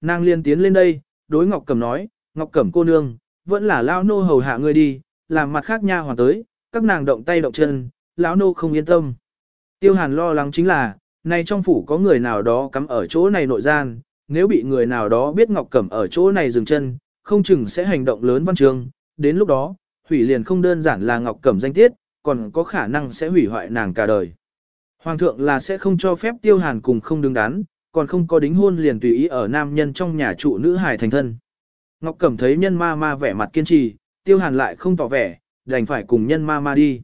Nàng liền tiến lên đây, đối Ngọc Cẩm nói, Ngọc Cẩm cô nương, vẫn là lao nô hầu hạ ngươi đi, làm mặt khác nha hoàn tới, các nàng động tay động chân, lão nô không yên tâm. Tiêu Hàn lo lắng chính là, nay trong phủ có người nào đó cắm ở chỗ này nội gian, nếu bị người nào đó biết Ngọc Cẩm ở chỗ này dừng chân, không chừng sẽ hành động lớn văn trường, đến lúc đó, hủy liền không đơn giản là Ngọc Cẩm danh tiết, còn có khả năng sẽ hủy hoại nàng cả đời. Hoàng thượng là sẽ không cho phép Tiêu Hàn cùng không đứng đắn, còn không có đính hôn liền tùy ý ở nam nhân trong nhà trụ nữ hài thành thân. Ngọc Cẩm thấy nhân ma ma vẻ mặt kiên trì, tiêu hàn lại không tỏ vẻ, đành phải cùng nhân ma ma đi.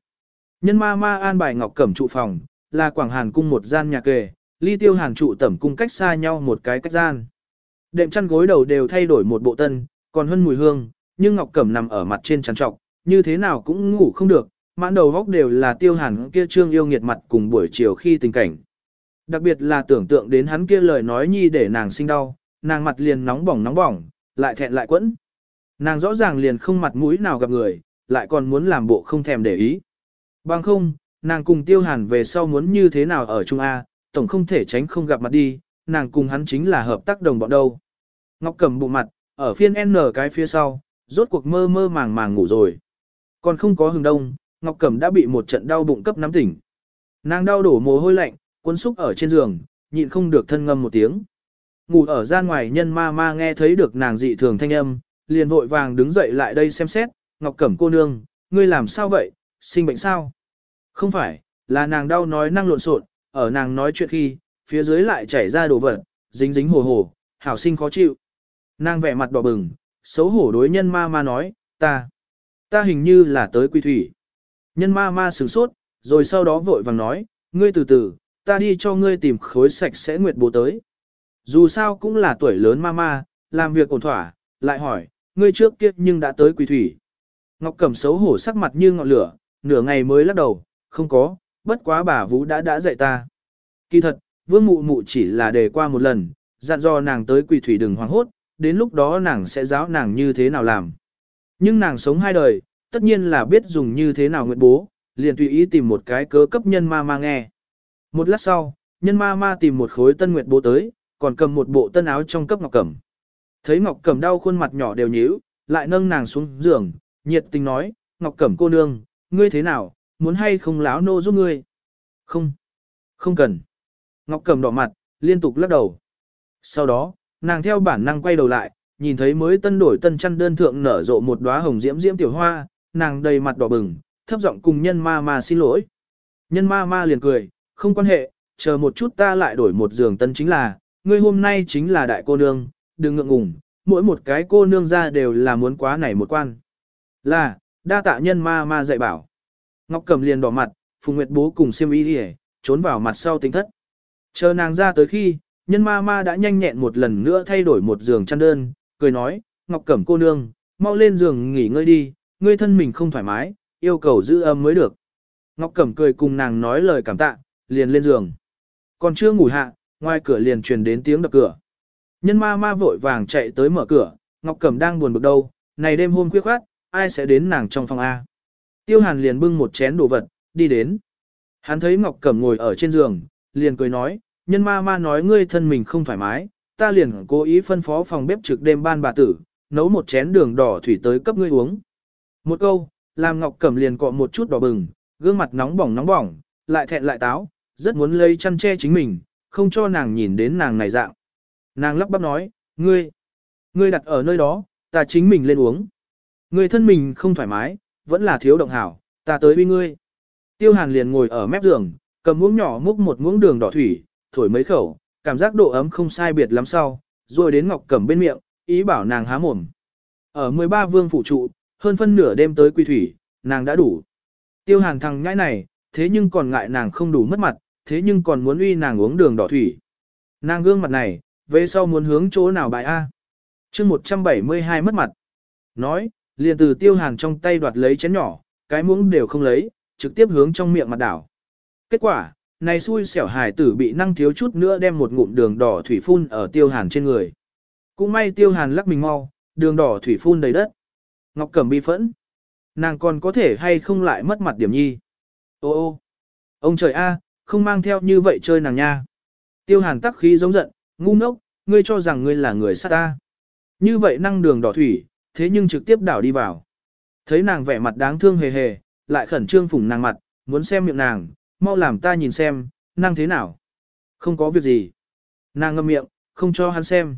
Nhân ma ma an bài Ngọc Cẩm trụ phòng, là Quảng Hàn cung một gian nhà kề, ly tiêu hàn trụ tẩm cung cách xa nhau một cái cách gian. Đệm chăn gối đầu đều thay đổi một bộ tân, còn hơn mùi hương, nhưng Ngọc Cẩm nằm ở mặt trên chăn trọc, như thế nào cũng ngủ không được, mãn đầu góc đều là tiêu hàn kia trương yêu nghiệt mặt cùng buổi chiều khi tình cảnh. Đặc biệt là tưởng tượng đến hắn kia lời nói nhi để nàng sinh đau, nàng mặt liền nóng bỏng nóng bỏng, lại thẹn lại quẫn. Nàng rõ ràng liền không mặt mũi nào gặp người, lại còn muốn làm bộ không thèm để ý. Bằng không, nàng cùng tiêu hàn về sau muốn như thế nào ở Trung A, tổng không thể tránh không gặp mặt đi, nàng cùng hắn chính là hợp tác đồng bọn đâu. Ngọc cầm bụng mặt, ở phiên N cái phía sau, rốt cuộc mơ mơ màng màng ngủ rồi. Còn không có hừng đông, Ngọc Cẩm đã bị một trận đau bụng cấp nắm tỉnh. Nàng đau đổ mồ hôi lạnh, Quấn xúc ở trên giường, nhịn không được thân ngâm một tiếng. Ngủ ở gian ngoài nhân ma ma nghe thấy được nàng dị thường thanh âm, liền vội vàng đứng dậy lại đây xem xét, Ngọc Cẩm cô nương, ngươi làm sao vậy, sinh bệnh sao? Không phải, là nàng đau nói năng lộn xộn, ở nàng nói chuyện khi, phía dưới lại chảy ra đồ vật, dính dính hồ hồ, hảo sinh khó chịu. Nàng vẻ mặt đỏ bừng, xấu hổ đối nhân ma ma nói, ta, ta hình như là tới quy thủy. Nhân ma ma sửng sốt, rồi sau đó vội vàng nói, ngươi từ từ, ta đi cho ngươi tìm khối sạch sẽ nguyệt bố tới. Dù sao cũng là tuổi lớn ma ma, làm việc ổn thỏa, lại hỏi, ngươi trước kia nhưng đã tới quỷ thủy. Ngọc Cẩm xấu hổ sắc mặt như ngọn lửa, nửa ngày mới lắc đầu, không có, bất quá bà Vũ đã đã dạy ta. Kỳ thật, vương mụ mụ chỉ là đề qua một lần, dặn dò nàng tới quỷ thủy đừng hoang hốt, đến lúc đó nàng sẽ giáo nàng như thế nào làm. Nhưng nàng sống hai đời, tất nhiên là biết dùng như thế nào nguyện bố, liền tùy ý tìm một cái cớ cấp nhân ma ma nghe. Một lát sau, nhân ma ma tìm một khối tân nguyệt bố tới, còn cầm một bộ tân áo trong cấp ngọc cẩm. Thấy ngọc cẩm đau khuôn mặt nhỏ đều nhíu, lại nâng nàng xuống giường, nhiệt tình nói, ngọc cẩm cô nương, ngươi thế nào, muốn hay không láo nô giúp ngươi? Không, không cần. Ngọc cẩm đỏ mặt, liên tục lắc đầu. Sau đó, nàng theo bản năng quay đầu lại, nhìn thấy mới tân đổi tân chăn đơn thượng nở rộ một đóa hồng diễm diễm tiểu hoa, nàng đầy mặt đỏ bừng, thấp giọng cùng nhân ma ma xin lỗi. Nhân ma ma liền cười, không quan hệ, chờ một chút ta lại đổi một giường tân chính là, ngươi hôm nay chính là đại cô nương, đừng ngượng ngùng, mỗi một cái cô nương ra đều là muốn quá này một quan. Là, đa tạ nhân ma ma dạy bảo. Ngọc Cẩm liền đỏ mặt, Phùng Nguyệt bố cùng siêm y đi trốn vào mặt sau tính thất. Chờ nàng ra tới khi, nhân ma ma đã nhanh nhẹn một lần nữa thay đổi một giường chăn đơn, cười nói, Ngọc Cẩm cô nương, mau lên giường nghỉ ngơi đi, ngươi thân mình không thoải mái, yêu cầu giữ âm mới được. Ngọc Cẩm cười cùng nàng nói lời cảm tạ, liền lên giường. Còn chưa ngủ hạ, ngoài cửa liền truyền đến tiếng đập cửa. Nhân ma ma vội vàng chạy tới mở cửa, Ngọc Cẩm đang buồn bực đâu, này đêm hôm khuya khoát, ai sẽ đến nàng trong phòng A. Tiêu Hàn liền bưng một chén đồ vật, đi đến. Hắn thấy Ngọc Cẩm ngồi ở trên giường, liền cười nói, nhân ma ma nói ngươi thân mình không thoải mái, ta liền cố ý phân phó phòng bếp trực đêm ban bà tử, nấu một chén đường đỏ thủy tới cấp ngươi uống. Một câu, làm Ngọc Cẩm liền cọ một chút đỏ bừng, gương mặt nóng bỏng nóng bỏng, lại thẹn lại táo, rất muốn lấy chăn che chính mình, không cho nàng nhìn đến nàng này dạng. Nàng lắp bắp nói, ngươi, ngươi đặt ở nơi đó, ta chính mình lên uống. Ngươi thân mình không thoải mái, vẫn là thiếu động hảo, ta tới uy ngươi. Tiêu hàn liền ngồi ở mép giường, cầm muỗng nhỏ múc một muỗng đường đỏ thủy, thổi mấy khẩu, cảm giác độ ấm không sai biệt lắm sau, rồi đến ngọc cầm bên miệng, ý bảo nàng há mồm. Ở 13 vương phủ trụ, hơn phân nửa đêm tới quy thủy, nàng đã đủ. Tiêu hàn thằng nhãi này, thế nhưng còn ngại nàng không đủ mất mặt, thế nhưng còn muốn uy nàng uống đường đỏ thủy. Nàng gương mặt này, về sau muốn hướng chỗ nào bài A. chương 172 mất mặt. Nói, liền từ tiêu hàn trong tay đoạt lấy chén nhỏ, cái muỗng đều không lấy, trực tiếp hướng trong miệng mặt đảo. Kết quả, này xui xẻo hải tử bị năng thiếu chút nữa đem một ngụm đường đỏ thủy phun ở tiêu hàn trên người. Cũng may tiêu hàn lắc mình mau, đường đỏ thủy phun đầy đất. Ngọc Cẩm bi phẫn. Nàng còn có thể hay không lại mất mặt điểm nhi. Ô ô. Ông trời A, không mang theo như vậy chơi nàng nha. Tiêu hàn tắc khí giống giận, ngu ngốc, ngươi cho rằng ngươi là người sát ta. Như vậy năng đường đỏ thủy, thế nhưng trực tiếp đảo đi vào. Thấy nàng vẻ mặt đáng thương hề hề, lại khẩn trương phủng nàng mặt, muốn xem miệng nàng, mau làm ta nhìn xem, năng thế nào. Không có việc gì. Nàng ngậm miệng, không cho hắn xem.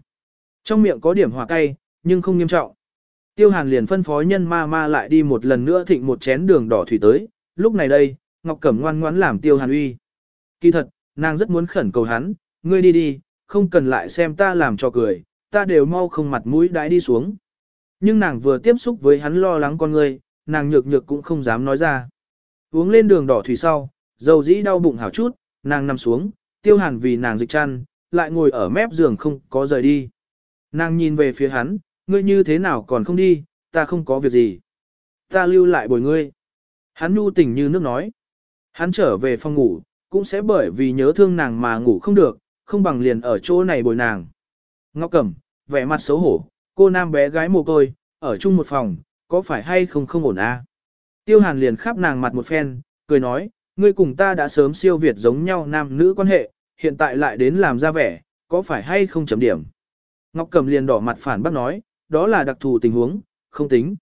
Trong miệng có điểm hỏa cay, nhưng không nghiêm trọng. Tiêu hàn liền phân phó nhân ma ma lại đi một lần nữa thịnh một chén đường đỏ thủy tới, lúc này đây, Ngọc Cẩm ngoan ngoãn làm tiêu hàn uy. Kỳ thật, nàng rất muốn khẩn cầu hắn, ngươi đi đi, không cần lại xem ta làm cho cười, ta đều mau không mặt mũi đãi đi xuống. Nhưng nàng vừa tiếp xúc với hắn lo lắng con ngươi, nàng nhược nhược cũng không dám nói ra. Uống lên đường đỏ thủy sau, dầu dĩ đau bụng hảo chút, nàng nằm xuống, tiêu hàn vì nàng dịch chăn, lại ngồi ở mép giường không có rời đi. Nàng nhìn về phía hắn, ngươi như thế nào còn không đi, ta không có việc gì. Ta lưu lại bồi ngươi. Hắn nhu tỉnh như nước nói. Hắn trở về phòng ngủ, cũng sẽ bởi vì nhớ thương nàng mà ngủ không được, không bằng liền ở chỗ này bồi nàng. Ngọc Cẩm, vẻ mặt xấu hổ, cô nam bé gái mồ côi, ở chung một phòng, có phải hay không không ổn a à? Tiêu Hàn liền khắp nàng mặt một phen, cười nói, ngươi cùng ta đã sớm siêu việt giống nhau nam nữ quan hệ, hiện tại lại đến làm ra vẻ, có phải hay không chấm điểm. Ngọc Cẩm liền đỏ mặt phản bác nói, đó là đặc thù tình huống, không tính.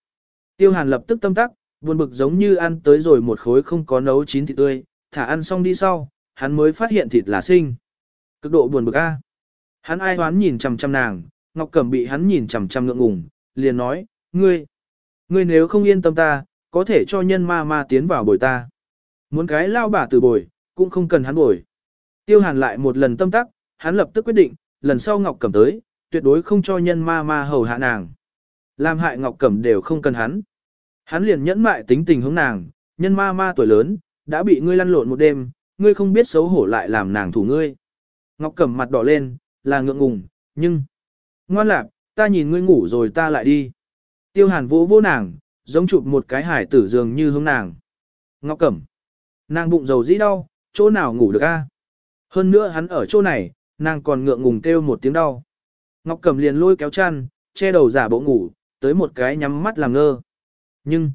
Tiêu Hàn lập tức tâm tắc, buồn bực giống như ăn tới rồi một khối không có nấu chín thịt tươi, thả ăn xong đi sau, hắn mới phát hiện thịt là sinh. Cực độ buồn bực a. Hắn ai hoán nhìn chằm chằm nàng, Ngọc Cẩm bị hắn nhìn chằm chằm ngượng ngùng, liền nói, ngươi, ngươi nếu không yên tâm ta, có thể cho nhân ma ma tiến vào bồi ta. Muốn cái lao bà từ bồi, cũng không cần hắn bồi. Tiêu hàn lại một lần tâm tắc, hắn lập tức quyết định, lần sau Ngọc Cẩm tới, tuyệt đối không cho nhân ma ma hầu hạ nàng. Làm hại Ngọc Cẩm đều không cần hắn. Hắn liền nhẫn mại tính tình hướng nàng, nhân ma ma tuổi lớn, đã bị ngươi lăn lộn một đêm, ngươi không biết xấu hổ lại làm nàng thủ ngươi. Ngọc Cẩm mặt đỏ lên, là ngượng ngùng, nhưng... Ngoan lạc, ta nhìn ngươi ngủ rồi ta lại đi. Tiêu hàn vỗ vỗ nàng, giống chụp một cái hải tử dường như hướng nàng. Ngọc Cẩm. Nàng bụng dầu dĩ đau, chỗ nào ngủ được a? Hơn nữa hắn ở chỗ này, nàng còn ngượng ngùng kêu một tiếng đau. Ngọc Cẩm liền lôi kéo chăn, che đầu giả bộ ngủ, tới một cái nhắm mắt làm ngơ. Nhưng,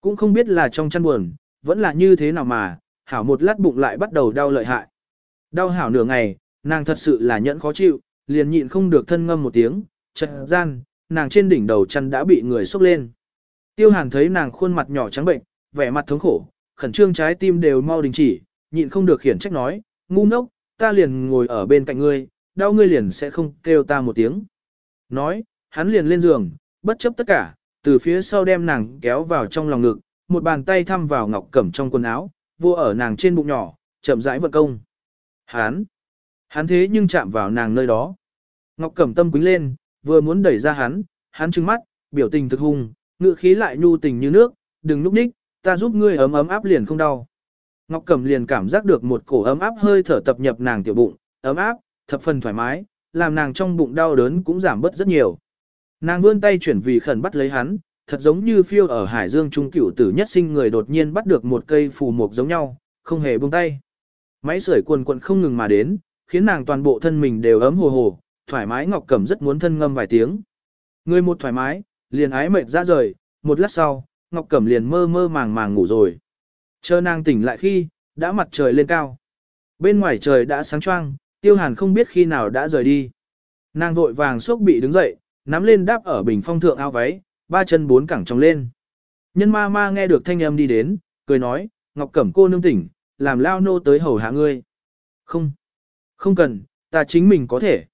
cũng không biết là trong chăn buồn, vẫn là như thế nào mà, hảo một lát bụng lại bắt đầu đau lợi hại. Đau hảo nửa ngày, nàng thật sự là nhẫn khó chịu, liền nhịn không được thân ngâm một tiếng, chật gian, nàng trên đỉnh đầu chân đã bị người xúc lên. Tiêu hàn thấy nàng khuôn mặt nhỏ trắng bệnh, vẻ mặt thống khổ, khẩn trương trái tim đều mau đình chỉ, nhịn không được khiển trách nói, ngu ngốc, ta liền ngồi ở bên cạnh ngươi, đau ngươi liền sẽ không kêu ta một tiếng. Nói, hắn liền lên giường, bất chấp tất cả, từ phía sau đem nàng kéo vào trong lòng ngực, một bàn tay thăm vào ngọc cẩm trong quần áo, vô ở nàng trên bụng nhỏ, chậm rãi vận công. Hán! Hắn thế nhưng chạm vào nàng nơi đó. Ngọc cẩm tâm quính lên, vừa muốn đẩy ra hắn, hắn trừng mắt, biểu tình thực hùng, ngựa khí lại nhu tình như nước, đừng núp ních, ta giúp ngươi ấm ấm áp liền không đau. Ngọc Cẩm liền cảm giác được một cổ ấm áp hơi thở tập nhập nàng tiểu bụng, ấm áp, thập phần thoải mái, làm nàng trong bụng đau đớn cũng giảm bớt rất nhiều. Nàng vươn tay chuyển vì khẩn bắt lấy hắn, thật giống như phiêu ở hải dương trung cửu tử nhất sinh người đột nhiên bắt được một cây phù mục giống nhau, không hề buông tay. Máy sưởi quần quần không ngừng mà đến, khiến nàng toàn bộ thân mình đều ấm hồ hồ, thoải mái Ngọc Cẩm rất muốn thân ngâm vài tiếng. Người một thoải mái, liền ái mệt ra rời, một lát sau, Ngọc Cẩm liền mơ mơ màng màng ngủ rồi. Chờ nàng tỉnh lại khi, đã mặt trời lên cao. Bên ngoài trời đã sáng choang, tiêu hàn không biết khi nào đã rời đi. Nàng vội vàng sốc bị đứng dậy, nắm lên đáp ở bình phong thượng ao váy, ba chân bốn cẳng tròng lên. Nhân ma ma nghe được thanh âm đi đến, cười nói, Ngọc Cẩm cô nương tỉnh, làm lao nô tới hầu hạ ngươi. Không, không cần, ta chính mình có thể.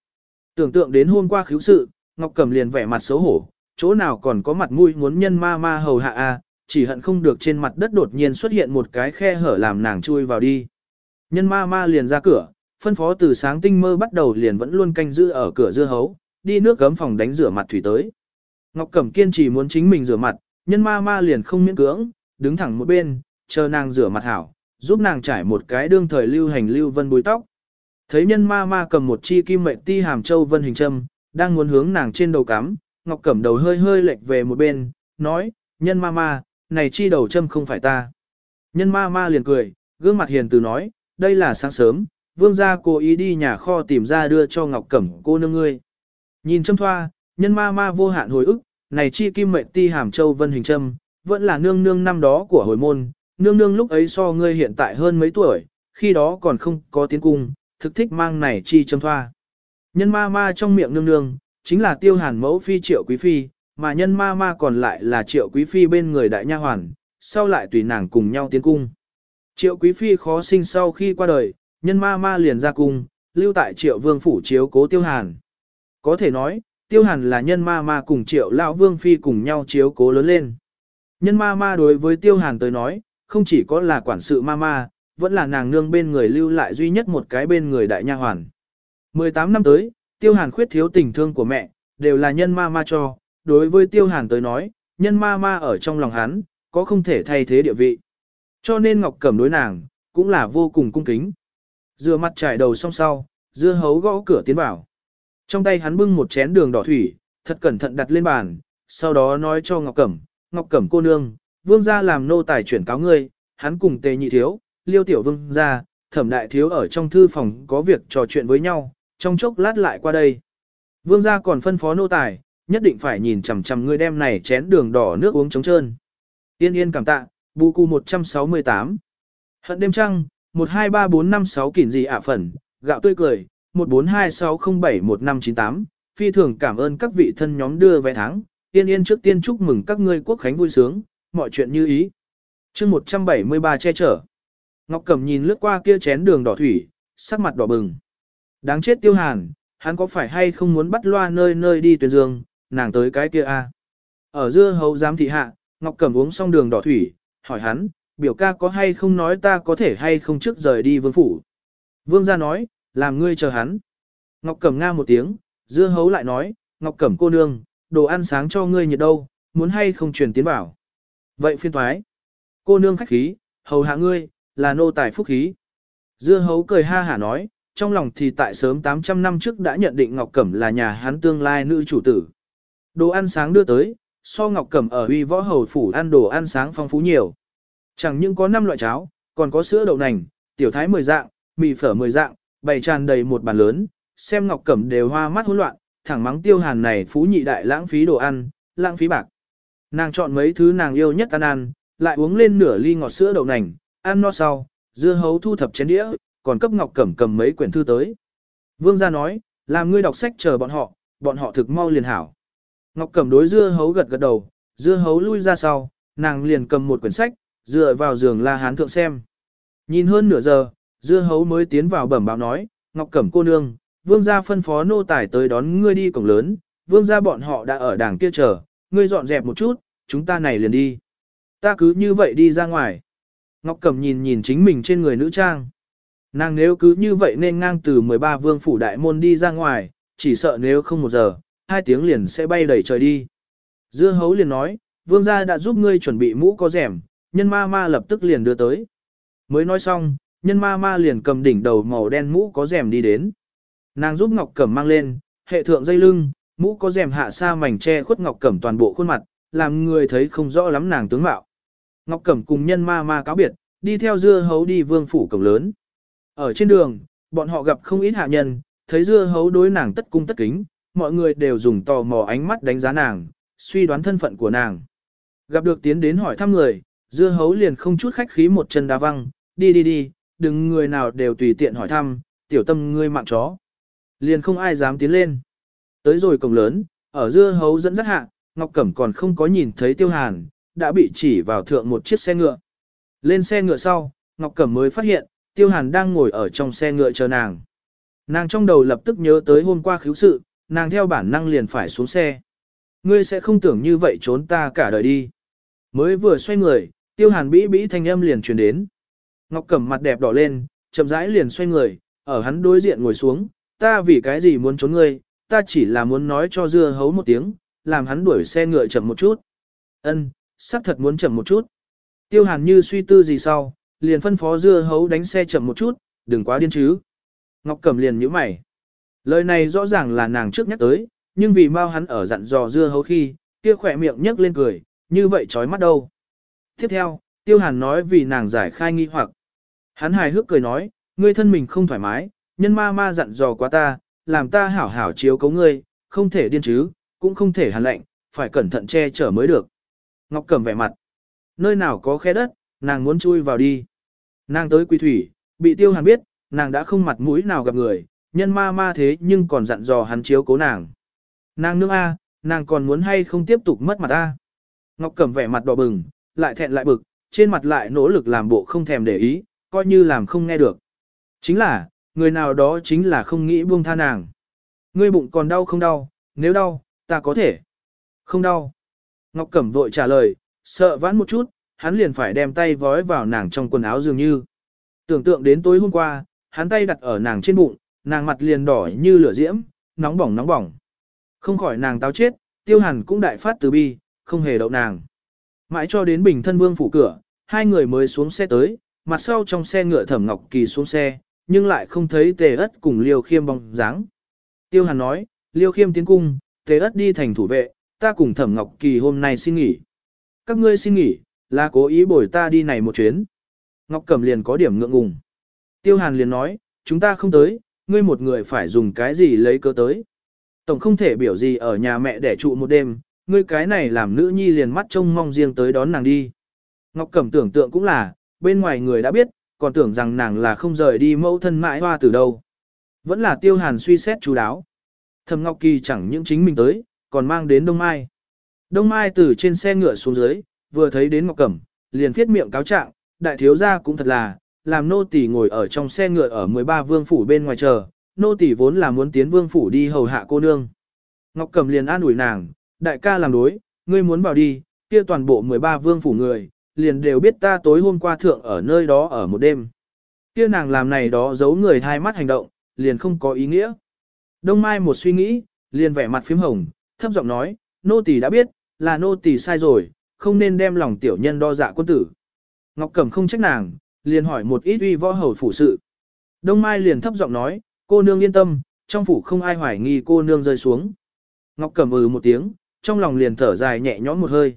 Tưởng tượng đến hôm qua khiếu sự, Ngọc Cẩm liền vẻ mặt xấu hổ, chỗ nào còn có mặt mũi muốn nhân ma ma hầu hạ à, chỉ hận không được trên mặt đất đột nhiên xuất hiện một cái khe hở làm nàng chui vào đi. Nhân ma ma liền ra cửa, phân phó từ sáng tinh mơ bắt đầu liền vẫn luôn canh giữ ở cửa dưa hấu, đi nước gấm phòng đánh rửa mặt thủy tới. Ngọc Cẩm kiên trì muốn chính mình rửa mặt, nhân ma ma liền không miễn cưỡng, đứng thẳng một bên, chờ nàng rửa mặt hảo, giúp nàng trải một cái đương thời lưu hành lưu vân bùi tóc. Thấy nhân ma ma cầm một chi kim mệnh ti hàm châu vân hình châm, đang muốn hướng nàng trên đầu cắm, Ngọc Cẩm đầu hơi hơi lệch về một bên, nói, nhân ma ma, này chi đầu châm không phải ta. Nhân ma ma liền cười, gương mặt hiền từ nói, đây là sáng sớm, vương gia cô ý đi nhà kho tìm ra đưa cho Ngọc Cẩm cô nương ngươi. Nhìn châm thoa, nhân ma ma vô hạn hồi ức, này chi kim mệnh ti hàm châu vân hình trâm, vẫn là nương nương năm đó của hồi môn, nương nương lúc ấy so ngươi hiện tại hơn mấy tuổi, khi đó còn không có tiến cung, thực thích mang này chi châm thoa. Nhân ma ma trong miệng nương nương, chính là tiêu hàn mẫu phi triệu quý phi, mà nhân ma ma còn lại là triệu quý phi bên người đại nha hoàn, sau lại tùy nàng cùng nhau tiến cung. Triệu quý phi khó sinh sau khi qua đời, nhân ma ma liền ra cung, lưu tại triệu vương phủ chiếu cố tiêu hàn. Có thể nói, tiêu hàn là nhân ma ma cùng triệu lão vương phi cùng nhau chiếu cố lớn lên. Nhân ma ma đối với tiêu hàn tới nói, không chỉ có là quản sự ma ma, vẫn là nàng nương bên người lưu lại duy nhất một cái bên người đại nha hoàn. 18 năm tới, tiêu hàn khuyết thiếu tình thương của mẹ, đều là nhân ma ma cho, đối với tiêu hàn tới nói, nhân ma ma ở trong lòng hắn, có không thể thay thế địa vị. Cho nên Ngọc Cẩm đối nàng, cũng là vô cùng cung kính. Dừa mặt trải đầu xong sau, dưa hấu gõ cửa tiến vào. Trong tay hắn bưng một chén đường đỏ thủy, thật cẩn thận đặt lên bàn, sau đó nói cho Ngọc Cẩm, Ngọc Cẩm cô nương, vương gia làm nô tài chuyển cáo ngươi, hắn cùng tề nhị thiếu, liêu tiểu vương gia, thẩm đại thiếu ở trong thư phòng có việc trò chuyện với nhau, trong chốc lát lại qua đây. Vương gia còn phân phó nô tài, nhất định phải nhìn chằm chằm ngươi đem này chén đường đỏ nước uống trống trơn. Yên yên cảm tạ, bù cu 168. Hận đêm trăng, 12345 kỉn gì ạ à phần, gạo tươi cười, 14260719598, phi thường cảm ơn các vị thân nhóm đưa vé tháng, Yên yên trước tiên chúc mừng các ngươi quốc khánh vui sướng, mọi chuyện như ý. chương 173 che chở. Ngọc Cẩm nhìn lướt qua kia chén đường đỏ thủy, sắc mặt đỏ bừng. Đáng chết tiêu hàn, hắn có phải hay không muốn bắt loa nơi nơi đi tuyên dương, nàng tới cái kia a? Ở dưa hầu giám thị hạ, Ngọc Cẩm uống xong đường đỏ thủy, hỏi hắn, biểu ca có hay không nói ta có thể hay không trước rời đi vương phủ. Vương gia nói, làm ngươi chờ hắn. Ngọc Cẩm nga một tiếng, dưa hấu lại nói, Ngọc Cẩm cô nương, đồ ăn sáng cho ngươi nhiệt đâu, muốn hay không truyền tiến bảo. Vậy phiên thoái, cô nương khách khí, hầu hạ ngươi, là nô tài phúc khí. Dưa hấu cười ha hả nói, trong lòng thì tại sớm 800 năm trước đã nhận định Ngọc Cẩm là nhà hắn tương lai nữ chủ tử. Đồ ăn sáng đưa tới, so Ngọc Cẩm ở huy võ hầu phủ ăn đồ ăn sáng phong phú nhiều. Chẳng những có 5 loại cháo, còn có sữa đậu nành, tiểu thái 10 dạng, mì phở 10 dạng, bày tràn đầy một bàn lớn, xem Ngọc Cẩm đều hoa mắt hỗn loạn, thẳng mắng tiêu hàn này phú nhị đại lãng phí đồ ăn, lãng phí bạc. Nàng chọn mấy thứ nàng yêu nhất ăn ăn, lại uống lên nửa ly ngọt sữa đậu nành, ăn no sau, dưa hấu thu thập chén đĩa, còn cấp Ngọc Cẩm cầm mấy quyển thư tới. Vương gia nói, làm ngươi đọc sách chờ bọn họ, bọn họ thực mau liền hảo. Ngọc Cẩm đối dưa hấu gật gật đầu, dưa hấu lui ra sau, nàng liền cầm một quyển sách, dựa vào giường La Hán thượng xem. Nhìn hơn nửa giờ, dưa hấu mới tiến vào bẩm báo nói, Ngọc Cẩm cô nương, vương gia phân phó nô tài tới đón ngươi đi cổng lớn, vương gia bọn họ đã ở đảng kia chờ, ngươi dọn dẹp một chút, chúng ta này liền đi. Ta cứ như vậy đi ra ngoài. Ngọc Cẩm nhìn nhìn chính mình trên người nữ trang. Nàng nếu cứ như vậy nên ngang từ 13 vương phủ đại môn đi ra ngoài, chỉ sợ nếu không một giờ, hai tiếng liền sẽ bay đầy trời đi. Dưa hấu liền nói, vương gia đã giúp ngươi chuẩn bị mũ có rẻm, nhân ma ma lập tức liền đưa tới. Mới nói xong, nhân ma ma liền cầm đỉnh đầu màu đen mũ có rèm đi đến. Nàng giúp Ngọc Cẩm mang lên, hệ thượng dây lưng, mũ có rèm hạ xa mảnh che khuất Ngọc Cẩm toàn bộ khuôn mặt, làm người thấy không rõ lắm nàng tướng mạo. Ngọc Cẩm cùng nhân ma ma cáo biệt, đi theo dưa hấu đi vương phủ cổng lớn. Ở trên đường, bọn họ gặp không ít hạ nhân, thấy dưa hấu đối nàng tất cung tất kính, mọi người đều dùng tò mò ánh mắt đánh giá nàng, suy đoán thân phận của nàng. Gặp được tiến đến hỏi thăm người, dưa hấu liền không chút khách khí một chân đá văng, đi đi đi, đừng người nào đều tùy tiện hỏi thăm, tiểu tâm ngươi mạng chó. Liền không ai dám tiến lên. Tới rồi cổng lớn, ở dưa hấu dẫn dắt hạ, Ngọc Cẩm còn không có nhìn thấy Tiêu Hàn, đã bị chỉ vào thượng một chiếc xe ngựa. Lên xe ngựa sau, Ngọc Cẩm mới phát hiện, Tiêu Hàn đang ngồi ở trong xe ngựa chờ nàng. Nàng trong đầu lập tức nhớ tới hôm qua khiếu sự, nàng theo bản năng liền phải xuống xe. Ngươi sẽ không tưởng như vậy trốn ta cả đời đi. Mới vừa xoay người, Tiêu Hàn bĩ bĩ thanh âm liền truyền đến. Ngọc Cẩm mặt đẹp đỏ lên, chậm rãi liền xoay người, ở hắn đối diện ngồi xuống, ta vì cái gì muốn trốn ngươi, ta chỉ là muốn nói cho dưa hấu một tiếng, làm hắn đuổi xe ngựa chậm một chút. Ân, xác thật muốn chậm một chút. Tiêu Hàn như suy tư gì sau, liền phân phó dưa hấu đánh xe chậm một chút, đừng quá điên chứ. Ngọc Cẩm liền nhíu mày. Lời này rõ ràng là nàng trước nhắc tới, nhưng vì mau hắn ở dặn dò dưa hấu khi, kia khỏe miệng nhấc lên cười, như vậy chói mắt đâu. Tiếp theo, Tiêu Hàn nói vì nàng giải khai nghi hoặc. Hắn hài hước cười nói, ngươi thân mình không thoải mái, nhân ma ma dặn dò quá ta, làm ta hảo hảo chiếu cấu ngươi, không thể điên chứ, cũng không thể hàn lạnh, phải cẩn thận che chở mới được. Ngọc Cẩm vẻ mặt, nơi nào có khe đất, nàng muốn chui vào đi. Nàng tới quỳ thủy, bị tiêu hàn biết, nàng đã không mặt mũi nào gặp người, nhân ma ma thế nhưng còn dặn dò hắn chiếu cố nàng. Nàng nương A, nàng còn muốn hay không tiếp tục mất mặt A. Ngọc Cẩm vẻ mặt đỏ bừng, lại thẹn lại bực, trên mặt lại nỗ lực làm bộ không thèm để ý, coi như làm không nghe được. Chính là, người nào đó chính là không nghĩ buông tha nàng. Ngươi bụng còn đau không đau, nếu đau, ta có thể. Không đau. Ngọc Cẩm vội trả lời, sợ vãn một chút, hắn liền phải đem tay vói vào nàng trong quần áo dường như. Tưởng tượng đến tối hôm qua, hắn tay đặt ở nàng trên bụng, nàng mặt liền đỏ như lửa diễm, nóng bỏng nóng bỏng. Không khỏi nàng táo chết, tiêu hàn cũng đại phát từ bi, không hề đậu nàng. Mãi cho đến bình thân vương phủ cửa, hai người mới xuống xe tới, mặt sau trong xe ngựa thẩm ngọc kỳ xuống xe, nhưng lại không thấy tề ất cùng liêu khiêm bóng dáng. Tiêu hàn nói, liêu khiêm tiến cung, tề ất đi thành thủ vệ, ta cùng thẩm ngọc kỳ hôm nay xin nghỉ. Các ngươi xin nghỉ, là cố ý bồi ta đi này một chuyến. Ngọc Cẩm liền có điểm ngượng ngùng. Tiêu hàn liền nói, chúng ta không tới, ngươi một người phải dùng cái gì lấy cơ tới. Tổng không thể biểu gì ở nhà mẹ để trụ một đêm, ngươi cái này làm nữ nhi liền mắt trông mong riêng tới đón nàng đi. Ngọc Cẩm tưởng tượng cũng là, bên ngoài người đã biết, còn tưởng rằng nàng là không rời đi mẫu thân mãi hoa từ đâu. Vẫn là tiêu hàn suy xét chú đáo. Thầm Ngọc Kỳ chẳng những chính mình tới, còn mang đến Đông Mai. Đông Mai từ trên xe ngựa xuống dưới, vừa thấy đến Ngọc Cẩm, liền thiết miệng cáo trạng, đại thiếu gia cũng thật là, làm nô tỳ ngồi ở trong xe ngựa ở 13 vương phủ bên ngoài chờ, nô tỳ vốn là muốn tiến vương phủ đi hầu hạ cô nương. Ngọc Cẩm liền an ủi nàng, đại ca làm đối, ngươi muốn vào đi, kia toàn bộ 13 vương phủ người, liền đều biết ta tối hôm qua thượng ở nơi đó ở một đêm. Kia nàng làm này đó giấu người thai mắt hành động, liền không có ý nghĩa. Đông Mai một suy nghĩ, liền vẻ mặt phím hồng, thấp giọng nói, nô tỳ đã biết, là nô tỳ sai rồi, không nên đem lòng tiểu nhân đo dạ quân tử. Ngọc Cẩm không trách nàng, liền hỏi một ít uy võ hầu phủ sự. Đông Mai liền thấp giọng nói, cô nương yên tâm, trong phủ không ai hoài nghi cô nương rơi xuống. Ngọc Cẩm ừ một tiếng, trong lòng liền thở dài nhẹ nhõm một hơi.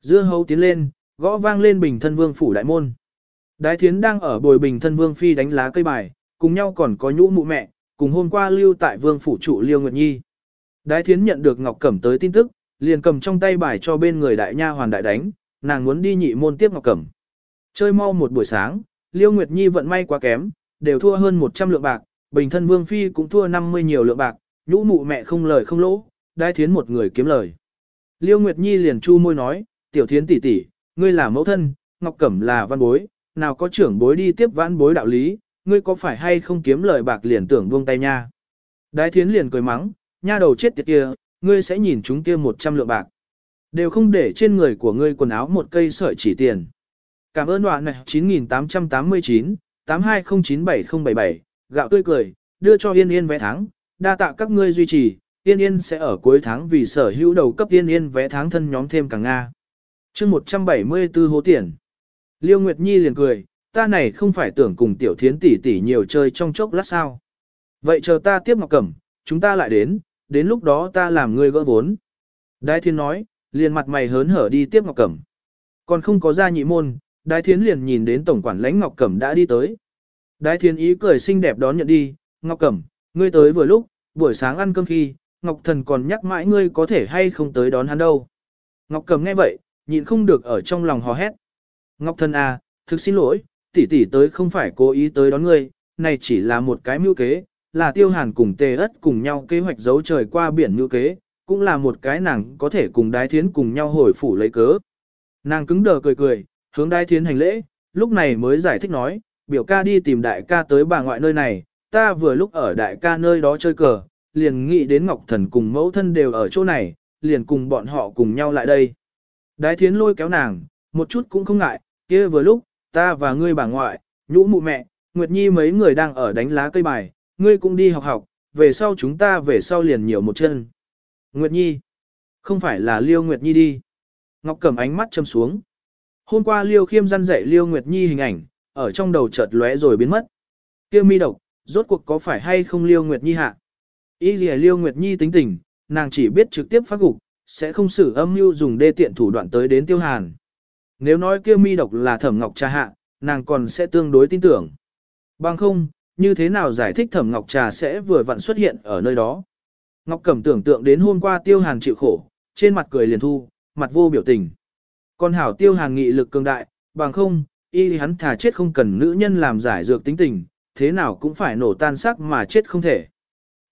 Dưa hấu tiến lên, gõ vang lên bình thân vương phủ đại môn. Đái thiến đang ở bồi bình thân vương phi đánh lá cây bài, cùng nhau còn có nhũ mụ mẹ, cùng hôm qua lưu tại vương phủ trụ liêu nguyệt nhi. Đái thiến nhận được ngọc cẩm tới tin tức, liền cầm trong tay bài cho bên người đại nha hoàn đại đánh, nàng muốn đi nhị môn tiếp ngọc cẩm. Chơi mau một buổi sáng, liêu nguyệt nhi vận may quá kém, đều thua hơn 100 lượng bạc, bình thân vương phi cũng thua 50 nhiều lượng bạc, nhũ mụ mẹ không lời không lỗ, đái thiến một người kiếm lời. Liêu Nguyệt Nhi liền chu môi nói, tiểu thiến tỷ tỷ, ngươi là mẫu thân, Ngọc Cẩm là văn bối, nào có trưởng bối đi tiếp vãn bối đạo lý, ngươi có phải hay không kiếm lời bạc liền tưởng buông tay nha. Đái thiến liền cười mắng, nha đầu chết tiệt kia, ngươi sẽ nhìn chúng kia 100 lượng bạc. Đều không để trên người của ngươi quần áo một cây sợi chỉ tiền. Cảm ơn đoạn này 9889, 82097077, gạo tươi cười, đưa cho yên yên vé tháng, đa tạ các ngươi duy trì, yên yên sẽ ở cuối tháng vì sở hữu đầu cấp yên yên vé tháng thân nhóm thêm càng Nga chương 174 hố tiền. Liêu Nguyệt Nhi liền cười, ta này không phải tưởng cùng tiểu thiến tỷ tỷ nhiều chơi trong chốc lát sao. Vậy chờ ta tiếp ngọc cẩm, chúng ta lại đến, đến lúc đó ta làm người gỡ vốn. Đái thiên nói, liền mặt mày hớn hở đi tiếp ngọc cẩm. Còn không có ra nhị môn, đái thiên liền nhìn đến tổng quản lãnh ngọc cẩm đã đi tới. Đái thiên ý cười xinh đẹp đón nhận đi, ngọc cẩm, ngươi tới vừa lúc, buổi sáng ăn cơm khi, ngọc thần còn nhắc mãi ngươi có thể hay không tới đón hắn đâu. Ngọc cẩm nghe vậy, nhịn không được ở trong lòng hò hét. Ngọc thân à, thực xin lỗi, tỷ tỷ tới không phải cố ý tới đón ngươi, này chỉ là một cái mưu kế, là tiêu hàn cùng tề ất cùng nhau kế hoạch giấu trời qua biển mưu kế, cũng là một cái nàng có thể cùng đái thiến cùng nhau hồi phủ lấy cớ. Nàng cứng đờ cười cười, hướng đái thiến hành lễ, lúc này mới giải thích nói, biểu ca đi tìm đại ca tới bà ngoại nơi này, ta vừa lúc ở đại ca nơi đó chơi cờ, liền nghĩ đến Ngọc Thần cùng mẫu thân đều ở chỗ này, liền cùng bọn họ cùng nhau lại đây. Đái thiến lôi kéo nàng, một chút cũng không ngại, kia vừa lúc, ta và ngươi bà ngoại, nhũ mụ mẹ, Nguyệt Nhi mấy người đang ở đánh lá cây bài, ngươi cũng đi học học, về sau chúng ta về sau liền nhiều một chân. Nguyệt Nhi, không phải là Liêu Nguyệt Nhi đi. Ngọc cầm ánh mắt châm xuống. Hôm qua Liêu Khiêm răn dạy Liêu Nguyệt Nhi hình ảnh, ở trong đầu chợt lóe rồi biến mất. Kia mi độc, rốt cuộc có phải hay không Liêu Nguyệt Nhi hạ? Ý gì Liêu Nguyệt Nhi tính tình, nàng chỉ biết trực tiếp phát gục, sẽ không xử âm mưu dùng đê tiện thủ đoạn tới đến tiêu hàn. Nếu nói kia mi độc là thẩm ngọc trà hạ, nàng còn sẽ tương đối tin tưởng. Bằng không, như thế nào giải thích thẩm ngọc trà sẽ vừa vặn xuất hiện ở nơi đó. Ngọc Cẩm tưởng tượng đến hôm qua tiêu hàn chịu khổ, trên mặt cười liền thu, mặt vô biểu tình. Còn hảo tiêu hàn nghị lực cường đại, bằng không, y hắn thà chết không cần nữ nhân làm giải dược tính tình, thế nào cũng phải nổ tan xác mà chết không thể.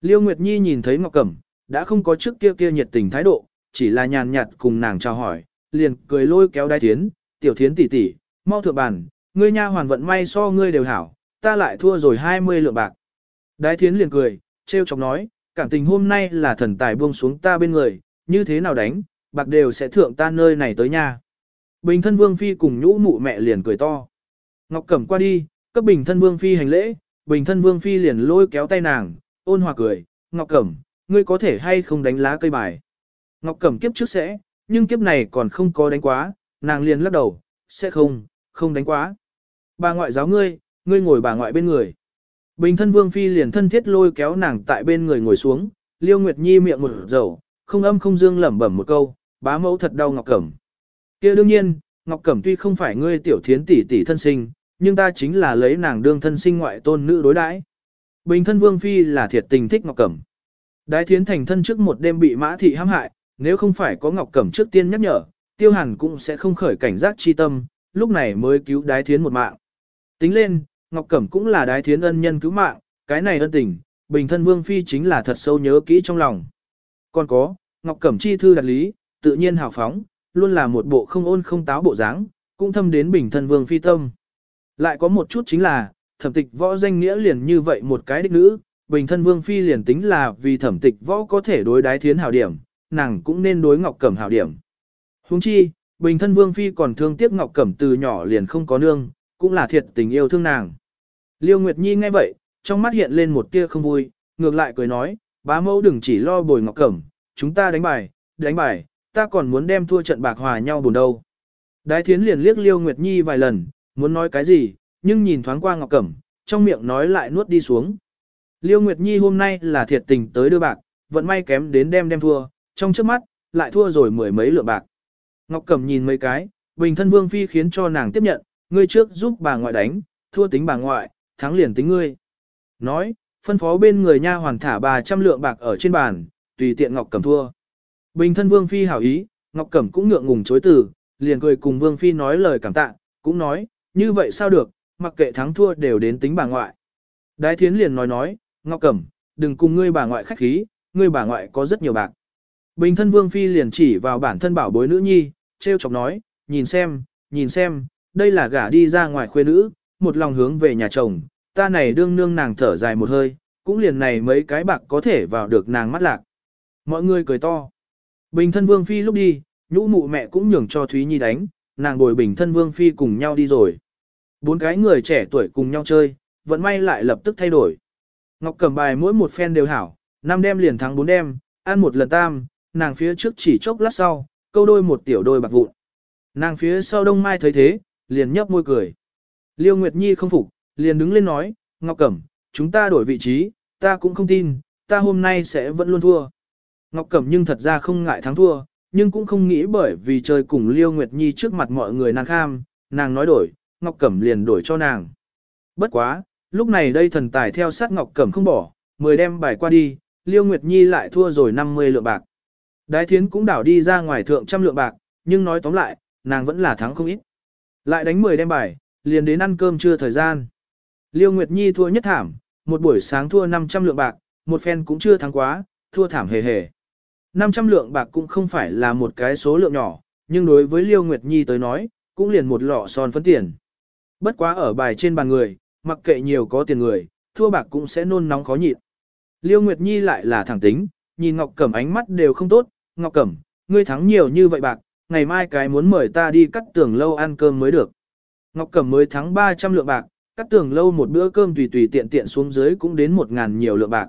Liêu Nguyệt Nhi nhìn thấy Ngọc Cẩm, đã không có trước kia kia nhiệt tình thái độ, chỉ là nhàn nhạt cùng nàng chào hỏi, liền cười lôi kéo đai thiến, tiểu thiến tỷ tỷ, mau thượng bàn, ngươi nha hoàn vận may so ngươi đều hảo, ta lại thua rồi 20 lượng bạc. Đái thiến liền cười, treo chọc nói, cảm tình hôm nay là thần tài buông xuống ta bên người, như thế nào đánh, bạc đều sẽ thượng ta nơi này tới nha. Bình thân vương phi cùng nhũ mụ mẹ liền cười to. Ngọc cẩm qua đi, cấp bình thân vương phi hành lễ, bình thân vương phi liền lôi kéo tay nàng, ôn hòa cười, Ngọc cẩm, ngươi có thể hay không đánh lá cây bài. Ngọc Cẩm kiếp trước sẽ, nhưng kiếp này còn không có đánh quá, nàng liền lắc đầu, sẽ không, không đánh quá. Bà ngoại giáo ngươi, ngươi ngồi bà ngoại bên người. Bình thân Vương Phi liền thân thiết lôi kéo nàng tại bên người ngồi xuống, Liêu Nguyệt Nhi miệng một dầu, không âm không dương lẩm bẩm một câu, bá mẫu thật đau Ngọc Cẩm. kia đương nhiên, Ngọc Cẩm tuy không phải ngươi tiểu thiến tỷ tỷ thân sinh, nhưng ta chính là lấy nàng đương thân sinh ngoại tôn nữ đối đãi. Bình thân Vương Phi là thiệt tình thích Ngọc Cẩm. Đái thiến thành thân trước một đêm bị mã thị hãm hại, nếu không phải có Ngọc Cẩm trước tiên nhắc nhở, Tiêu Hàn cũng sẽ không khởi cảnh giác chi tâm, lúc này mới cứu Đái Thiến một mạng. Tính lên, Ngọc Cẩm cũng là Đái Thiến ân nhân cứu mạng, cái này ân tình, Bình thân Vương Phi chính là thật sâu nhớ kỹ trong lòng. Còn có, Ngọc Cẩm chi thư đặt lý, tự nhiên hào phóng, luôn là một bộ không ôn không táo bộ dáng, cũng thâm đến Bình thân Vương Phi tâm. Lại có một chút chính là, thẩm tịch võ danh nghĩa liền như vậy một cái đích nữ, Bình thân Vương Phi liền tính là vì thẩm tịch võ có thể đối Đái Thiến hảo điểm nàng cũng nên đối Ngọc Cẩm hảo điểm. Huống chi, bình thân Vương Phi còn thương tiếc Ngọc Cẩm từ nhỏ liền không có nương, cũng là thiệt tình yêu thương nàng. Liêu Nguyệt Nhi nghe vậy, trong mắt hiện lên một tia không vui, ngược lại cười nói, bá mẫu đừng chỉ lo bồi Ngọc Cẩm, chúng ta đánh bài, đánh bài, ta còn muốn đem thua trận bạc hòa nhau buồn đâu. Đái thiến liền liếc Liêu Nguyệt Nhi vài lần, muốn nói cái gì, nhưng nhìn thoáng qua Ngọc Cẩm, trong miệng nói lại nuốt đi xuống. Liêu Nguyệt Nhi hôm nay là thiệt tình tới đưa bạc, vận may kém đến đem đem thua, trong trước mắt, lại thua rồi mười mấy lượng bạc. Ngọc Cẩm nhìn mấy cái, bình thân vương phi khiến cho nàng tiếp nhận, ngươi trước giúp bà ngoại đánh, thua tính bà ngoại, thắng liền tính ngươi. Nói, phân phó bên người nha hoàn thả 300 lượng bạc ở trên bàn, tùy tiện Ngọc Cẩm thua. Bình thân vương phi hảo ý, Ngọc Cẩm cũng ngượng ngùng chối từ, liền cười cùng vương phi nói lời cảm tạ, cũng nói, như vậy sao được, mặc kệ thắng thua đều đến tính bà ngoại. Đái thiến liền nói nói, Ngọc Cẩm, đừng cùng ngươi bà ngoại khách khí, ngươi bà ngoại có rất nhiều bạc. Bình thân vương phi liền chỉ vào bản thân bảo bối nữ nhi, treo chọc nói, nhìn xem, nhìn xem, đây là gả đi ra ngoài khuê nữ, một lòng hướng về nhà chồng, ta này đương nương nàng thở dài một hơi, cũng liền này mấy cái bạc có thể vào được nàng mắt lạc. Mọi người cười to. Bình thân vương phi lúc đi, nhũ mụ mẹ cũng nhường cho Thúy Nhi đánh, nàng bồi bình thân vương phi cùng nhau đi rồi. Bốn cái người trẻ tuổi cùng nhau chơi, vẫn may lại lập tức thay đổi. Ngọc cầm bài mỗi một phen đều hảo, năm đêm liền thắng bốn đêm, ăn một lần tam, nàng phía trước chỉ chốc lát sau, câu đôi một tiểu đôi bạc vụn. Nàng phía sau đông mai thấy thế, liền nhấp môi cười. Liêu Nguyệt Nhi không phục, liền đứng lên nói, Ngọc Cẩm, chúng ta đổi vị trí, ta cũng không tin, ta hôm nay sẽ vẫn luôn thua. Ngọc Cẩm nhưng thật ra không ngại thắng thua, nhưng cũng không nghĩ bởi vì chơi cùng Liêu Nguyệt Nhi trước mặt mọi người nàng kham, nàng nói đổi, Ngọc Cẩm liền đổi cho nàng. Bất quá, lúc này đây thần tài theo sát Ngọc Cẩm không bỏ, mười đem bài qua đi, Liêu Nguyệt Nhi lại thua rồi 50 lượng bạc. Đái thiến cũng đảo đi ra ngoài thượng trăm lượng bạc, nhưng nói tóm lại, nàng vẫn là thắng không ít. Lại đánh 10 đem bài, liền đến ăn cơm trưa thời gian. Liêu Nguyệt Nhi thua nhất thảm, một buổi sáng thua 500 lượng bạc, một phen cũng chưa thắng quá, thua thảm hề hề. 500 lượng bạc cũng không phải là một cái số lượng nhỏ, nhưng đối với Liêu Nguyệt Nhi tới nói, cũng liền một lọ son phấn tiền. Bất quá ở bài trên bàn người, mặc kệ nhiều có tiền người, thua bạc cũng sẽ nôn nóng khó nhịn. Liêu Nguyệt Nhi lại là thẳng tính, nhìn Ngọc Cẩm ánh mắt đều không tốt, Ngọc Cẩm, ngươi thắng nhiều như vậy bạc, ngày mai cái muốn mời ta đi cắt tường lâu ăn cơm mới được. Ngọc Cẩm mới thắng 300 lượng bạc, cắt tường lâu một bữa cơm tùy tùy tiện tiện xuống dưới cũng đến 1.000 nhiều lượng bạc.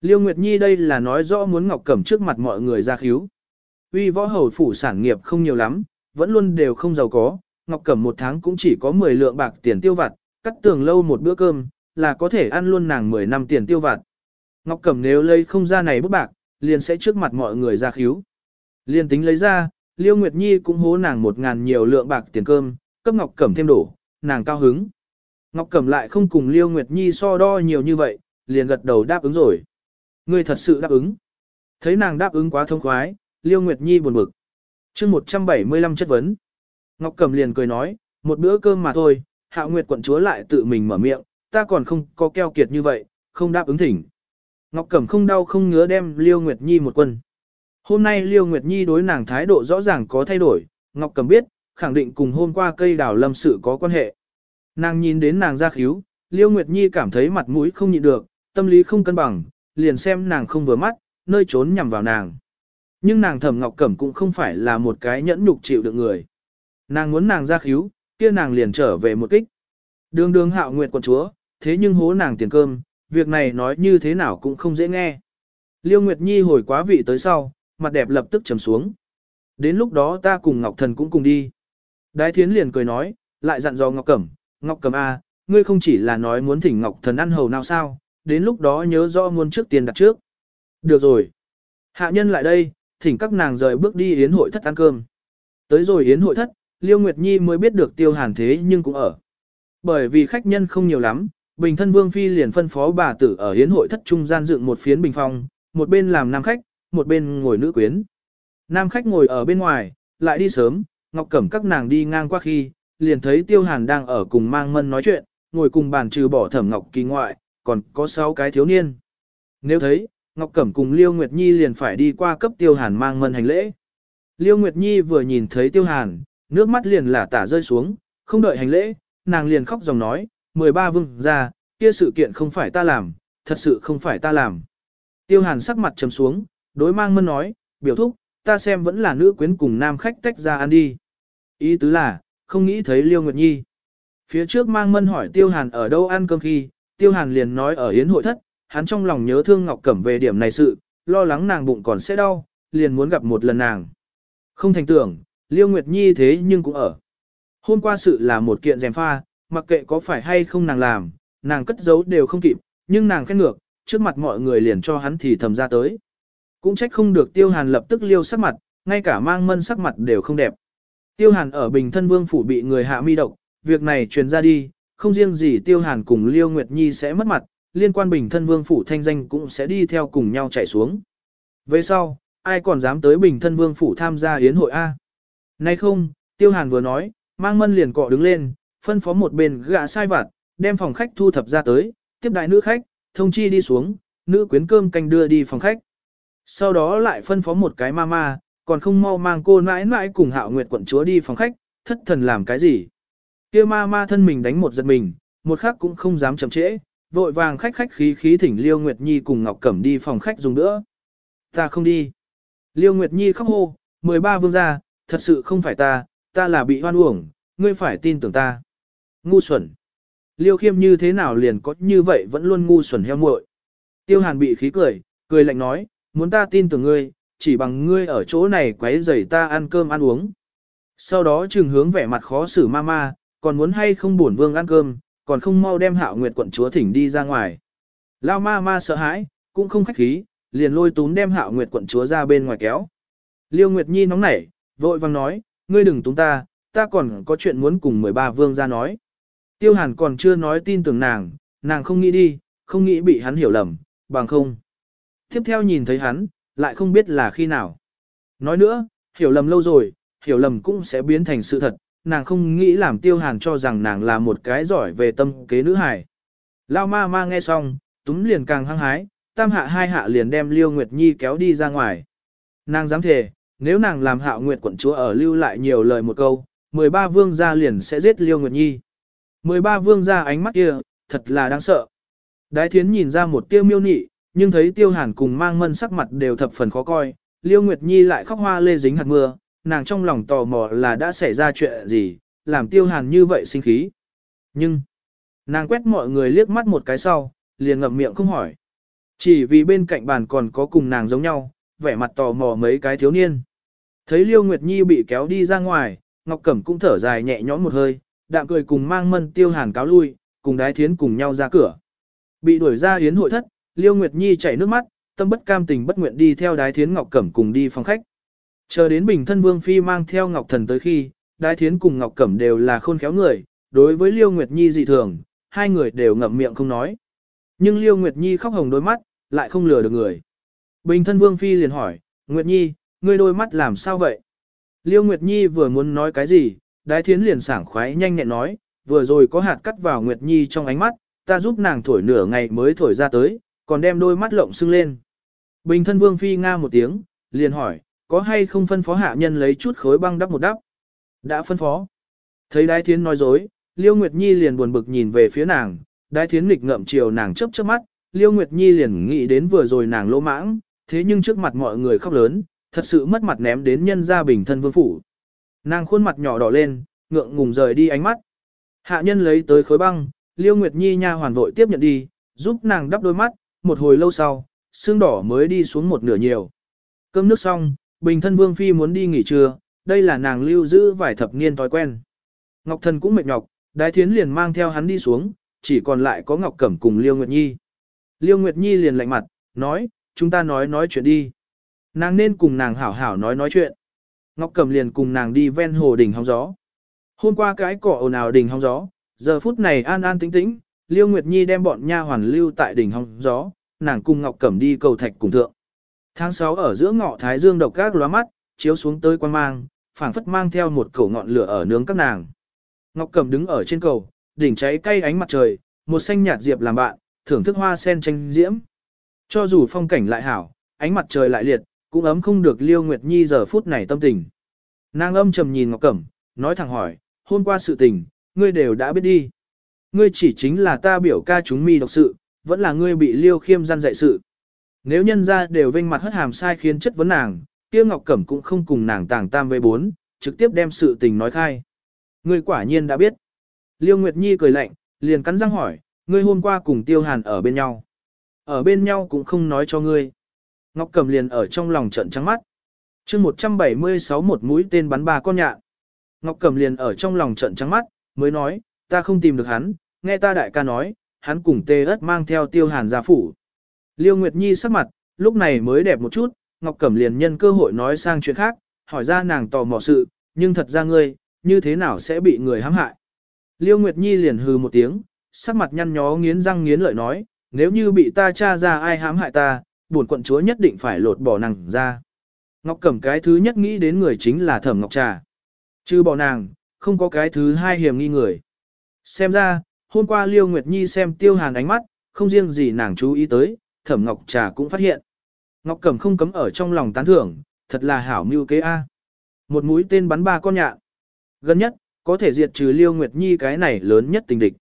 Liêu Nguyệt Nhi đây là nói rõ muốn Ngọc Cẩm trước mặt mọi người ra khíu. Uy võ hầu phủ sản nghiệp không nhiều lắm, vẫn luôn đều không giàu có, Ngọc Cẩm một tháng cũng chỉ có 10 lượng bạc tiền tiêu vặt, cắt tường lâu một bữa cơm, là có thể ăn luôn nàng 10 năm tiền tiêu vặt. Ngọc Cẩm nếu lấy không ra này bút bạc, liền sẽ trước mặt mọi người ra khíu. Liền tính lấy ra, Liêu Nguyệt Nhi cũng hố nàng một ngàn nhiều lượng bạc tiền cơm, cấp Ngọc Cẩm thêm đổ, nàng cao hứng. Ngọc Cẩm lại không cùng Liêu Nguyệt Nhi so đo nhiều như vậy, liền gật đầu đáp ứng rồi. Ngươi thật sự đáp ứng. Thấy nàng đáp ứng quá thông khoái, Liêu Nguyệt Nhi buồn bực. chương 175 chất vấn. Ngọc Cẩm liền cười nói, một bữa cơm mà thôi, Hạ Nguyệt quận chúa lại tự mình mở miệng, ta còn không có keo kiệt như vậy, không đáp ứng thỉnh. Ngọc Cẩm không đau không ngứa đem Liêu Nguyệt Nhi một quân. Hôm nay Liêu Nguyệt Nhi đối nàng thái độ rõ ràng có thay đổi, Ngọc Cẩm biết, khẳng định cùng hôm qua cây đảo lâm sự có quan hệ. Nàng nhìn đến nàng ra khíu, Liêu Nguyệt Nhi cảm thấy mặt mũi không nhịn được, tâm lý không cân bằng, liền xem nàng không vừa mắt, nơi trốn nhằm vào nàng. Nhưng nàng thẩm Ngọc Cẩm cũng không phải là một cái nhẫn nhục chịu được người. Nàng muốn nàng ra khíu, kia nàng liền trở về một kích. Đường đường hạo nguyệt quận chúa, thế nhưng hố nàng tiền cơm, việc này nói như thế nào cũng không dễ nghe. Liêu Nguyệt Nhi hồi quá vị tới sau, mặt đẹp lập tức trầm xuống. Đến lúc đó ta cùng Ngọc Thần cũng cùng đi. Đái Thiến liền cười nói, lại dặn dò Ngọc Cẩm, Ngọc Cẩm A, ngươi không chỉ là nói muốn thỉnh Ngọc Thần ăn hầu nào sao, đến lúc đó nhớ rõ muốn trước tiền đặt trước. Được rồi. Hạ nhân lại đây, thỉnh các nàng rời bước đi yến hội thất ăn cơm. Tới rồi yến hội thất, Liêu Nguyệt Nhi mới biết được Tiêu Hàn thế nhưng cũng ở. Bởi vì khách nhân không nhiều lắm, Bình thân vương phi liền phân phó bà tử ở hiến hội thất trung gian dựng một phiến bình phong, một bên làm nam khách, một bên ngồi nữ quyến. Nam khách ngồi ở bên ngoài, lại đi sớm, Ngọc Cẩm các nàng đi ngang qua khi, liền thấy Tiêu Hàn đang ở cùng mang mân nói chuyện, ngồi cùng bàn trừ bỏ thẩm Ngọc Kỳ ngoại, còn có 6 cái thiếu niên. Nếu thấy, Ngọc Cẩm cùng Liêu Nguyệt Nhi liền phải đi qua cấp Tiêu Hàn mang mân hành lễ. Liêu Nguyệt Nhi vừa nhìn thấy Tiêu Hàn, nước mắt liền là tả rơi xuống, không đợi hành lễ, nàng liền khóc dòng nói, 13 vương ra, kia sự kiện không phải ta làm, thật sự không phải ta làm. Tiêu hàn sắc mặt trầm xuống, đối mang mân nói, biểu thúc, ta xem vẫn là nữ quyến cùng nam khách tách ra ăn đi. Ý tứ là, không nghĩ thấy Liêu Nguyệt Nhi. Phía trước mang mân hỏi Tiêu Hàn ở đâu ăn cơm khi, Tiêu Hàn liền nói ở hiến hội thất, hắn trong lòng nhớ thương Ngọc Cẩm về điểm này sự, lo lắng nàng bụng còn sẽ đau, liền muốn gặp một lần nàng. Không thành tưởng, Liêu Nguyệt Nhi thế nhưng cũng ở. Hôm qua sự là một kiện dèm pha, mặc kệ có phải hay không nàng làm, nàng cất giấu đều không kịp, nhưng nàng khét ngược, trước mặt mọi người liền cho hắn thì thầm ra tới. Cũng trách không được tiêu hàn lập tức liêu sắc mặt, ngay cả mang mân sắc mặt đều không đẹp. Tiêu hàn ở bình thân vương phủ bị người hạ mi độc, việc này truyền ra đi, không riêng gì tiêu hàn cùng liêu nguyệt nhi sẽ mất mặt, liên quan bình thân vương phủ thanh danh cũng sẽ đi theo cùng nhau chạy xuống. Về sau, ai còn dám tới bình thân vương phủ tham gia yến hội A? Nay không, tiêu hàn vừa nói, mang mân liền cọ đứng lên, phân phó một bên gã sai vặt, đem phòng khách thu thập ra tới, tiếp đại nữ khách, thông chi đi xuống, nữ quyến cơm canh đưa đi phòng khách. Sau đó lại phân phó một cái mama, còn không mau mang cô nãi nãi cùng hạo nguyệt quận chúa đi phòng khách, thất thần làm cái gì. kia mama thân mình đánh một giật mình, một khác cũng không dám chậm trễ, vội vàng khách khách khí khí thỉnh Liêu Nguyệt Nhi cùng Ngọc Cẩm đi phòng khách dùng nữa. Ta không đi. Liêu Nguyệt Nhi khóc hô, 13 vương gia, thật sự không phải ta, ta là bị hoan uổng, ngươi phải tin tưởng ta. Ngu xuẩn. Liêu khiêm như thế nào liền có như vậy vẫn luôn ngu xuẩn heo muội. Tiêu hàn bị khí cười, cười lạnh nói, muốn ta tin tưởng ngươi, chỉ bằng ngươi ở chỗ này quấy rầy ta ăn cơm ăn uống. Sau đó trừng hướng vẻ mặt khó xử ma ma, còn muốn hay không buồn vương ăn cơm, còn không mau đem hạo nguyệt quận chúa thỉnh đi ra ngoài. Lao ma ma sợ hãi, cũng không khách khí, liền lôi túm đem hạo nguyệt quận chúa ra bên ngoài kéo. Liêu Nguyệt Nhi nóng nảy, vội vàng nói, ngươi đừng túng ta, ta còn có chuyện muốn cùng 13 vương ra nói. Tiêu Hàn còn chưa nói tin tưởng nàng, nàng không nghĩ đi, không nghĩ bị hắn hiểu lầm, bằng không. Tiếp theo nhìn thấy hắn, lại không biết là khi nào. Nói nữa, hiểu lầm lâu rồi, hiểu lầm cũng sẽ biến thành sự thật, nàng không nghĩ làm Tiêu Hàn cho rằng nàng là một cái giỏi về tâm kế nữ hài. Lao ma ma nghe xong, túm liền càng hăng hái, tam hạ hai hạ liền đem Liêu Nguyệt Nhi kéo đi ra ngoài. Nàng dám thề, nếu nàng làm hạo nguyệt quận chúa ở lưu lại nhiều lời một câu, 13 vương gia liền sẽ giết Liêu Nguyệt Nhi. 13 vương ra ánh mắt kia, thật là đáng sợ. Đái thiến nhìn ra một tiêu miêu nị, nhưng thấy tiêu hàn cùng mang mân sắc mặt đều thập phần khó coi, liêu nguyệt nhi lại khóc hoa lê dính hạt mưa, nàng trong lòng tò mò là đã xảy ra chuyện gì, làm tiêu hàn như vậy sinh khí. Nhưng, nàng quét mọi người liếc mắt một cái sau, liền ngậm miệng không hỏi. Chỉ vì bên cạnh bàn còn có cùng nàng giống nhau, vẻ mặt tò mò mấy cái thiếu niên. Thấy Liêu Nguyệt Nhi bị kéo đi ra ngoài, Ngọc Cẩm cũng thở dài nhẹ nhõm một hơi, đạm cười cùng mang mân tiêu hàn cáo lui, cùng đái thiến cùng nhau ra cửa. Bị đuổi ra yến hội thất, Liêu Nguyệt Nhi chảy nước mắt, tâm bất cam tình bất nguyện đi theo đái thiến Ngọc Cẩm cùng đi phòng khách. Chờ đến bình thân Vương Phi mang theo Ngọc Thần tới khi, đái thiến cùng Ngọc Cẩm đều là khôn khéo người, đối với Liêu Nguyệt Nhi dị thường, hai người đều ngậm miệng không nói. Nhưng Liêu Nguyệt Nhi khóc hồng đôi mắt, lại không lừa được người. Bình thân Vương Phi liền hỏi, Nguyệt Nhi, ngươi đôi mắt làm sao vậy? Liêu Nguyệt Nhi vừa muốn nói cái gì, đái thiến liền sảng khoái nhanh nhẹn nói, vừa rồi có hạt cắt vào Nguyệt Nhi trong ánh mắt, ta giúp nàng thổi nửa ngày mới thổi ra tới, còn đem đôi mắt lộng sưng lên. Bình thân vương phi nga một tiếng, liền hỏi, có hay không phân phó hạ nhân lấy chút khối băng đắp một đắp? Đã phân phó. Thấy đái thiến nói dối, Liêu Nguyệt Nhi liền buồn bực nhìn về phía nàng, đái thiến nghịch ngậm chiều nàng chớp chớp mắt, Liêu Nguyệt Nhi liền nghĩ đến vừa rồi nàng lỗ mãng, thế nhưng trước mặt mọi người khóc lớn, thật sự mất mặt ném đến nhân gia bình thân vương phủ. Nàng khuôn mặt nhỏ đỏ lên, ngượng ngùng rời đi ánh mắt. Hạ nhân lấy tới khối băng, Liêu Nguyệt Nhi nha hoàn vội tiếp nhận đi, giúp nàng đắp đôi mắt, một hồi lâu sau, xương đỏ mới đi xuống một nửa nhiều. Cơm nước xong, Bình thân Vương Phi muốn đi nghỉ trưa, đây là nàng lưu giữ vài thập niên thói quen. Ngọc Thần cũng mệt nhọc, Đái Thiến liền mang theo hắn đi xuống, chỉ còn lại có Ngọc Cẩm cùng Liêu Nguyệt Nhi. Liêu Nguyệt Nhi liền lạnh mặt, nói, chúng ta nói nói chuyện đi. Nàng nên cùng nàng hảo hảo nói nói chuyện. Ngọc Cẩm liền cùng nàng đi ven hồ đỉnh hóng gió. Hôm qua cái cỏ ồn ào đỉnh hóng gió, giờ phút này an an tĩnh tĩnh, Liêu Nguyệt Nhi đem bọn nha hoàn lưu tại đỉnh hóng gió, nàng cùng Ngọc Cẩm đi cầu thạch cùng thượng. Tháng 6 ở giữa ngọ thái dương độc các lóa mắt, chiếu xuống tới quan mang, phảng phất mang theo một cổ ngọn lửa ở nướng các nàng. Ngọc Cẩm đứng ở trên cầu, đỉnh cháy cay ánh mặt trời, một xanh nhạt diệp làm bạn, thưởng thức hoa sen tranh diễm. Cho dù phong cảnh lại hảo, ánh mặt trời lại liệt, cũng ấm không được Liêu Nguyệt Nhi giờ phút này tâm tình. Nàng âm trầm nhìn Ngọc Cẩm, nói thẳng hỏi, hôm qua sự tình, ngươi đều đã biết đi. Ngươi chỉ chính là ta biểu ca chúng mi độc sự, vẫn là ngươi bị Liêu Khiêm gian dạy sự. Nếu nhân ra đều vênh mặt hất hàm sai khiến chất vấn nàng, kia Ngọc Cẩm cũng không cùng nàng tàng tam với bốn, trực tiếp đem sự tình nói khai. Ngươi quả nhiên đã biết. Liêu Nguyệt Nhi cười lạnh, liền cắn răng hỏi, ngươi hôm qua cùng Tiêu Hàn ở bên nhau. Ở bên nhau cũng không nói cho ngươi. Ngọc Cẩm liền ở trong lòng trận trắng mắt. chương 176 một mũi tên bắn ba con nhạn. Ngọc Cẩm liền ở trong lòng trận trắng mắt, mới nói, ta không tìm được hắn, nghe ta đại ca nói, hắn cùng tê ớt mang theo tiêu hàn gia phủ. Liêu Nguyệt Nhi sắc mặt, lúc này mới đẹp một chút, Ngọc Cẩm liền nhân cơ hội nói sang chuyện khác, hỏi ra nàng tò mò sự, nhưng thật ra ngươi, như thế nào sẽ bị người hãm hại. Liêu Nguyệt Nhi liền hừ một tiếng, sắc mặt nhăn nhó nghiến răng nghiến lợi nói, nếu như bị ta tra ra ai hãm hại ta, buồn quận chúa nhất định phải lột bỏ nàng ra. Ngọc Cẩm cái thứ nhất nghĩ đến người chính là Thẩm Ngọc Trà. Chứ bỏ nàng, không có cái thứ hai hiểm nghi người. Xem ra, hôm qua Liêu Nguyệt Nhi xem tiêu hàn ánh mắt, không riêng gì nàng chú ý tới, Thẩm Ngọc Trà cũng phát hiện. Ngọc Cẩm không cấm ở trong lòng tán thưởng, thật là hảo mưu kế A. Một mũi tên bắn ba con nhạn. Gần nhất, có thể diệt trừ Liêu Nguyệt Nhi cái này lớn nhất tình địch.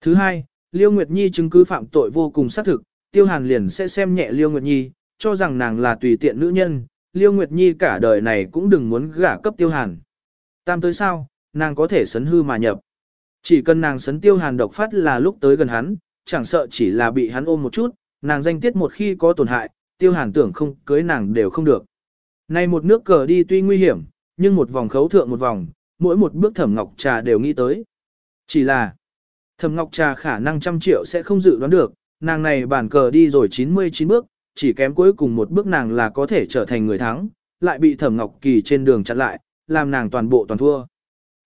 Thứ hai, Liêu Nguyệt Nhi chứng cứ phạm tội vô cùng xác thực, Tiêu Hàn liền sẽ xem nhẹ Liêu Nguyệt Nhi, cho rằng nàng là tùy tiện nữ nhân, Liêu Nguyệt Nhi cả đời này cũng đừng muốn gả cấp Tiêu Hàn. Tam tới sao, nàng có thể sấn hư mà nhập. Chỉ cần nàng sấn Tiêu Hàn độc phát là lúc tới gần hắn, chẳng sợ chỉ là bị hắn ôm một chút, nàng danh tiết một khi có tổn hại, Tiêu Hàn tưởng không cưới nàng đều không được. Nay một nước cờ đi tuy nguy hiểm, nhưng một vòng khấu thượng một vòng, mỗi một bước Thẩm Ngọc Trà đều nghĩ tới. Chỉ là Thẩm Ngọc Trà khả năng trăm triệu sẽ không dự đoán được, nàng này bản cờ đi rồi 99 bước, chỉ kém cuối cùng một bước nàng là có thể trở thành người thắng, lại bị Thẩm Ngọc Kỳ trên đường chặn lại, làm nàng toàn bộ toàn thua.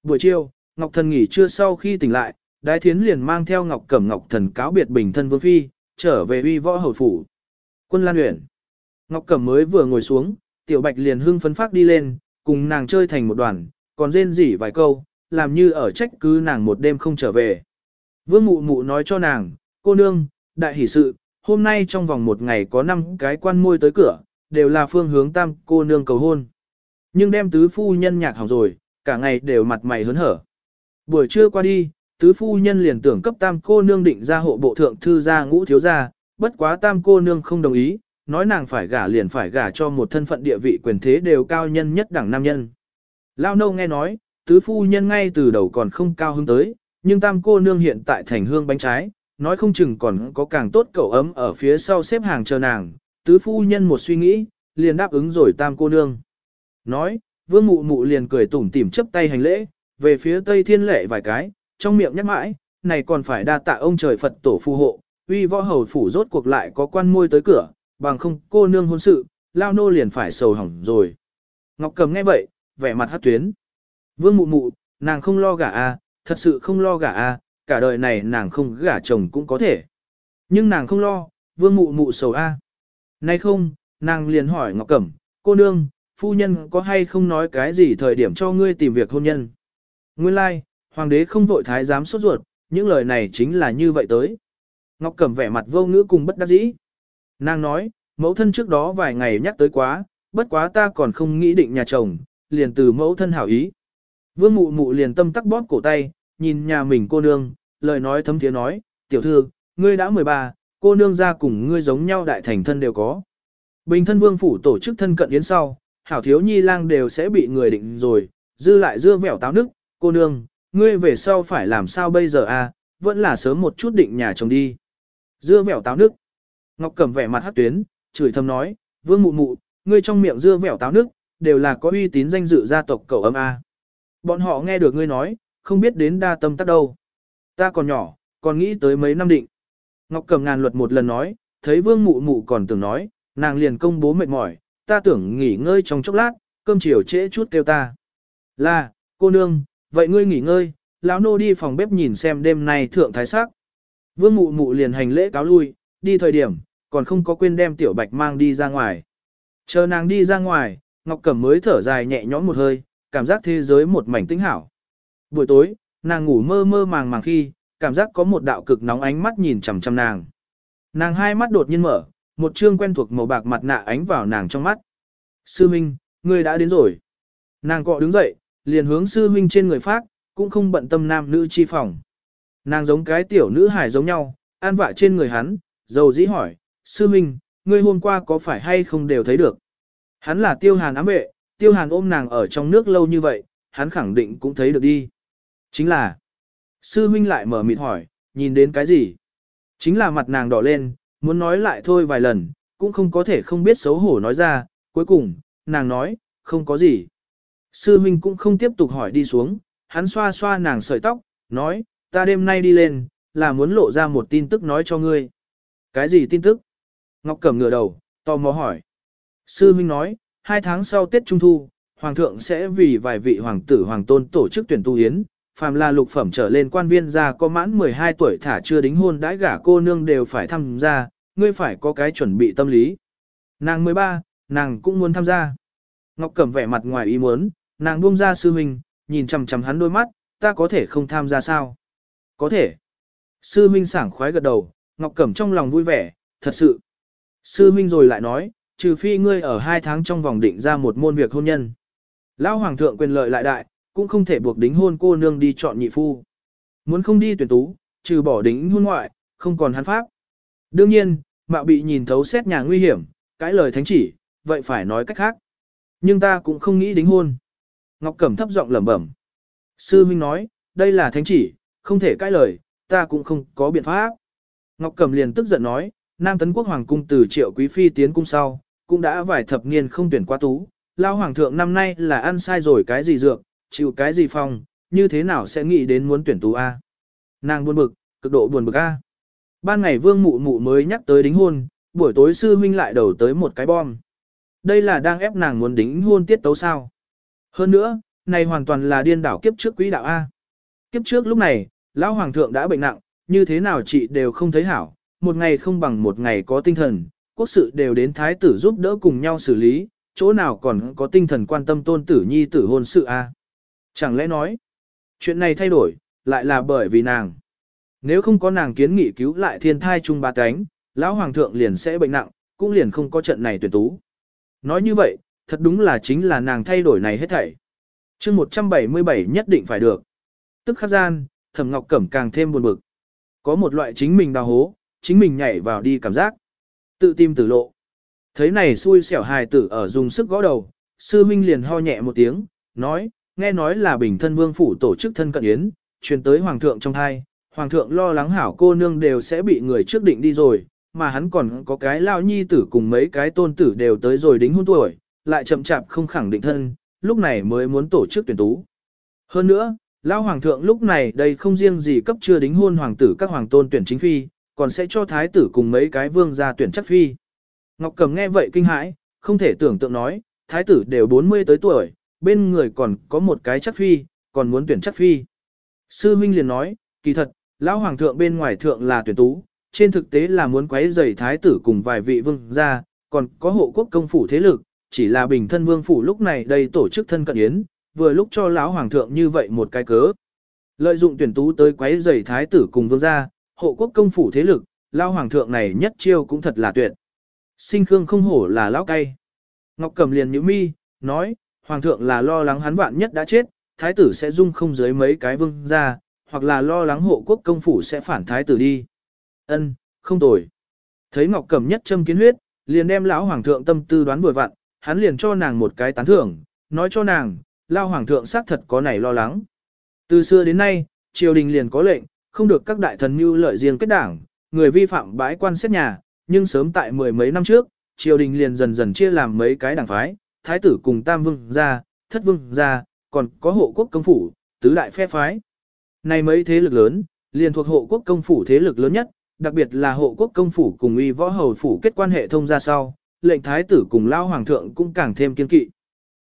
Buổi chiều, Ngọc Thần nghỉ trưa sau khi tỉnh lại, Đái Thiến liền mang theo Ngọc Cẩm Ngọc Thần cáo biệt Bình thân Vương phi, trở về Uy Võ hầu phủ. Quân Lan Uyển. Ngọc Cẩm mới vừa ngồi xuống, Tiểu Bạch liền hưng phấn phát đi lên, cùng nàng chơi thành một đoàn, còn rên rỉ vài câu, làm như ở trách cứ nàng một đêm không trở về. Vương Mụ Mụ nói cho nàng, cô nương, đại hỷ sự, hôm nay trong vòng một ngày có 5 cái quan môi tới cửa, đều là phương hướng tam cô nương cầu hôn. Nhưng đem tứ phu nhân nhạc hỏng rồi, cả ngày đều mặt mày hớn hở. Buổi trưa qua đi, tứ phu nhân liền tưởng cấp tam cô nương định ra hộ bộ thượng thư gia ngũ thiếu gia, bất quá tam cô nương không đồng ý, nói nàng phải gả liền phải gả cho một thân phận địa vị quyền thế đều cao nhân nhất đẳng nam nhân. Lao nâu nghe nói, tứ phu nhân ngay từ đầu còn không cao hứng tới, nhưng tam cô nương hiện tại thành hương bánh trái, nói không chừng còn có càng tốt cậu ấm ở phía sau xếp hàng chờ nàng, tứ phu nhân một suy nghĩ, liền đáp ứng rồi tam cô nương. Nói, vương mụ mụ liền cười tủm tỉm chấp tay hành lễ, về phía tây thiên lệ vài cái, trong miệng nhắc mãi, này còn phải đa tạ ông trời Phật tổ phù hộ, uy võ hầu phủ rốt cuộc lại có quan môi tới cửa, bằng không cô nương hôn sự, lao nô liền phải sầu hỏng rồi. Ngọc cầm nghe vậy, vẻ mặt hát tuyến. Vương mụ mụ, nàng không lo gả a, thật sự không lo gả a, cả đời này nàng không gả chồng cũng có thể. Nhưng nàng không lo, vương mụ mụ sầu a. Nay không, nàng liền hỏi Ngọc Cẩm, cô nương, phu nhân có hay không nói cái gì thời điểm cho ngươi tìm việc hôn nhân. Nguyên lai, like, hoàng đế không vội thái giám sốt ruột, những lời này chính là như vậy tới. Ngọc Cẩm vẻ mặt vô ngữ cùng bất đắc dĩ. Nàng nói, mẫu thân trước đó vài ngày nhắc tới quá, bất quá ta còn không nghĩ định nhà chồng, liền từ mẫu thân hảo ý. Vương mụ mụ liền tâm tắc bóp cổ tay, nhìn nhà mình cô nương, lời nói thấm thiế nói, tiểu thư, ngươi đã 13, cô nương ra cùng ngươi giống nhau đại thành thân đều có. Bình thân vương phủ tổ chức thân cận yến sau, hảo thiếu nhi lang đều sẽ bị người định rồi, dư lại dưa vẻo táo nức, cô nương, ngươi về sau phải làm sao bây giờ à, vẫn là sớm một chút định nhà chồng đi. Dưa vẻo táo nức. Ngọc cầm vẻ mặt hát tuyến, chửi thầm nói, vương mụ mụ, ngươi trong miệng dưa vẻo táo nức, đều là có uy tín danh dự gia tộc cậu âm A. Bọn họ nghe được ngươi nói, không biết đến đa tâm tác đâu. Ta còn nhỏ, còn nghĩ tới mấy năm định. Ngọc cầm ngàn luật một lần nói, thấy vương mụ mụ còn tưởng nói, nàng liền công bố mệt mỏi, ta tưởng nghỉ ngơi trong chốc lát, cơm chiều trễ chút kêu ta. Là, cô nương, vậy ngươi nghỉ ngơi, lão nô đi phòng bếp nhìn xem đêm nay thượng thái sắc. Vương mụ mụ liền hành lễ cáo lui, đi thời điểm, còn không có quên đem tiểu bạch mang đi ra ngoài. Chờ nàng đi ra ngoài, Ngọc Cẩm mới thở dài nhẹ nhõm một hơi, cảm giác thế giới một mảnh tĩnh hảo buổi tối, nàng ngủ mơ mơ màng màng khi, cảm giác có một đạo cực nóng ánh mắt nhìn chằm chằm nàng. Nàng hai mắt đột nhiên mở, một trương quen thuộc màu bạc mặt nạ ánh vào nàng trong mắt. Sư Minh, ngươi đã đến rồi. Nàng cọ đứng dậy, liền hướng sư Minh trên người phát, cũng không bận tâm nam nữ chi phòng. Nàng giống cái tiểu nữ hài giống nhau, an vạ trên người hắn, dầu dĩ hỏi, sư Minh, ngươi hôm qua có phải hay không đều thấy được. Hắn là tiêu hàn ám vệ, tiêu hàn ôm nàng ở trong nước lâu như vậy, hắn khẳng định cũng thấy được đi. Chính là, sư huynh lại mở mịt hỏi, nhìn đến cái gì? Chính là mặt nàng đỏ lên, muốn nói lại thôi vài lần, cũng không có thể không biết xấu hổ nói ra, cuối cùng, nàng nói, không có gì. Sư huynh cũng không tiếp tục hỏi đi xuống, hắn xoa xoa nàng sợi tóc, nói, ta đêm nay đi lên, là muốn lộ ra một tin tức nói cho ngươi. Cái gì tin tức? Ngọc Cẩm ngửa đầu, tò mò hỏi. Sư huynh nói, hai tháng sau Tết Trung Thu, Hoàng thượng sẽ vì vài vị hoàng tử hoàng tôn tổ chức tuyển tu hiến, phàm là lục phẩm trở lên quan viên gia có mãn 12 tuổi thả chưa đính hôn đãi gả cô nương đều phải tham gia, ngươi phải có cái chuẩn bị tâm lý. Nàng 13, nàng cũng muốn tham gia. Ngọc Cẩm vẻ mặt ngoài ý muốn, nàng buông ra sư huynh, nhìn chằm chằm hắn đôi mắt, ta có thể không tham gia sao? Có thể. Sư huynh sảng khoái gật đầu, Ngọc Cẩm trong lòng vui vẻ, thật sự. Sư huynh rồi lại nói, trừ phi ngươi ở hai tháng trong vòng định ra một môn việc hôn nhân. Lão hoàng thượng quyền lợi lại đại, cũng không thể buộc đính hôn cô nương đi chọn nhị phu. Muốn không đi tuyển tú, trừ bỏ đính hôn ngoại, không còn hắn pháp. Đương nhiên, mạo bị nhìn thấu xét nhà nguy hiểm, cãi lời thánh chỉ, vậy phải nói cách khác. Nhưng ta cũng không nghĩ đính hôn. Ngọc Cẩm thấp giọng lẩm bẩm. Sư huynh nói, đây là thánh chỉ, không thể cãi lời, ta cũng không có biện pháp. Ngọc Cẩm liền tức giận nói, Nam Tấn Quốc Hoàng cung từ triệu quý phi tiến cung sau, cũng đã vài thập niên không tuyển qua tú. Lao Hoàng thượng năm nay là ăn sai rồi cái gì dược, chịu cái gì phong, như thế nào sẽ nghĩ đến muốn tuyển tú A. Nàng buồn bực, cực độ buồn bực A. Ban ngày vương mụ mụ mới nhắc tới đính hôn, buổi tối sư huynh lại đầu tới một cái bom. Đây là đang ép nàng muốn đính hôn tiết tấu sao. Hơn nữa, này hoàn toàn là điên đảo kiếp trước quý đạo A. Kiếp trước lúc này, lão hoàng thượng đã bệnh nặng, như thế nào chị đều không thấy hảo, một ngày không bằng một ngày có tinh thần, quốc sự đều đến thái tử giúp đỡ cùng nhau xử lý, chỗ nào còn có tinh thần quan tâm tôn tử nhi tử hôn sự a? Chẳng lẽ nói, chuyện này thay đổi, lại là bởi vì nàng. Nếu không có nàng kiến nghị cứu lại thiên thai chung ba cánh, lão hoàng thượng liền sẽ bệnh nặng, cũng liền không có trận này tuyển tú. Nói như vậy, thật đúng là chính là nàng thay đổi này hết thảy. chương 177 nhất định phải được. Tức khắc gian, thẩm ngọc cẩm càng thêm buồn bực. Có một loại chính mình đào hố, chính mình nhảy vào đi cảm giác. Tự tìm tử lộ. Thấy này xui xẻo hài tử ở dùng sức gõ đầu, sư minh liền ho nhẹ một tiếng, nói, nghe nói là bình thân vương phủ tổ chức thân cận yến, truyền tới hoàng thượng trong thai, hoàng thượng lo lắng hảo cô nương đều sẽ bị người trước định đi rồi, mà hắn còn có cái lao nhi tử cùng mấy cái tôn tử đều tới rồi đính hôn tuổi, lại chậm chạp không khẳng định thân, lúc này mới muốn tổ chức tuyển tú. Hơn nữa, lao hoàng thượng lúc này đây không riêng gì cấp chưa đính hôn hoàng tử các hoàng tôn tuyển chính phi, còn sẽ cho thái tử cùng mấy cái vương gia tuyển chắc phi. Ngọc Cầm nghe vậy kinh hãi, không thể tưởng tượng nói, thái tử đều 40 tới tuổi, bên người còn có một cái chắc phi, còn muốn tuyển chắc phi. Sư huynh liền nói, kỳ thật, lão hoàng thượng bên ngoài thượng là tuyển tú, trên thực tế là muốn quấy rầy thái tử cùng vài vị vương gia, còn có hộ quốc công phủ thế lực, chỉ là bình thân vương phủ lúc này đây tổ chức thân cận yến, vừa lúc cho lão hoàng thượng như vậy một cái cớ. Lợi dụng tuyển tú tới quấy rầy thái tử cùng vương gia, hộ quốc công phủ thế lực, lão hoàng thượng này nhất chiêu cũng thật là tuyệt. Sinh Khương không hổ là lão cay. Ngọc Cẩm liền nhíu mi, nói, Hoàng thượng là lo lắng hắn vạn nhất đã chết, thái tử sẽ dung không dưới mấy cái vương ra, hoặc là lo lắng hộ quốc công phủ sẽ phản thái tử đi. Ân, không tồi. Thấy Ngọc Cẩm nhất châm kiến huyết, liền đem lão hoàng thượng tâm tư đoán vừa vặn, hắn liền cho nàng một cái tán thưởng, nói cho nàng, lao hoàng thượng xác thật có này lo lắng. Từ xưa đến nay, triều đình liền có lệnh, không được các đại thần mưu lợi riêng kết đảng, người vi phạm bãi quan xét nhà, nhưng sớm tại mười mấy năm trước, triều đình liền dần dần chia làm mấy cái đảng phái, thái tử cùng tam vương gia, thất vương gia, còn có hộ quốc công phủ, tứ đại phe phái. Này mấy thế lực lớn, liền thuộc hộ quốc công phủ thế lực lớn nhất, đặc biệt là hộ quốc công phủ cùng uy võ hầu phủ kết quan hệ thông ra sau, lệnh thái tử cùng lão hoàng thượng cũng càng thêm kiên kỵ.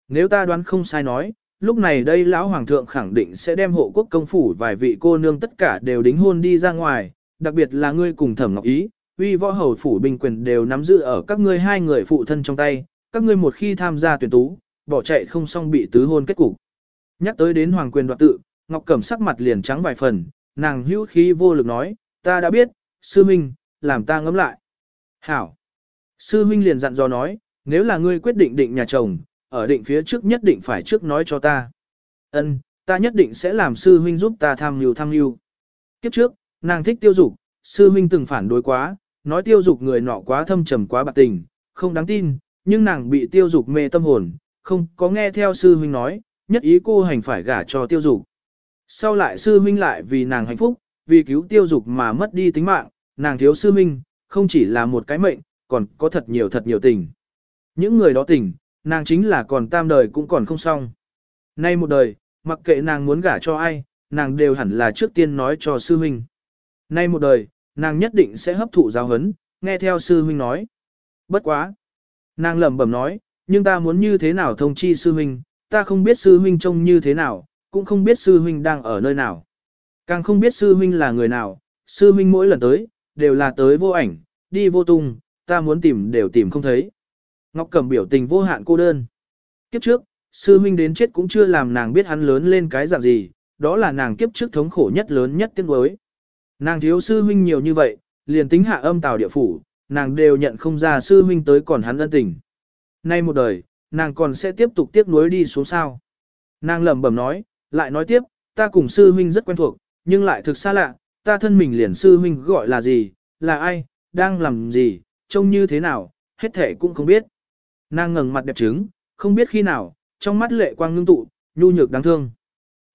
Nếu ta đoán không sai nói, lúc này đây lão hoàng thượng khẳng định sẽ đem hộ quốc công phủ vài vị cô nương tất cả đều đính hôn đi ra ngoài, đặc biệt là ngươi cùng Thẩm Ngọc Ý, uy võ hầu phủ bình quyền đều nắm giữ ở các ngươi hai người phụ thân trong tay, các ngươi một khi tham gia tuyển tú, bỏ chạy không xong bị tứ hôn kết cục. Nhắc tới đến hoàng quyền đoạt tự, Ngọc Cẩm sắc mặt liền trắng vài phần, nàng hữu khí vô lực nói, ta đã biết, sư huynh, làm ta ngấm lại. Hảo. Sư huynh liền dặn dò nói, nếu là ngươi quyết định định nhà chồng, ở định phía trước nhất định phải trước nói cho ta. Ân, ta nhất định sẽ làm sư huynh giúp ta tham nhiều tham nhiều. Kiếp trước, nàng thích tiêu dục, sư huynh từng phản đối quá, nói tiêu dục người nọ quá thâm trầm quá bạc tình, không đáng tin, nhưng nàng bị tiêu dục mê tâm hồn, không có nghe theo sư huynh nói, nhất ý cô hành phải gả cho tiêu dục. Sau lại sư huynh lại vì nàng hạnh phúc, vì cứu tiêu dục mà mất đi tính mạng, nàng thiếu sư huynh, không chỉ là một cái mệnh, còn có thật nhiều thật nhiều tình. Những người đó tình, nàng chính là còn tam đời cũng còn không xong. Nay một đời, mặc kệ nàng muốn gả cho ai, nàng đều hẳn là trước tiên nói cho sư huynh. Nay một đời, nàng nhất định sẽ hấp thụ giáo hấn, nghe theo sư huynh nói. Bất quá. Nàng lẩm bẩm nói, nhưng ta muốn như thế nào thông chi sư huynh, ta không biết sư huynh trông như thế nào, cũng không biết sư huynh đang ở nơi nào. Càng không biết sư huynh là người nào, sư huynh mỗi lần tới, đều là tới vô ảnh, đi vô tung, ta muốn tìm đều tìm không thấy. Ngọc Cẩm biểu tình vô hạn cô đơn. Kiếp trước, sư huynh đến chết cũng chưa làm nàng biết hắn lớn lên cái dạng gì, đó là nàng kiếp trước thống khổ nhất lớn nhất tiếc nuối. Nàng thiếu sư huynh nhiều như vậy, liền tính hạ âm tào địa phủ, nàng đều nhận không ra sư huynh tới còn hắn ân tình. Nay một đời, nàng còn sẽ tiếp tục tiếp nối đi xuống sao. Nàng lẩm bẩm nói, lại nói tiếp, ta cùng sư huynh rất quen thuộc, nhưng lại thực xa lạ, ta thân mình liền sư huynh gọi là gì, là ai, đang làm gì, trông như thế nào, hết thể cũng không biết. Nàng ngẩng mặt đẹp trứng, không biết khi nào, trong mắt lệ quang ngưng tụ, nhu nhược đáng thương.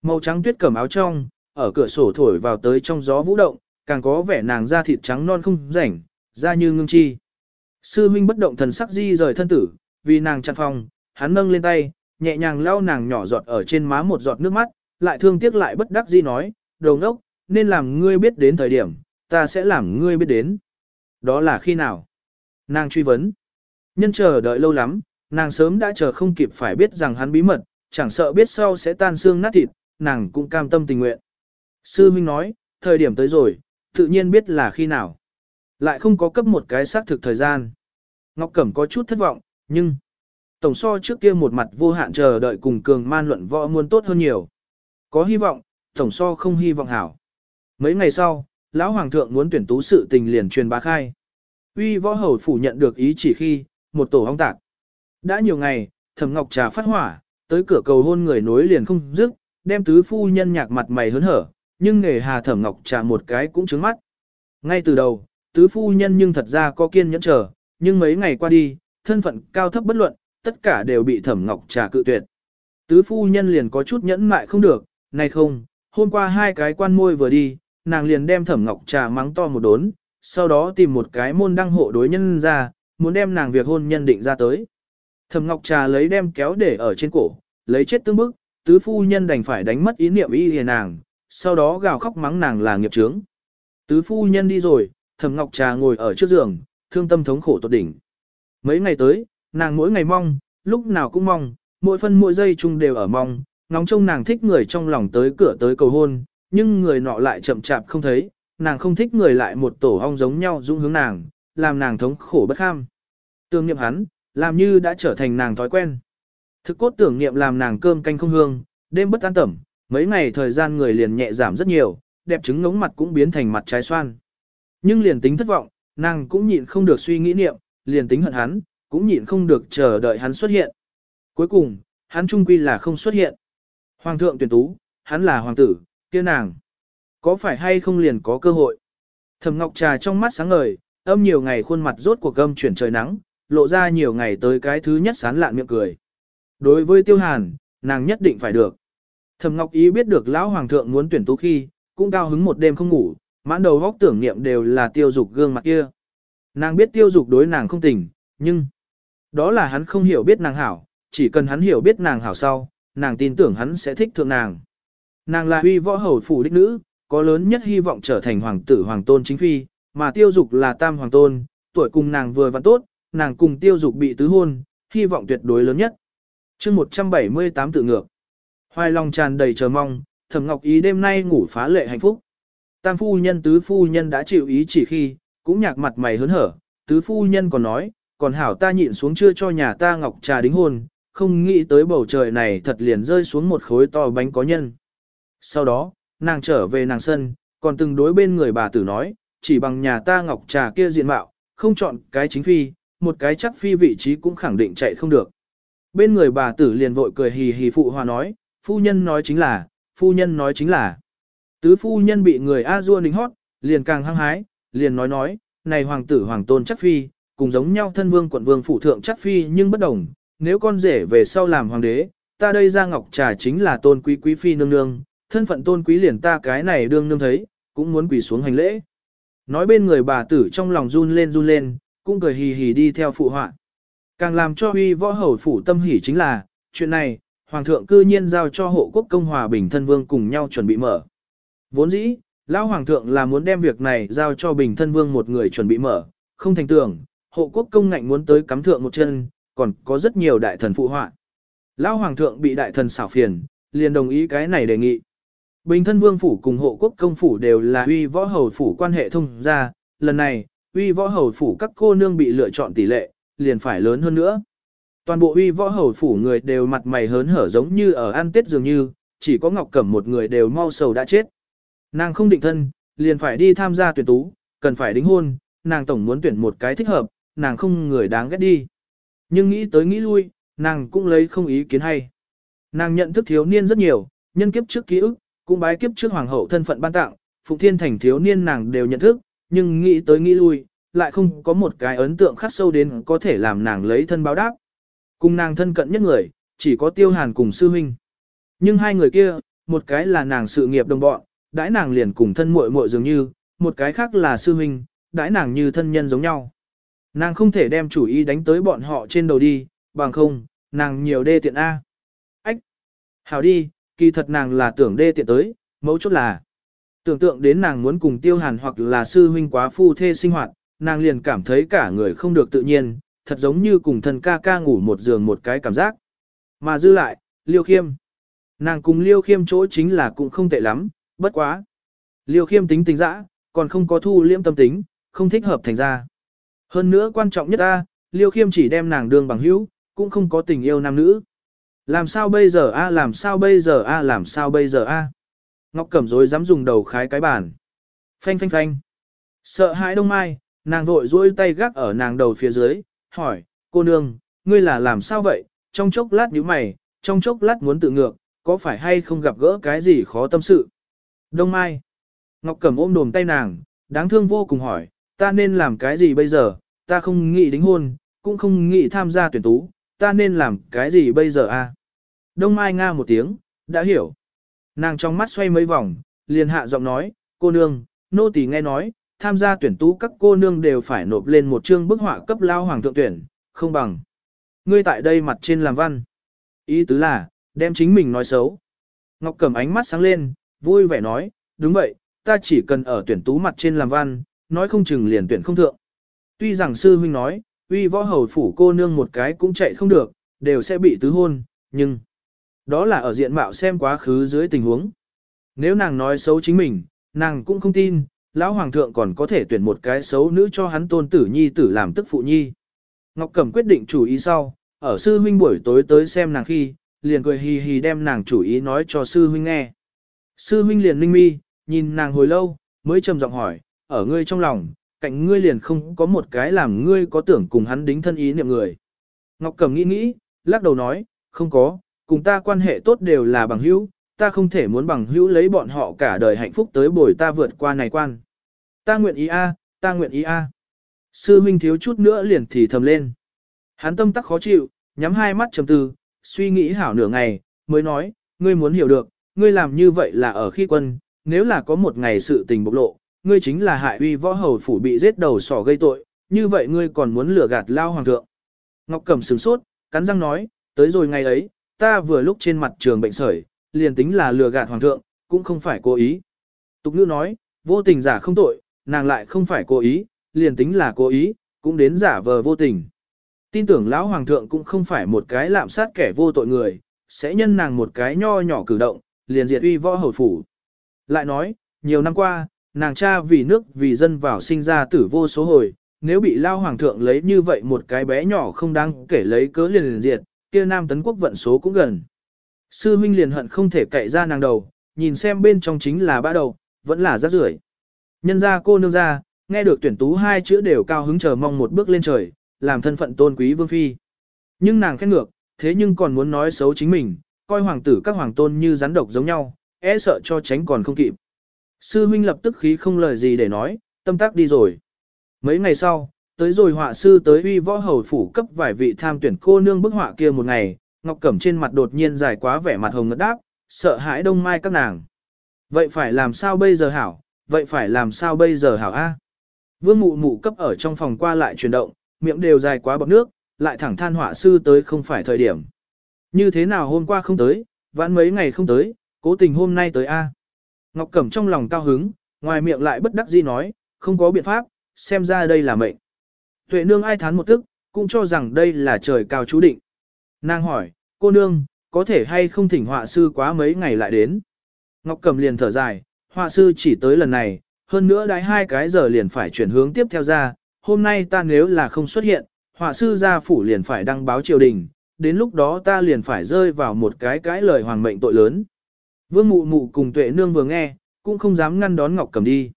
Màu trắng tuyết cẩm áo trong, ở cửa sổ thổi vào tới trong gió vũ động, càng có vẻ nàng da thịt trắng non không rảnh, ra như ngưng chi. Sư huynh bất động thần sắc di rời thân tử, vì nàng chặn phòng, hắn nâng lên tay, nhẹ nhàng lau nàng nhỏ giọt ở trên má một giọt nước mắt, lại thương tiếc lại bất đắc di nói, đầu ngốc, nên làm ngươi biết đến thời điểm, ta sẽ làm ngươi biết đến. Đó là khi nào? Nàng truy vấn. Nhân chờ đợi lâu lắm, nàng sớm đã chờ không kịp phải biết rằng hắn bí mật, chẳng sợ biết sau sẽ tan xương nát thịt, nàng cũng cam tâm tình nguyện. Sư huynh nói, thời điểm tới rồi, tự nhiên biết là khi nào. Lại không có cấp một cái xác thực thời gian. Ngọc Cẩm có chút thất vọng, nhưng tổng so trước kia một mặt vô hạn chờ đợi cùng cường man luận võ muốn tốt hơn nhiều. Có hy vọng, tổng so không hy vọng hảo. Mấy ngày sau, lão hoàng thượng muốn tuyển tú sự tình liền truyền bá khai. Uy võ hầu phủ nhận được ý chỉ khi, một tổ hong tạc. Đã nhiều ngày, Thẩm Ngọc trà phát hỏa, tới cửa cầu hôn người nối liền không dứt, đem tứ phu nhân nhạc mặt mày hớn hở, nhưng nghề Hà Thẩm Ngọc trà một cái cũng trứng mắt. Ngay từ đầu, tứ phu nhân nhưng thật ra có kiên nhẫn chờ, nhưng mấy ngày qua đi, thân phận cao thấp bất luận, tất cả đều bị thẩm ngọc trà cự tuyệt. Tứ phu nhân liền có chút nhẫn mại không được, này không, hôm qua hai cái quan môi vừa đi, nàng liền đem thẩm ngọc trà mắng to một đốn, sau đó tìm một cái môn đăng hộ đối nhân ra, muốn đem nàng việc hôn nhân định ra tới. Thẩm ngọc trà lấy đem kéo để ở trên cổ, lấy chết tương bức, tứ phu nhân đành phải đánh mất ý niệm y hề nàng, sau đó gào khóc mắng nàng là nghiệp trướng. Tứ phu nhân đi rồi, Thẩm Ngọc Trà ngồi ở trước giường, thương tâm thống khổ tột đỉnh. Mấy ngày tới, nàng mỗi ngày mong, lúc nào cũng mong, mỗi phân mỗi giây chung đều ở mong, ngóng trông nàng thích người trong lòng tới cửa tới cầu hôn, nhưng người nọ lại chậm chạp không thấy, nàng không thích người lại một tổ ong giống nhau dũng hướng nàng, làm nàng thống khổ bất kham. Tương niệm hắn, làm như đã trở thành nàng thói quen. Thực cốt tưởng niệm làm nàng cơm canh không hương, đêm bất an tẩm, mấy ngày thời gian người liền nhẹ giảm rất nhiều, đẹp trứng ngống mặt cũng biến thành mặt trái xoan. Nhưng liền tính thất vọng, nàng cũng nhịn không được suy nghĩ niệm, liền tính hận hắn, cũng nhịn không được chờ đợi hắn xuất hiện. Cuối cùng, hắn trung quy là không xuất hiện. Hoàng thượng tuyển tú, hắn là hoàng tử, kia nàng. Có phải hay không liền có cơ hội? thầm Ngọc Trà trong mắt sáng ngời, âm nhiều ngày khuôn mặt rốt cuộc gâm chuyển trời nắng, lộ ra nhiều ngày tới cái thứ nhất sán lạn miệng cười. Đối với Tiêu Hàn, nàng nhất định phải được. thầm Ngọc Ý biết được lão hoàng thượng muốn tuyển tú khi, cũng cao hứng một đêm không ngủ, Mãn đầu góc tưởng niệm đều là tiêu dục gương mặt kia. Nàng biết tiêu dục đối nàng không tình, nhưng... Đó là hắn không hiểu biết nàng hảo, chỉ cần hắn hiểu biết nàng hảo sau, nàng tin tưởng hắn sẽ thích thượng nàng. Nàng là huy võ hầu phủ đích nữ, có lớn nhất hy vọng trở thành hoàng tử hoàng tôn chính phi, mà tiêu dục là tam hoàng tôn, tuổi cùng nàng vừa vặn tốt, nàng cùng tiêu dục bị tứ hôn, hy vọng tuyệt đối lớn nhất. chương 178 tự ngược. Hoài lòng tràn đầy chờ mong, thẩm ngọc ý đêm nay ngủ phá lệ hạnh phúc. Tam phu nhân tứ phu nhân đã chịu ý chỉ khi, cũng nhạc mặt mày hớn hở, tứ phu nhân còn nói, còn hảo ta nhịn xuống chưa cho nhà ta ngọc trà đính hôn, không nghĩ tới bầu trời này thật liền rơi xuống một khối to bánh có nhân. Sau đó, nàng trở về nàng sân, còn từng đối bên người bà tử nói, chỉ bằng nhà ta ngọc trà kia diện mạo, không chọn cái chính phi, một cái chắc phi vị trí cũng khẳng định chạy không được. Bên người bà tử liền vội cười hì hì phụ hòa nói, phu nhân nói chính là, phu nhân nói chính là. Tứ phu nhân bị người A Dua nính hót, liền càng hăng hái, liền nói nói, này hoàng tử hoàng tôn chắc phi, cùng giống nhau thân vương quận vương phủ thượng chắc phi nhưng bất đồng, nếu con rể về sau làm hoàng đế, ta đây ra ngọc trà chính là tôn quý quý phi nương nương, thân phận tôn quý liền ta cái này đương nương thấy, cũng muốn quỳ xuống hành lễ. Nói bên người bà tử trong lòng run lên run lên, cũng cười hì hì đi theo phụ họa. Càng làm cho huy võ hầu phủ tâm hỉ chính là, chuyện này, hoàng thượng cư nhiên giao cho hộ quốc công hòa bình thân vương cùng nhau chuẩn bị mở. Vốn dĩ, Lão Hoàng thượng là muốn đem việc này giao cho Bình Thân Vương một người chuẩn bị mở, không thành tưởng, hộ quốc công ngạnh muốn tới cắm thượng một chân, còn có rất nhiều đại thần phụ họa. Lão Hoàng thượng bị đại thần xảo phiền, liền đồng ý cái này đề nghị. Bình Thân Vương phủ cùng hộ quốc công phủ đều là uy võ hầu phủ quan hệ thông gia, lần này, uy võ hầu phủ các cô nương bị lựa chọn tỷ lệ, liền phải lớn hơn nữa. Toàn bộ uy võ hầu phủ người đều mặt mày hớn hở giống như ở ăn tết dường như, chỉ có Ngọc Cẩm một người đều mau sầu đã chết. Nàng không định thân, liền phải đi tham gia tuyển tú, cần phải đính hôn, nàng tổng muốn tuyển một cái thích hợp, nàng không người đáng ghét đi. Nhưng nghĩ tới nghĩ lui, nàng cũng lấy không ý kiến hay. Nàng nhận thức thiếu niên rất nhiều, nhân kiếp trước ký ức, cũng bái kiếp trước hoàng hậu thân phận ban tặng, Phụng Thiên Thành thiếu niên nàng đều nhận thức, nhưng nghĩ tới nghĩ lui, lại không có một cái ấn tượng khắc sâu đến có thể làm nàng lấy thân báo đáp. Cùng nàng thân cận nhất người, chỉ có Tiêu Hàn cùng sư huynh. Nhưng hai người kia, một cái là nàng sự nghiệp đồng bọn, đãi nàng liền cùng thân muội muội dường như, một cái khác là sư huynh, đãi nàng như thân nhân giống nhau. Nàng không thể đem chủ ý đánh tới bọn họ trên đầu đi, bằng không, nàng nhiều đê tiện A. Ách! Hảo đi, kỳ thật nàng là tưởng đê tiện tới, mẫu chốt là. Tưởng tượng đến nàng muốn cùng tiêu hàn hoặc là sư huynh quá phu thê sinh hoạt, nàng liền cảm thấy cả người không được tự nhiên, thật giống như cùng thân ca ca ngủ một giường một cái cảm giác. Mà dư lại, liêu khiêm. Nàng cùng liêu khiêm chỗ chính là cũng không tệ lắm, Bất quá. Liêu khiêm tính tính dã, còn không có thu liễm tâm tính, không thích hợp thành ra. Hơn nữa quan trọng nhất ta, liêu khiêm chỉ đem nàng đường bằng hữu, cũng không có tình yêu nam nữ. Làm sao bây giờ a làm sao bây giờ a làm sao bây giờ a. Ngọc Cẩm rồi dám dùng đầu khái cái bàn. Phanh phanh phanh. Sợ hãi đông mai, nàng vội duỗi tay gác ở nàng đầu phía dưới, hỏi, cô nương, ngươi là làm sao vậy, trong chốc lát nhíu mày, trong chốc lát muốn tự ngược, có phải hay không gặp gỡ cái gì khó tâm sự. Đông Mai. Ngọc Cẩm ôm đồm tay nàng, đáng thương vô cùng hỏi, ta nên làm cái gì bây giờ, ta không nghĩ đính hôn, cũng không nghĩ tham gia tuyển tú, ta nên làm cái gì bây giờ a à? Đông Mai nga một tiếng, đã hiểu. Nàng trong mắt xoay mấy vòng, liền hạ giọng nói, cô nương, nô tỳ nghe nói, tham gia tuyển tú các cô nương đều phải nộp lên một chương bức họa cấp lao hoàng thượng tuyển, không bằng. Ngươi tại đây mặt trên làm văn. Ý tứ là, đem chính mình nói xấu. Ngọc Cẩm ánh mắt sáng lên, vui vẻ nói, đúng vậy, ta chỉ cần ở tuyển tú mặt trên làm văn, nói không chừng liền tuyển không thượng. Tuy rằng sư huynh nói, uy võ hầu phủ cô nương một cái cũng chạy không được, đều sẽ bị tứ hôn, nhưng đó là ở diện mạo xem quá khứ dưới tình huống. Nếu nàng nói xấu chính mình, nàng cũng không tin, lão hoàng thượng còn có thể tuyển một cái xấu nữ cho hắn tôn tử nhi tử làm tức phụ nhi. Ngọc Cẩm quyết định chủ ý sau, ở sư huynh buổi tối tới xem nàng khi, liền cười hì hì đem nàng chủ ý nói cho sư huynh nghe. Sư huynh liền ninh mi, nhìn nàng hồi lâu, mới trầm giọng hỏi, ở ngươi trong lòng, cạnh ngươi liền không có một cái làm ngươi có tưởng cùng hắn đính thân ý niệm người. Ngọc Cẩm nghĩ nghĩ, lắc đầu nói, không có, cùng ta quan hệ tốt đều là bằng hữu, ta không thể muốn bằng hữu lấy bọn họ cả đời hạnh phúc tới bồi ta vượt qua này quan. Ta nguyện ý a, ta nguyện ý a. Sư huynh thiếu chút nữa liền thì thầm lên. Hắn tâm tắc khó chịu, nhắm hai mắt trầm tư, suy nghĩ hảo nửa ngày, mới nói, ngươi muốn hiểu được, ngươi làm như vậy là ở khi quân, nếu là có một ngày sự tình bộc lộ, ngươi chính là hại uy võ hầu phủ bị giết đầu sỏ gây tội, như vậy ngươi còn muốn lừa gạt lao hoàng thượng. Ngọc Cẩm sửng sốt, cắn răng nói, tới rồi ngày ấy, ta vừa lúc trên mặt trường bệnh sởi, liền tính là lừa gạt hoàng thượng, cũng không phải cố ý. Tục Nữ nói, vô tình giả không tội, nàng lại không phải cố ý, liền tính là cố ý, cũng đến giả vờ vô tình. Tin tưởng lão hoàng thượng cũng không phải một cái lạm sát kẻ vô tội người, sẽ nhân nàng một cái nho nhỏ cử động, liền diệt uy võ hầu phủ. Lại nói, nhiều năm qua, nàng cha vì nước vì dân vào sinh ra tử vô số hồi, nếu bị lao hoàng thượng lấy như vậy một cái bé nhỏ không đáng kể lấy cớ liền liền diệt, kia nam tấn quốc vận số cũng gần. Sư huynh liền hận không thể cậy ra nàng đầu, nhìn xem bên trong chính là ba đầu, vẫn là rác rưởi. Nhân ra cô nương ra, nghe được tuyển tú hai chữ đều cao hứng chờ mong một bước lên trời, làm thân phận tôn quý vương phi. Nhưng nàng khét ngược, thế nhưng còn muốn nói xấu chính mình, coi hoàng tử các hoàng tôn như rắn độc giống nhau, e sợ cho tránh còn không kịp. Sư huynh lập tức khí không lời gì để nói, tâm tác đi rồi. Mấy ngày sau, tới rồi họa sư tới uy võ hầu phủ cấp vài vị tham tuyển cô nương bức họa kia một ngày, Ngọc Cẩm trên mặt đột nhiên dài quá vẻ mặt hồng ngất đáp, sợ hãi đông mai các nàng. Vậy phải làm sao bây giờ hảo, vậy phải làm sao bây giờ hảo a? Vương mụ mụ cấp ở trong phòng qua lại chuyển động, miệng đều dài quá bọc nước, lại thẳng than họa sư tới không phải thời điểm. Như thế nào hôm qua không tới, vãn mấy ngày không tới, cố tình hôm nay tới a. Ngọc Cẩm trong lòng cao hứng, ngoài miệng lại bất đắc dĩ nói, không có biện pháp, xem ra đây là mệnh. Tuệ nương ai thán một tức, cũng cho rằng đây là trời cao chú định. Nàng hỏi, cô nương, có thể hay không thỉnh họa sư quá mấy ngày lại đến. Ngọc Cẩm liền thở dài, họa sư chỉ tới lần này, hơn nữa đãi hai cái giờ liền phải chuyển hướng tiếp theo ra, hôm nay ta nếu là không xuất hiện, họa sư gia phủ liền phải đăng báo triều đình, đến lúc đó ta liền phải rơi vào một cái cái lời hoàng mệnh tội lớn. Vương mụ mụ cùng tuệ nương vừa nghe, cũng không dám ngăn đón Ngọc Cẩm đi.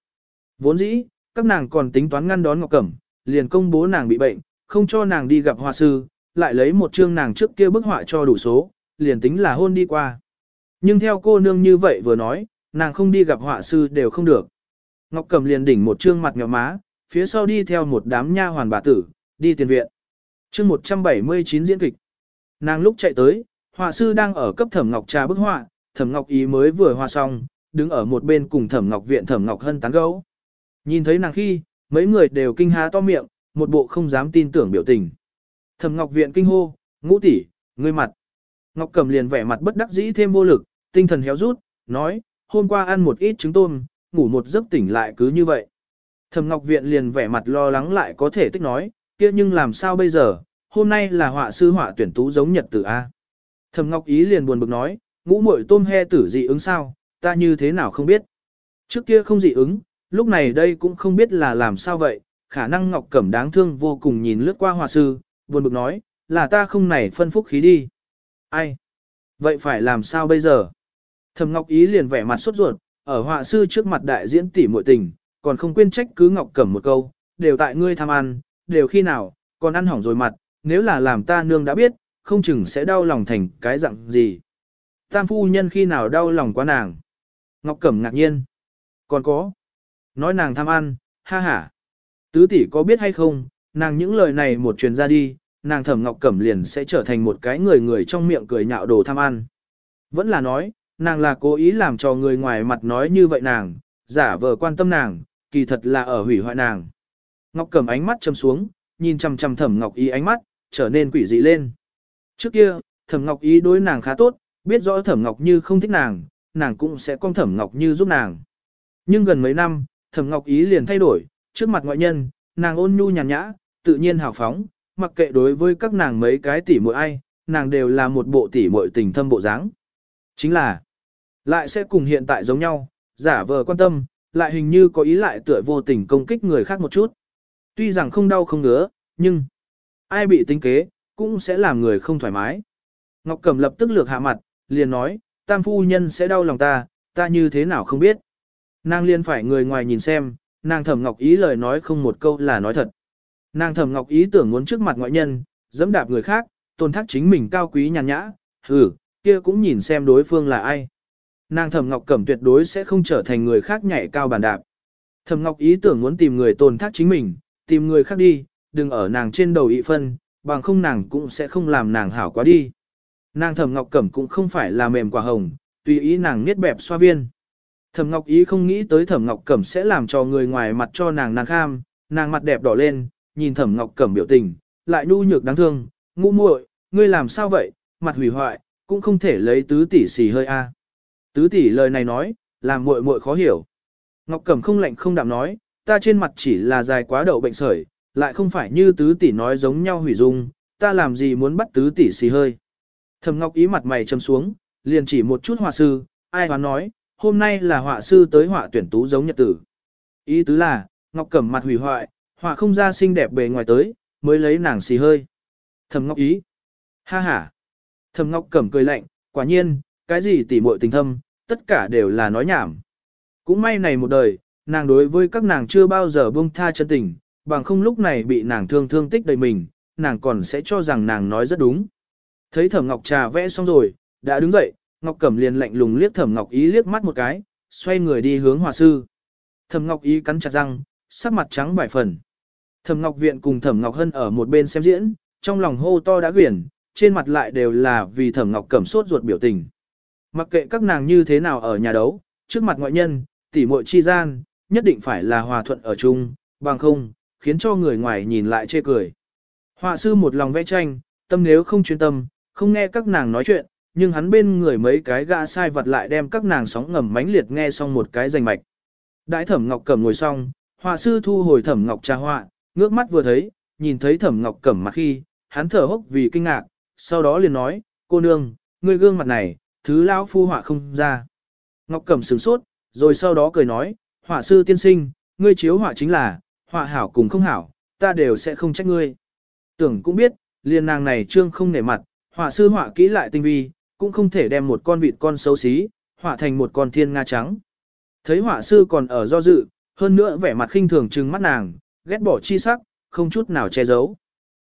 Vốn dĩ, các nàng còn tính toán ngăn đón Ngọc Cẩm, liền công bố nàng bị bệnh, không cho nàng đi gặp họa sư, lại lấy một chương nàng trước kia bức họa cho đủ số, liền tính là hôn đi qua. Nhưng theo cô nương như vậy vừa nói, nàng không đi gặp họa sư đều không được. Ngọc Cẩm liền đỉnh một trương mặt nhỏ má, phía sau đi theo một đám nha hoàn bà tử, đi tiền viện. chương 179 diễn kịch. Nàng lúc chạy tới, họa sư đang ở cấp Thẩm Ngọc trà bức họa, Thẩm Ngọc ý mới vừa hòa xong, đứng ở một bên cùng Thẩm Ngọc viện Thẩm Ngọc Hân tán gẫu. Nhìn thấy nàng khi, mấy người đều kinh há to miệng, một bộ không dám tin tưởng biểu tình. Thẩm Ngọc viện kinh hô, "Ngũ tỷ, ngươi mặt." Ngọc cầm liền vẻ mặt bất đắc dĩ thêm vô lực, tinh thần héo rút, nói, "Hôm qua ăn một ít trứng tôm, ngủ một giấc tỉnh lại cứ như vậy." Thẩm Ngọc viện liền vẻ mặt lo lắng lại có thể tích nói, kia nhưng làm sao bây giờ, hôm nay là họa sư họa tuyển tú giống nhật tử A. Thầm Ngọc Ý liền buồn bực nói, ngũ muội tôm he tử dị ứng sao, ta như thế nào không biết. Trước kia không dị ứng, lúc này đây cũng không biết là làm sao vậy, khả năng Ngọc Cẩm đáng thương vô cùng nhìn lướt qua họa sư, buồn bực nói, là ta không nảy phân phúc khí đi. Ai? Vậy phải làm sao bây giờ? Thầm Ngọc Ý liền vẻ mặt sốt ruột, ở họa sư trước mặt đại diễn tỷ muội tình, còn không quên trách cứ Ngọc Cẩm một câu, đều tại ngươi tham ăn, đều khi nào, còn ăn hỏng rồi mặt, nếu là làm ta nương đã biết, không chừng sẽ đau lòng thành cái dạng gì. Tam phu nhân khi nào đau lòng quá nàng. Ngọc Cẩm ngạc nhiên. Còn có. Nói nàng tham ăn, ha ha. Tứ tỷ có biết hay không, nàng những lời này một truyền ra đi, nàng thẩm Ngọc Cẩm liền sẽ trở thành một cái người người trong miệng cười nhạo đồ tham ăn. Vẫn là nói, nàng là cố ý làm cho người ngoài mặt nói như vậy nàng, giả vờ quan tâm nàng, kỳ thật là ở hủy hoại nàng. Ngọc Cẩm ánh mắt châm xuống, nhìn chằm chằm thẩm Ngọc Y ánh mắt, trở nên quỷ dị lên. Trước kia, Thẩm Ngọc ý đối nàng khá tốt, biết rõ Thẩm Ngọc Như không thích nàng, nàng cũng sẽ con Thẩm Ngọc Như giúp nàng. Nhưng gần mấy năm, Thẩm Ngọc ý liền thay đổi, trước mặt ngoại nhân, nàng ôn nhu nhàn nhã, tự nhiên hào phóng, mặc kệ đối với các nàng mấy cái tỷ muội ai, nàng đều là một bộ tỷ muội tình thâm bộ dáng. Chính là, lại sẽ cùng hiện tại giống nhau, giả vờ quan tâm, lại hình như có ý lại tựa vô tình công kích người khác một chút. Tuy rằng không đau không ngứa, nhưng ai bị tính kế, cũng sẽ làm người không thoải mái. Ngọc Cẩm lập tức lược hạ mặt, liền nói, tam phu nhân sẽ đau lòng ta, ta như thế nào không biết. Nàng liền phải người ngoài nhìn xem, nàng thẩm ngọc ý lời nói không một câu là nói thật. Nàng thẩm ngọc ý tưởng muốn trước mặt ngoại nhân, dẫm đạp người khác, tôn thác chính mình cao quý nhàn nhã, ừ, kia cũng nhìn xem đối phương là ai. Nàng thẩm ngọc cẩm tuyệt đối sẽ không trở thành người khác nhảy cao bàn đạp. Thẩm ngọc ý tưởng muốn tìm người tôn thác chính mình, tìm người khác đi, đừng ở nàng trên đầu ị phân, bằng không nàng cũng sẽ không làm nàng hảo quá đi. Nàng thẩm ngọc cẩm cũng không phải là mềm quả hồng, tùy ý nàng niết bẹp xoa viên. Thẩm ngọc ý không nghĩ tới thẩm ngọc cẩm sẽ làm cho người ngoài mặt cho nàng nàng kham, nàng mặt đẹp đỏ lên, nhìn thẩm ngọc cẩm biểu tình, lại nu nhược đáng thương, ngu muội ngươi làm sao vậy, mặt hủy hoại, cũng không thể lấy tứ tỷ xì hơi a. Tứ tỷ lời này nói, làm muội muội khó hiểu. Ngọc Cẩm không lạnh không đạm nói, ta trên mặt chỉ là dài quá đầu bệnh sởi, lại không phải như tứ tỷ nói giống nhau hủy dung, ta làm gì muốn bắt tứ tỷ xì hơi. Thẩm Ngọc ý mặt mày châm xuống, liền chỉ một chút họa sư, ai hoán nói, hôm nay là họa sư tới họa tuyển tú giống nhật tử. Ý tứ là, Ngọc cẩm mặt hủy hoại, họa không ra xinh đẹp bề ngoài tới, mới lấy nàng xì hơi. Thẩm Ngọc ý. Ha ha. Thẩm Ngọc cẩm cười lạnh, quả nhiên, cái gì tỉ muội tình thâm, tất cả đều là nói nhảm. Cũng may này một đời, nàng đối với các nàng chưa bao giờ buông tha chân tình, bằng không lúc này bị nàng thương thương tích đầy mình, nàng còn sẽ cho rằng nàng nói rất đúng. Thấy Thẩm Ngọc trà vẽ xong rồi, đã đứng dậy, Ngọc Cẩm liền lạnh lùng liếc Thẩm Ngọc Ý liếc mắt một cái, xoay người đi hướng hòa sư. Thẩm Ngọc Ý cắn chặt răng, sắc mặt trắng bại phần. Thẩm Ngọc Viện cùng Thẩm Ngọc Hân ở một bên xem diễn, trong lòng hô to đã quyển, trên mặt lại đều là vì Thẩm Ngọc Cẩm sốt ruột biểu tình. Mặc kệ các nàng như thế nào ở nhà đấu, trước mặt ngoại nhân, tỉ muội chi gian, nhất định phải là hòa thuận ở chung, bằng không, khiến cho người ngoài nhìn lại chê cười. Họa sư một lòng vẽ tranh, tâm nếu không chuyên tâm, không nghe các nàng nói chuyện, nhưng hắn bên người mấy cái gã sai vật lại đem các nàng sóng ngầm mãnh liệt nghe xong một cái rành mạch. Đại Thẩm Ngọc Cẩm ngồi xong, họa sư thu hồi Thẩm Ngọc trà họa, ngước mắt vừa thấy, nhìn thấy Thẩm Ngọc Cẩm mặt khi, hắn thở hốc vì kinh ngạc, sau đó liền nói, cô nương, người gương mặt này, thứ lão phu họa không ra. Ngọc Cẩm sửng sốt, rồi sau đó cười nói, họa sư tiên sinh, ngươi chiếu họa chính là, họa hảo cùng không hảo, ta đều sẽ không trách ngươi. Tưởng cũng biết, liền nàng này trương không nể mặt, họa sư họa kỹ lại tinh vi, cũng không thể đem một con vịt con xấu xí, họa thành một con thiên nga trắng. Thấy họa sư còn ở do dự, hơn nữa vẻ mặt khinh thường trừng mắt nàng, ghét bỏ chi sắc, không chút nào che giấu.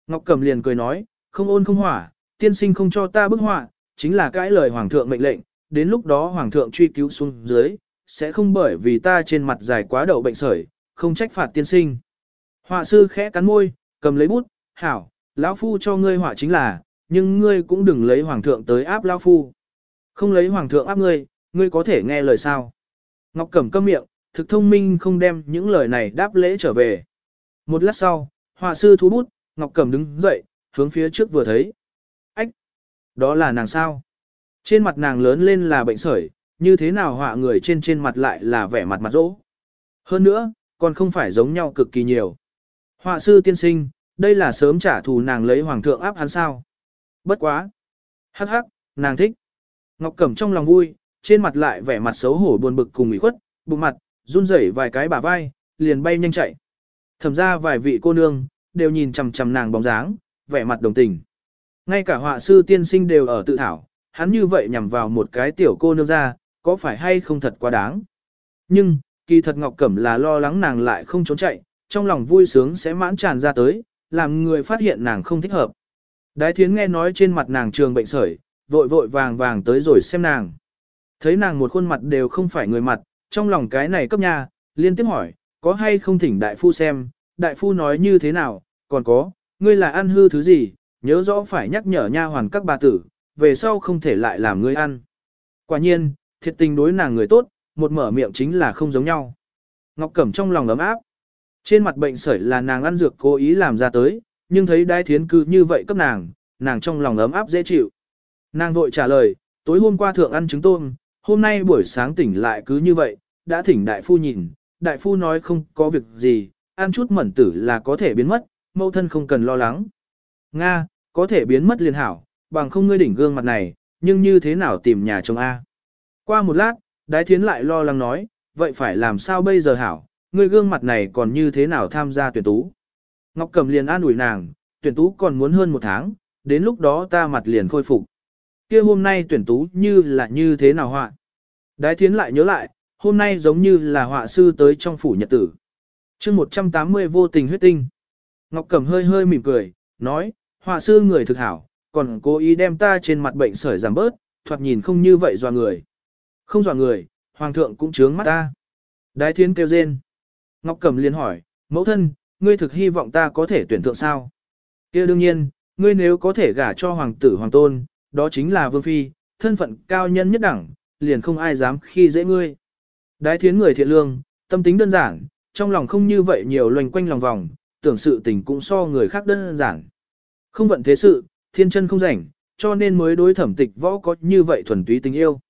Ngọc Cầm liền cười nói, không ôn không hỏa, tiên sinh không cho ta bức họa, chính là cãi lời hoàng thượng mệnh lệnh, đến lúc đó hoàng thượng truy cứu xuống dưới, sẽ không bởi vì ta trên mặt dài quá đầu bệnh sởi, không trách phạt tiên sinh. Họa sư khẽ cắn môi, cầm lấy bút, hảo, lão phu cho ngươi họa chính là, nhưng ngươi cũng đừng lấy hoàng thượng tới áp lão phu. Không lấy hoàng thượng áp ngươi, ngươi có thể nghe lời sao. Ngọc Cẩm câm miệng, thực thông minh không đem những lời này đáp lễ trở về. Một lát sau, họa sư thu bút, Ngọc Cẩm đứng dậy, hướng phía trước vừa thấy. Ách! Đó là nàng sao? Trên mặt nàng lớn lên là bệnh sởi, như thế nào họa người trên trên mặt lại là vẻ mặt mặt rỗ. Hơn nữa, còn không phải giống nhau cực kỳ nhiều. Họa sư tiên sinh, đây là sớm trả thù nàng lấy hoàng thượng áp hắn sao. Bất quá. Hắc hắc, nàng thích. Ngọc Cẩm trong lòng vui, trên mặt lại vẻ mặt xấu hổ buồn bực cùng ủy khuất, bụng mặt, run rẩy vài cái bả vai, liền bay nhanh chạy. Thẩm ra vài vị cô nương, đều nhìn chằm chằm nàng bóng dáng, vẻ mặt đồng tình. Ngay cả họa sư tiên sinh đều ở tự thảo, hắn như vậy nhằm vào một cái tiểu cô nương ra, có phải hay không thật quá đáng. Nhưng, kỳ thật Ngọc Cẩm là lo lắng nàng lại không trốn chạy, trong lòng vui sướng sẽ mãn tràn ra tới, làm người phát hiện nàng không thích hợp. Đái thiến nghe nói trên mặt nàng trường bệnh sởi, vội vội vàng vàng tới rồi xem nàng. Thấy nàng một khuôn mặt đều không phải người mặt, trong lòng cái này cấp nha, liên tiếp hỏi, có hay không thỉnh đại phu xem, đại phu nói như thế nào, còn có, ngươi là ăn hư thứ gì, nhớ rõ phải nhắc nhở nha hoàn các bà tử, về sau không thể lại làm ngươi ăn. Quả nhiên, thiệt tình đối nàng người tốt, một mở miệng chính là không giống nhau. Ngọc Cẩm trong lòng ấm áp. Trên mặt bệnh sởi là nàng ăn dược cố ý làm ra tới, nhưng thấy đai thiến cư như vậy cấp nàng, nàng trong lòng ấm áp dễ chịu. Nàng vội trả lời, tối hôm qua thượng ăn trứng tôm, hôm nay buổi sáng tỉnh lại cứ như vậy, đã thỉnh đại phu nhìn, đại phu nói không có việc gì, ăn chút mẩn tử là có thể biến mất, mẫu thân không cần lo lắng. Nga, có thể biến mất liền hảo, bằng không ngươi đỉnh gương mặt này, nhưng như thế nào tìm nhà chồng A. Qua một lát, Đái thiến lại lo lắng nói, vậy phải làm sao bây giờ hảo, người gương mặt này còn như thế nào tham gia tuyển tú. Ngọc Cầm liền an ủi nàng, tuyển tú còn muốn hơn một tháng, đến lúc đó ta mặt liền khôi phục. kia hôm nay tuyển tú như là như thế nào họa. Đái thiến lại nhớ lại, hôm nay giống như là họa sư tới trong phủ nhật tử. chương 180 vô tình huyết tinh. Ngọc Cầm hơi hơi mỉm cười, nói, họa sư người thực hảo, còn cố ý đem ta trên mặt bệnh sởi giảm bớt, thoạt nhìn không như vậy doa người không dọa người, hoàng thượng cũng trướng mắt ta. Đái Thiên kêu rên. Ngọc Cẩm liền hỏi, mẫu thân, ngươi thực hy vọng ta có thể tuyển thượng sao? kia đương nhiên, ngươi nếu có thể gả cho hoàng tử hoàng tôn, đó chính là vương phi, thân phận cao nhân nhất đẳng, liền không ai dám khi dễ ngươi. Đái Thiên người thiện lương, tâm tính đơn giản, trong lòng không như vậy nhiều loành quanh lòng vòng, tưởng sự tình cũng so người khác đơn giản. Không vận thế sự, thiên chân không rảnh, cho nên mới đối thẩm tịch võ có như vậy thuần túy tình yêu.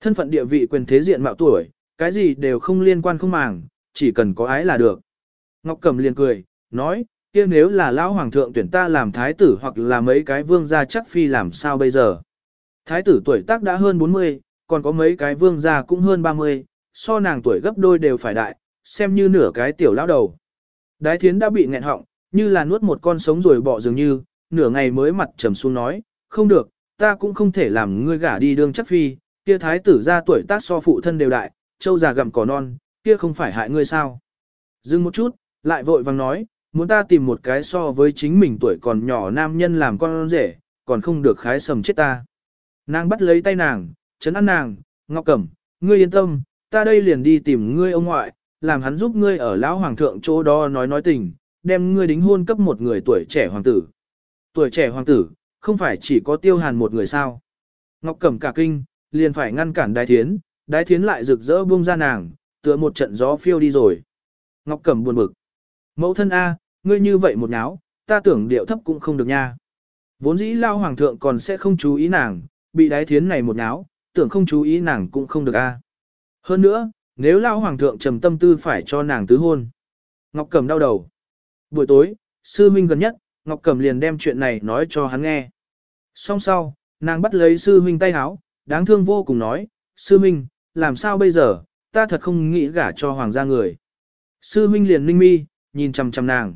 Thân phận địa vị quyền thế diện mạo tuổi, cái gì đều không liên quan không màng, chỉ cần có ái là được. Ngọc Cẩm liền cười, nói, kia nếu là lão hoàng thượng tuyển ta làm thái tử hoặc là mấy cái vương gia chắc phi làm sao bây giờ. Thái tử tuổi tác đã hơn 40, còn có mấy cái vương gia cũng hơn 30, so nàng tuổi gấp đôi đều phải đại, xem như nửa cái tiểu lão đầu. Đái thiến đã bị nghẹn họng, như là nuốt một con sống rồi bỏ dường như, nửa ngày mới mặt trầm xuống nói, không được, ta cũng không thể làm ngươi gả đi đương chắc phi, kia thái tử ra tuổi tác so phụ thân đều đại, châu già gặm cỏ non, kia không phải hại ngươi sao. Dừng một chút, lại vội vàng nói, muốn ta tìm một cái so với chính mình tuổi còn nhỏ nam nhân làm con rể, còn không được khái sầm chết ta. Nàng bắt lấy tay nàng, chấn an nàng, ngọc cẩm, ngươi yên tâm, ta đây liền đi tìm ngươi ông ngoại, làm hắn giúp ngươi ở lão hoàng thượng chỗ đó nói nói tình, đem ngươi đính hôn cấp một người tuổi trẻ hoàng tử. Tuổi trẻ hoàng tử, không phải chỉ có tiêu hàn một người sao. Ngọc cẩm cả kinh, liền phải ngăn cản đái thiến, đái thiến lại rực rỡ buông ra nàng, tựa một trận gió phiêu đi rồi. Ngọc Cẩm buồn bực. Mẫu thân A, ngươi như vậy một náo, ta tưởng điệu thấp cũng không được nha. Vốn dĩ lao hoàng thượng còn sẽ không chú ý nàng, bị đái thiến này một náo, tưởng không chú ý nàng cũng không được a. Hơn nữa, nếu lao hoàng thượng trầm tâm tư phải cho nàng tứ hôn. Ngọc Cẩm đau đầu. Buổi tối, sư Minh gần nhất, Ngọc Cẩm liền đem chuyện này nói cho hắn nghe. Xong sau, nàng bắt lấy sư huynh tay háo, đáng thương vô cùng nói, sư minh, làm sao bây giờ, ta thật không nghĩ gả cho hoàng gia người. Sư minh liền ninh mi, nhìn chằm chằm nàng.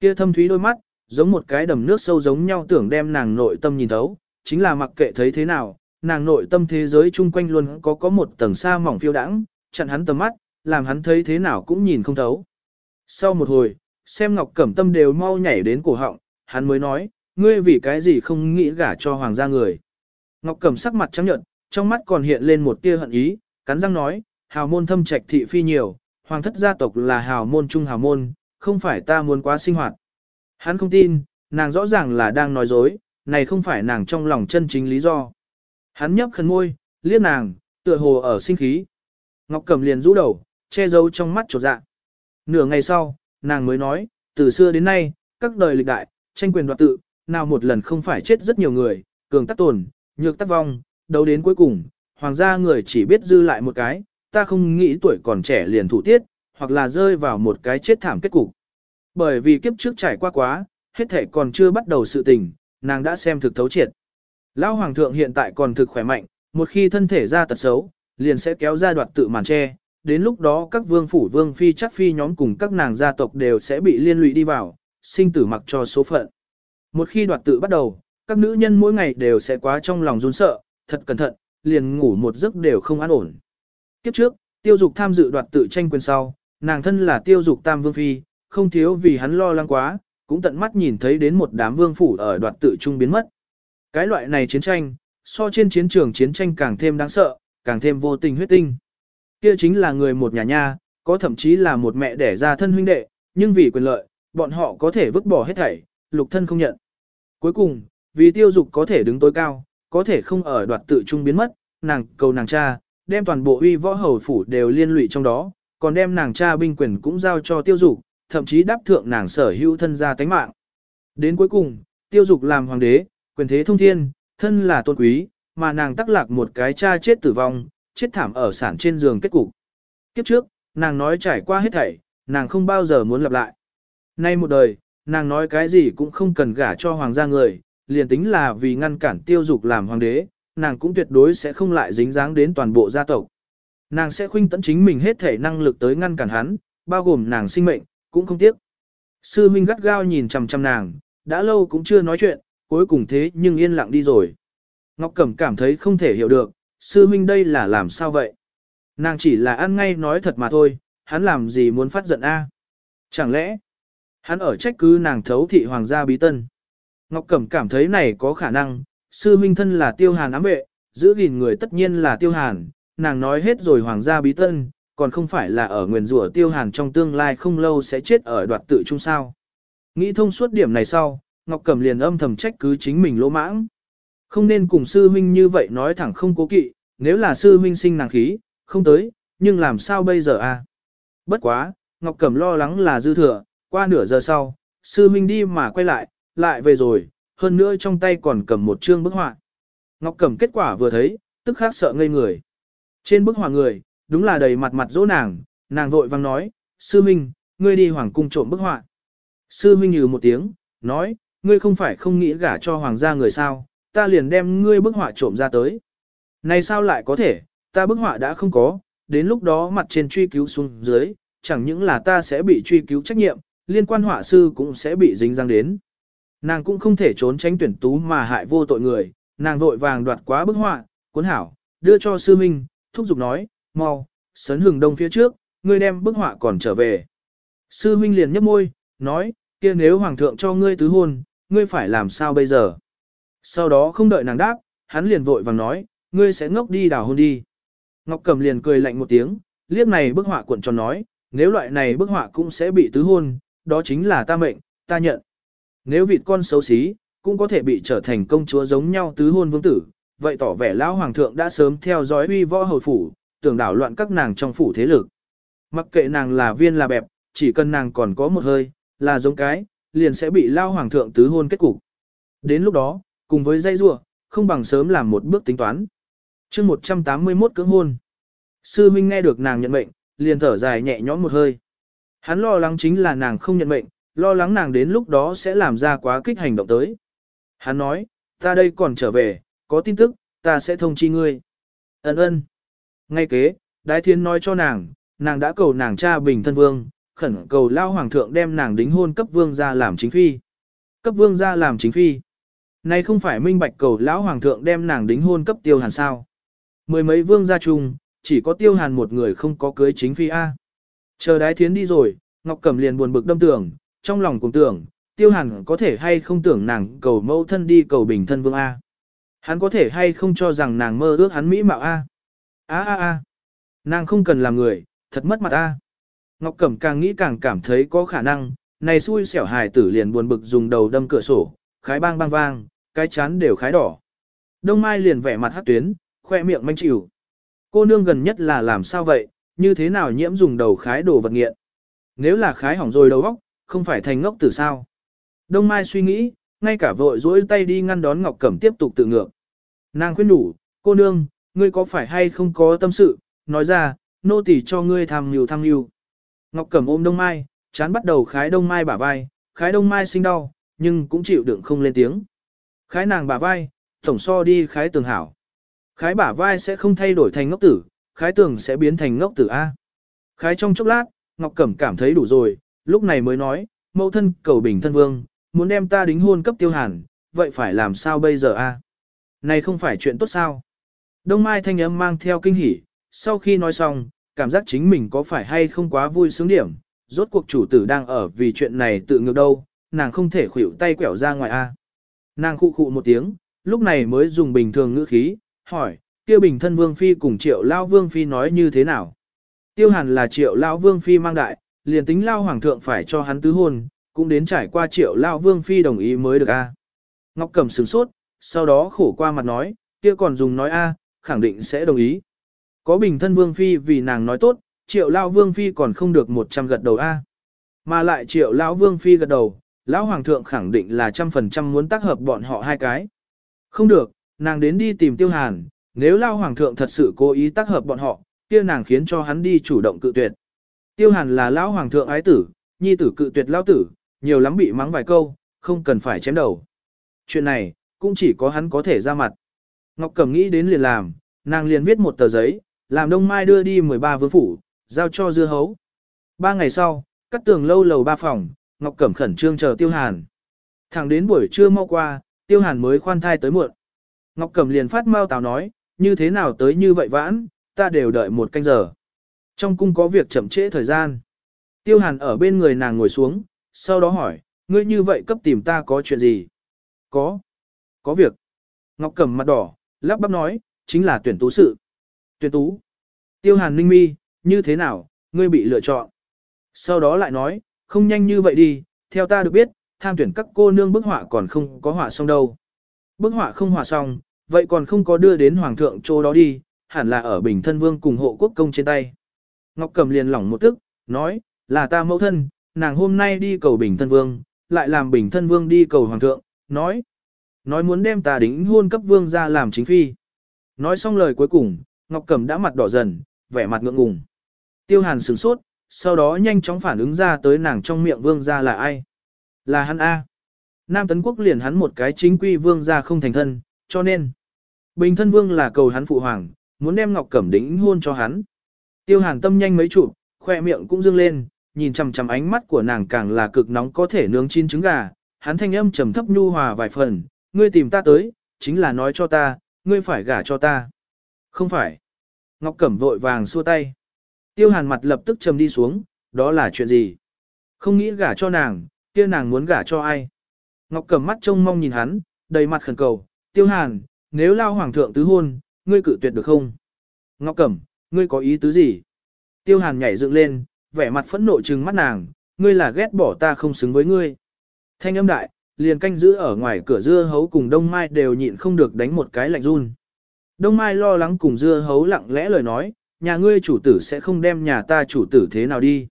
Kia thâm thúy đôi mắt, giống một cái đầm nước sâu giống nhau tưởng đem nàng nội tâm nhìn thấu, chính là mặc kệ thấy thế nào, nàng nội tâm thế giới chung quanh luôn có có một tầng xa mỏng phiêu đãng, chặn hắn tầm mắt, làm hắn thấy thế nào cũng nhìn không thấu. Sau một hồi, xem Ngọc Cẩm Tâm đều mau nhảy đến cổ họng, hắn mới nói, ngươi vì cái gì không nghĩ gả cho hoàng gia người. Ngọc Cẩm sắc mặt trắng nhợt, trong mắt còn hiện lên một tia hận ý, cắn răng nói, hào môn thâm trạch thị phi nhiều, hoàng thất gia tộc là hào môn trung hào môn, không phải ta muốn quá sinh hoạt. Hắn không tin, nàng rõ ràng là đang nói dối, này không phải nàng trong lòng chân chính lý do. Hắn nhấp khẩn môi, liếc nàng, tựa hồ ở sinh khí. Ngọc Cẩm liền rũ đầu, che giấu trong mắt chột dạ. Nửa ngày sau, nàng mới nói, từ xưa đến nay, các đời lịch đại, tranh quyền đoạt tự, nào một lần không phải chết rất nhiều người, cường tắc tồn, nhược tắc vong, đấu đến cuối cùng, hoàng gia người chỉ biết dư lại một cái, ta không nghĩ tuổi còn trẻ liền thủ tiết, hoặc là rơi vào một cái chết thảm kết cục. Bởi vì kiếp trước trải qua quá, hết thể còn chưa bắt đầu sự tình, nàng đã xem thực thấu triệt. Lão hoàng thượng hiện tại còn thực khỏe mạnh, một khi thân thể ra tật xấu, liền sẽ kéo ra đoạt tự màn che. Đến lúc đó các vương phủ vương phi chắc phi nhóm cùng các nàng gia tộc đều sẽ bị liên lụy đi vào, sinh tử mặc cho số phận. Một khi đoạt tự bắt đầu, các nữ nhân mỗi ngày đều sẽ quá trong lòng run sợ, thật cẩn thận, liền ngủ một giấc đều không an ổn. Kiếp trước, tiêu dục tham dự đoạt tự tranh quyền sau, nàng thân là tiêu dục tam vương phi, không thiếu vì hắn lo lắng quá, cũng tận mắt nhìn thấy đến một đám vương phủ ở đoạt tự trung biến mất. Cái loại này chiến tranh, so trên chiến trường chiến tranh càng thêm đáng sợ, càng thêm vô tình huyết tinh. Kia chính là người một nhà nha, có thậm chí là một mẹ đẻ ra thân huynh đệ, nhưng vì quyền lợi, bọn họ có thể vứt bỏ hết thảy, lục thân không nhận. Cuối cùng, vì tiêu dục có thể đứng tối cao, có thể không ở đoạt tự trung biến mất, nàng cầu nàng cha, đem toàn bộ uy võ hầu phủ đều liên lụy trong đó, còn đem nàng cha binh quyền cũng giao cho tiêu dục, thậm chí đáp thượng nàng sở hữu thân gia tánh mạng. Đến cuối cùng, tiêu dục làm hoàng đế, quyền thế thông thiên, thân là tôn quý, mà nàng tắc lạc một cái cha chết tử vong, chết thảm ở sản trên giường kết cục. Kiếp trước, nàng nói trải qua hết thảy, nàng không bao giờ muốn lặp lại. Nay một đời, nàng nói cái gì cũng không cần gả cho hoàng gia người, liền tính là vì ngăn cản tiêu dục làm hoàng đế, nàng cũng tuyệt đối sẽ không lại dính dáng đến toàn bộ gia tộc. Nàng sẽ khuynh tấn chính mình hết thể năng lực tới ngăn cản hắn, bao gồm nàng sinh mệnh, cũng không tiếc. Sư huynh gắt gao nhìn chằm chằm nàng, đã lâu cũng chưa nói chuyện, cuối cùng thế nhưng yên lặng đi rồi. Ngọc Cẩm cảm thấy không thể hiểu được, sư huynh đây là làm sao vậy? Nàng chỉ là ăn ngay nói thật mà thôi, hắn làm gì muốn phát giận a? Chẳng lẽ, hắn ở trách cứ nàng thấu thị hoàng gia bí tân? Ngọc Cẩm cảm thấy này có khả năng, sư minh thân là tiêu hàn ám vệ, giữ gìn người tất nhiên là tiêu hàn, nàng nói hết rồi hoàng gia bí tân, còn không phải là ở nguyền rủa tiêu hàn trong tương lai không lâu sẽ chết ở đoạt tự Trung sao. Nghĩ thông suốt điểm này sau, Ngọc Cẩm liền âm thầm trách cứ chính mình lỗ mãng. Không nên cùng sư Minh như vậy nói thẳng không cố kỵ, nếu là sư Minh sinh nàng khí, không tới, nhưng làm sao bây giờ à? Bất quá, Ngọc Cẩm lo lắng là dư thừa, qua nửa giờ sau, sư Minh đi mà quay lại, lại về rồi, hơn nữa trong tay còn cầm một chương bức họa. Ngọc Cẩm kết quả vừa thấy, tức khắc sợ ngây người. Trên bức họa người, đúng là đầy mặt mặt dỗ nàng, nàng vội vang nói, sư Minh, ngươi đi hoàng cung trộm bức họa. Sư Minh hừ một tiếng, nói, ngươi không phải không nghĩ gả cho hoàng gia người sao, ta liền đem ngươi bức họa trộm ra tới. Này sao lại có thể, ta bức họa đã không có, đến lúc đó mặt trên truy cứu xuống dưới, chẳng những là ta sẽ bị truy cứu trách nhiệm, liên quan họa sư cũng sẽ bị dính răng đến. Nàng cũng không thể trốn tránh tuyển tú mà hại vô tội người, nàng vội vàng đoạt quá bức họa, cuốn hảo, đưa cho sư minh, thúc giục nói, mau, sấn hừng đông phía trước, ngươi đem bức họa còn trở về. Sư minh liền nhấp môi, nói, kia nếu hoàng thượng cho ngươi tứ hôn, ngươi phải làm sao bây giờ? Sau đó không đợi nàng đáp, hắn liền vội vàng nói, ngươi sẽ ngốc đi đào hôn đi. Ngọc cầm liền cười lạnh một tiếng, liếc này bức họa cuộn tròn nói, nếu loại này bức họa cũng sẽ bị tứ hôn, đó chính là ta mệnh, ta nhận. Nếu vịt con xấu xí, cũng có thể bị trở thành công chúa giống nhau tứ hôn vương tử, vậy tỏ vẻ lão hoàng thượng đã sớm theo dõi uy võ hồi phủ, tưởng đảo loạn các nàng trong phủ thế lực. Mặc kệ nàng là viên là bẹp, chỉ cần nàng còn có một hơi, là giống cái, liền sẽ bị lão hoàng thượng tứ hôn kết cục. Đến lúc đó, cùng với dây rua, không bằng sớm làm một bước tính toán. chương 181 cưỡng hôn. Sư huynh nghe được nàng nhận mệnh, liền thở dài nhẹ nhõm một hơi. Hắn lo lắng chính là nàng không nhận mệnh, lo lắng nàng đến lúc đó sẽ làm ra quá kích hành động tới. Hắn nói, ta đây còn trở về, có tin tức, ta sẽ thông chi ngươi. Ấn ơn. Ngay kế, Đái Thiên nói cho nàng, nàng đã cầu nàng cha bình thân vương, khẩn cầu lao hoàng thượng đem nàng đính hôn cấp vương ra làm chính phi. Cấp vương ra làm chính phi. Này không phải minh bạch cầu lão hoàng thượng đem nàng đính hôn cấp tiêu hàn sao. Mười mấy vương gia chung, chỉ có tiêu hàn một người không có cưới chính phi A. Chờ đái thiến đi rồi, Ngọc Cẩm liền buồn bực đâm tưởng, trong lòng cũng tưởng, tiêu hàn có thể hay không tưởng nàng cầu mẫu thân đi cầu bình thân vương A. Hắn có thể hay không cho rằng nàng mơ ước hắn mỹ mạo A. A A A. Nàng không cần làm người, thật mất mặt A. Ngọc Cẩm càng nghĩ càng cảm thấy có khả năng, này xui xẻo hài tử liền buồn bực dùng đầu đâm cửa sổ, khái bang bang vang, cái chán đều khái đỏ. Đông Mai liền vẻ mặt hát tuyến, khoe miệng manh chịu. Cô nương gần nhất là làm sao vậy, như thế nào nhiễm dùng đầu khái đồ vật nghiện. Nếu là khái hỏng rồi đầu óc, không phải thành ngốc tử sao. Đông Mai suy nghĩ, ngay cả vội dỗi tay đi ngăn đón Ngọc Cẩm tiếp tục tự ngược. Nàng khuyên đủ, cô nương, ngươi có phải hay không có tâm sự, nói ra, nô tỳ cho ngươi tham nhiều tham nhiều. Ngọc Cẩm ôm Đông Mai, chán bắt đầu khái Đông Mai bả vai, khái Đông Mai sinh đau, nhưng cũng chịu đựng không lên tiếng. Khái nàng bả vai, tổng so đi khái tường hảo. Khái bả vai sẽ không thay đổi thành ngốc tử, khái tường sẽ biến thành ngốc tử A. Khái trong chốc lát, Ngọc Cẩm cảm thấy đủ rồi, lúc này mới nói, mẫu thân cầu bình thân vương, muốn đem ta đính hôn cấp tiêu hàn, vậy phải làm sao bây giờ a? Này không phải chuyện tốt sao? Đông Mai thanh âm mang theo kinh hỉ, sau khi nói xong, cảm giác chính mình có phải hay không quá vui sướng điểm, rốt cuộc chủ tử đang ở vì chuyện này tự ngược đâu, nàng không thể khuỷu tay quẻo ra ngoài a. Nàng khụ khụ một tiếng, lúc này mới dùng bình thường ngữ khí, hỏi, kia bình thân vương phi cùng triệu lao vương phi nói như thế nào? Tiêu hàn là triệu lao vương phi mang đại, liền tính lao hoàng thượng phải cho hắn tứ hôn, cũng đến trải qua triệu lao vương phi đồng ý mới được a. Ngọc Cẩm sửng sốt, sau đó khổ qua mặt nói, kia còn dùng nói a, khẳng định sẽ đồng ý. Có bình thân vương phi vì nàng nói tốt, triệu lao vương phi còn không được 100 gật đầu a. Mà lại triệu lão vương phi gật đầu, lão hoàng thượng khẳng định là trăm phần trăm muốn tác hợp bọn họ hai cái. Không được, nàng đến đi tìm tiêu hàn, nếu lao hoàng thượng thật sự cố ý tác hợp bọn họ, kia nàng khiến cho hắn đi chủ động cự tuyệt. Tiêu hàn là lão hoàng thượng ái tử, nhi tử cự tuyệt lão tử, nhiều lắm bị mắng vài câu, không cần phải chém đầu. Chuyện này, cũng chỉ có hắn có thể ra mặt. Ngọc Cẩm nghĩ đến liền làm, nàng liền viết một tờ giấy, làm Đông Mai đưa đi 13 vương phủ, giao cho dưa hấu. Ba ngày sau, cắt tường lâu lầu ba phòng, Ngọc Cẩm khẩn trương chờ Tiêu Hàn. Thẳng đến buổi trưa mau qua, Tiêu Hàn mới khoan thai tới muộn. Ngọc Cẩm liền phát mau tào nói, như thế nào tới như vậy vãn, ta đều đợi một canh giờ. Trong cung có việc chậm trễ thời gian. Tiêu hàn ở bên người nàng ngồi xuống, sau đó hỏi, ngươi như vậy cấp tìm ta có chuyện gì? Có. Có việc. Ngọc cầm mặt đỏ, lắp bắp nói, chính là tuyển tú sự. Tuyển tú. Tiêu hàn ninh mi, như thế nào, ngươi bị lựa chọn. Sau đó lại nói, không nhanh như vậy đi, theo ta được biết, tham tuyển các cô nương bức họa còn không có họa xong đâu. Bức họa không họa xong, vậy còn không có đưa đến hoàng thượng chỗ đó đi, hẳn là ở bình thân vương cùng hộ quốc công trên tay. Ngọc Cẩm liền lỏng một tức, nói, là ta mẫu thân, nàng hôm nay đi cầu Bình Thân Vương, lại làm Bình Thân Vương đi cầu Hoàng thượng, nói, nói muốn đem ta đính hôn cấp Vương ra làm chính phi. Nói xong lời cuối cùng, Ngọc Cẩm đã mặt đỏ dần, vẻ mặt ngượng ngùng. Tiêu Hàn sửng sốt, sau đó nhanh chóng phản ứng ra tới nàng trong miệng Vương ra là ai. Là hắn A. Nam Tấn Quốc liền hắn một cái chính quy Vương ra không thành thân, cho nên, Bình Thân Vương là cầu hắn phụ hoàng, muốn đem Ngọc Cẩm đính hôn cho hắn. Tiêu hàn tâm nhanh mấy chụp, khoe miệng cũng dương lên, nhìn chằm chằm ánh mắt của nàng càng là cực nóng có thể nướng chín trứng gà, hắn thanh âm trầm thấp nhu hòa vài phần, ngươi tìm ta tới, chính là nói cho ta, ngươi phải gả cho ta. Không phải. Ngọc Cẩm vội vàng xua tay. Tiêu hàn mặt lập tức trầm đi xuống, đó là chuyện gì? Không nghĩ gả cho nàng, kia nàng muốn gả cho ai? Ngọc Cẩm mắt trông mong nhìn hắn, đầy mặt khẩn cầu, tiêu hàn, nếu lao hoàng thượng tứ hôn, ngươi cự tuyệt được không? Ngọc Cẩm, ngươi có ý tứ gì? Tiêu hàn nhảy dựng lên, vẻ mặt phẫn nộ trừng mắt nàng, ngươi là ghét bỏ ta không xứng với ngươi. Thanh âm đại, liền canh giữ ở ngoài cửa dưa hấu cùng đông mai đều nhịn không được đánh một cái lạnh run. Đông mai lo lắng cùng dưa hấu lặng lẽ lời nói, nhà ngươi chủ tử sẽ không đem nhà ta chủ tử thế nào đi.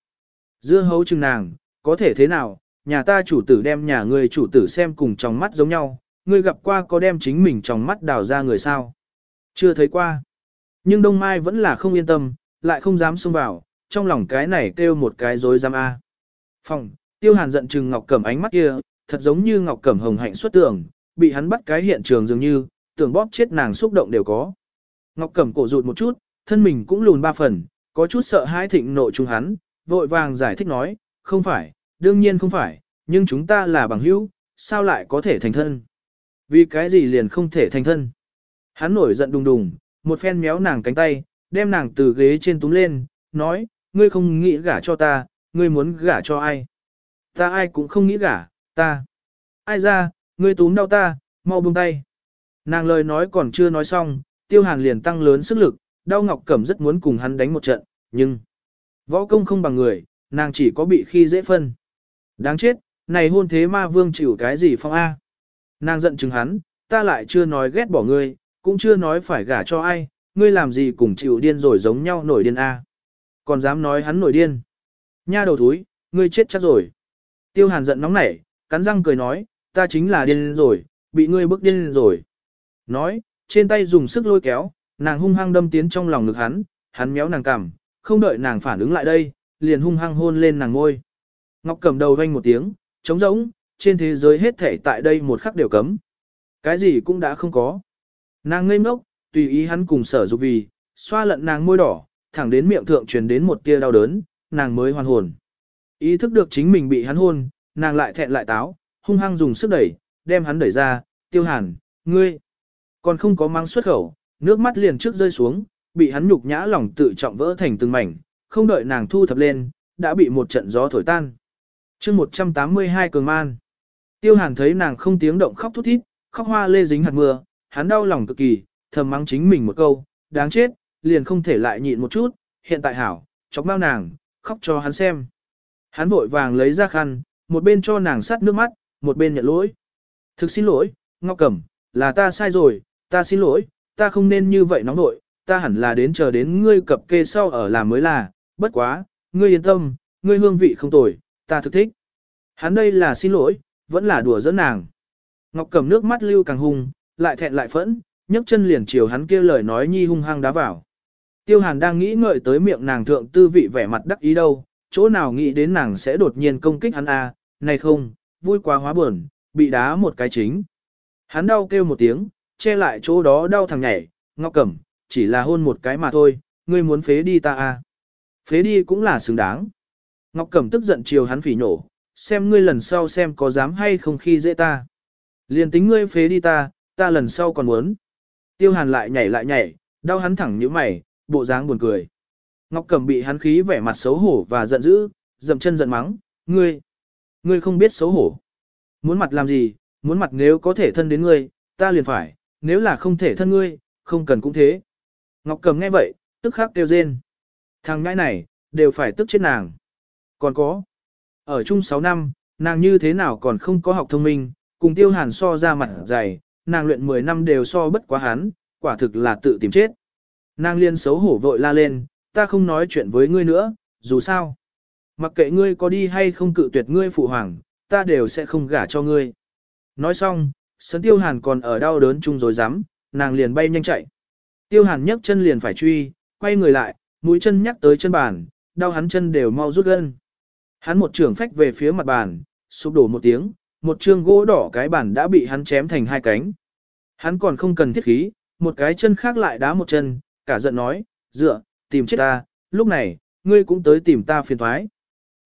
Dưa hấu chừng nàng, có thể thế nào, nhà ta chủ tử đem nhà ngươi chủ tử xem cùng trong mắt giống nhau, ngươi gặp qua có đem chính mình trong mắt đào ra người sao. Chưa thấy qua. Nhưng Đông Mai vẫn là không yên tâm, lại không dám xông vào, trong lòng cái này kêu một cái dối dám a. À. Phòng, Tiêu Hàn giận trừng Ngọc Cẩm ánh mắt kia, thật giống như Ngọc Cẩm hồng hạnh xuất tưởng, bị hắn bắt cái hiện trường dường như, tưởng bóp chết nàng xúc động đều có. Ngọc Cẩm cổ rụt một chút, thân mình cũng lùn ba phần, có chút sợ hãi thịnh nội chung hắn, vội vàng giải thích nói, không phải, đương nhiên không phải, nhưng chúng ta là bằng hữu, sao lại có thể thành thân? Vì cái gì liền không thể thành thân? Hắn nổi giận đùng đùng, một phen méo nàng cánh tay, đem nàng từ ghế trên túm lên, nói, ngươi không nghĩ gả cho ta, ngươi muốn gả cho ai. Ta ai cũng không nghĩ gả, ta. Ai ra, ngươi túm đau ta, mau buông tay. Nàng lời nói còn chưa nói xong, tiêu hàn liền tăng lớn sức lực, đau ngọc cẩm rất muốn cùng hắn đánh một trận, nhưng... Võ công không bằng người, nàng chỉ có bị khi dễ phân. Đáng chết, này hôn thế ma vương chịu cái gì phong A. Nàng giận chừng hắn, ta lại chưa nói ghét bỏ ngươi, cũng chưa nói phải gả cho ai, ngươi làm gì cùng chịu điên rồi giống nhau nổi điên a. Còn dám nói hắn nổi điên. Nha đầu thúi, ngươi chết chắc rồi. Tiêu hàn giận nóng nảy, cắn răng cười nói, ta chính là điên rồi, bị ngươi bức điên rồi. Nói, trên tay dùng sức lôi kéo, nàng hung hăng đâm tiến trong lòng ngực hắn, hắn méo nàng cằm, không đợi nàng phản ứng lại đây, liền hung hăng hôn lên nàng ngôi. Ngọc cầm đầu vang một tiếng, trống rỗng, trên thế giới hết thể tại đây một khắc đều cấm. Cái gì cũng đã không có. Nàng ngây ngốc, tùy ý hắn cùng sở dục vì, xoa lận nàng môi đỏ, thẳng đến miệng thượng truyền đến một tia đau đớn, nàng mới hoàn hồn. Ý thức được chính mình bị hắn hôn, nàng lại thẹn lại táo, hung hăng dùng sức đẩy, đem hắn đẩy ra, tiêu hàn, ngươi. Còn không có mang xuất khẩu, nước mắt liền trước rơi xuống, bị hắn nhục nhã lòng tự trọng vỡ thành từng mảnh, không đợi nàng thu thập lên, đã bị một trận gió thổi tan. chương 182 cường man. Tiêu hàn thấy nàng không tiếng động khóc thút thít, khóc hoa lê dính hạt mưa, hắn đau lòng cực kỳ, thầm mắng chính mình một câu, đáng chết, liền không thể lại nhịn một chút, hiện tại hảo, chọc bao nàng, khóc cho hắn xem. Hắn vội vàng lấy ra khăn, một bên cho nàng sát nước mắt, một bên nhận lỗi. Thực xin lỗi, Ngọc Cẩm, là ta sai rồi, ta xin lỗi, ta không nên như vậy nóng nội, ta hẳn là đến chờ đến ngươi cập kê sau ở làm mới là, bất quá, ngươi yên tâm, ngươi hương vị không tồi, ta thực thích. Hắn đây là xin lỗi, vẫn là đùa giỡn nàng. Ngọc Cẩm nước mắt lưu càng hùng lại thẹn lại phẫn, nhấc chân liền chiều hắn kia lời nói nhi hung hăng đá vào. Tiêu Hàn đang nghĩ ngợi tới miệng nàng thượng tư vị vẻ mặt đắc ý đâu, chỗ nào nghĩ đến nàng sẽ đột nhiên công kích hắn a, này không, vui quá hóa buồn, bị đá một cái chính. Hắn đau kêu một tiếng, che lại chỗ đó đau thằng nhảy, ngọc cẩm, chỉ là hôn một cái mà thôi, ngươi muốn phế đi ta a. Phế đi cũng là xứng đáng. Ngọc Cẩm tức giận chiều hắn phỉ nổ, xem ngươi lần sau xem có dám hay không khi dễ ta. Liền tính ngươi phế đi ta, ta lần sau còn muốn. Tiêu hàn lại nhảy lại nhảy, đau hắn thẳng như mày, bộ dáng buồn cười. Ngọc Cầm bị hắn khí vẻ mặt xấu hổ và giận dữ, dậm chân giận mắng, ngươi, ngươi không biết xấu hổ. Muốn mặt làm gì, muốn mặt nếu có thể thân đến ngươi, ta liền phải, nếu là không thể thân ngươi, không cần cũng thế. Ngọc Cầm nghe vậy, tức khắc kêu rên. Thằng ngãi này, đều phải tức chết nàng. Còn có, ở chung 6 năm, nàng như thế nào còn không có học thông minh, cùng tiêu hàn so ra mặt dày, nàng luyện 10 năm đều so bất quá hắn, quả thực là tự tìm chết. Nàng liên xấu hổ vội la lên, ta không nói chuyện với ngươi nữa, dù sao. Mặc kệ ngươi có đi hay không cự tuyệt ngươi phụ hoàng, ta đều sẽ không gả cho ngươi. Nói xong, sấn tiêu hàn còn ở đau đớn chung rồi dám, nàng liền bay nhanh chạy. Tiêu hàn nhấc chân liền phải truy, quay người lại, mũi chân nhắc tới chân bàn, đau hắn chân đều mau rút gân. Hắn một trường phách về phía mặt bàn, sụp đổ một tiếng, một chương gỗ đỏ cái bản đã bị hắn chém thành hai cánh. Hắn còn không cần thiết khí, một cái chân khác lại đá một chân, cả giận nói, dựa, tìm chết ta, lúc này, ngươi cũng tới tìm ta phiền thoái.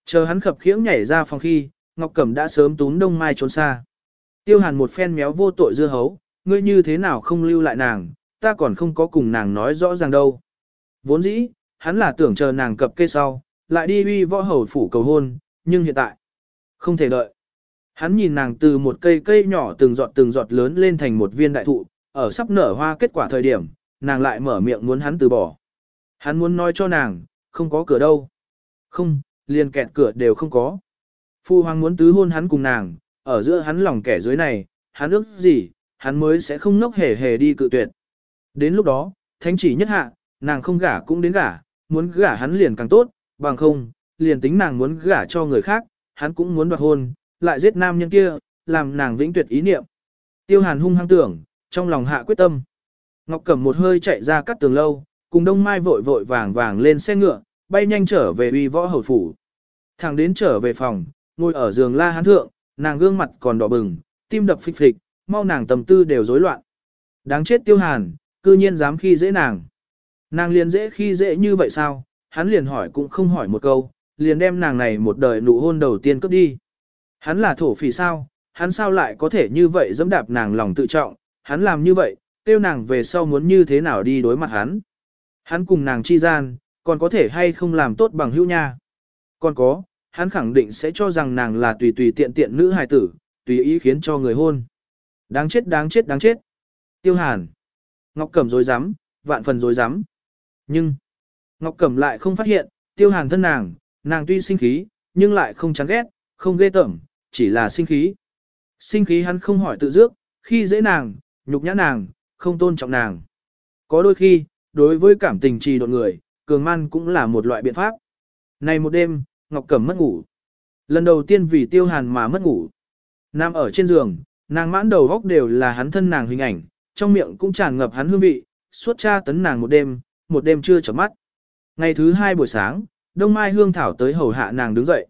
Chờ hắn khập khiễng nhảy ra phòng khi, Ngọc Cẩm đã sớm tún đông mai trốn xa. Tiêu hàn một phen méo vô tội dưa hấu, ngươi như thế nào không lưu lại nàng, ta còn không có cùng nàng nói rõ ràng đâu. Vốn dĩ, hắn là tưởng chờ nàng cập kê sau, lại đi uy võ hầu phủ cầu hôn, nhưng hiện tại, không thể đợi. Hắn nhìn nàng từ một cây cây nhỏ từng giọt từng giọt lớn lên thành một viên đại thụ, ở sắp nở hoa kết quả thời điểm, nàng lại mở miệng muốn hắn từ bỏ. Hắn muốn nói cho nàng, không có cửa đâu. Không, liền kẹt cửa đều không có. Phu hoàng muốn tứ hôn hắn cùng nàng, ở giữa hắn lòng kẻ dưới này, hắn ước gì, hắn mới sẽ không nốc hề hề đi cự tuyệt. Đến lúc đó, thánh chỉ nhất hạ, nàng không gả cũng đến gả, muốn gả hắn liền càng tốt, bằng không, liền tính nàng muốn gả cho người khác, hắn cũng muốn đoạt hôn, lại giết nam nhân kia, làm nàng vĩnh tuyệt ý niệm. Tiêu Hàn hung hăng tưởng, trong lòng hạ quyết tâm. Ngọc Cẩm một hơi chạy ra cắt tường lâu, cùng Đông Mai vội vội vàng vàng lên xe ngựa, bay nhanh trở về uy võ hầu phủ. Thằng đến trở về phòng, ngồi ở giường La Hán Thượng, nàng gương mặt còn đỏ bừng, tim đập phịch phịch, mau nàng tầm tư đều rối loạn. Đáng chết Tiêu Hàn, cư nhiên dám khi dễ nàng. Nàng liền dễ khi dễ như vậy sao, hắn liền hỏi cũng không hỏi một câu, liền đem nàng này một đời nụ hôn đầu tiên cấp đi. Hắn là thổ phỉ sao, hắn sao lại có thể như vậy dẫm đạp nàng lòng tự trọng, hắn làm như vậy, tiêu nàng về sau muốn như thế nào đi đối mặt hắn. Hắn cùng nàng chi gian, còn có thể hay không làm tốt bằng hữu nha. Còn có, hắn khẳng định sẽ cho rằng nàng là tùy tùy tiện tiện nữ hài tử, tùy ý khiến cho người hôn. Đáng chết đáng chết đáng chết. Tiêu hàn. Ngọc Cẩm dối rắm vạn phần dối rắm Nhưng, Ngọc Cẩm lại không phát hiện, tiêu hàn thân nàng, nàng tuy sinh khí, nhưng lại không chán ghét, không ghê tởm, chỉ là sinh khí. Sinh khí hắn không hỏi tự dước, khi dễ nàng, nhục nhã nàng, không tôn trọng nàng. Có đôi khi, đối với cảm tình trì độn người, cường man cũng là một loại biện pháp. Này một đêm, Ngọc Cẩm mất ngủ. Lần đầu tiên vì tiêu hàn mà mất ngủ. Nam ở trên giường, nàng mãn đầu góc đều là hắn thân nàng hình ảnh, trong miệng cũng tràn ngập hắn hương vị, suốt tra tấn nàng một đêm, một đêm chưa chấm mắt. Ngày thứ hai buổi sáng, Đông Mai Hương Thảo tới hầu hạ nàng đứng dậy.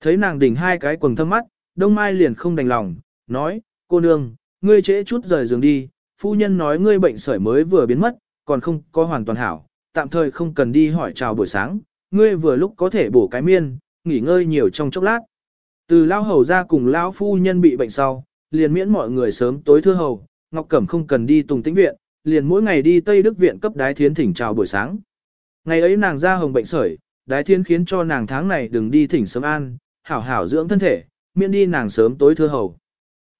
Thấy nàng đỉnh hai cái quần thâm mắt, Đông Mai liền không đành lòng, nói, cô nương, ngươi trễ chút rời giường đi, phu nhân nói ngươi bệnh sởi mới vừa biến mất, còn không có hoàn toàn hảo, tạm thời không cần đi hỏi chào buổi sáng, ngươi vừa lúc có thể bổ cái miên, nghỉ ngơi nhiều trong chốc lát. Từ lao hầu ra cùng lão phu nhân bị bệnh sau, liền miễn mọi người sớm tối thưa hầu, Ngọc Cẩm không cần đi tùng tĩnh viện, liền mỗi ngày đi Tây Đức viện cấp đái thiến thỉnh chào buổi sáng. Ngày ấy nàng ra hồng bệnh sởi, đái thiến khiến cho nàng tháng này đừng đi thỉnh sớm an, hảo hảo dưỡng thân thể, miễn đi nàng sớm tối thưa hầu.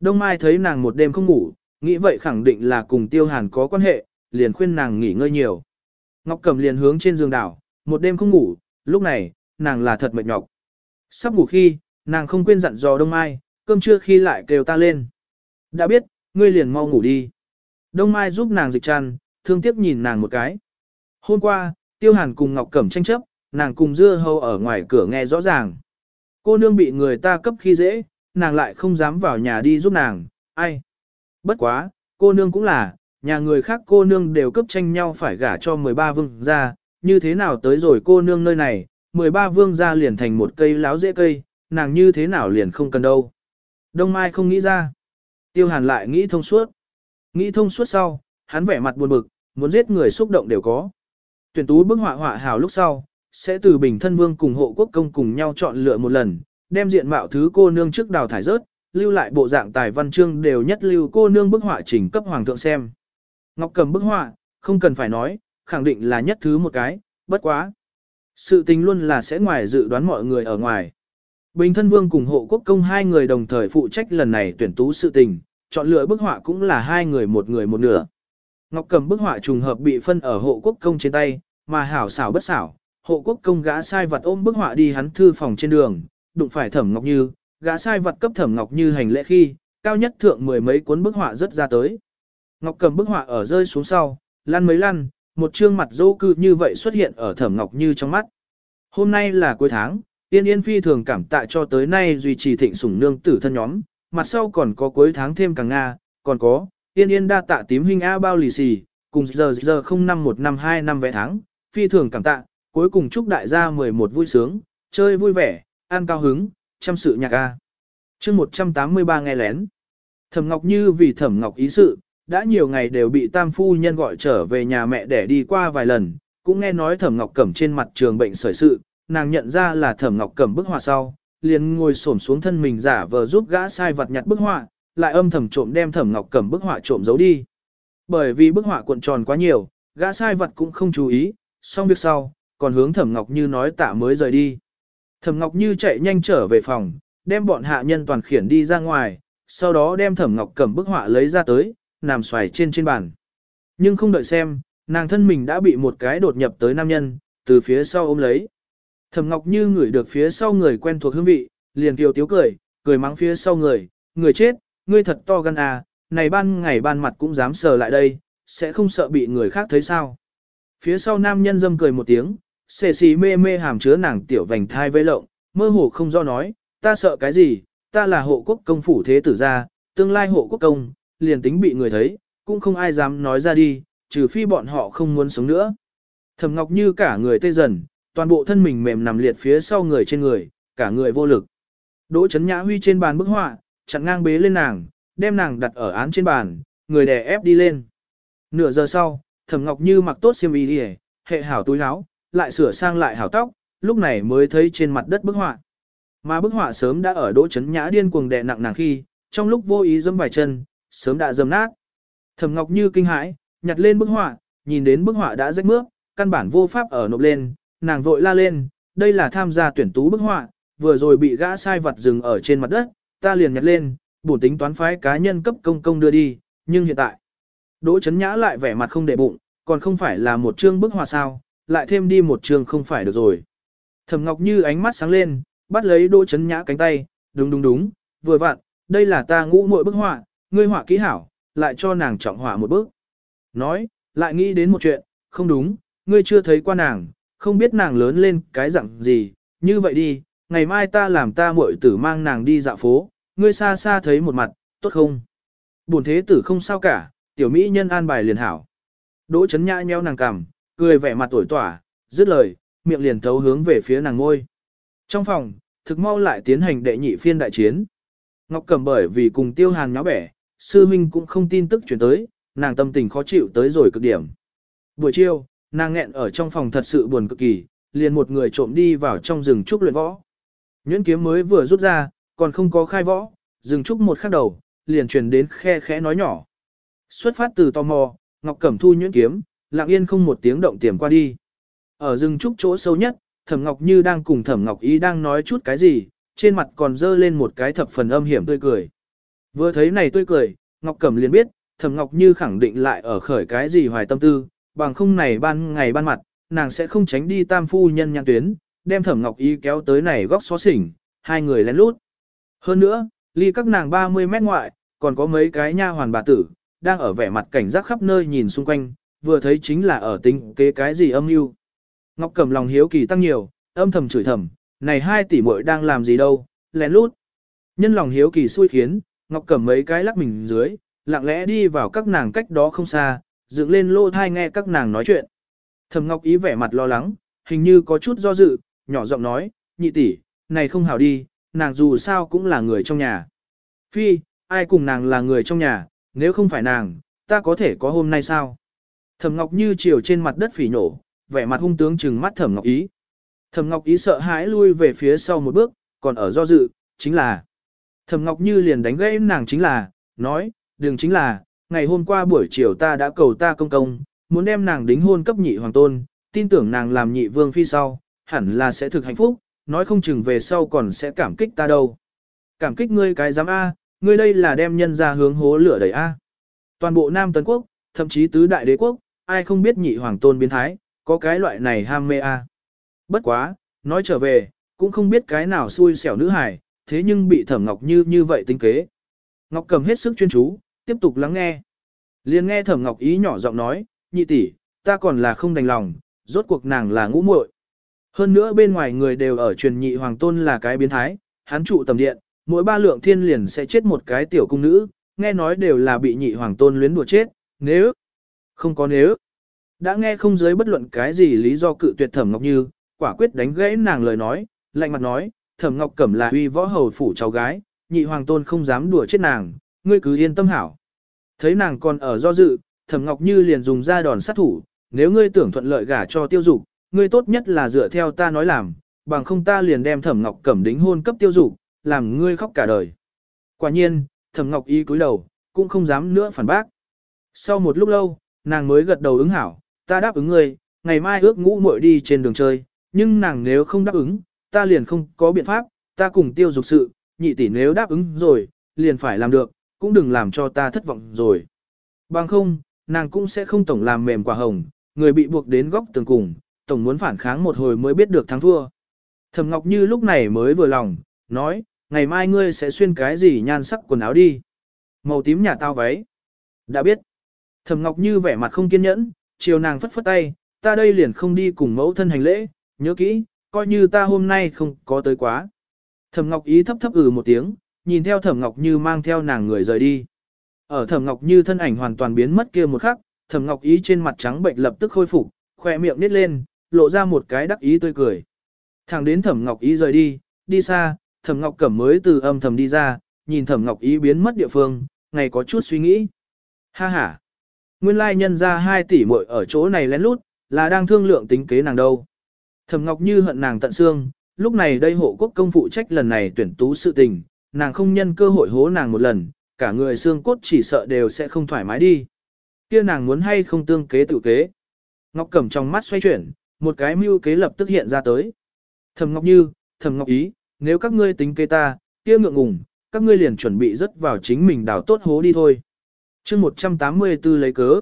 Đông Mai thấy nàng một đêm không ngủ, nghĩ vậy khẳng định là cùng Tiêu Hàn có quan hệ, liền khuyên nàng nghỉ ngơi nhiều. Ngọc Cẩm liền hướng trên giường đảo, một đêm không ngủ, lúc này, nàng là thật mệt nhọc. Sắp ngủ khi, nàng không quên dặn dò Đông Mai, cơm trưa khi lại kêu ta lên. Đã biết, ngươi liền mau ngủ đi. Đông Mai giúp nàng dịch chăn, thương tiếc nhìn nàng một cái. Hôm qua, Tiêu Hàn cùng Ngọc Cẩm tranh chấp, nàng cùng dưa hâu ở ngoài cửa nghe rõ ràng. Cô nương bị người ta cấp khi dễ, nàng lại không dám vào nhà đi giúp nàng, ai. Bất quá, cô nương cũng là, nhà người khác cô nương đều cấp tranh nhau phải gả cho 13 vương gia, như thế nào tới rồi cô nương nơi này, 13 vương gia liền thành một cây láo dễ cây, nàng như thế nào liền không cần đâu. Đông Mai không nghĩ ra. Tiêu Hàn lại nghĩ thông suốt. Nghĩ thông suốt sau, hắn vẻ mặt buồn bực, muốn giết người xúc động đều có. Tuyển tú bức họa họa hào lúc sau, sẽ từ bình thân vương cùng hộ quốc công cùng nhau chọn lựa một lần, đem diện mạo thứ cô nương trước đào thải rớt, lưu lại bộ dạng tài văn chương đều nhất lưu cô nương bức họa chỉnh cấp hoàng thượng xem. Ngọc cầm bức họa, không cần phải nói, khẳng định là nhất thứ một cái, bất quá. Sự tình luôn là sẽ ngoài dự đoán mọi người ở ngoài. Bình thân vương cùng hộ quốc công hai người đồng thời phụ trách lần này tuyển tú sự tình, chọn lựa bức họa cũng là hai người một người một nửa. Ngọc cầm bức họa trùng hợp bị phân ở hộ quốc công trên tay, mà hảo xảo bất xảo, hộ quốc công gã sai vật ôm bức họa đi hắn thư phòng trên đường, đụng phải Thẩm Ngọc Như, gã sai vật cấp Thẩm Ngọc Như hành lễ khi, cao nhất thượng mười mấy cuốn bức họa rất ra tới. Ngọc cầm bức họa ở rơi xuống sau, lăn mấy lăn, một trương mặt dâu cư như vậy xuất hiện ở Thẩm Ngọc Như trong mắt. Hôm nay là cuối tháng, Yên Yên phi thường cảm tạ cho tới nay duy trì thịnh sủng nương tử thân nhóm, mặt sau còn có cuối tháng thêm càng Nga, còn có, Yên Yên đa tạ tím huynh A bao lì xì, cùng giờ giờ 051525 vẽ tháng, phi thường cảm tạ, cuối cùng chúc đại gia 11 vui sướng, chơi vui vẻ, ăn cao hứng, chăm sự nhạc A. chương 183 nghe lén. Thẩm Ngọc Như vì Thẩm Ngọc ý sự, đã nhiều ngày đều bị tam phu nhân gọi trở về nhà mẹ để đi qua vài lần, cũng nghe nói Thẩm Ngọc Cẩm trên mặt trường bệnh sởi sự, nàng nhận ra là Thẩm Ngọc Cẩm bức họa sau, liền ngồi xổm xuống thân mình giả vờ giúp gã sai vặt nhặt bức họa, lại âm thầm trộm đem Thẩm Ngọc Cẩm bức họa trộm giấu đi. Bởi vì bức họa cuộn tròn quá nhiều, gã sai Vật cũng không chú ý, xong việc sau, còn hướng Thẩm Ngọc Như nói tạ mới rời đi. Thẩm Ngọc Như chạy nhanh trở về phòng, đem bọn hạ nhân toàn khiển đi ra ngoài, sau đó đem Thẩm Ngọc cầm bức họa lấy ra tới, nằm xoài trên trên bàn. Nhưng không đợi xem, nàng thân mình đã bị một cái đột nhập tới nam nhân, từ phía sau ôm lấy. Thẩm Ngọc Như ngửi được phía sau người quen thuộc hương vị, liền kiều tiếu cười, cười mắng phía sau người, người chết, ngươi thật to gan à, này ban ngày ban mặt cũng dám sờ lại đây, sẽ không sợ bị người khác thấy sao. Phía sau nam nhân dâm cười một tiếng, xề xì mê mê hàm chứa nàng tiểu vành thai với lộng, mơ hồ không do nói, ta sợ cái gì, ta là hộ quốc công phủ thế tử gia, tương lai hộ quốc công, liền tính bị người thấy, cũng không ai dám nói ra đi, trừ phi bọn họ không muốn sống nữa. Thẩm Ngọc như cả người tê dần, toàn bộ thân mình mềm nằm liệt phía sau người trên người, cả người vô lực. Đỗ Chấn Nhã huy trên bàn bức họa, chặn ngang bế lên nàng, đem nàng đặt ở án trên bàn, người đè ép đi lên. Nửa giờ sau, Thẩm Ngọc như mặc tốt xiêm y, hệ hảo túi áo, lại sửa sang lại hảo tóc, lúc này mới thấy trên mặt đất bức họa. Mà bức họa sớm đã ở đỗ chấn nhã điên cuồng đè nặng nàng khi, trong lúc vô ý dâm vài chân, sớm đã dầm nát. Thẩm Ngọc Như kinh hãi, nhặt lên bức họa, nhìn đến bức họa đã rách mướp, căn bản vô pháp ở nộp lên, nàng vội la lên, đây là tham gia tuyển tú bức họa, vừa rồi bị gã sai vật dừng ở trên mặt đất, ta liền nhặt lên, bổn tính toán phái cá nhân cấp công công đưa đi, nhưng hiện tại, Đỗ Chấn Nhã lại vẻ mặt không để bụng, còn không phải là một chương bức họa sao, lại thêm đi một trường không phải được rồi. Thẩm Ngọc Như ánh mắt sáng lên, bắt lấy Đỗ Chấn Nhã cánh tay, đúng đúng đúng, vừa vặn, đây là ta ngũ muội bức họa, ngươi họa kỹ hảo, lại cho nàng trọng họa một bức. Nói, lại nghĩ đến một chuyện, không đúng, ngươi chưa thấy qua nàng, không biết nàng lớn lên cái dạng gì, như vậy đi, ngày mai ta làm ta muội tử mang nàng đi dạo phố, ngươi xa xa thấy một mặt, tốt không? Buồn thế tử không sao cả, tiểu mỹ nhân an bài liền hảo. Đỗ chấn nhã nheo nàng cằm, cười vẻ mặt tuổi tỏa, dứt lời, miệng liền thấu hướng về phía nàng ngôi. Trong phòng, thực mau lại tiến hành đệ nhị phiên đại chiến. Ngọc Cẩm bởi vì cùng Tiêu hàng nháo bẻ, sư minh cũng không tin tức chuyển tới, nàng tâm tình khó chịu tới rồi cực điểm. Buổi chiều, nàng nghẹn ở trong phòng thật sự buồn cực kỳ, liền một người trộm đi vào trong rừng trúc luyện võ. Nhuyễn kiếm mới vừa rút ra, còn không có khai võ, rừng trúc một khắc đầu, liền truyền đến khe khẽ nói nhỏ. Xuất phát từ tò mò, Ngọc Cẩm thu nhuyễn kiếm, lặng yên không một tiếng động tiềm qua đi. Ở rừng trúc chỗ sâu nhất, Thẩm Ngọc Như đang cùng Thẩm Ngọc Ý đang nói chút cái gì, trên mặt còn dơ lên một cái thập phần âm hiểm tươi cười. Vừa thấy này tươi cười, Ngọc Cẩm liền biết, Thẩm Ngọc Như khẳng định lại ở khởi cái gì hoài tâm tư, bằng không này ban ngày ban mặt, nàng sẽ không tránh đi tam phu nhân nhãn tuyến, đem Thẩm Ngọc Ý kéo tới này góc xó xỉnh, hai người lén lút. Hơn nữa, ly các nàng 30 mét ngoại, còn có mấy cái nha hoàn bà tử, đang ở vẻ mặt cảnh giác khắp nơi nhìn xung quanh, vừa thấy chính là ở tính kế cái gì âm mưu. Ngọc Cẩm lòng hiếu kỳ tăng nhiều, âm thầm chửi thầm, này hai tỷ muội đang làm gì đâu, lén lút. Nhân lòng hiếu kỳ xui khiến, Ngọc Cẩm mấy cái lắc mình dưới, lặng lẽ đi vào các nàng cách đó không xa, dựng lên lô thai nghe các nàng nói chuyện. Thầm Ngọc ý vẻ mặt lo lắng, hình như có chút do dự, nhỏ giọng nói, nhị tỷ, này không hảo đi, nàng dù sao cũng là người trong nhà. Phi, ai cùng nàng là người trong nhà, nếu không phải nàng, ta có thể có hôm nay sao? Thẩm Ngọc Như chiều trên mặt đất phỉ nổ, vẻ mặt hung tướng trừng mắt Thẩm Ngọc Ý. Thẩm Ngọc Ý sợ hãi lui về phía sau một bước, còn ở do dự, chính là. Thẩm Ngọc Như liền đánh gãy nàng chính là, nói, đừng chính là, ngày hôm qua buổi chiều ta đã cầu ta công công, muốn đem nàng đính hôn cấp nhị hoàng tôn, tin tưởng nàng làm nhị vương phi sau, hẳn là sẽ thực hạnh phúc, nói không chừng về sau còn sẽ cảm kích ta đâu. Cảm kích ngươi cái dám A, ngươi đây là đem nhân ra hướng hố lửa đẩy A. Toàn bộ Nam Tấn Quốc, thậm chí tứ đại đế quốc, ai không biết nhị hoàng tôn biến thái, có cái loại này ham mê a. À. Bất quá, nói trở về, cũng không biết cái nào xui xẻo nữ hải, thế nhưng bị Thẩm Ngọc Như như vậy tính kế. Ngọc Cầm hết sức chuyên chú, tiếp tục lắng nghe. Liền nghe Thẩm Ngọc ý nhỏ giọng nói, "Nhị tỷ, ta còn là không đành lòng, rốt cuộc nàng là ngũ muội." Hơn nữa bên ngoài người đều ở truyền nhị hoàng tôn là cái biến thái, hắn trụ tầm điện, mỗi ba lượng thiên liền sẽ chết một cái tiểu cung nữ, nghe nói đều là bị nhị hoàng tôn luyến đùa chết, nếu không có nếu. Đã nghe không dưới bất luận cái gì lý do cự tuyệt Thẩm Ngọc Như, quả quyết đánh gãy nàng lời nói, lạnh mặt nói, Thẩm Ngọc Cẩm là uy võ hầu phủ cháu gái, nhị hoàng tôn không dám đùa chết nàng, ngươi cứ yên tâm hảo. Thấy nàng còn ở do dự, Thẩm Ngọc Như liền dùng ra đòn sát thủ, nếu ngươi tưởng thuận lợi gả cho tiêu dục, ngươi tốt nhất là dựa theo ta nói làm, bằng không ta liền đem Thẩm Ngọc Cẩm đính hôn cấp tiêu dục, làm ngươi khóc cả đời. Quả nhiên, Thẩm Ngọc Y cúi đầu, cũng không dám nữa phản bác. Sau một lúc lâu, nàng mới gật đầu ứng hảo, ta đáp ứng ngươi, ngày mai ước ngũ muội đi trên đường chơi, nhưng nàng nếu không đáp ứng, ta liền không có biện pháp, ta cùng tiêu dục sự, nhị tỷ nếu đáp ứng rồi, liền phải làm được, cũng đừng làm cho ta thất vọng rồi. Bằng không, nàng cũng sẽ không tổng làm mềm quả hồng, người bị buộc đến góc tường cùng, tổng muốn phản kháng một hồi mới biết được thắng thua. Thẩm Ngọc Như lúc này mới vừa lòng, nói, ngày mai ngươi sẽ xuyên cái gì nhan sắc quần áo đi. Màu tím nhà tao váy. Đã biết. Thẩm Ngọc Như vẻ mặt không kiên nhẫn, chiều nàng phất phất tay, ta đây liền không đi cùng mẫu thân hành lễ, nhớ kỹ, coi như ta hôm nay không có tới quá. Thẩm Ngọc Ý thấp thấp ừ một tiếng, nhìn theo Thẩm Ngọc Như mang theo nàng người rời đi. Ở Thẩm Ngọc Như thân ảnh hoàn toàn biến mất kia một khắc, Thẩm Ngọc Ý trên mặt trắng bệnh lập tức khôi phục, khỏe miệng nít lên, lộ ra một cái đắc ý tươi cười. Thẳng đến Thẩm Ngọc Ý rời đi, đi xa, Thẩm Ngọc Cẩm mới từ âm thầm đi ra, nhìn Thẩm Ngọc Ý biến mất địa phương, ngày có chút suy nghĩ. Ha ha! nguyên lai nhân ra 2 tỷ muội ở chỗ này lén lút, là đang thương lượng tính kế nàng đâu. Thẩm Ngọc Như hận nàng tận xương, lúc này đây hộ quốc công phụ trách lần này tuyển tú sự tình, nàng không nhân cơ hội hố nàng một lần, cả người xương cốt chỉ sợ đều sẽ không thoải mái đi. Kia nàng muốn hay không tương kế tự kế. Ngọc Cẩm trong mắt xoay chuyển, một cái mưu kế lập tức hiện ra tới. Thẩm Ngọc Như, Thẩm Ngọc Ý, nếu các ngươi tính kế ta, kia ngượng ngùng, các ngươi liền chuẩn bị rất vào chính mình đào tốt hố đi thôi chương 184 lấy cớ.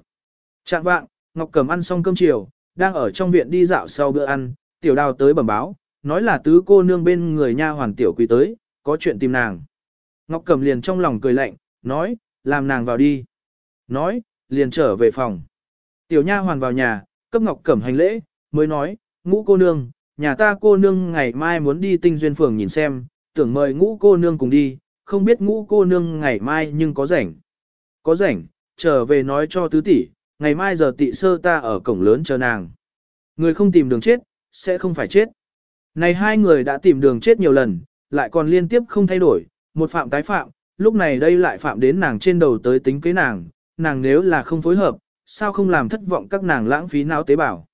Trạng vạng, Ngọc Cẩm ăn xong cơm chiều, đang ở trong viện đi dạo sau bữa ăn, tiểu đào tới bẩm báo, nói là tứ cô nương bên người nha hoàn tiểu quý tới, có chuyện tìm nàng. Ngọc Cẩm liền trong lòng cười lạnh, nói, làm nàng vào đi. Nói, liền trở về phòng. Tiểu nha hoàn vào nhà, cấp Ngọc Cẩm hành lễ, mới nói, ngũ cô nương, nhà ta cô nương ngày mai muốn đi tinh duyên phường nhìn xem, tưởng mời ngũ cô nương cùng đi, không biết ngũ cô nương ngày mai nhưng có rảnh có rảnh, trở về nói cho tứ tỷ, ngày mai giờ tị sơ ta ở cổng lớn chờ nàng. Người không tìm đường chết, sẽ không phải chết. Này hai người đã tìm đường chết nhiều lần, lại còn liên tiếp không thay đổi, một phạm tái phạm, lúc này đây lại phạm đến nàng trên đầu tới tính kế nàng, nàng nếu là không phối hợp, sao không làm thất vọng các nàng lãng phí não tế bào.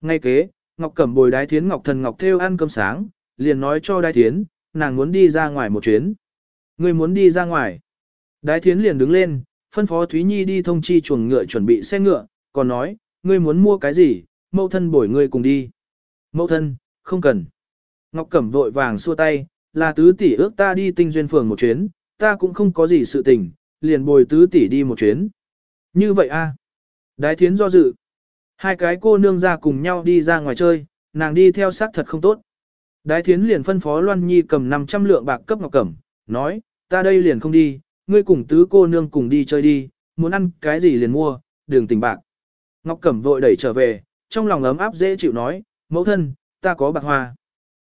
Ngay kế, Ngọc Cẩm bồi đái thiến Ngọc Thần Ngọc theo ăn cơm sáng, liền nói cho đái thiến, nàng muốn đi ra ngoài một chuyến. Người muốn đi ra ngoài. Đái thiến liền đứng lên, phân phó Thúy Nhi đi thông chi chuồng ngựa chuẩn bị xe ngựa, còn nói, ngươi muốn mua cái gì, mẫu thân bổi ngươi cùng đi. Mẫu thân, không cần. Ngọc Cẩm vội vàng xua tay, là tứ tỷ ước ta đi tinh duyên phường một chuyến, ta cũng không có gì sự tình, liền bồi tứ tỷ đi một chuyến. Như vậy a. Đái thiến do dự. Hai cái cô nương ra cùng nhau đi ra ngoài chơi, nàng đi theo sát thật không tốt. Đái thiến liền phân phó Loan Nhi cầm 500 lượng bạc cấp Ngọc Cẩm, nói, ta đây liền không đi, ngươi cùng tứ cô nương cùng đi chơi đi, muốn ăn cái gì liền mua, đường tình bạc. Ngọc Cẩm vội đẩy trở về, trong lòng ấm áp dễ chịu nói, mẫu thân, ta có bạc hoa.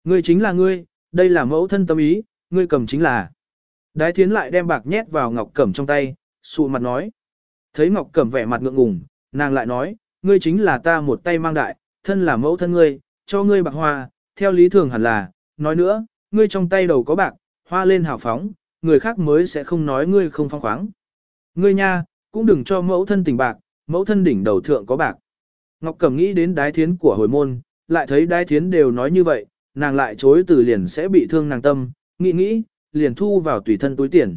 Ngươi chính là ngươi, đây là mẫu thân tâm ý, ngươi cầm chính là. Đái thiến lại đem bạc nhét vào Ngọc Cẩm trong tay, sụ mặt nói. Thấy Ngọc Cẩm vẻ mặt ngượng ngùng, nàng lại nói, ngươi chính là ta một tay mang đại, thân là mẫu thân ngươi, cho ngươi bạc hoa, theo lý thường hẳn là, nói nữa, ngươi trong tay đầu có bạc, hoa lên hào phóng, người khác mới sẽ không nói ngươi không phong khoáng. Ngươi nha, cũng đừng cho mẫu thân tình bạc, mẫu thân đỉnh đầu thượng có bạc. Ngọc Cẩm nghĩ đến đái thiến của hồi môn, lại thấy đái thiến đều nói như vậy, nàng lại chối từ liền sẽ bị thương nàng tâm, nghĩ nghĩ, liền thu vào tùy thân túi tiền.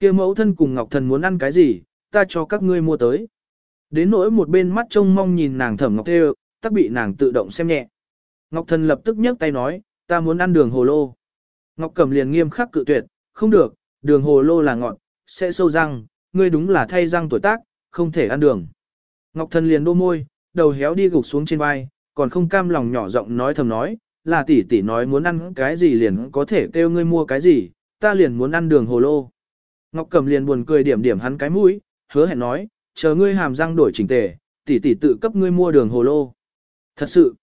kia mẫu thân cùng Ngọc Thần muốn ăn cái gì, ta cho các ngươi mua tới. Đến nỗi một bên mắt trông mong nhìn nàng thẩm Ngọc Tê, tắc bị nàng tự động xem nhẹ. Ngọc Thần lập tức nhấc tay nói, ta muốn ăn đường hồ lô. Ngọc Cẩm liền nghiêm khắc cự tuyệt, không được, đường hồ lô là ngọn, sẽ sâu răng, ngươi đúng là thay răng tuổi tác, không thể ăn đường. Ngọc Thần liền đô môi, đầu héo đi gục xuống trên vai, còn không cam lòng nhỏ giọng nói thầm nói, là tỷ tỷ nói muốn ăn cái gì liền có thể kêu ngươi mua cái gì, ta liền muốn ăn đường hồ lô. Ngọc Cầm liền buồn cười điểm điểm hắn cái mũi, hứa hẹn nói, chờ ngươi hàm răng đổi chỉnh tề, tỷ tỷ tự cấp ngươi mua đường hồ lô. Thật sự,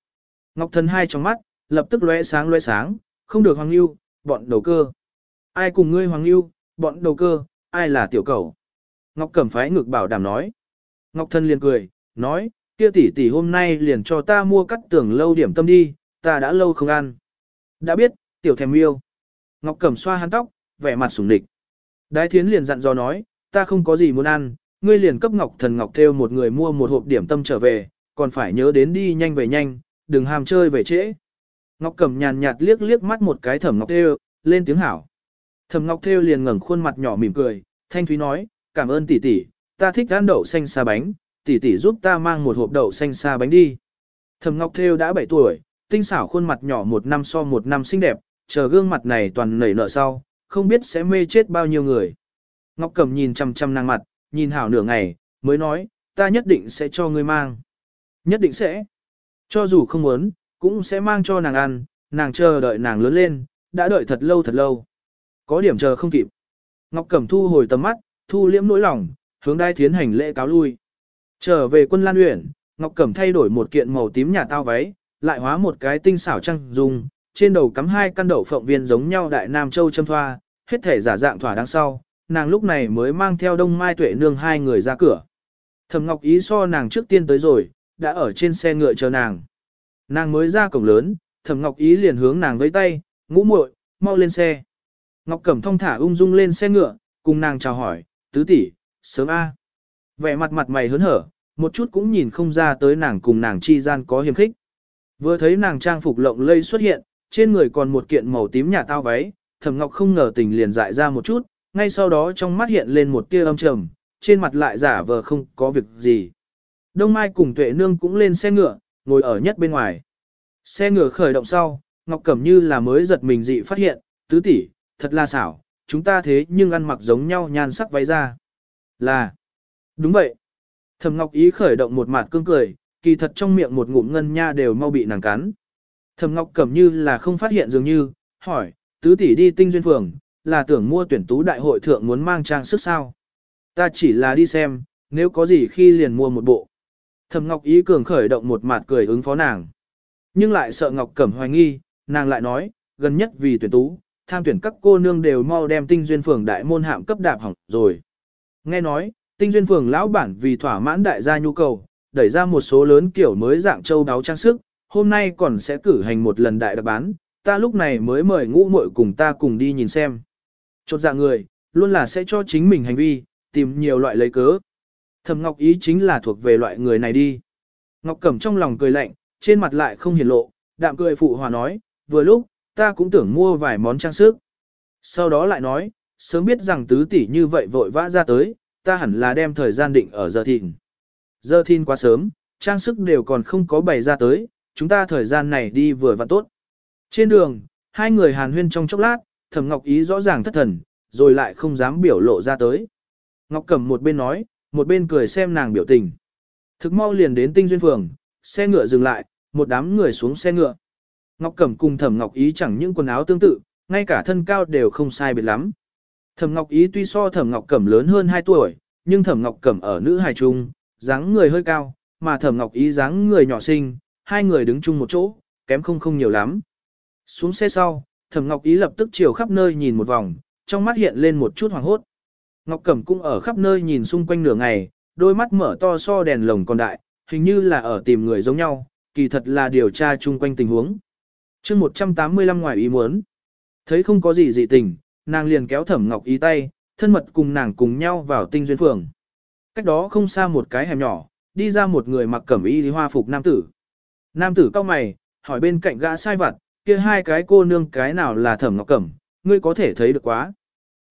Ngọc Thần hai trong mắt, lập tức lóe sáng lóe sáng, không được hoang lưu, bọn đầu cơ. Ai cùng ngươi hoàng lưu, bọn đầu cơ, ai là tiểu cầu? Ngọc Cẩm phái ngược bảo đảm nói. Ngọc Thân liền cười, nói, kia tỷ tỷ hôm nay liền cho ta mua cắt tưởng lâu điểm tâm đi, ta đã lâu không ăn. Đã biết, tiểu thèm yêu. Ngọc Cẩm xoa hắn tóc, vẻ mặt sủng địch. Đái thiến liền dặn dò nói, ta không có gì muốn ăn, ngươi liền cấp Ngọc Thần Ngọc theo một người mua một hộp điểm tâm trở về, còn phải nhớ đến đi nhanh về nhanh, đừng hàm chơi về trễ. Ngọc Cẩm nhàn nhạt liếc liếc mắt một cái thẩm Ngọc Thêu, lên tiếng hảo. Thẩm Ngọc Thêu liền ngẩng khuôn mặt nhỏ mỉm cười, thanh thúy nói, cảm ơn tỷ tỷ, ta thích ăn đậu xanh xa bánh, tỷ tỷ giúp ta mang một hộp đậu xanh xa bánh đi. Thẩm Ngọc Thêu đã 7 tuổi, tinh xảo khuôn mặt nhỏ một năm so một năm xinh đẹp, chờ gương mặt này toàn nảy nở sau, không biết sẽ mê chết bao nhiêu người. Ngọc Cẩm nhìn chăm chăm nàng mặt, nhìn hảo nửa ngày, mới nói, ta nhất định sẽ cho ngươi mang. Nhất định sẽ. Cho dù không muốn, cũng sẽ mang cho nàng ăn, nàng chờ đợi nàng lớn lên, đã đợi thật lâu thật lâu. Có điểm chờ không kịp. Ngọc Cẩm thu hồi tầm mắt, thu liễm nỗi lòng, hướng đai tiến hành lễ cáo lui. Trở về quân Lan Uyển, Ngọc Cẩm thay đổi một kiện màu tím nhà tao váy, lại hóa một cái tinh xảo trang, dùng, trên đầu cắm hai căn đậu phộng viên giống nhau đại nam châu châm thoa, hết thể giả dạng thỏa đằng sau, nàng lúc này mới mang theo Đông Mai Tuệ nương hai người ra cửa. Thẩm Ngọc Ý so nàng trước tiên tới rồi, đã ở trên xe ngựa chờ nàng. Nàng mới ra cổng lớn, Thẩm Ngọc Ý liền hướng nàng vẫy tay, "Ngũ muội, mau lên xe." Ngọc Cẩm thong thả ung dung lên xe ngựa, cùng nàng chào hỏi, tứ tỷ, sớm a. Vẻ mặt mặt mày hớn hở, một chút cũng nhìn không ra tới nàng cùng nàng chi gian có hiềm khích. Vừa thấy nàng trang phục lộng lây xuất hiện, trên người còn một kiện màu tím nhà tao váy, Thẩm Ngọc không ngờ tình liền dại ra một chút, ngay sau đó trong mắt hiện lên một tia âm trầm, trên mặt lại giả vờ không có việc gì. Đông Mai cùng Tuệ Nương cũng lên xe ngựa, ngồi ở nhất bên ngoài. Xe ngựa khởi động sau, Ngọc Cẩm như là mới giật mình dị phát hiện, tứ tỷ, thật là xảo, chúng ta thế nhưng ăn mặc giống nhau nhan sắc váy ra. Là, đúng vậy. Thẩm Ngọc Ý khởi động một mặt cương cười, kỳ thật trong miệng một ngụm ngân nha đều mau bị nàng cắn. Thẩm Ngọc Cẩm như là không phát hiện dường như, hỏi, tứ tỷ đi tinh duyên phường, là tưởng mua tuyển tú đại hội thượng muốn mang trang sức sao. Ta chỉ là đi xem, nếu có gì khi liền mua một bộ. Thẩm Ngọc Ý cường khởi động một mặt cười ứng phó nàng. Nhưng lại sợ Ngọc Cẩm hoài nghi, nàng lại nói, gần nhất vì tuyển tú, tham tuyển các cô nương đều mau đem tinh duyên phường đại môn hạm cấp đạp hỏng rồi. Nghe nói, tinh duyên phường lão bản vì thỏa mãn đại gia nhu cầu, đẩy ra một số lớn kiểu mới dạng châu đáo trang sức, hôm nay còn sẽ cử hành một lần đại đặc bán, ta lúc này mới mời ngũ muội cùng ta cùng đi nhìn xem. Chột dạ người, luôn là sẽ cho chính mình hành vi, tìm nhiều loại lấy cớ. Thẩm Ngọc ý chính là thuộc về loại người này đi. Ngọc Cẩm trong lòng cười lạnh, trên mặt lại không hiển lộ, đạm cười phụ hòa nói, vừa lúc, ta cũng tưởng mua vài món trang sức. Sau đó lại nói, sớm biết rằng tứ tỷ như vậy vội vã ra tới, ta hẳn là đem thời gian định ở giờ thìn. Giờ thìn quá sớm, trang sức đều còn không có bày ra tới, chúng ta thời gian này đi vừa vặn tốt. Trên đường, hai người hàn huyên trong chốc lát, thẩm ngọc ý rõ ràng thất thần, rồi lại không dám biểu lộ ra tới. Ngọc cầm một bên nói, một bên cười xem nàng biểu tình. Thực mau liền đến tinh duyên phường, xe ngựa dừng lại, một đám người xuống xe ngựa. Ngọc Cẩm cùng Thẩm Ngọc Ý chẳng những quần áo tương tự, ngay cả thân cao đều không sai biệt lắm. Thẩm Ngọc Ý tuy so Thẩm Ngọc Cẩm lớn hơn 2 tuổi, nhưng Thẩm Ngọc Cẩm ở nữ hài trung, dáng người hơi cao, mà Thẩm Ngọc Ý dáng người nhỏ xinh, hai người đứng chung một chỗ, kém không không nhiều lắm. Xuống xe sau, Thẩm Ngọc Ý lập tức chiều khắp nơi nhìn một vòng, trong mắt hiện lên một chút hoàng hốt. Ngọc Cẩm cũng ở khắp nơi nhìn xung quanh nửa ngày, đôi mắt mở to so đèn lồng còn đại, hình như là ở tìm người giống nhau, kỳ thật là điều tra chung quanh tình huống chương 185 ngoài ý muốn. Thấy không có gì dị tình, nàng liền kéo thẩm ngọc ý tay, thân mật cùng nàng cùng nhau vào tinh duyên phường. Cách đó không xa một cái hẻm nhỏ, đi ra một người mặc cẩm y lý hoa phục nam tử. Nam tử cao mày, hỏi bên cạnh gã sai vặt, kia hai cái cô nương cái nào là thẩm ngọc cẩm, ngươi có thể thấy được quá.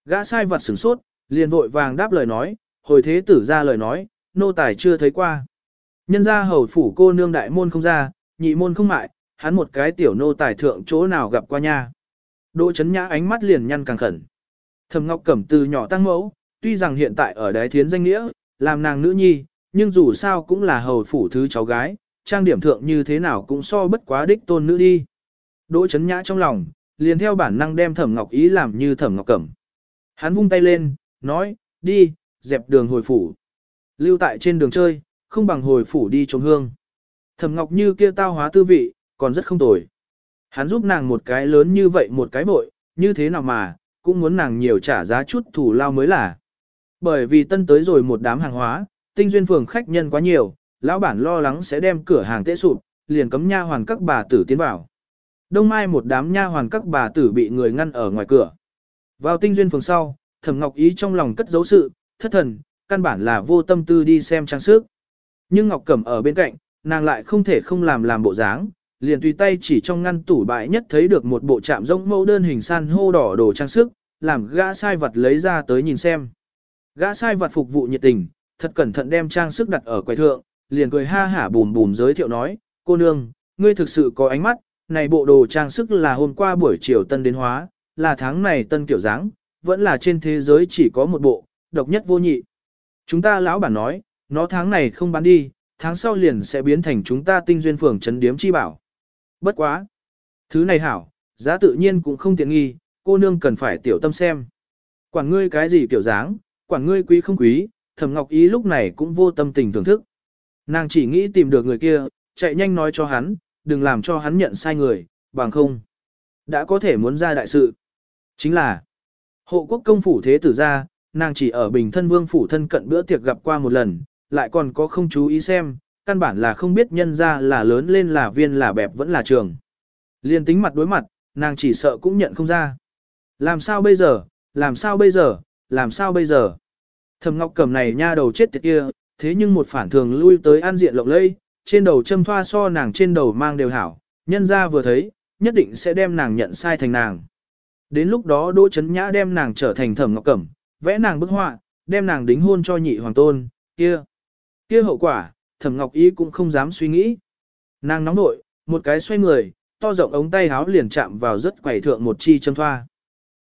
Gã sai vặt sửng sốt, liền vội vàng đáp lời nói, hồi thế tử ra lời nói, nô tài chưa thấy qua. Nhân ra hầu phủ cô nương đại môn không ra, nhị môn không mại, hắn một cái tiểu nô tài thượng chỗ nào gặp qua nha. Đỗ chấn nhã ánh mắt liền nhăn càng khẩn. Thẩm Ngọc Cẩm từ nhỏ tăng mẫu, tuy rằng hiện tại ở đái thiến danh nghĩa, làm nàng nữ nhi, nhưng dù sao cũng là hầu phủ thứ cháu gái, trang điểm thượng như thế nào cũng so bất quá đích tôn nữ đi. Đỗ chấn nhã trong lòng, liền theo bản năng đem Thẩm Ngọc ý làm như Thẩm Ngọc Cẩm. Hắn vung tay lên, nói, đi, dẹp đường hồi phủ. Lưu tại trên đường chơi, không bằng hồi phủ đi trồng hương. Thẩm Ngọc như kia tao hóa tư vị, còn rất không tồi. Hắn giúp nàng một cái lớn như vậy một cái vội, như thế nào mà, cũng muốn nàng nhiều trả giá chút thủ lao mới là. Bởi vì tân tới rồi một đám hàng hóa, tinh duyên phường khách nhân quá nhiều, lão bản lo lắng sẽ đem cửa hàng tệ sụp, liền cấm nha hoàn các bà tử tiến vào. Đông mai một đám nha hoàn các bà tử bị người ngăn ở ngoài cửa. Vào tinh duyên phường sau, Thẩm Ngọc Ý trong lòng cất giấu sự, thất thần, căn bản là vô tâm tư đi xem trang sức. Nhưng Ngọc Cẩm ở bên cạnh, nàng lại không thể không làm làm bộ dáng, liền tùy tay chỉ trong ngăn tủ bại nhất thấy được một bộ chạm rỗng mẫu đơn hình san hô đỏ đồ trang sức, làm gã sai vật lấy ra tới nhìn xem. Gã sai vật phục vụ nhiệt tình, thật cẩn thận đem trang sức đặt ở quầy thượng, liền cười ha hả bùm bùm giới thiệu nói, cô nương, ngươi thực sự có ánh mắt, này bộ đồ trang sức là hôm qua buổi chiều tân đến hóa, là tháng này tân kiểu dáng, vẫn là trên thế giới chỉ có một bộ, độc nhất vô nhị. Chúng ta lão bản nói, nó tháng này không bán đi, tháng sau liền sẽ biến thành chúng ta tinh duyên phường trấn điếm chi bảo. Bất quá. Thứ này hảo, giá tự nhiên cũng không tiện nghi, cô nương cần phải tiểu tâm xem. Quản ngươi cái gì kiểu dáng, quản ngươi quý không quý, thẩm ngọc ý lúc này cũng vô tâm tình thưởng thức. Nàng chỉ nghĩ tìm được người kia, chạy nhanh nói cho hắn, đừng làm cho hắn nhận sai người, bằng không. Đã có thể muốn ra đại sự. Chính là, hộ quốc công phủ thế tử ra, nàng chỉ ở bình thân vương phủ thân cận bữa tiệc gặp qua một lần, lại còn có không chú ý xem, căn bản là không biết nhân ra là lớn lên là viên là bẹp vẫn là trường. Liên tính mặt đối mặt, nàng chỉ sợ cũng nhận không ra. Làm sao bây giờ, làm sao bây giờ, làm sao bây giờ. Thầm ngọc cầm này nha đầu chết tiệt kia, thế nhưng một phản thường lui tới an diện lộng lây, trên đầu châm thoa so nàng trên đầu mang đều hảo, nhân ra vừa thấy, nhất định sẽ đem nàng nhận sai thành nàng. Đến lúc đó Đỗ Chấn Nhã đem nàng trở thành thầm Ngọc Cẩm, vẽ nàng bức họa, đem nàng đính hôn cho nhị hoàng tôn, kia, kia hậu quả, Thẩm Ngọc Ý cũng không dám suy nghĩ. Nàng nóng nội, một cái xoay người, to rộng ống tay háo liền chạm vào rất quẩy thượng một chi châm thoa.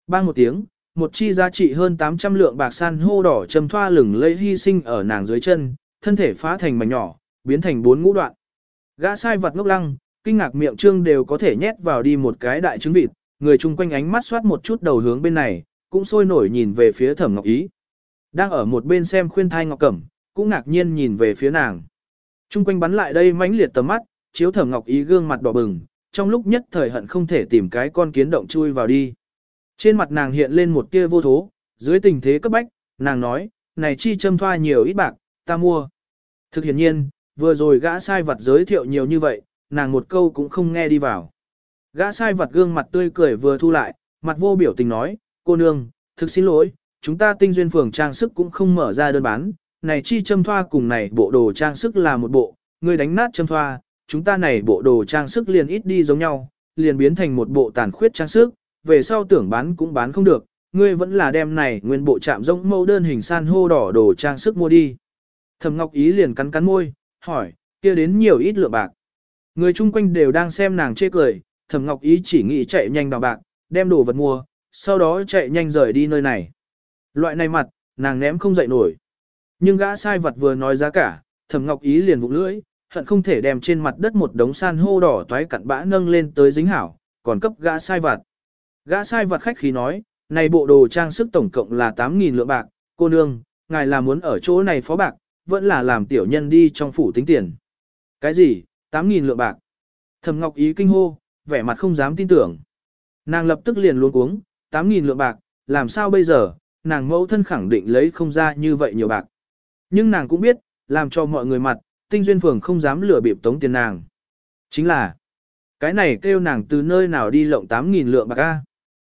Bang một tiếng, một chi giá trị hơn 800 lượng bạc san hô đỏ châm thoa lửng lẫy hy sinh ở nàng dưới chân, thân thể phá thành mảnh nhỏ, biến thành bốn ngũ đoạn. Gã sai vật ngốc lăng, kinh ngạc miệng trương đều có thể nhét vào đi một cái đại trứng vịt, người chung quanh ánh mắt soát một chút đầu hướng bên này, cũng sôi nổi nhìn về phía Thẩm Ngọc Ý. Đang ở một bên xem khuyên thai Ngọc Cẩm, cũng ngạc nhiên nhìn về phía nàng. Trung quanh bắn lại đây mãnh liệt tầm mắt, chiếu thẩm ngọc ý gương mặt đỏ bừng, trong lúc nhất thời hận không thể tìm cái con kiến động chui vào đi. Trên mặt nàng hiện lên một tia vô thố, dưới tình thế cấp bách, nàng nói, này chi châm thoa nhiều ít bạc, ta mua. Thực hiện nhiên, vừa rồi gã sai vật giới thiệu nhiều như vậy, nàng một câu cũng không nghe đi vào. Gã sai vật gương mặt tươi cười vừa thu lại, mặt vô biểu tình nói, cô nương, thực xin lỗi, chúng ta tinh duyên phường trang sức cũng không mở ra đơn bán, này chi châm thoa cùng này bộ đồ trang sức là một bộ, ngươi đánh nát châm thoa, chúng ta này bộ đồ trang sức liền ít đi giống nhau, liền biến thành một bộ tàn khuyết trang sức, về sau tưởng bán cũng bán không được, ngươi vẫn là đem này nguyên bộ chạm rỗng mẫu đơn hình san hô đỏ đồ trang sức mua đi. Thẩm Ngọc Ý liền cắn cắn môi, hỏi, kia đến nhiều ít lượng bạc. Người chung quanh đều đang xem nàng chê cười, Thẩm Ngọc Ý chỉ nghĩ chạy nhanh vào bạc, đem đồ vật mua, sau đó chạy nhanh rời đi nơi này. Loại này mặt, nàng ném không dậy nổi. Nhưng gã sai vật vừa nói giá cả, Thẩm Ngọc Ý liền vụng lưỡi, hận không thể đem trên mặt đất một đống san hô đỏ toái cặn bã nâng lên tới dính hảo, còn cấp gã sai vật. Gã sai vật khách khí nói, này bộ đồ trang sức tổng cộng là 8.000 lượng bạc, cô nương, ngài là muốn ở chỗ này phó bạc, vẫn là làm tiểu nhân đi trong phủ tính tiền. Cái gì, 8.000 lượng bạc? Thẩm Ngọc Ý kinh hô, vẻ mặt không dám tin tưởng. Nàng lập tức liền luôn cuống, 8.000 lượng bạc, làm sao bây giờ, nàng mẫu thân khẳng định lấy không ra như vậy nhiều bạc. Nhưng nàng cũng biết, làm cho mọi người mặt, tinh duyên phường không dám lừa bịp tống tiền nàng. Chính là, cái này kêu nàng từ nơi nào đi lộng 8.000 lượng bạc A.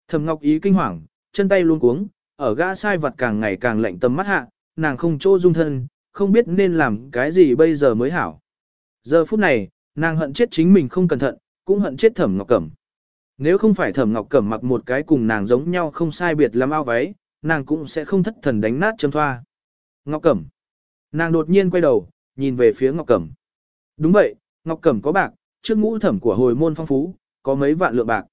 Thầm Ngọc Ý kinh hoàng, chân tay luôn cuống, ở gã sai vật càng ngày càng lạnh tầm mắt hạ, nàng không chỗ dung thân, không biết nên làm cái gì bây giờ mới hảo. Giờ phút này, nàng hận chết chính mình không cẩn thận, cũng hận chết Thẩm Ngọc Cẩm. Nếu không phải Thẩm Ngọc Cẩm mặc một cái cùng nàng giống nhau không sai biệt lắm ao váy, nàng cũng sẽ không thất thần đánh nát châm thoa. Ngọc Cẩm, Nàng đột nhiên quay đầu, nhìn về phía Ngọc Cẩm. Đúng vậy, Ngọc Cẩm có bạc, trước ngũ thẩm của hồi môn phong phú, có mấy vạn lượng bạc.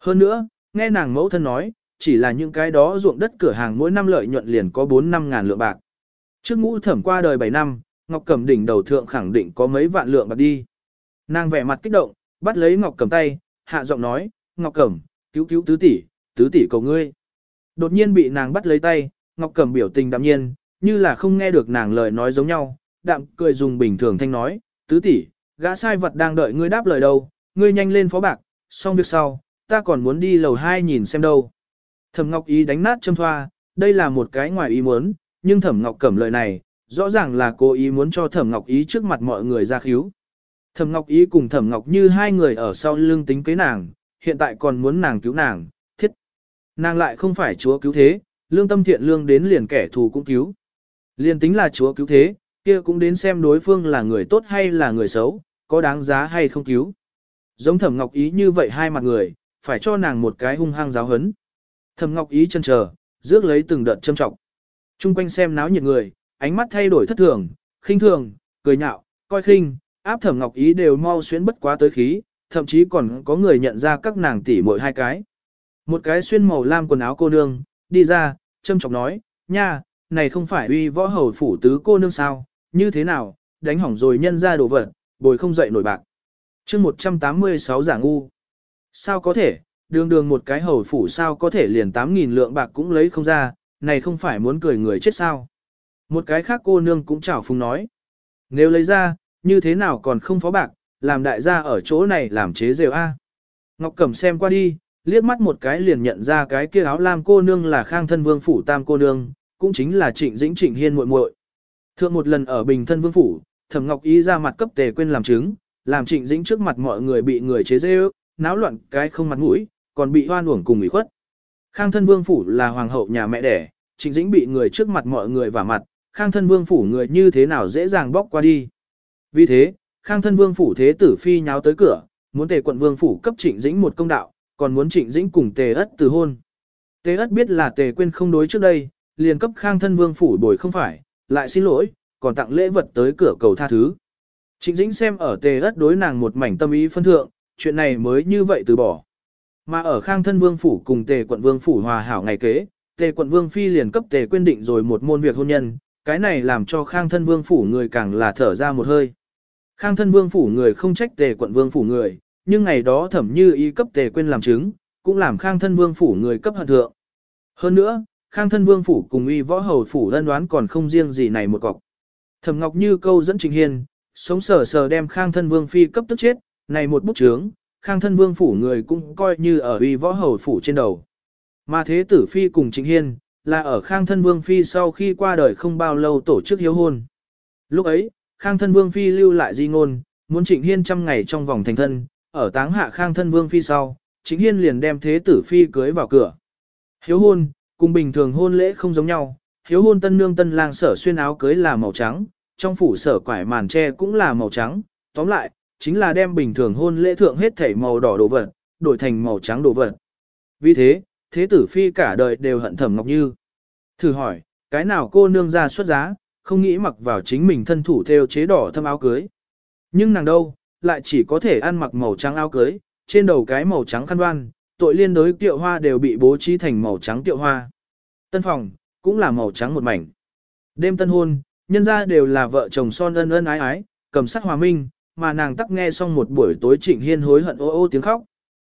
Hơn nữa, nghe nàng mẫu thân nói, chỉ là những cái đó ruộng đất cửa hàng mỗi năm lợi nhuận liền có 4-5 ngàn lượng bạc. Trước ngũ thẩm qua đời 7 năm, Ngọc Cẩm đỉnh đầu thượng khẳng định có mấy vạn lượng bạc đi. Nàng vẻ mặt kích động, bắt lấy Ngọc Cẩm tay, hạ giọng nói, Ngọc Cẩm, cứu cứu tứ tỷ, tứ tỷ cầu ngươi. Đột nhiên bị nàng bắt lấy tay, Ngọc Cẩm biểu tình đạm nhiên, như là không nghe được nàng lời nói giống nhau, đạm cười dùng bình thường thanh nói, tứ tỷ, gã sai vật đang đợi ngươi đáp lời đâu, ngươi nhanh lên phó bạc, xong việc sau, ta còn muốn đi lầu hai nhìn xem đâu. Thẩm Ngọc Ý đánh nát châm thoa, đây là một cái ngoài ý muốn, nhưng Thẩm Ngọc cẩm lời này, rõ ràng là cố ý muốn cho Thẩm Ngọc Ý trước mặt mọi người ra khíu. Thẩm Ngọc Ý cùng Thẩm Ngọc Như hai người ở sau lưng tính kế nàng, hiện tại còn muốn nàng cứu nàng, thiết. Nàng lại không phải chúa cứu thế, lương tâm thiện lương đến liền kẻ thù cũng cứu. Liên tính là chúa cứu thế, kia cũng đến xem đối phương là người tốt hay là người xấu, có đáng giá hay không cứu. Giống thẩm ngọc ý như vậy hai mặt người, phải cho nàng một cái hung hăng giáo hấn. Thẩm ngọc ý chân chờ, rước lấy từng đợt châm trọng. Trung quanh xem náo nhiệt người, ánh mắt thay đổi thất thường, khinh thường, cười nhạo, coi khinh, áp thẩm ngọc ý đều mau xuyến bất quá tới khí, thậm chí còn có người nhận ra các nàng tỉ mỗi hai cái. Một cái xuyên màu lam quần áo cô nương, đi ra, châm trọng nói, nha, này không phải uy võ hầu phủ tứ cô nương sao, như thế nào, đánh hỏng rồi nhân ra đồ vật, bồi không dậy nổi bạc. chương 186 giả ngu. Sao có thể, đường đường một cái hầu phủ sao có thể liền 8.000 lượng bạc cũng lấy không ra, này không phải muốn cười người chết sao. Một cái khác cô nương cũng chảo phùng nói. Nếu lấy ra, như thế nào còn không phó bạc, làm đại gia ở chỗ này làm chế rêu a. Ngọc Cẩm xem qua đi, liếc mắt một cái liền nhận ra cái kia áo lam cô nương là Khang thân vương phủ tam cô nương, cũng chính là Trịnh Dĩnh Trịnh Hiên muội muội. Thượng một lần ở Bình Thân Vương phủ, Thẩm Ngọc Ý ra mặt cấp Tề quên làm chứng, làm Trịnh Dĩnh trước mặt mọi người bị người chế giễu, náo loạn cái không mặt mũi, còn bị hoan uổng cùng ủy khuất. Khang Thân Vương phủ là hoàng hậu nhà mẹ đẻ, Trịnh Dĩnh bị người trước mặt mọi người vả mặt, Khang Thân Vương phủ người như thế nào dễ dàng bóc qua đi. Vì thế, Khang Thân Vương phủ thế tử phi nháo tới cửa, muốn Tề quận Vương phủ cấp Trịnh Dĩnh một công đạo, còn muốn Trịnh Dĩnh cùng Tề Ất từ hôn. Tề Ất biết là Tề quên không đối trước đây, liền cấp khang thân vương phủ bồi không phải, lại xin lỗi, còn tặng lễ vật tới cửa cầu tha thứ. Trịnh Dĩnh xem ở tề ất đối nàng một mảnh tâm ý phân thượng, chuyện này mới như vậy từ bỏ. Mà ở khang thân vương phủ cùng tề quận vương phủ hòa hảo ngày kế, tề quận vương phi liền cấp tề quyên định rồi một môn việc hôn nhân, cái này làm cho khang thân vương phủ người càng là thở ra một hơi. Khang thân vương phủ người không trách tề quận vương phủ người, nhưng ngày đó thẩm như ý cấp tề quyên làm chứng, cũng làm khang thân vương phủ người cấp hận thượng. Hơn nữa, Khang thân vương phủ cùng uy võ hầu phủ ân đoán còn không riêng gì này một cọc. Thẩm Ngọc Như câu dẫn Trình Hiên, sống sờ sờ đem Khang thân vương phi cấp tức chết, này một bút chướng, Khang thân vương phủ người cũng coi như ở uy võ hầu phủ trên đầu. Mà thế tử phi cùng Trình Hiên, là ở Khang thân vương phi sau khi qua đời không bao lâu tổ chức hiếu hôn. Lúc ấy, Khang thân vương phi lưu lại di ngôn, muốn Trình Hiên trăm ngày trong vòng thành thân, ở táng hạ Khang thân vương phi sau, Trình Hiên liền đem thế tử phi cưới vào cửa. Hiếu hôn, Cùng bình thường hôn lễ không giống nhau, hiếu hôn tân nương tân lang sở xuyên áo cưới là màu trắng, trong phủ sở quải màn tre cũng là màu trắng, tóm lại, chính là đem bình thường hôn lễ thượng hết thảy màu đỏ đồ vật, đổi thành màu trắng đồ vật. Vì thế, thế tử phi cả đời đều hận thẩm Ngọc Như. Thử hỏi, cái nào cô nương ra xuất giá, không nghĩ mặc vào chính mình thân thủ theo chế đỏ thâm áo cưới. Nhưng nàng đâu, lại chỉ có thể ăn mặc màu trắng áo cưới, trên đầu cái màu trắng khăn đoan, tội liên đối tiệu hoa đều bị bố trí thành màu trắng tiệu hoa. Tân phòng, cũng là màu trắng một mảnh. Đêm tân hôn, nhân ra đều là vợ chồng son ân ân ái ái, cầm sắc hòa minh, mà nàng tắc nghe xong một buổi tối trịnh hiên hối hận ô ô tiếng khóc.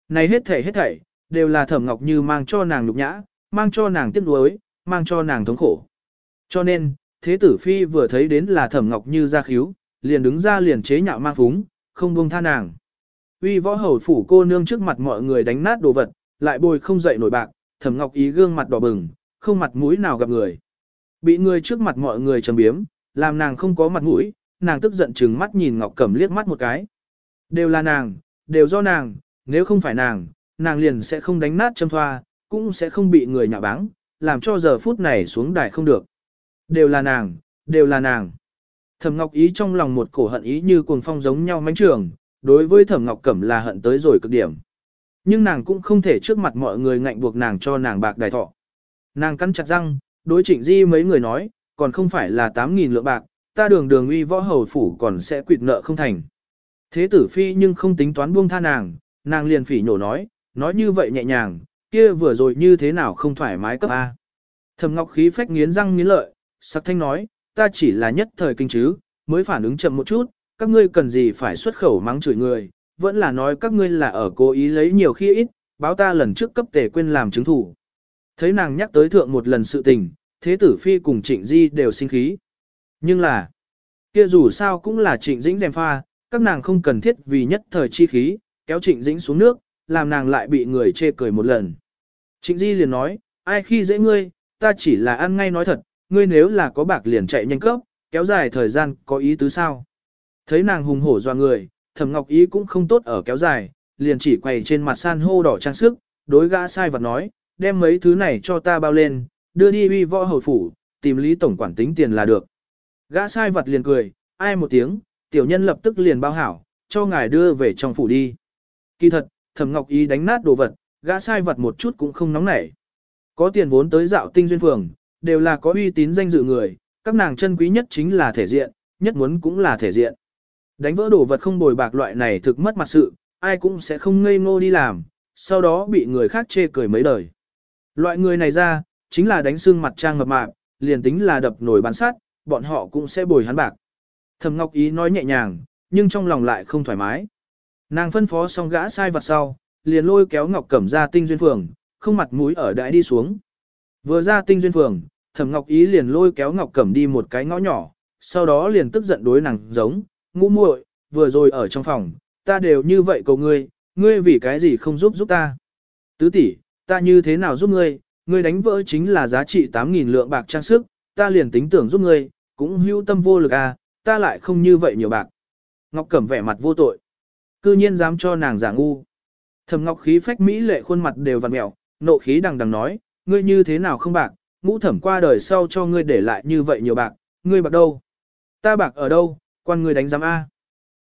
Này hết thảy hết thảy, đều là thẩm ngọc như mang cho nàng lục nhã, mang cho nàng tiếc nuối, mang cho nàng thống khổ. Cho nên, thế tử phi vừa thấy đến là thẩm ngọc như ra khíu, liền đứng ra liền chế nhạo mang phúng, không buông tha nàng. Uy võ hầu phủ cô nương trước mặt mọi người đánh nát đồ vật, lại bồi không dậy nổi bạc, thẩm ngọc ý gương mặt đỏ bừng, không mặt mũi nào gặp người. Bị người trước mặt mọi người trầm biếm, làm nàng không có mặt mũi, nàng tức giận trừng mắt nhìn Ngọc Cẩm liếc mắt một cái. Đều là nàng, đều do nàng, nếu không phải nàng, nàng liền sẽ không đánh nát châm thoa, cũng sẽ không bị người nhạ báng, làm cho giờ phút này xuống đài không được. Đều là nàng, đều là nàng. Thẩm Ngọc Ý trong lòng một cổ hận ý như cuồng phong giống nhau mánh trường, đối với Thẩm Ngọc Cẩm là hận tới rồi cực điểm. Nhưng nàng cũng không thể trước mặt mọi người ngạnh buộc nàng cho nàng bạc đài thọ. Nàng cắn chặt răng, đối trịnh di mấy người nói, còn không phải là 8.000 lượng bạc, ta đường đường uy võ hầu phủ còn sẽ quỵt nợ không thành. Thế tử phi nhưng không tính toán buông tha nàng, nàng liền phỉ nhổ nói, nói như vậy nhẹ nhàng, kia vừa rồi như thế nào không thoải mái cấp A. Thầm ngọc khí phách nghiến răng nghiến lợi, sắc thanh nói, ta chỉ là nhất thời kinh chứ, mới phản ứng chậm một chút, các ngươi cần gì phải xuất khẩu mắng chửi người, vẫn là nói các ngươi là ở cố ý lấy nhiều khi ít, báo ta lần trước cấp tề quên làm chứng thủ. Thấy nàng nhắc tới thượng một lần sự tình, thế tử phi cùng trịnh di đều sinh khí. Nhưng là, kia dù sao cũng là trịnh dĩnh dèm pha, các nàng không cần thiết vì nhất thời chi khí, kéo trịnh dĩnh xuống nước, làm nàng lại bị người chê cười một lần. Trịnh di liền nói, ai khi dễ ngươi, ta chỉ là ăn ngay nói thật, ngươi nếu là có bạc liền chạy nhanh cấp, kéo dài thời gian có ý tứ sao. Thấy nàng hùng hổ doa người, thẩm ngọc ý cũng không tốt ở kéo dài, liền chỉ quầy trên mặt san hô đỏ trang sức, đối gã sai vật nói, đem mấy thứ này cho ta bao lên, đưa đi uy võ hầu phủ, tìm lý tổng quản tính tiền là được. Gã sai vật liền cười, ai một tiếng, tiểu nhân lập tức liền bao hảo, cho ngài đưa về trong phủ đi. Kỳ thật, thẩm ngọc ý đánh nát đồ vật, gã sai vật một chút cũng không nóng nảy. Có tiền vốn tới dạo tinh duyên phường, đều là có uy tín danh dự người, các nàng chân quý nhất chính là thể diện, nhất muốn cũng là thể diện. Đánh vỡ đồ vật không bồi bạc loại này thực mất mặt sự, ai cũng sẽ không ngây ngô đi làm, sau đó bị người khác chê cười mấy đời. Loại người này ra, chính là đánh xương mặt trang mập mạp, liền tính là đập nổi bán sát, bọn họ cũng sẽ bồi hắn bạc. Thẩm Ngọc Ý nói nhẹ nhàng, nhưng trong lòng lại không thoải mái. Nàng phân phó xong gã sai vặt sau, liền lôi kéo Ngọc Cẩm ra tinh duyên phường, không mặt mũi ở đại đi xuống. Vừa ra tinh duyên phường, Thẩm Ngọc Ý liền lôi kéo Ngọc Cẩm đi một cái ngõ nhỏ, sau đó liền tức giận đối nàng giống, ngũ muội, vừa rồi ở trong phòng, ta đều như vậy cầu ngươi, ngươi vì cái gì không giúp giúp ta? Tứ tỷ, ta như thế nào giúp ngươi, ngươi đánh vỡ chính là giá trị 8.000 lượng bạc trang sức, ta liền tính tưởng giúp ngươi, cũng hữu tâm vô lực à, ta lại không như vậy nhiều bạc. Ngọc Cẩm vẻ mặt vô tội, cư nhiên dám cho nàng giả ngu. Thẩm Ngọc khí phách mỹ lệ khuôn mặt đều vặn mèo, nộ khí đằng đằng nói, ngươi như thế nào không bạc, ngũ thẩm qua đời sau cho ngươi để lại như vậy nhiều bạc, ngươi bạc đâu? Ta bạc ở đâu, quan ngươi đánh giám A.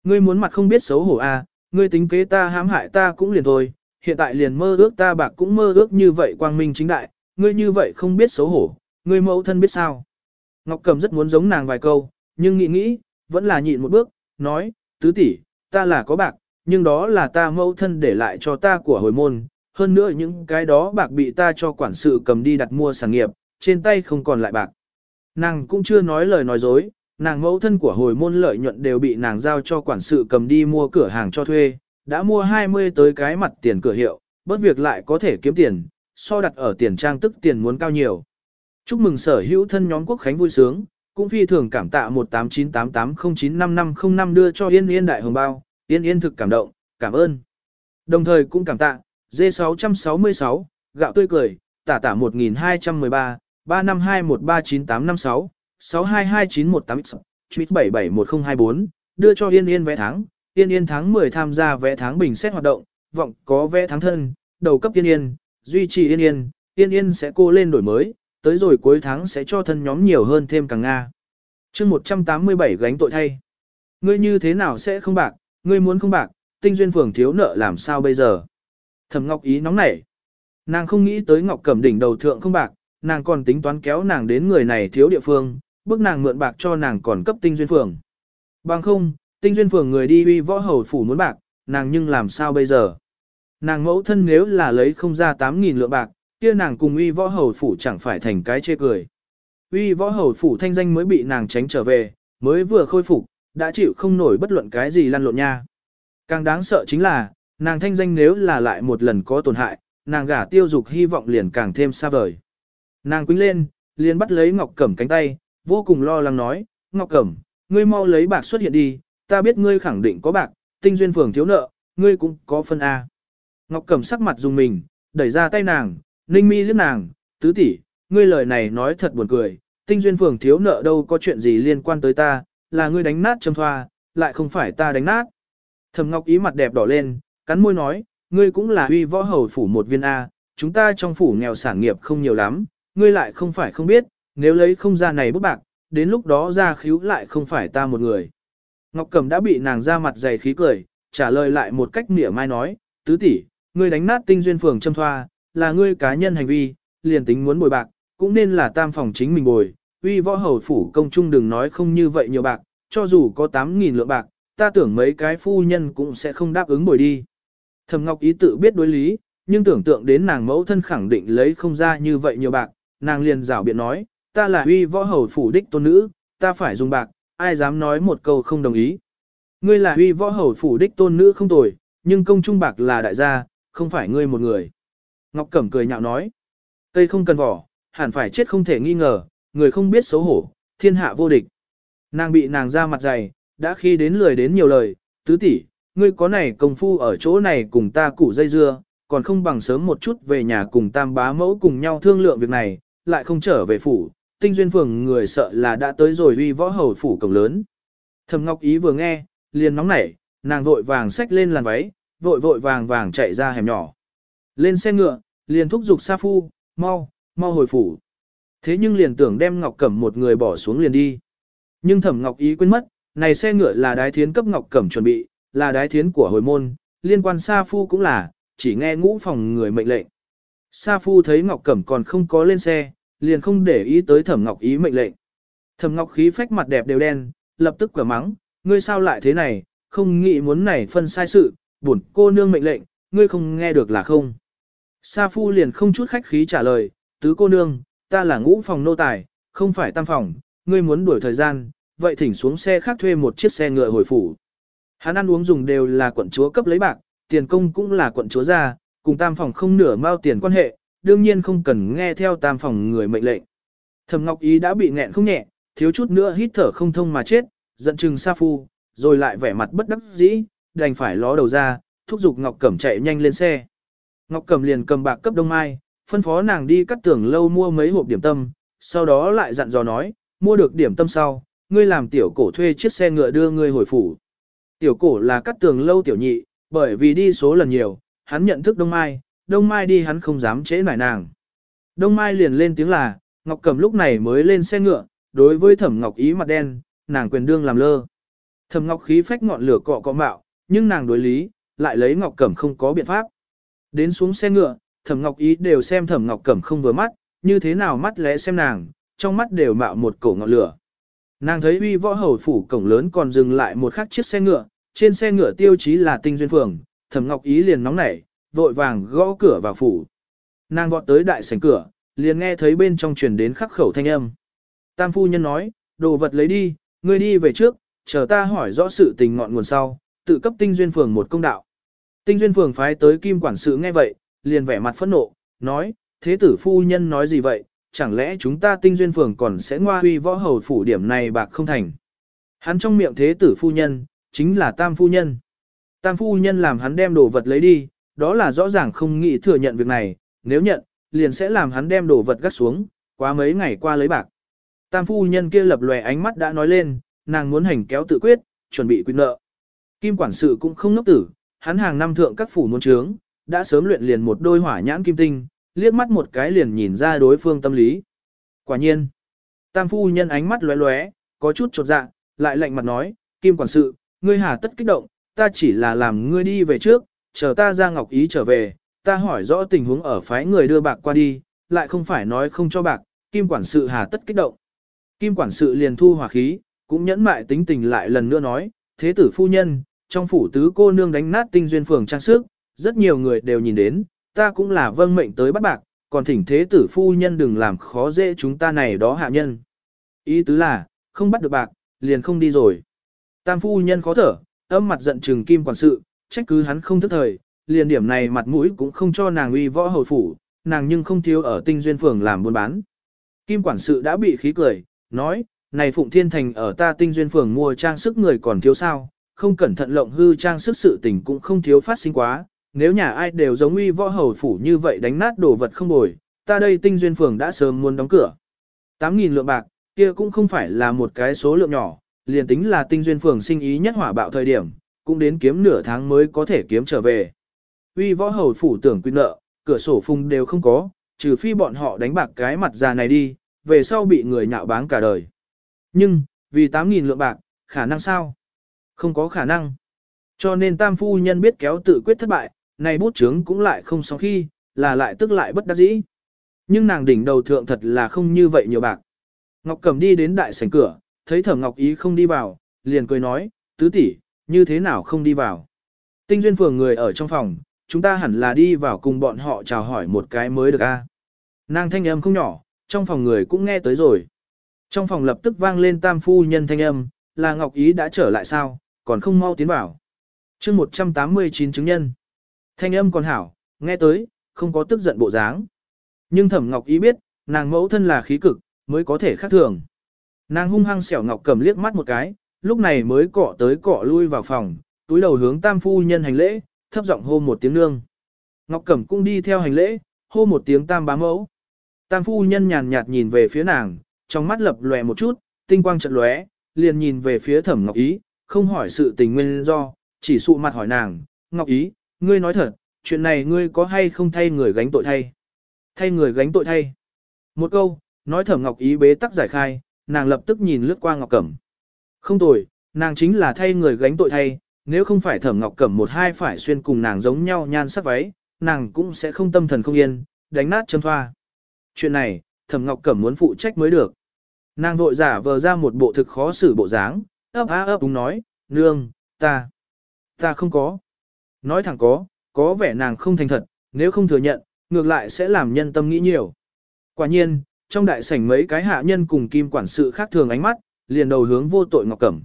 Ngươi muốn mặt không biết xấu hổ A, ngươi tính kế ta hãm hại ta cũng liền thôi, hiện tại liền mơ ước ta bạc cũng mơ ước như vậy quang minh chính đại, ngươi như vậy không biết xấu hổ, ngươi mẫu thân biết sao. Ngọc Cầm rất muốn giống nàng vài câu, nhưng nghĩ nghĩ, vẫn là nhịn một bước, nói, tứ tỷ, ta là có bạc, nhưng đó là ta mẫu thân để lại cho ta của hồi môn, hơn nữa những cái đó bạc bị ta cho quản sự cầm đi đặt mua sản nghiệp, trên tay không còn lại bạc. Nàng cũng chưa nói lời nói dối, nàng mẫu thân của hồi môn lợi nhuận đều bị nàng giao cho quản sự cầm đi mua cửa hàng cho thuê, đã mua 20 tới cái mặt tiền cửa hiệu, bất việc lại có thể kiếm tiền, so đặt ở tiền trang tức tiền muốn cao nhiều. Chúc mừng sở hữu thân nhóm quốc khánh vui sướng, cũng phi thường cảm tạ 18988095505 đưa cho Yên Yên đại hồng bao, Yên Yên thực cảm động, cảm ơn. Đồng thời cũng cảm tạ D666, gạo tươi cười, tả tả 1213, 35213986, 6229186, 771024, đưa cho Yên Yên vé tháng, Tiên Yên tháng 10 tham gia vẽ tháng bình xét hoạt động, vọng có vẽ tháng thân, đầu cấp Tiên Yên, duy trì Yên Yên, Tiên Yên sẽ cô lên đổi mới, tới rồi cuối tháng sẽ cho thân nhóm nhiều hơn thêm càng Nga. chương 187 gánh tội thay. Ngươi như thế nào sẽ không bạc, ngươi muốn không bạc, tinh duyên phường thiếu nợ làm sao bây giờ? Thẩm Ngọc Ý nóng nảy. Nàng không nghĩ tới Ngọc Cẩm đỉnh đầu thượng không bạc, nàng còn tính toán kéo nàng đến người này thiếu địa phương, bước nàng mượn bạc cho nàng còn cấp tinh duyên phường. Bằng không, tinh duyên phường người đi uy võ hầu phủ muốn bạc, nàng nhưng làm sao bây giờ? Nàng mẫu thân nếu là lấy không ra 8.000 lượng bạc, kia nàng cùng uy võ hầu phủ chẳng phải thành cái chê cười. Uy võ hầu phủ thanh danh mới bị nàng tránh trở về, mới vừa khôi phục, đã chịu không nổi bất luận cái gì lăn lộn nha. Càng đáng sợ chính là, nàng thanh danh nếu là lại một lần có tổn hại, nàng gả tiêu dục hy vọng liền càng thêm xa vời. Nàng quýnh lên, liền bắt lấy Ngọc Cẩm cánh tay, vô cùng lo lắng nói, Ngọc Cẩm, ngươi mau lấy bạc xuất hiện đi, ta biết ngươi khẳng định có bạc, tinh duyên phường thiếu nợ, ngươi cũng có phân A. Ngọc Cẩm sắc mặt dùng mình, đẩy ra tay nàng, ninh mi liếc nàng, tứ tỷ ngươi lời này nói thật buồn cười, tinh duyên phường thiếu nợ đâu có chuyện gì liên quan tới ta, là ngươi đánh nát châm thoa, lại không phải ta đánh nát. Thầm Ngọc ý mặt đẹp đỏ lên, cắn môi nói, ngươi cũng là huy võ hầu phủ một viên A, chúng ta trong phủ nghèo sản nghiệp không nhiều lắm, ngươi lại không phải không biết, nếu lấy không ra này bút bạc, đến lúc đó ra khíu lại không phải ta một người. Ngọc Cẩm đã bị nàng ra mặt dày khí cười, trả lời lại một cách mỉa mai nói, tứ tỷ, ngươi đánh nát tinh duyên phường châm thoa, là ngươi cá nhân hành vi, liền tính muốn bồi bạc, cũng nên là tam phòng chính mình bồi, uy võ hầu phủ công chung đừng nói không như vậy nhiều bạc, cho dù có 8.000 lượng bạc, ta tưởng mấy cái phu nhân cũng sẽ không đáp ứng bồi đi. Thầm Ngọc ý tự biết đối lý, nhưng tưởng tượng đến nàng mẫu thân khẳng định lấy không ra như vậy nhiều bạc, nàng liền rảo biện nói, ta là uy võ hầu phủ đích tôn nữ, ta phải dùng bạc, ai dám nói một câu không đồng ý. Ngươi là huy võ hầu phủ đích tôn nữ không tồi, nhưng công trung bạc là đại gia, không phải ngươi một người. Ngọc Cẩm cười nhạo nói, cây không cần vỏ, hẳn phải chết không thể nghi ngờ, người không biết xấu hổ, thiên hạ vô địch. Nàng bị nàng ra mặt dày, đã khi đến lười đến nhiều lời, tứ tỷ ngươi có này công phu ở chỗ này cùng ta củ dây dưa, còn không bằng sớm một chút về nhà cùng tam bá mẫu cùng nhau thương lượng việc này, lại không trở về phủ, tinh duyên phường người sợ là đã tới rồi uy võ hầu phủ cổng lớn. Thẩm Ngọc Ý vừa nghe, liền nóng nảy, nàng vội vàng xách lên làn váy, vội vội vàng vàng chạy ra hẻm nhỏ. Lên xe ngựa, liền thúc giục Sa Phu, mau, mau hồi phủ. Thế nhưng liền tưởng đem Ngọc Cẩm một người bỏ xuống liền đi. Nhưng Thẩm Ngọc Ý quên mất, này xe ngựa là đái thiến cấp Ngọc Cẩm chuẩn bị, là đái thiến của hồi môn, liên quan Sa Phu cũng là, chỉ nghe ngũ phòng người mệnh lệnh. Sa Phu thấy Ngọc Cẩm còn không có lên xe, liền không để ý tới Thẩm Ngọc ý mệnh lệnh. Thẩm Ngọc khí phách mặt đẹp đều đen, lập tức quả mắng, ngươi sao lại thế này, không nghĩ muốn này phân sai sự, buồn cô nương mệnh lệnh, ngươi không nghe được là không. Sa Phu liền không chút khách khí trả lời, tứ cô nương, ta là ngũ phòng nô tài, không phải tam phòng, ngươi muốn đuổi thời gian, vậy thỉnh xuống xe khác thuê một chiếc xe ngựa hồi phủ. Hắn ăn uống dùng đều là quận chúa cấp lấy bạc, tiền công cũng là quận chúa ra, cùng tam phòng không nửa mao tiền quan hệ, đương nhiên không cần nghe theo tam phòng người mệnh lệnh. Thẩm Ngọc Ý đã bị nghẹn không nhẹ, thiếu chút nữa hít thở không thông mà chết, giận chừng Sa Phu, rồi lại vẻ mặt bất đắc dĩ, đành phải ló đầu ra, thúc giục Ngọc Cẩm chạy nhanh lên xe. Ngọc Cẩm liền cầm bạc cấp Đông Mai, phân phó nàng đi cắt tưởng lâu mua mấy hộp điểm tâm, sau đó lại dặn dò nói, mua được điểm tâm sau, ngươi làm tiểu cổ thuê chiếc xe ngựa đưa ngươi hồi phủ. Tiểu cổ là cắt tường lâu tiểu nhị, bởi vì đi số lần nhiều, hắn nhận thức Đông Mai, đông mai đi hắn không dám trễ nải nàng. Đông mai liền lên tiếng là, Ngọc Cẩm lúc này mới lên xe ngựa, đối với Thẩm Ngọc ý mặt đen, nàng quyền đương làm lơ. Thẩm Ngọc khí phách ngọn lửa cọ cọ mạo, nhưng nàng đối lý, lại lấy Ngọc Cẩm không có biện pháp. Đến xuống xe ngựa, Thẩm Ngọc ý đều xem Thẩm Ngọc Cẩm không vừa mắt, như thế nào mắt lẽ xem nàng, trong mắt đều mạo một cổ ngọn lửa. Nàng thấy uy võ hầu phủ cổng lớn còn dừng lại một khắc chiếc xe ngựa, trên xe ngựa tiêu chí là tinh duyên phường, Thẩm Ngọc ý liền nóng nảy, vội vàng gõ cửa vào phủ. Nàng vọt tới đại sảnh cửa, liền nghe thấy bên trong truyền đến khắc khẩu thanh âm. Tam phu nhân nói, đồ vật lấy đi, ngươi đi về trước, chờ ta hỏi rõ sự tình ngọn nguồn sau, tự cấp tinh duyên phường một công đạo. Tinh duyên phường phái tới kim quản sự nghe vậy, liền vẻ mặt phẫn nộ, nói, thế tử phu nhân nói gì vậy, chẳng lẽ chúng ta tinh duyên phường còn sẽ ngoa huy võ hầu phủ điểm này bạc không thành. Hắn trong miệng thế tử phu nhân, chính là tam phu nhân. Tam phu nhân làm hắn đem đồ vật lấy đi, đó là rõ ràng không nghĩ thừa nhận việc này, nếu nhận, liền sẽ làm hắn đem đồ vật gắt xuống, quá mấy ngày qua lấy bạc. Tam phu nhân kia lập lòe ánh mắt đã nói lên, nàng muốn hành kéo tự quyết, chuẩn bị quy nợ. Kim quản sự cũng không nốc tử, hắn hàng năm thượng các phủ môn trướng, đã sớm luyện liền một đôi hỏa nhãn kim tinh, liếc mắt một cái liền nhìn ra đối phương tâm lý. Quả nhiên, tam phu nhân ánh mắt lóe lóe, có chút chột dạ, lại lạnh mặt nói, Kim quản sự, ngươi hà tất kích động, ta chỉ là làm ngươi đi về trước, chờ ta ra ngọc ý trở về, ta hỏi rõ tình huống ở phái người đưa bạc qua đi, lại không phải nói không cho bạc, kim quản sự hà tất kích động. Kim quản sự liền thu hòa khí, cũng nhẫn mại tính tình lại lần nữa nói, thế tử phu nhân, trong phủ tứ cô nương đánh nát tinh duyên phường trang sức, rất nhiều người đều nhìn đến, ta cũng là vâng mệnh tới bắt bạc, còn thỉnh thế tử phu nhân đừng làm khó dễ chúng ta này đó hạ nhân. Ý tứ là, không bắt được bạc, liền không đi rồi. Tam phu nhân khó thở, âm mặt giận trừng kim quản sự, trách cứ hắn không thức thời, liền điểm này mặt mũi cũng không cho nàng uy võ hầu phủ, nàng nhưng không thiếu ở tinh duyên phường làm buôn bán. Kim quản sự đã bị khí cười, nói, này Phụng Thiên Thành ở ta tinh duyên phường mua trang sức người còn thiếu sao, không cẩn thận lộng hư trang sức sự tình cũng không thiếu phát sinh quá, nếu nhà ai đều giống uy võ hầu phủ như vậy đánh nát đồ vật không bồi, ta đây tinh duyên phường đã sớm muốn đóng cửa. 8.000 lượng bạc, kia cũng không phải là một cái số lượng nhỏ, liền tính là tinh duyên phường sinh ý nhất hỏa bạo thời điểm, cũng đến kiếm nửa tháng mới có thể kiếm trở về. Uy võ hầu phủ tưởng quy nợ, cửa sổ phung đều không có, trừ phi bọn họ đánh bạc cái mặt già này đi, về sau bị người nhạo báng cả đời. Nhưng, vì 8.000 lượng bạc, khả năng sao? Không có khả năng. Cho nên tam phu nhân biết kéo tự quyết thất bại, này bút chướng cũng lại không xong khi, là lại tức lại bất đắc dĩ. Nhưng nàng đỉnh đầu thượng thật là không như vậy nhiều bạc. Ngọc Cẩm đi đến đại sảnh cửa, thấy Thẩm Ngọc Ý không đi vào, liền cười nói, tứ tỷ, như thế nào không đi vào. Tinh duyên phường người ở trong phòng, chúng ta hẳn là đi vào cùng bọn họ chào hỏi một cái mới được a. Nàng thanh âm không nhỏ, trong phòng người cũng nghe tới rồi. Trong phòng lập tức vang lên tam phu nhân thanh âm, là Ngọc Ý đã trở lại sao, còn không mau tiến vào. chương 189 chứng nhân. Thanh âm còn hảo, nghe tới, không có tức giận bộ dáng. Nhưng thẩm Ngọc Ý biết, nàng mẫu thân là khí cực, mới có thể khác thường. Nàng hung hăng xẻo Ngọc cầm liếc mắt một cái, lúc này mới cọ tới cọ lui vào phòng, túi đầu hướng tam phu nhân hành lễ, thấp giọng hô một tiếng nương. Ngọc Cẩm cũng đi theo hành lễ, hô một tiếng tam bá mẫu. Tam phu nhân nhàn nhạt nhìn về phía nàng, trong mắt lập lòe một chút, tinh quang trận lóe, liền nhìn về phía thẩm Ngọc Ý, không hỏi sự tình nguyên do, chỉ sụ mặt hỏi nàng, Ngọc Ý, ngươi nói thật, chuyện này ngươi có hay không thay người gánh tội thay? Thay người gánh tội thay. Một câu, nói thẩm Ngọc Ý bế tắc giải khai, nàng lập tức nhìn lướt qua Ngọc Cẩm. Không tồi, nàng chính là thay người gánh tội thay, nếu không phải thẩm ngọc cẩm một hai phải xuyên cùng nàng giống nhau nhan sắc váy, nàng cũng sẽ không tâm thần không yên, đánh nát châm thoa. Chuyện này, thẩm ngọc cẩm muốn phụ trách mới được. Nàng vội giả vờ ra một bộ thực khó xử bộ dáng, ấp á ấp đúng nói, nương, ta, ta không có. Nói thẳng có, có vẻ nàng không thành thật, nếu không thừa nhận, ngược lại sẽ làm nhân tâm nghĩ nhiều. Quả nhiên, trong đại sảnh mấy cái hạ nhân cùng kim quản sự khác thường ánh mắt, liền đầu hướng vô tội Ngọc Cẩm.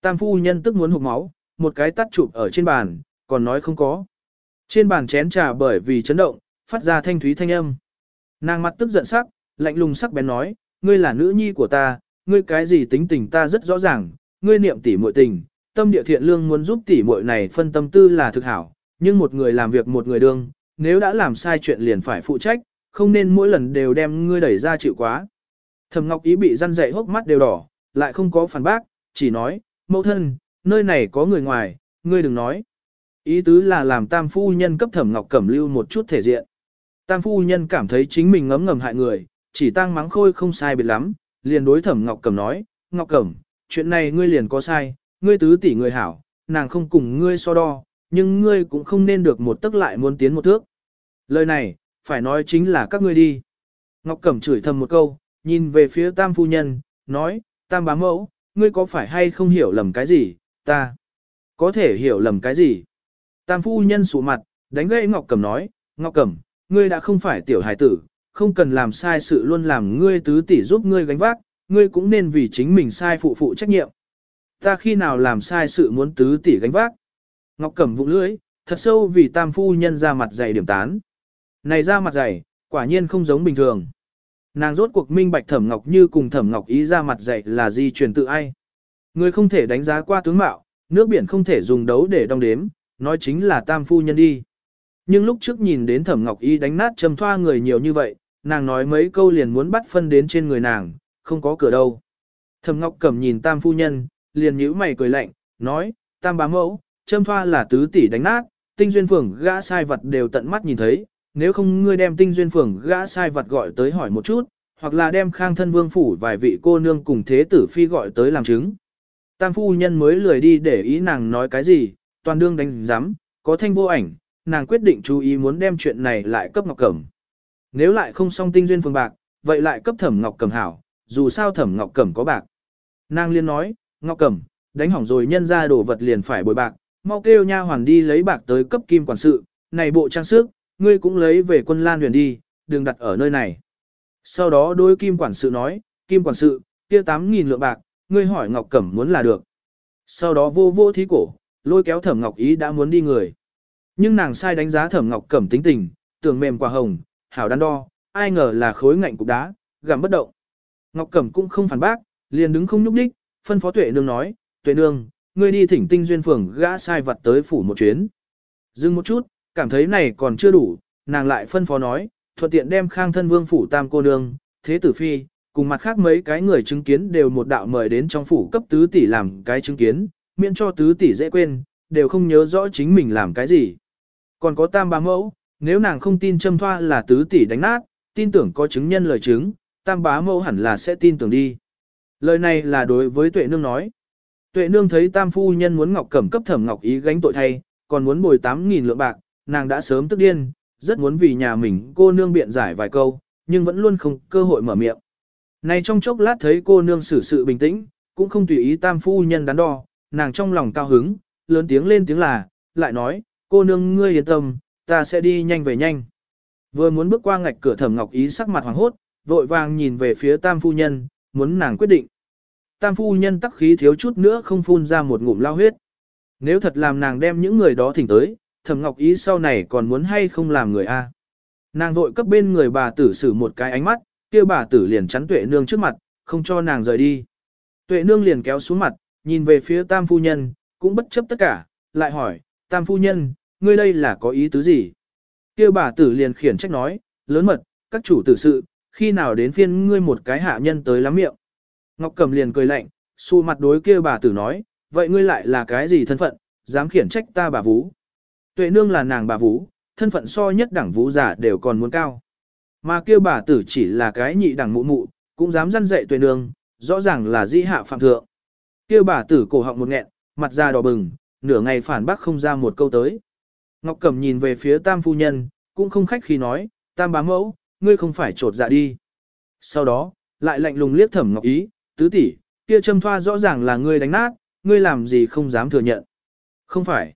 Tam phu nhân tức muốn hụt máu, một cái tắt chụp ở trên bàn, còn nói không có. Trên bàn chén trà bởi vì chấn động, phát ra thanh thúy thanh âm. Nàng mặt tức giận sắc, lạnh lùng sắc bén nói, ngươi là nữ nhi của ta, ngươi cái gì tính tình ta rất rõ ràng, ngươi niệm tỉ muội tình, tâm địa thiện lương muốn giúp tỉ muội này phân tâm tư là thực hảo, nhưng một người làm việc một người đương, nếu đã làm sai chuyện liền phải phụ trách, không nên mỗi lần đều đem ngươi đẩy ra chịu quá. Thẩm Ngọc Ý bị răn dậy hốc mắt đều đỏ, lại không có phản bác, chỉ nói, mẫu thân, nơi này có người ngoài, ngươi đừng nói. Ý tứ là làm tam phu nhân cấp thẩm ngọc cẩm lưu một chút thể diện. Tam phu nhân cảm thấy chính mình ngấm ngầm hại người, chỉ tăng mắng khôi không sai biệt lắm, liền đối thẩm ngọc cẩm nói, ngọc cẩm, chuyện này ngươi liền có sai, ngươi tứ tỷ người hảo, nàng không cùng ngươi so đo, nhưng ngươi cũng không nên được một tức lại muốn tiến một thước. Lời này, phải nói chính là các ngươi đi. Ngọc Cẩm chửi thầm một câu, nhìn về phía tam phu nhân, nói, Tam bá mẫu, ngươi có phải hay không hiểu lầm cái gì, ta? Có thể hiểu lầm cái gì? Tam phu nhân sụ mặt, đánh gãy Ngọc Cẩm nói, Ngọc Cẩm, ngươi đã không phải tiểu hài tử, không cần làm sai sự luôn làm ngươi tứ tỷ giúp ngươi gánh vác, ngươi cũng nên vì chính mình sai phụ phụ trách nhiệm. Ta khi nào làm sai sự muốn tứ tỷ gánh vác? Ngọc Cẩm vụ lưỡi, thật sâu vì tam phu nhân ra mặt dày điểm tán. Này ra mặt dày, quả nhiên không giống bình thường. Nàng rốt cuộc minh bạch Thẩm Ngọc Như cùng Thẩm Ngọc Ý ra mặt dạy là di truyền tự ai. Người không thể đánh giá qua tướng mạo, nước biển không thể dùng đấu để đong đếm, nói chính là tam phu nhân đi. Nhưng lúc trước nhìn đến Thẩm Ngọc Y đánh nát trầm thoa người nhiều như vậy, nàng nói mấy câu liền muốn bắt phân đến trên người nàng, không có cửa đâu. Thẩm Ngọc Cẩm nhìn tam phu nhân, liền nhíu mày cười lạnh, nói, tam bá mẫu, châm thoa là tứ tỷ đánh nát, tinh duyên phường gã sai vật đều tận mắt nhìn thấy, nếu không ngươi đem tinh duyên phường gã sai vật gọi tới hỏi một chút, hoặc là đem khang thân vương phủ vài vị cô nương cùng thế tử phi gọi tới làm chứng. Tam phu nhân mới lười đi để ý nàng nói cái gì, toàn đương đánh giám, có thanh vô ảnh, nàng quyết định chú ý muốn đem chuyện này lại cấp ngọc cẩm. Nếu lại không xong tinh duyên phường bạc, vậy lại cấp thẩm ngọc cẩm hảo, dù sao thẩm ngọc cẩm có bạc. Nàng liên nói, ngọc cẩm, đánh hỏng rồi nhân ra đồ vật liền phải bồi bạc, mau kêu nha hoàn đi lấy bạc tới cấp kim quản sự, này bộ trang sức, ngươi cũng lấy về quân lan huyền đi, đừng đặt ở nơi này. Sau đó đôi Kim Quản sự nói, Kim Quản sự, kia 8.000 lượng bạc, ngươi hỏi Ngọc Cẩm muốn là được. Sau đó vô vô thí cổ, lôi kéo Thẩm Ngọc Ý đã muốn đi người. Nhưng nàng sai đánh giá Thẩm Ngọc Cẩm tính tình, tưởng mềm quả hồng, hảo đan đo, ai ngờ là khối ngạnh cục đá, gặm bất động. Ngọc Cẩm cũng không phản bác, liền đứng không nhúc nhích, phân phó Tuệ Nương nói, "Tuệ Nương, ngươi đi thỉnh Tinh Duyên phường gã sai vật tới phủ một chuyến." Dừng một chút, cảm thấy này còn chưa đủ, nàng lại phân phó nói, thuận tiện đem khang thân vương phủ tam cô nương, thế tử phi, cùng mặt khác mấy cái người chứng kiến đều một đạo mời đến trong phủ cấp tứ tỷ làm cái chứng kiến, miễn cho tứ tỷ dễ quên, đều không nhớ rõ chính mình làm cái gì. Còn có tam bá mẫu, nếu nàng không tin châm thoa là tứ tỷ đánh nát, tin tưởng có chứng nhân lời chứng, tam bá mẫu hẳn là sẽ tin tưởng đi. Lời này là đối với tuệ nương nói. Tuệ nương thấy tam phu nhân muốn ngọc cẩm cấp thẩm ngọc ý gánh tội thay, còn muốn bồi 8.000 lượng bạc, nàng đã sớm tức điên, rất muốn vì nhà mình cô nương biện giải vài câu, nhưng vẫn luôn không cơ hội mở miệng. Này trong chốc lát thấy cô nương xử sự bình tĩnh, cũng không tùy ý tam phu nhân đắn đo, nàng trong lòng cao hứng, lớn tiếng lên tiếng là, lại nói, cô nương ngươi yên tâm, ta sẽ đi nhanh về nhanh. Vừa muốn bước qua ngạch cửa thẩm ngọc ý sắc mặt hoàng hốt, vội vàng nhìn về phía tam phu nhân, muốn nàng quyết định. Tam phu nhân tắc khí thiếu chút nữa không phun ra một ngụm lao huyết. Nếu thật làm nàng đem những người đó thỉnh tới, thẩm ngọc ý sau này còn muốn hay không làm người a. Nàng vội cấp bên người bà tử xử một cái ánh mắt, kia bà tử liền chắn tuệ nương trước mặt, không cho nàng rời đi. Tuệ nương liền kéo xuống mặt, nhìn về phía tam phu nhân, cũng bất chấp tất cả, lại hỏi, tam phu nhân, ngươi đây là có ý tứ gì? kia bà tử liền khiển trách nói, lớn mật, các chủ tử sự, khi nào đến phiên ngươi một cái hạ nhân tới lắm miệng. Ngọc cầm liền cười lạnh, xu mặt đối kia bà tử nói, vậy ngươi lại là cái gì thân phận, dám khiển trách ta bà vú tuệ nương là nàng bà vũ, thân phận so nhất đẳng vũ giả đều còn muốn cao. Mà kêu bà tử chỉ là cái nhị đẳng mụ mụ, cũng dám răn dạy tuệ nương, rõ ràng là di hạ phạm thượng. Kêu bà tử cổ họng một nghẹn, mặt da đỏ bừng, nửa ngày phản bác không ra một câu tới. Ngọc Cẩm nhìn về phía tam phu nhân, cũng không khách khi nói, tam bá mẫu, ngươi không phải trột dạ đi. Sau đó, lại lạnh lùng liếc thẩm Ngọc Ý, tứ tỷ kia châm thoa rõ ràng là ngươi đánh nát, ngươi làm gì không dám thừa nhận. Không phải.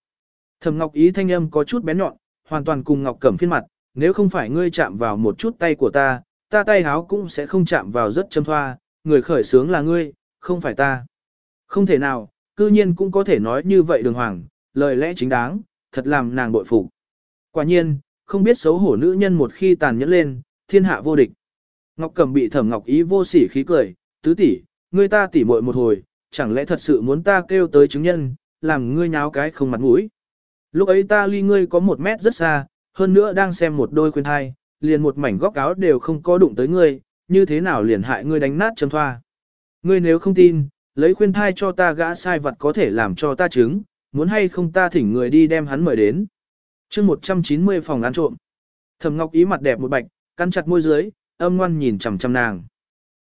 Thẩm Ngọc Ý thanh âm có chút bén nhọn, hoàn toàn cùng Ngọc Cẩm phiên mặt, nếu không phải ngươi chạm vào một chút tay của ta, ta tay háo cũng sẽ không chạm vào rất châm thoa, người khởi sướng là ngươi, không phải ta. Không thể nào, cư nhiên cũng có thể nói như vậy đường hoàng, lời lẽ chính đáng, thật làm nàng bội phục. Quả nhiên, không biết xấu hổ nữ nhân một khi tàn nhẫn lên, thiên hạ vô địch. Ngọc Cẩm bị Thẩm Ngọc Ý vô sỉ khí cười, tứ tỷ, ngươi ta tỉ muội một hồi, chẳng lẽ thật sự muốn ta kêu tới chứng nhân, làm ngươi nháo cái không mặt mũi. Lúc ấy ta ly ngươi có một mét rất xa, hơn nữa đang xem một đôi khuyên thai, liền một mảnh góc áo đều không có đụng tới ngươi, như thế nào liền hại ngươi đánh nát chấm thoa. Ngươi nếu không tin, lấy khuyên thai cho ta gã sai vật có thể làm cho ta chứng, muốn hay không ta thỉnh người đi đem hắn mời đến. chương 190 phòng án trộm. Thẩm Ngọc ý mặt đẹp một bạch, căn chặt môi dưới, âm ngoan nhìn chằm chằm nàng.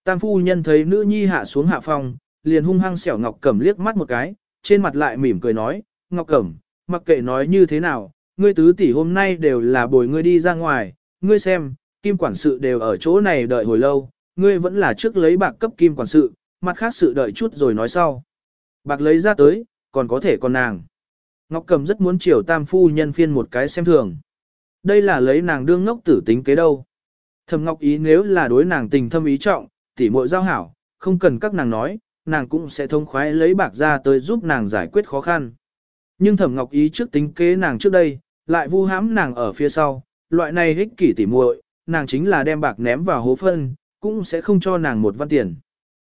Tam phu nhân thấy nữ nhi hạ xuống hạ phòng, liền hung hăng xẻo Ngọc Cẩm liếc mắt một cái, trên mặt lại mỉm cười nói, "Ngọc Cẩm, mặc kệ nói như thế nào, ngươi tứ tỷ hôm nay đều là bồi ngươi đi ra ngoài, ngươi xem, kim quản sự đều ở chỗ này đợi hồi lâu, ngươi vẫn là trước lấy bạc cấp kim quản sự, mặt khác sự đợi chút rồi nói sau. Bạc lấy ra tới, còn có thể còn nàng. Ngọc Cầm rất muốn chiều tam phu nhân phiên một cái xem thường. Đây là lấy nàng đương ngốc tử tính kế đâu. Thầm Ngọc Ý nếu là đối nàng tình thâm ý trọng, tỉ muội giao hảo, không cần các nàng nói, nàng cũng sẽ thông khoái lấy bạc ra tới giúp nàng giải quyết khó khăn. Nhưng Thẩm Ngọc Ý trước tính kế nàng trước đây, lại vu hãm nàng ở phía sau, loại này ích kỷ tỉ muội, nàng chính là đem bạc ném vào hố phân, cũng sẽ không cho nàng một văn tiền.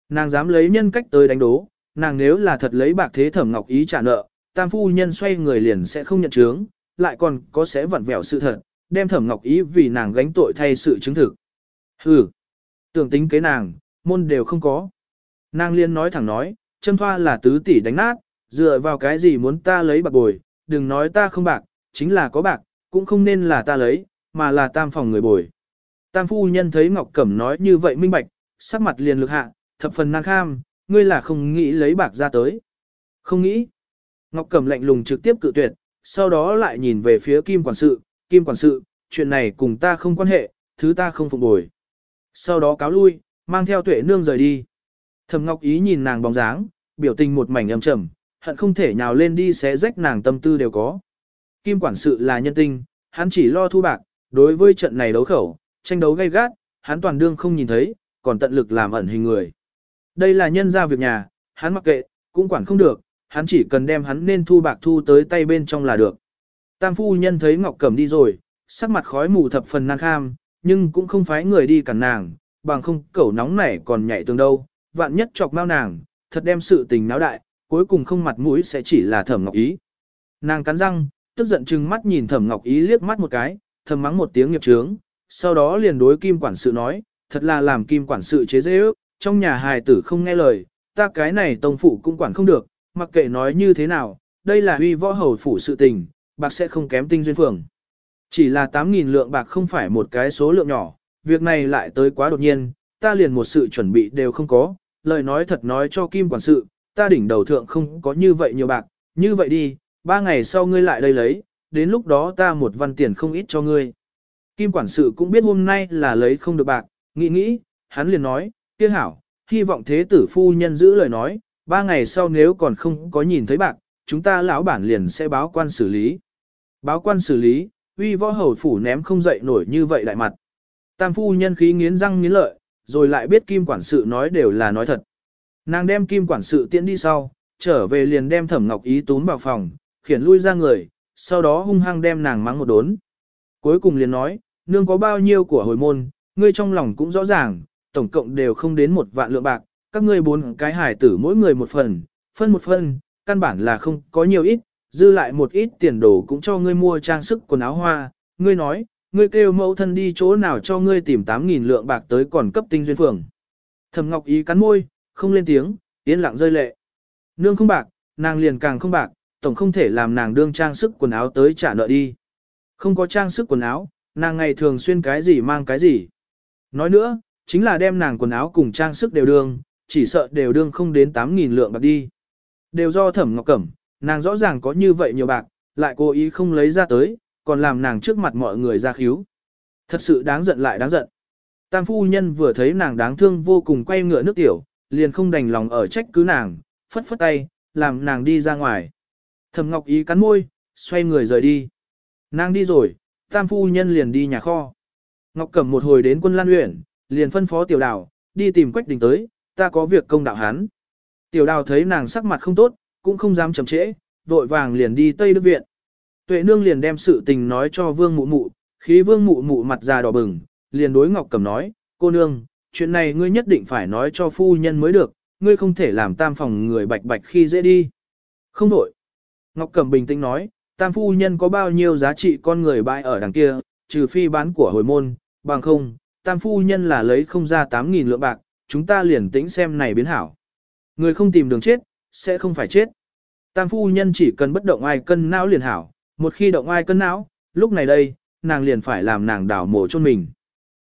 Nàng dám lấy nhân cách tới đánh đố, nàng nếu là thật lấy bạc thế Thẩm Ngọc Ý trả nợ, tam phu nhân xoay người liền sẽ không nhận chứng, lại còn có sẽ vặn vẹo sự thật, đem Thẩm Ngọc Ý vì nàng gánh tội thay sự chứng thực. Hừ, tưởng tính kế nàng, môn đều không có. Nàng liên nói thẳng nói, châm thoa là tứ tỷ đánh nát, dựa vào cái gì muốn ta lấy bạc bồi, đừng nói ta không bạc, chính là có bạc, cũng không nên là ta lấy, mà là tam phòng người bồi. Tam phu nhân thấy Ngọc Cẩm nói như vậy minh bạch, sắc mặt liền lực hạ, thập phần năng kham, ngươi là không nghĩ lấy bạc ra tới. Không nghĩ. Ngọc Cẩm lạnh lùng trực tiếp cự tuyệt, sau đó lại nhìn về phía Kim Quản sự, Kim Quản sự, chuyện này cùng ta không quan hệ, thứ ta không phục bồi. Sau đó cáo lui, mang theo tuệ nương rời đi. Thầm Ngọc Ý nhìn nàng bóng dáng, biểu tình một mảnh âm trầm, hận không thể nhào lên đi xé rách nàng tâm tư đều có. Kim quản sự là nhân tinh, hắn chỉ lo thu bạc, đối với trận này đấu khẩu, tranh đấu gay gắt, hắn toàn đương không nhìn thấy, còn tận lực làm ẩn hình người. Đây là nhân ra việc nhà, hắn mặc kệ, cũng quản không được, hắn chỉ cần đem hắn nên thu bạc thu tới tay bên trong là được. Tam phu nhân thấy Ngọc Cẩm đi rồi, sắc mặt khói mù thập phần nan kham, nhưng cũng không phái người đi cản nàng, bằng không cẩu nóng này còn nhảy tường đâu, vạn nhất chọc mau nàng, thật đem sự tình náo đại, cuối cùng không mặt mũi sẽ chỉ là thẩm ngọc ý. Nàng cắn răng, tức giận chừng mắt nhìn thẩm ngọc ý liếc mắt một cái, thầm mắng một tiếng nghiệp trướng, sau đó liền đối kim quản sự nói, thật là làm kim quản sự chế dễ ước, trong nhà hài tử không nghe lời, ta cái này tông phụ cũng quản không được, mặc kệ nói như thế nào, đây là huy võ hầu phủ sự tình, bạc sẽ không kém tinh duyên phường. Chỉ là 8.000 lượng bạc không phải một cái số lượng nhỏ, việc này lại tới quá đột nhiên, ta liền một sự chuẩn bị đều không có, lời nói thật nói cho Kim Quản sự, ta đỉnh đầu thượng không có như vậy nhiều bạc, như vậy đi, ba ngày sau ngươi lại đây lấy, đến lúc đó ta một văn tiền không ít cho ngươi. Kim quản sự cũng biết hôm nay là lấy không được bạc, nghĩ nghĩ, hắn liền nói, kia hảo, hy vọng thế tử phu nhân giữ lời nói, ba ngày sau nếu còn không có nhìn thấy bạc, chúng ta lão bản liền sẽ báo quan xử lý. Báo quan xử lý, uy võ hầu phủ ném không dậy nổi như vậy đại mặt. Tam phu nhân khí nghiến răng nghiến lợi, rồi lại biết kim quản sự nói đều là nói thật. Nàng đem kim quản sự tiễn đi sau, trở về liền đem thẩm ngọc ý tún vào phòng, khiển lui ra người, sau đó hung hăng đem nàng mắng một đốn. Cuối cùng liền nói, nương có bao nhiêu của hồi môn, ngươi trong lòng cũng rõ ràng, tổng cộng đều không đến một vạn lượng bạc, các ngươi bốn cái hải tử mỗi người một phần, phân một phân, căn bản là không có nhiều ít, dư lại một ít tiền đồ cũng cho ngươi mua trang sức quần áo hoa, ngươi nói, ngươi kêu mẫu thân đi chỗ nào cho ngươi tìm 8.000 lượng bạc tới còn cấp tinh duyên phường. Thầm Ngọc Ý cắn môi, không lên tiếng, yên lặng rơi lệ. Nương không bạc, nàng liền càng không bạc, tổng không thể làm nàng đương trang sức quần áo tới trả nợ đi. Không có trang sức quần áo, nàng ngày thường xuyên cái gì mang cái gì. Nói nữa, chính là đem nàng quần áo cùng trang sức đều đương, chỉ sợ đều đương không đến 8.000 lượng bạc đi. Đều do thẩm ngọc cẩm, nàng rõ ràng có như vậy nhiều bạc, lại cố ý không lấy ra tới, còn làm nàng trước mặt mọi người ra khíu. Thật sự đáng giận lại đáng giận. Tam phu nhân vừa thấy nàng đáng thương vô cùng quay ngựa nước tiểu, liền không đành lòng ở trách cứ nàng, phất phất tay, làm nàng đi ra ngoài. Thẩm Ngọc Ý cắn môi, xoay người rời đi. Nàng đi rồi, tam phu nhân liền đi nhà kho. Ngọc Cẩm một hồi đến quân Lan Uyển, liền phân phó Tiểu Đào, đi tìm Quách Đình tới, ta có việc công đạo hắn. Tiểu Đào thấy nàng sắc mặt không tốt, cũng không dám chậm trễ, vội vàng liền đi Tây Đức viện. Tuệ Nương liền đem sự tình nói cho Vương Mụ Mụ, khí Vương Mụ Mụ mặt già đỏ bừng, liền đối Ngọc Cẩm nói, cô nương, chuyện này ngươi nhất định phải nói cho phu nhân mới được, ngươi không thể làm tam phòng người bạch bạch khi dễ đi. Không đổi. Ngọc Cẩm bình tĩnh nói, tam phu nhân có bao nhiêu giá trị con người bại ở đằng kia, trừ phi bán của hồi môn, bằng không, tam phu nhân là lấy không ra 8.000 lượng bạc, chúng ta liền tĩnh xem này biến hảo. Người không tìm đường chết, sẽ không phải chết. Tam phu nhân chỉ cần bất động ai cân não liền hảo, một khi động ai cân não, lúc này đây, nàng liền phải làm nàng đảo mổ cho mình.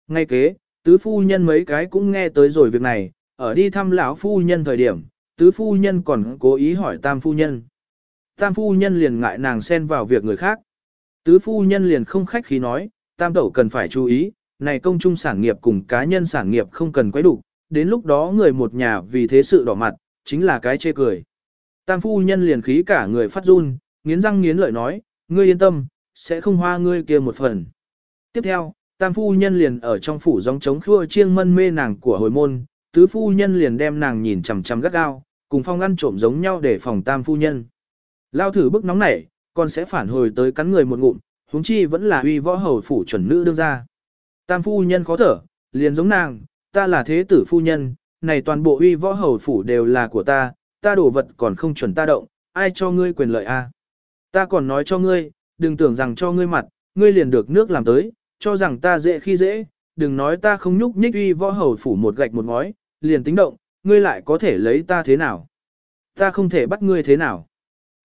Ngay kế, Tứ phu nhân mấy cái cũng nghe tới rồi việc này, ở đi thăm lão phu nhân thời điểm, tứ phu nhân còn cố ý hỏi tam phu nhân. Tam phu nhân liền ngại nàng xen vào việc người khác. Tứ phu nhân liền không khách khí nói, tam tẩu cần phải chú ý, này công chung sản nghiệp cùng cá nhân sản nghiệp không cần quấy đủ, đến lúc đó người một nhà vì thế sự đỏ mặt, chính là cái chê cười. Tam phu nhân liền khí cả người phát run, nghiến răng nghiến lợi nói, ngươi yên tâm, sẽ không hoa ngươi kia một phần. Tiếp theo, tam phu nhân liền ở trong phủ gióng chống khua chiêng mân mê nàng của hồi môn, tứ phu nhân liền đem nàng nhìn chằm chằm gắt gao, cùng phong ăn trộm giống nhau để phòng tam phu nhân. Lao thử bức nóng nảy, còn sẽ phản hồi tới cắn người một ngụm, huống chi vẫn là uy võ hầu phủ chuẩn nữ đương ra. Tam phu nhân khó thở, liền giống nàng, ta là thế tử phu nhân, này toàn bộ uy võ hầu phủ đều là của ta, ta đổ vật còn không chuẩn ta động, ai cho ngươi quyền lợi a? Ta còn nói cho ngươi, đừng tưởng rằng cho ngươi mặt, ngươi liền được nước làm tới, cho rằng ta dễ khi dễ, đừng nói ta không nhúc nhích uy võ hầu phủ một gạch một ngói, liền tính động, ngươi lại có thể lấy ta thế nào. Ta không thể bắt ngươi thế nào.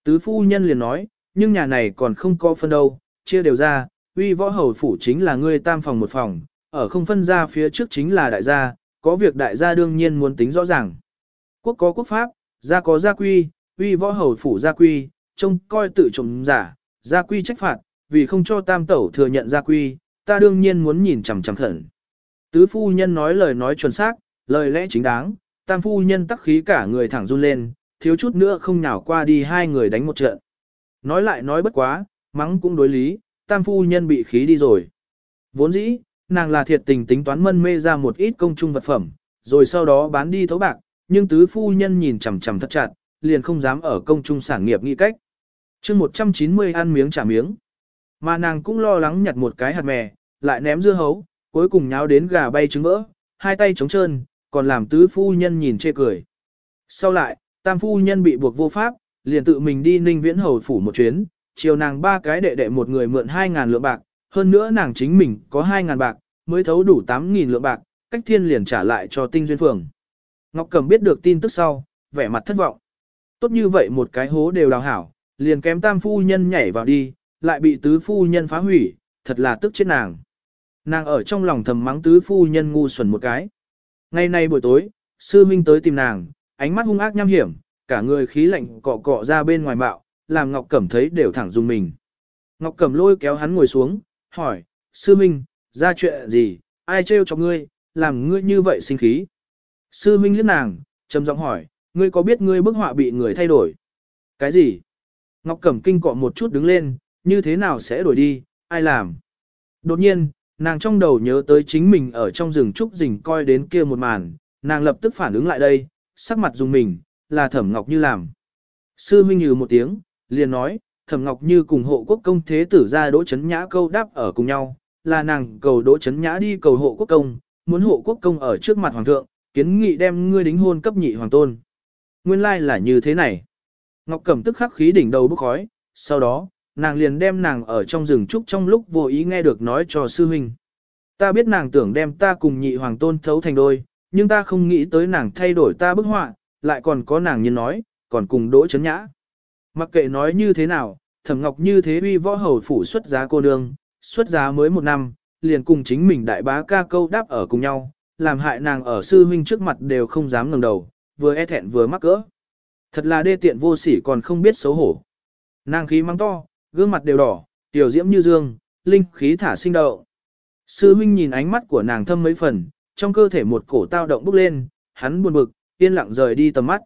Tứ phu nhân liền nói, nhưng nhà này còn không có phân đâu, chia đều ra, uy võ hầu phủ chính là ngươi tam phòng một phòng, ở không phân ra phía trước chính là đại gia, có việc đại gia đương nhiên muốn tính rõ ràng. Quốc có quốc pháp, gia có gia quy, uy võ hầu phủ gia quy, trông coi tự trộm giả, gia quy trách phạt, vì không cho tam tẩu thừa nhận gia quy, ta đương nhiên muốn nhìn chằm chằm khẩn. Tứ phu nhân nói lời nói chuẩn xác, lời lẽ chính đáng, tam phu nhân tắc khí cả người thẳng run lên, thiếu chút nữa không nào qua đi hai người đánh một trận. Nói lại nói bất quá, mắng cũng đối lý, tam phu nhân bị khí đi rồi. Vốn dĩ, nàng là thiệt tình tính toán mân mê ra một ít công trung vật phẩm, rồi sau đó bán đi thấu bạc, nhưng tứ phu nhân nhìn chằm chằm thất chặt, liền không dám ở công trung sản nghiệp nghĩ cách. chương 190 ăn miếng trả miếng. Mà nàng cũng lo lắng nhặt một cái hạt mè, lại ném dưa hấu, cuối cùng nháo đến gà bay trứng vỡ, hai tay trống trơn, còn làm tứ phu nhân nhìn chê cười. Sau lại, tam phu nhân bị buộc vô pháp, liền tự mình đi ninh viễn hầu phủ một chuyến, chiều nàng ba cái đệ đệ một người mượn 2.000 lượng bạc, hơn nữa nàng chính mình có 2.000 bạc, mới thấu đủ 8.000 lượng bạc, cách thiên liền trả lại cho tinh duyên phường. Ngọc Cẩm biết được tin tức sau, vẻ mặt thất vọng. Tốt như vậy một cái hố đều đào hảo, liền kém tam phu nhân nhảy vào đi, lại bị tứ phu nhân phá hủy, thật là tức chết nàng. Nàng ở trong lòng thầm mắng tứ phu nhân ngu xuẩn một cái. Ngày nay buổi tối, sư minh tới tìm nàng, ánh mắt hung ác nham hiểm, cả người khí lạnh cọ cọ ra bên ngoài bạo, làm Ngọc Cẩm thấy đều thẳng dùng mình. Ngọc Cẩm lôi kéo hắn ngồi xuống, hỏi, sư minh, ra chuyện gì, ai trêu cho ngươi, làm ngươi như vậy sinh khí. Sư minh liếc nàng, trầm giọng hỏi, ngươi có biết ngươi bức họa bị người thay đổi? Cái gì? Ngọc Cẩm kinh cọ một chút đứng lên, như thế nào sẽ đổi đi, ai làm. Đột nhiên, nàng trong đầu nhớ tới chính mình ở trong rừng trúc rình coi đến kia một màn, nàng lập tức phản ứng lại đây, sắc mặt dùng mình, là thẩm ngọc như làm. Sư huynh như một tiếng, liền nói, thẩm ngọc như cùng hộ quốc công thế tử ra đỗ chấn nhã câu đáp ở cùng nhau, là nàng cầu đỗ chấn nhã đi cầu hộ quốc công, muốn hộ quốc công ở trước mặt hoàng thượng, kiến nghị đem ngươi đính hôn cấp nhị hoàng tôn. Nguyên lai like là như thế này. Ngọc Cẩm tức khắc khí đỉnh đầu bốc khói, sau đó, nàng liền đem nàng ở trong rừng trúc trong lúc vô ý nghe được nói cho sư huynh. Ta biết nàng tưởng đem ta cùng nhị hoàng tôn thấu thành đôi, nhưng ta không nghĩ tới nàng thay đổi ta bức họa, lại còn có nàng như nói, còn cùng đỗ chấn nhã. Mặc kệ nói như thế nào, thẩm ngọc như thế uy võ hầu phủ xuất giá cô nương, xuất giá mới một năm, liền cùng chính mình đại bá ca câu đáp ở cùng nhau, làm hại nàng ở sư huynh trước mặt đều không dám ngẩng đầu, vừa e thẹn vừa mắc cỡ. Thật là đê tiện vô sỉ còn không biết xấu hổ. Nàng khí mắng to, gương mặt đều đỏ, tiểu diễm như dương, linh khí thả sinh đậu. Sư huynh nhìn ánh mắt của nàng thâm mấy phần, trong cơ thể một cổ tao động bốc lên, hắn buồn bực, yên lặng rời đi tầm mắt.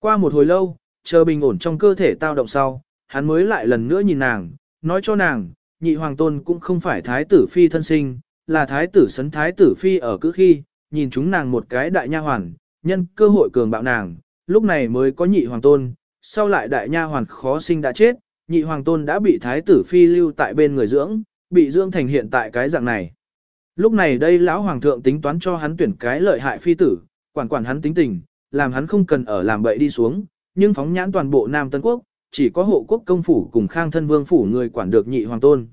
Qua một hồi lâu, chờ bình ổn trong cơ thể tao động sau, hắn mới lại lần nữa nhìn nàng, nói cho nàng, nhị hoàng tôn cũng không phải thái tử phi thân sinh, là thái tử sấn thái tử phi ở cứ khi, nhìn chúng nàng một cái đại nha hoàn, nhân cơ hội cường bạo nàng, lúc này mới có nhị hoàng tôn, sau lại đại nha hoàn khó sinh đã chết, nhị hoàng tôn đã bị thái tử phi lưu tại bên người dưỡng, bị dưỡng thành hiện tại cái dạng này. Lúc này đây lão hoàng thượng tính toán cho hắn tuyển cái lợi hại phi tử, quản quản hắn tính tình, làm hắn không cần ở làm bậy đi xuống, nhưng phóng nhãn toàn bộ Nam Tân Quốc, chỉ có hộ quốc công phủ cùng Khang thân vương phủ người quản được nhị hoàng tôn.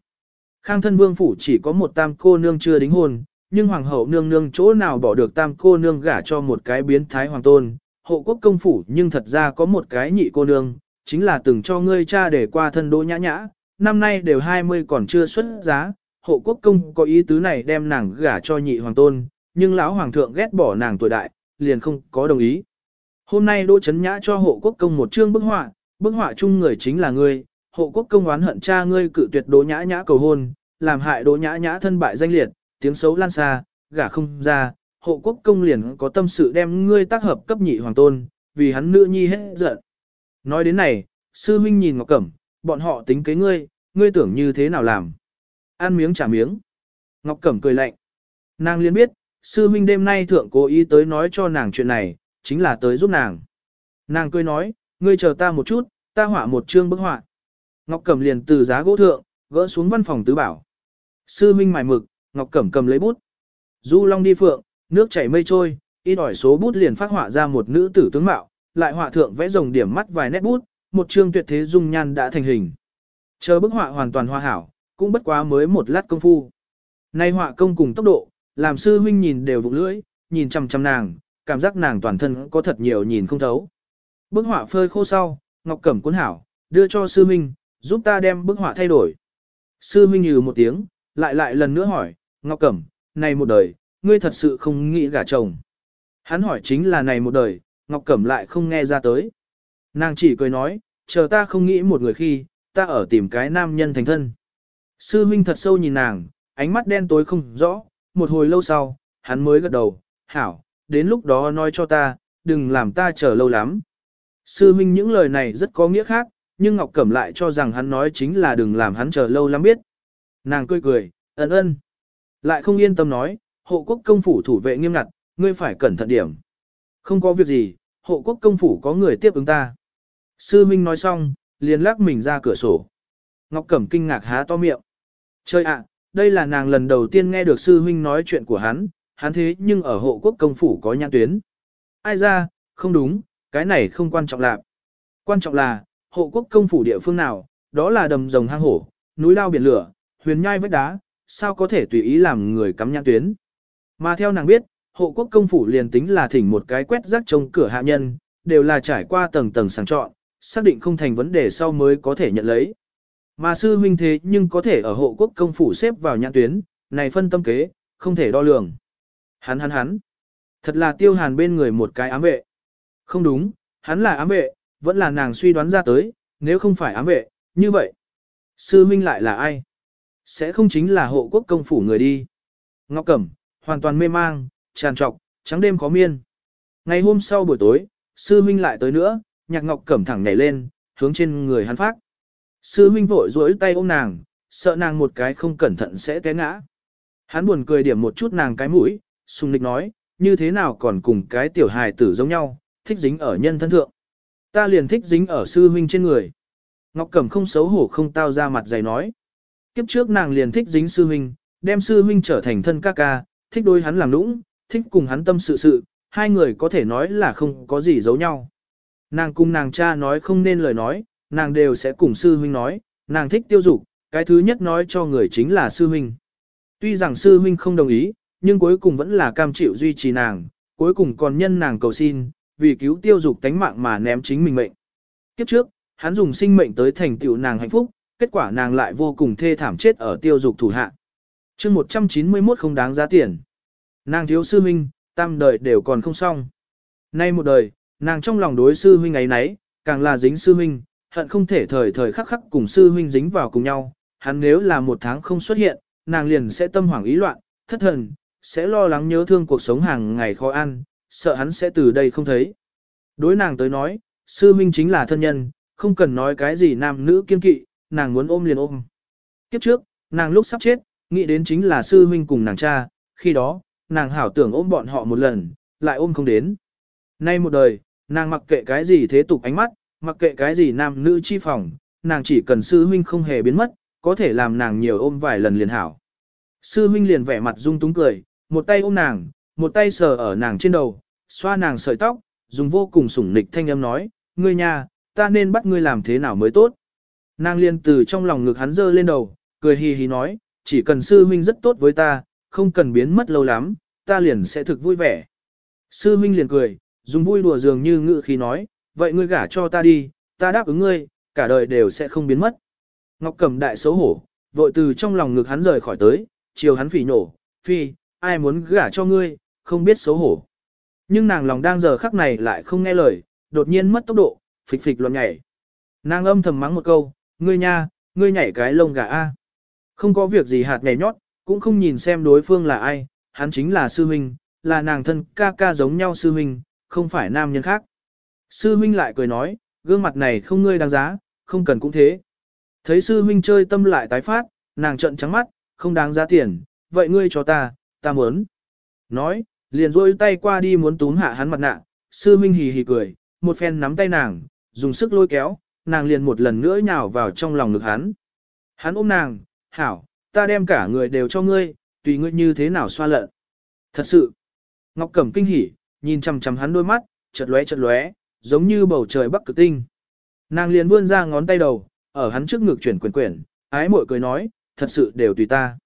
Khang thân vương phủ chỉ có một tam cô nương chưa đính hôn, nhưng hoàng hậu nương nương chỗ nào bỏ được tam cô nương gả cho một cái biến thái hoàng tôn, hộ quốc công phủ nhưng thật ra có một cái nhị cô nương, chính là từng cho ngươi cha để qua thân đỗ nhã nhã, năm nay đều 20 còn chưa xuất giá, hộ quốc công có ý tứ này đem nàng gả cho nhị hoàng tôn, nhưng lão hoàng thượng ghét bỏ nàng tuổi đại, liền không có đồng ý. Hôm nay Đỗ Chấn Nhã cho hộ quốc công một chương bức họa, bức họa chung người chính là ngươi, hộ quốc công oán hận cha ngươi cự tuyệt Đỗ Nhã Nhã cầu hôn, làm hại Đỗ Nhã Nhã thân bại danh liệt, tiếng xấu lan xa, gả không ra, hộ quốc công liền có tâm sự đem ngươi tác hợp cấp nhị hoàng tôn, vì hắn nữ nhi hết giận. Nói đến này, sư huynh nhìn Ngọc Cẩm, bọn họ tính kế ngươi, ngươi tưởng như thế nào làm. Ăn miếng trả miếng. Ngọc Cẩm cười lạnh. Nàng liền biết, sư huynh đêm nay thượng cố ý tới nói cho nàng chuyện này, chính là tới giúp nàng. Nàng cười nói, ngươi chờ ta một chút, ta hỏa một chương bức họa. Ngọc Cẩm liền từ giá gỗ thượng, gỡ xuống văn phòng tứ bảo. Sư huynh mài mực, Ngọc Cẩm cầm lấy bút. Du Long đi phượng, nước chảy mây trôi, ít ỏi số bút liền phát họa ra một nữ tử tướng mạo, lại họa thượng vẽ rồng điểm mắt vài nét bút, một chương tuyệt thế dung nhan đã thành hình. Chờ bức họa hoàn toàn hoa hảo, cũng bất quá mới một lát công phu. Nay họa công cùng tốc độ, làm sư huynh nhìn đều vụng lưỡi, nhìn chằm chằm nàng, cảm giác nàng toàn thân có thật nhiều nhìn không thấu. Bức họa phơi khô sau, Ngọc Cẩm cuốn hảo, đưa cho sư huynh, giúp ta đem bức họa thay đổi. Sư huynh nhừ một tiếng, lại lại lần nữa hỏi, Ngọc Cẩm, này một đời, ngươi thật sự không nghĩ gả chồng. Hắn hỏi chính là này một đời, Ngọc Cẩm lại không nghe ra tới. Nàng chỉ cười nói, chờ ta không nghĩ một người khi, ta ở tìm cái nam nhân thành thân. Sư huynh thật sâu nhìn nàng, ánh mắt đen tối không rõ, một hồi lâu sau, hắn mới gật đầu, hảo, đến lúc đó nói cho ta, đừng làm ta chờ lâu lắm. Sư huynh những lời này rất có nghĩa khác, nhưng Ngọc Cẩm lại cho rằng hắn nói chính là đừng làm hắn chờ lâu lắm biết. Nàng cười cười, ấn ơn. Lại không yên tâm nói, hộ quốc công phủ thủ vệ nghiêm ngặt, ngươi phải cẩn thận điểm. Không có việc gì, hộ quốc công phủ có người tiếp ứng ta. Sư Minh nói xong, liền lắc mình ra cửa sổ. Ngọc Cẩm kinh ngạc há to miệng. Chơi ạ, đây là nàng lần đầu tiên nghe được Sư Minh nói chuyện của hắn, hắn thế nhưng ở hộ quốc công phủ có nhãn tuyến. Ai ra, không đúng, cái này không quan trọng lạc. Quan trọng là, hộ quốc công phủ địa phương nào, đó là đầm rồng hang hổ, núi lao biển lửa, huyền nhai vách đá, sao có thể tùy ý làm người cắm nhãn tuyến. Mà theo nàng biết, hộ quốc công phủ liền tính là thỉnh một cái quét rác trong cửa hạ nhân, đều là trải qua tầng tầng sàng chọn, xác định không thành vấn đề sau mới có thể nhận lấy. Mà sư huynh thế nhưng có thể ở hộ quốc công phủ xếp vào nhãn tuyến, này phân tâm kế, không thể đo lường. Hắn hắn hắn. Thật là tiêu hàn bên người một cái ám vệ. Không đúng, hắn là ám vệ, vẫn là nàng suy đoán ra tới, nếu không phải ám vệ, như vậy. Sư huynh lại là ai? Sẽ không chính là hộ quốc công phủ người đi. Ngọc Cẩm, hoàn toàn mê mang, tràn trọc, trắng đêm khó miên. Ngày hôm sau buổi tối, sư huynh lại tới nữa, nhạc ngọc cẩm thẳng nhảy lên, hướng trên người hắn phát. Sư huynh vội duỗi tay ôm nàng, sợ nàng một cái không cẩn thận sẽ té ngã. Hắn buồn cười điểm một chút nàng cái mũi, sung nịch nói, như thế nào còn cùng cái tiểu hài tử giống nhau, thích dính ở nhân thân thượng. Ta liền thích dính ở sư huynh trên người. Ngọc Cẩm không xấu hổ không tao ra mặt dày nói. Kiếp trước nàng liền thích dính sư huynh, đem sư huynh trở thành thân ca ca, thích đôi hắn làm lũng, thích cùng hắn tâm sự sự, hai người có thể nói là không có gì giấu nhau. Nàng cùng nàng cha nói không nên lời nói, nàng đều sẽ cùng sư huynh nói, nàng thích tiêu dục, cái thứ nhất nói cho người chính là sư huynh. Tuy rằng sư huynh không đồng ý, nhưng cuối cùng vẫn là cam chịu duy trì nàng, cuối cùng còn nhân nàng cầu xin, vì cứu tiêu dục tánh mạng mà ném chính mình mệnh. Kiếp trước, hắn dùng sinh mệnh tới thành tựu nàng hạnh phúc, kết quả nàng lại vô cùng thê thảm chết ở tiêu dục thủ hạ. chương 191 không đáng giá tiền. Nàng thiếu sư huynh, tam đời đều còn không xong. Nay một đời, nàng trong lòng đối sư huynh ấy nấy, càng là dính sư huynh, hận không thể thời thời khắc khắc cùng sư huynh dính vào cùng nhau. Hắn nếu là một tháng không xuất hiện, nàng liền sẽ tâm hoảng ý loạn, thất thần, sẽ lo lắng nhớ thương cuộc sống hàng ngày khó ăn, sợ hắn sẽ từ đây không thấy. Đối nàng tới nói, sư huynh chính là thân nhân, không cần nói cái gì nam nữ kiên kỵ, nàng muốn ôm liền ôm. Kiếp trước, nàng lúc sắp chết, nghĩ đến chính là sư huynh cùng nàng cha, khi đó, nàng hảo tưởng ôm bọn họ một lần, lại ôm không đến. Nay một đời, nàng mặc kệ cái gì thế tục ánh mắt, mặc kệ cái gì nam nữ chi phòng, nàng chỉ cần sư huynh không hề biến mất, có thể làm nàng nhiều ôm vài lần liền hảo. Sư huynh liền vẻ mặt dung túng cười, một tay ôm nàng, một tay sờ ở nàng trên đầu, xoa nàng sợi tóc, dùng vô cùng sủng nịch thanh âm nói, ngươi nhà, ta nên bắt ngươi làm thế nào mới tốt. Nàng liền từ trong lòng ngực hắn dơ lên đầu, cười hì hì nói, chỉ cần sư huynh rất tốt với ta, không cần biến mất lâu lắm, ta liền sẽ thực vui vẻ. Sư huynh liền cười, dùng vui đùa dường như ngự khí nói, vậy ngươi gả cho ta đi, ta đáp ứng ngươi, cả đời đều sẽ không biến mất. Ngọc Cẩm đại xấu hổ, vội từ trong lòng ngực hắn rời khỏi tới, chiều hắn phỉ nổ, phi, ai muốn gả cho ngươi, không biết xấu hổ. Nhưng nàng lòng đang giờ khắc này lại không nghe lời, đột nhiên mất tốc độ, phịch phịch loạn nhảy. Nàng âm thầm mắng một câu, ngươi nha, ngươi nhảy cái lông gà a. Không có việc gì hạt nhảy nhót, cũng không nhìn xem đối phương là ai, hắn chính là sư huynh, là nàng thân ca ca giống nhau sư huynh, không phải nam nhân khác. Sư huynh lại cười nói, gương mặt này không ngươi đáng giá, không cần cũng thế. Thấy sư huynh chơi tâm lại tái phát, nàng trợn trắng mắt, không đáng giá tiền, vậy ngươi cho ta, ta muốn. Nói, liền rôi tay qua đi muốn túm hạ hắn mặt nạ, sư huynh hì hì cười, một phen nắm tay nàng, dùng sức lôi kéo, nàng liền một lần nữa nhào vào trong lòng ngực hắn. Hắn ôm nàng, hảo, ta đem cả người đều cho ngươi, tùy ngươi như thế nào xoa lợn. Thật sự, Ngọc Cẩm kinh hỉ, nhìn chằm chằm hắn đôi mắt, chật lóe chật lóe, giống như bầu trời bắc cực tinh. Nàng liền vươn ra ngón tay đầu, ở hắn trước ngực chuyển quyển quyển, ái muội cười nói, thật sự đều tùy ta.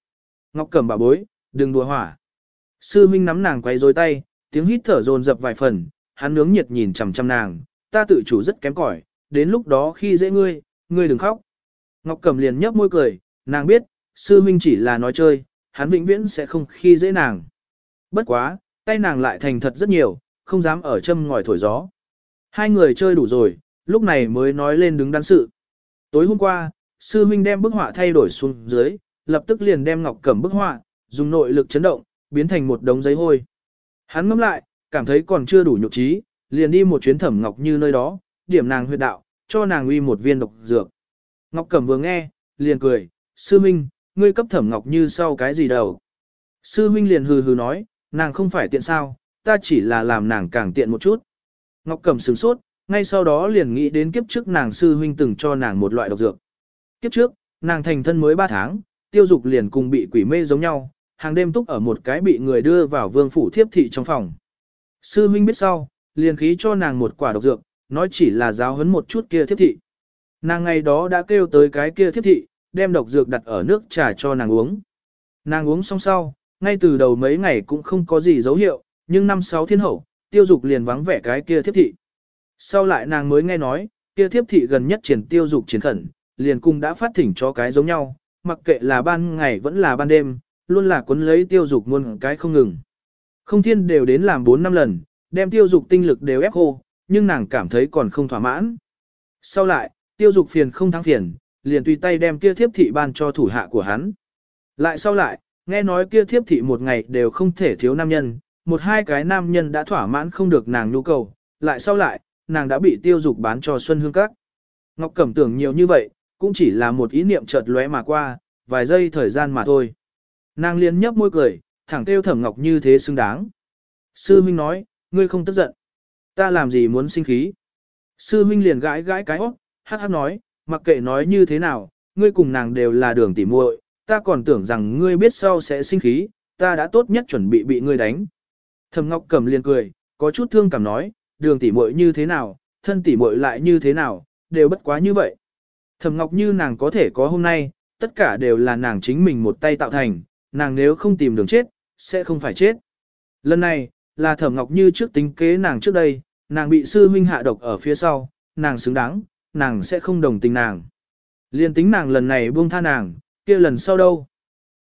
Ngọc Cẩm bà bối, đừng đùa hỏa. Sư Minh nắm nàng quay rối tay, tiếng hít thở dồn dập vài phần, hắn nướng nhiệt nhìn chằm chằm nàng, ta tự chủ rất kém cỏi, đến lúc đó khi dễ ngươi, ngươi đừng khóc. Ngọc Cẩm liền nhấp môi cười, nàng biết, sư huynh chỉ là nói chơi, hắn vĩnh viễn sẽ không khi dễ nàng. Bất quá, tay nàng lại thành thật rất nhiều, không dám ở châm ngòi thổi gió. Hai người chơi đủ rồi, lúc này mới nói lên đứng đắn sự. Tối hôm qua, sư huynh đem bức họa thay đổi xuống dưới, lập tức liền đem ngọc cẩm bức họa, dùng nội lực chấn động, biến thành một đống giấy hôi. Hắn ngẫm lại, cảm thấy còn chưa đủ nhục trí, liền đi một chuyến thẩm ngọc như nơi đó, điểm nàng huyệt đạo, cho nàng uy một viên độc dược. Ngọc cẩm vừa nghe, liền cười, sư huynh, ngươi cấp thẩm ngọc như sau cái gì đâu. Sư huynh liền hừ hừ nói, nàng không phải tiện sao, ta chỉ là làm nàng càng tiện một chút. Ngọc Cẩm sửng sốt, ngay sau đó liền nghĩ đến kiếp trước nàng sư huynh từng cho nàng một loại độc dược. Kiếp trước, nàng thành thân mới 3 tháng, tiêu dục liền cùng bị quỷ mê giống nhau, hàng đêm túc ở một cái bị người đưa vào vương phủ thiếp thị trong phòng. Sư huynh biết sau, liền khí cho nàng một quả độc dược, nói chỉ là giáo hấn một chút kia thiếp thị. Nàng ngày đó đã kêu tới cái kia thiếp thị, đem độc dược đặt ở nước trà cho nàng uống. Nàng uống xong sau, ngay từ đầu mấy ngày cũng không có gì dấu hiệu, nhưng năm sáu thiên hậu, tiêu dục liền vắng vẻ cái kia thiếp thị. Sau lại nàng mới nghe nói, kia thiếp thị gần nhất triển tiêu dục chiến khẩn, liền cùng đã phát thỉnh cho cái giống nhau, mặc kệ là ban ngày vẫn là ban đêm, luôn là cuốn lấy tiêu dục muôn cái không ngừng. Không thiên đều đến làm 4 năm lần, đem tiêu dục tinh lực đều ép khô, nhưng nàng cảm thấy còn không thỏa mãn. Sau lại, tiêu dục phiền không thắng phiền, liền tùy tay đem kia thiếp thị ban cho thủ hạ của hắn. Lại sau lại, nghe nói kia thiếp thị một ngày đều không thể thiếu nam nhân, một hai cái nam nhân đã thỏa mãn không được nàng nhu cầu, lại sau lại, nàng đã bị tiêu dục bán cho Xuân Hương Các. Ngọc Cẩm tưởng nhiều như vậy, cũng chỉ là một ý niệm chợt lóe mà qua, vài giây thời gian mà thôi. Nàng liền nhấp môi cười, thẳng kêu Thẩm Ngọc như thế xứng đáng. Sư minh nói, ngươi không tức giận. Ta làm gì muốn sinh khí? Sư minh liền gãi gãi cái óc, hát hát nói, mặc kệ nói như thế nào, ngươi cùng nàng đều là đường tỉ muội, ta còn tưởng rằng ngươi biết sau sẽ sinh khí, ta đã tốt nhất chuẩn bị bị ngươi đánh. Thẩm Ngọc Cẩm liền cười, có chút thương cảm nói, đường tỉ muội như thế nào, thân tỉ muội lại như thế nào, đều bất quá như vậy. Thẩm Ngọc như nàng có thể có hôm nay, tất cả đều là nàng chính mình một tay tạo thành, nàng nếu không tìm đường chết, sẽ không phải chết. Lần này, là Thẩm Ngọc như trước tính kế nàng trước đây, nàng bị sư huynh hạ độc ở phía sau, nàng xứng đáng, nàng sẽ không đồng tình nàng. Liên tính nàng lần này buông tha nàng, kia lần sau đâu.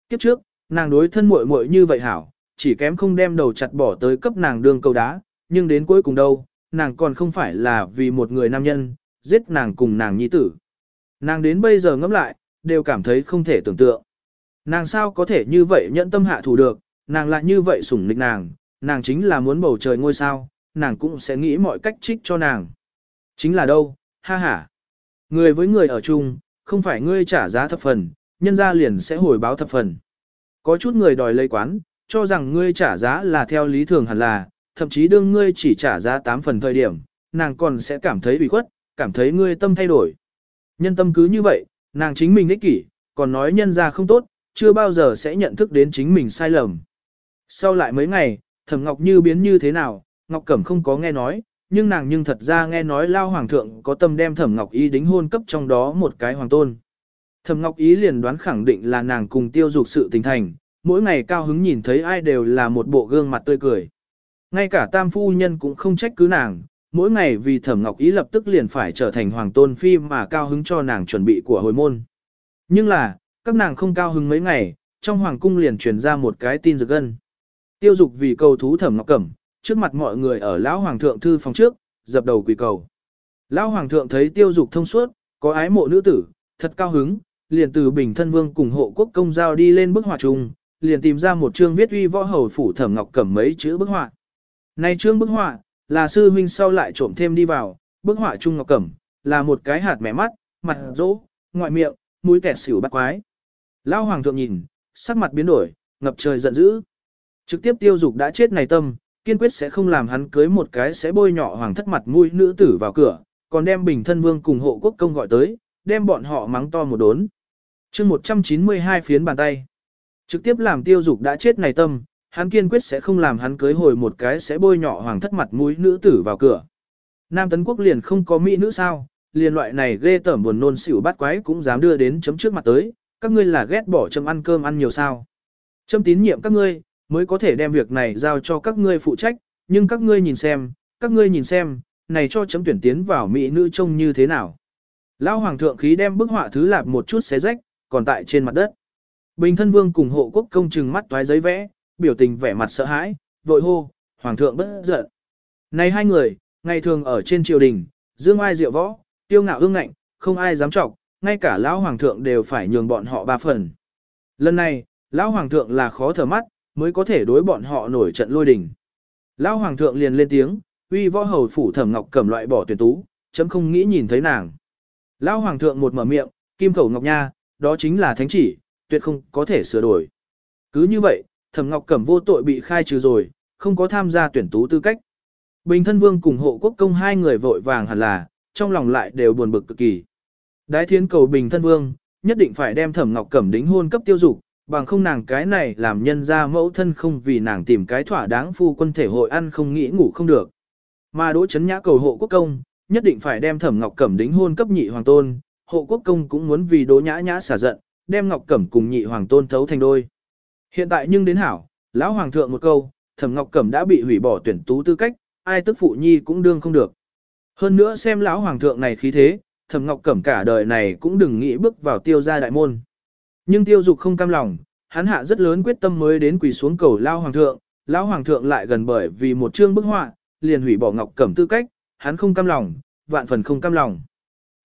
Kiếp trước, nàng đối thân muội muội như vậy hảo, chỉ kém không đem đầu chặt bỏ tới cấp nàng đường cầu đá, nhưng đến cuối cùng đâu, nàng còn không phải là vì một người nam nhân, giết nàng cùng nàng nhi tử. Nàng đến bây giờ ngẫm lại, đều cảm thấy không thể tưởng tượng. Nàng sao có thể như vậy nhẫn tâm hạ thủ được, nàng lại như vậy sủng nịch nàng, nàng chính là muốn bầu trời ngôi sao, nàng cũng sẽ nghĩ mọi cách trích cho nàng. Chính là đâu, ha ha. Người với người ở chung, không phải ngươi trả giá thập phần, nhân gia liền sẽ hồi báo thập phần. Có chút người đòi lấy quán, cho rằng ngươi trả giá là theo lý thường hẳn là, thậm chí đương ngươi chỉ trả giá 8 phần thời điểm, nàng còn sẽ cảm thấy bị khuất, cảm thấy ngươi tâm thay đổi. Nhân tâm cứ như vậy, nàng chính mình ích kỷ, còn nói nhân gia không tốt, chưa bao giờ sẽ nhận thức đến chính mình sai lầm. Sau lại mấy ngày, Thẩm Ngọc Như biến như thế nào, Ngọc Cẩm không có nghe nói, nhưng nàng nhưng thật ra nghe nói lao hoàng thượng có tâm đem thẩm ngọc ý đính hôn cấp trong đó một cái hoàng tôn. Thẩm ngọc ý liền đoán khẳng định là nàng cùng tiêu dục sự tình thành, mỗi ngày cao hứng nhìn thấy ai đều là một bộ gương mặt tươi cười. Ngay cả tam phu nhân cũng không trách cứ nàng, mỗi ngày vì thẩm ngọc ý lập tức liền phải trở thành hoàng tôn phi mà cao hứng cho nàng chuẩn bị của hồi môn. Nhưng là, các nàng không cao hứng mấy ngày, trong hoàng cung liền truyền ra một cái tin rực gân. Tiêu dục vì cầu thú thẩm ngọc cẩm, trước mặt mọi người ở lão hoàng thượng thư phòng trước, dập đầu quỳ cầu. Lão hoàng thượng thấy tiêu dục thông suốt, có ái mộ nữ tử, thật cao hứng, liền từ Bình thân vương cùng hộ quốc công giao đi lên bức họa chung, liền tìm ra một chương viết uy võ hầu phủ thẩm ngọc cẩm mấy chữ bức họa. Này chương bức họa là sư huynh sau lại trộm thêm đi vào, bức họa trung ngọc cẩm là một cái hạt mẻ mắt, mặt rỗ, ngoại miệng, mũi kẻ xỉu bắt quái. Lão hoàng thượng nhìn, sắc mặt biến đổi, ngập trời giận dữ. Trực tiếp tiêu dục đã chết này tâm, kiên quyết sẽ không làm hắn cưới một cái sẽ bôi nhọ hoàng thất mặt mũi nữ tử vào cửa, còn đem bình thân vương cùng hộ quốc công gọi tới, đem bọn họ mắng to một đốn. chương 192 phiến bàn tay, trực tiếp làm tiêu dục đã chết này tâm, hắn kiên quyết sẽ không làm hắn cưới hồi một cái sẽ bôi nhọ hoàng thất mặt mũi nữ tử vào cửa. Nam tấn quốc liền không có mỹ nữ sao, liền loại này ghê tởm buồn nôn xỉu bắt quái cũng dám đưa đến chấm trước mặt tới, các ngươi là ghét bỏ chấm ăn cơm ăn nhiều sao. châm tín nhiệm các ngươi, mới có thể đem việc này giao cho các ngươi phụ trách, nhưng các ngươi nhìn xem, các ngươi nhìn xem, này cho chấm tuyển tiến vào mỹ nữ trông như thế nào. Lão hoàng thượng khí đem bức họa thứ lạp một chút xé rách, còn tại trên mặt đất. Bình thân vương cùng hộ quốc công trừng mắt toái giấy vẽ, biểu tình vẻ mặt sợ hãi, vội hô, hoàng thượng bất giận. Này hai người, ngày thường ở trên triều đình, dương ai diệu võ, tiêu ngạo ương ngạnh, không ai dám trọng, ngay cả lão hoàng thượng đều phải nhường bọn họ ba phần. Lần này, lão hoàng thượng là khó thở mắt, mới có thể đối bọn họ nổi trận lôi đình. Lão hoàng thượng liền lên tiếng, uy võ hầu phủ thẩm ngọc cẩm loại bỏ tuyển tú, chấm không nghĩ nhìn thấy nàng. Lão hoàng thượng một mở miệng, kim khẩu ngọc nha, đó chính là thánh chỉ, tuyệt không có thể sửa đổi. Cứ như vậy, thẩm ngọc cẩm vô tội bị khai trừ rồi, không có tham gia tuyển tú tư cách. Bình thân vương cùng hộ quốc công hai người vội vàng hẳn là, trong lòng lại đều buồn bực cực kỳ. đại thiên cầu bình thân vương, nhất định phải đem thẩm ngọc cẩm đính hôn cấp tiêu dục, bằng không nàng cái này làm nhân ra mẫu thân không vì nàng tìm cái thỏa đáng phu quân thể hội ăn không nghĩ ngủ không được. Mà Đỗ Chấn Nhã cầu hộ quốc công, nhất định phải đem Thẩm Ngọc Cẩm đính hôn cấp nhị hoàng tôn, hộ quốc công cũng muốn vì Đỗ Nhã Nhã xả giận, đem Ngọc Cẩm cùng nhị hoàng tôn thấu thành đôi. Hiện tại nhưng đến hảo, lão hoàng thượng một câu, Thẩm Ngọc Cẩm đã bị hủy bỏ tuyển tú tư cách, ai tức phụ nhi cũng đương không được. Hơn nữa xem lão hoàng thượng này khí thế, Thẩm Ngọc Cẩm cả đời này cũng đừng nghĩ bước vào tiêu gia đại môn. Nhưng tiêu dục không cam lòng, hắn hạ rất lớn quyết tâm mới đến quỳ xuống cầu lao hoàng thượng, lão hoàng thượng lại gần bởi vì một chương bức họa, liền hủy bỏ ngọc cẩm tư cách, hắn không cam lòng, vạn phần không cam lòng.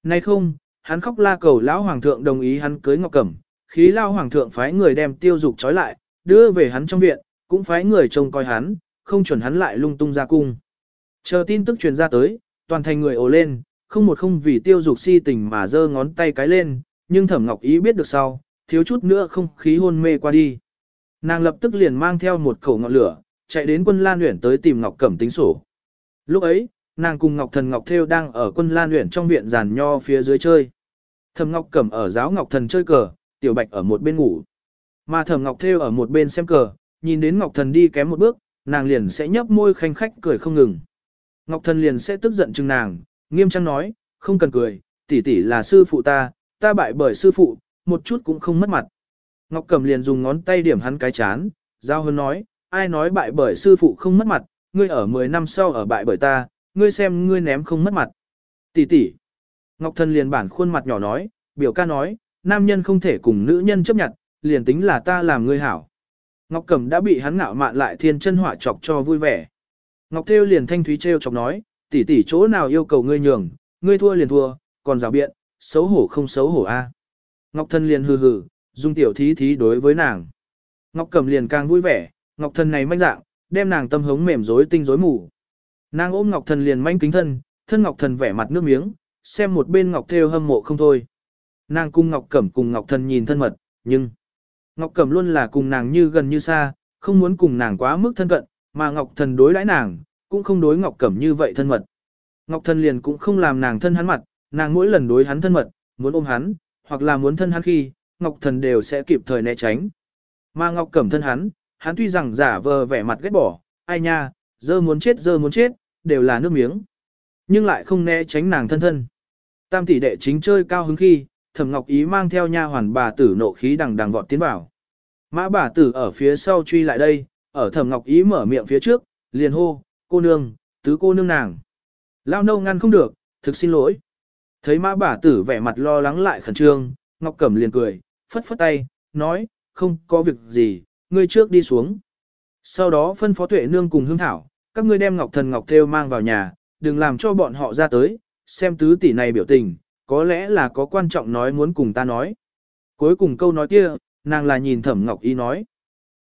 Nay không, hắn khóc la cầu lão hoàng thượng đồng ý hắn cưới ngọc cẩm, khí lao hoàng thượng phái người đem tiêu dục trói lại, đưa về hắn trong viện, cũng phái người trông coi hắn, không chuẩn hắn lại lung tung ra cung. Chờ tin tức truyền ra tới, toàn thành người ồ lên, không một không vì tiêu dục si tình mà giơ ngón tay cái lên, nhưng thẩm ngọc ý biết được sau, thiếu chút nữa không khí hôn mê qua đi. Nàng lập tức liền mang theo một khẩu ngọn lửa, chạy đến quân Lan Uyển tới tìm Ngọc Cẩm tính sổ. Lúc ấy, nàng cùng Ngọc Thần Ngọc Thêu đang ở quân Lan Uyển trong viện giàn nho phía dưới chơi. Thẩm Ngọc Cẩm ở giáo Ngọc Thần chơi cờ, Tiểu Bạch ở một bên ngủ. Mà Thẩm Ngọc Thêu ở một bên xem cờ, nhìn đến Ngọc Thần đi kém một bước, nàng liền sẽ nhấp môi khanh khách cười không ngừng. Ngọc Thần liền sẽ tức giận chừng nàng, nghiêm trang nói, không cần cười, tỷ tỷ là sư phụ ta, ta bại bởi sư phụ, một chút cũng không mất mặt. Ngọc Cẩm liền dùng ngón tay điểm hắn cái chán, giao hơn nói, ai nói bại bởi sư phụ không mất mặt, ngươi ở 10 năm sau ở bại bởi ta, ngươi xem ngươi ném không mất mặt. Tỷ tỷ. Ngọc Thần liền bản khuôn mặt nhỏ nói, biểu ca nói, nam nhân không thể cùng nữ nhân chấp nhận, liền tính là ta làm ngươi hảo. Ngọc Cẩm đã bị hắn ngạo mạn lại thiên chân hỏa chọc cho vui vẻ. Ngọc Thêu liền thanh thúy trêu chọc nói, tỷ tỷ chỗ nào yêu cầu ngươi nhường, ngươi thua liền thua, còn rào biện, xấu hổ không xấu hổ a. Ngọc Thần liền hừ hừ, dung tiểu thí thí đối với nàng. Ngọc Cẩm liền càng vui vẻ, Ngọc Thần này manh dạng, đem nàng tâm hống mềm rối tinh rối mù. Nàng ôm Ngọc Thần liền manh kính thân, thân Ngọc Thần vẻ mặt nước miếng, xem một bên Ngọc Thêu hâm mộ không thôi. Nàng cùng Ngọc Cẩm cùng Ngọc Thần nhìn thân mật, nhưng Ngọc Cẩm luôn là cùng nàng như gần như xa, không muốn cùng nàng quá mức thân cận, mà Ngọc Thần đối đãi nàng, cũng không đối Ngọc Cẩm như vậy thân mật. Ngọc Thần liền cũng không làm nàng thân hắn mặt, nàng mỗi lần đối hắn thân mật, muốn ôm hắn, hoặc là muốn thân hắn khi, Ngọc Thần đều sẽ kịp thời né tránh. Mà Ngọc Cẩm thân hắn, hắn tuy rằng giả vờ vẻ mặt ghét bỏ, ai nha, dơ muốn chết dơ muốn chết, đều là nước miếng. Nhưng lại không né tránh nàng thân thân. Tam tỷ đệ chính chơi cao hứng khi, Thẩm Ngọc Ý mang theo nha hoàn bà tử nộ khí đằng đằng vọt tiến vào. Mã bà tử ở phía sau truy lại đây, ở Thẩm Ngọc Ý mở miệng phía trước, liền hô, cô nương, tứ cô nương nàng. Lao nâu ngăn không được, thực xin lỗi. Thấy mã bà tử vẻ mặt lo lắng lại khẩn trương, Ngọc Cẩm liền cười, phất phất tay, nói, không có việc gì, ngươi trước đi xuống. Sau đó phân phó tuệ nương cùng hương thảo, các ngươi đem Ngọc Thần Ngọc theo mang vào nhà, đừng làm cho bọn họ ra tới, xem tứ tỷ này biểu tình, có lẽ là có quan trọng nói muốn cùng ta nói. Cuối cùng câu nói kia, nàng là nhìn thẩm Ngọc ý nói.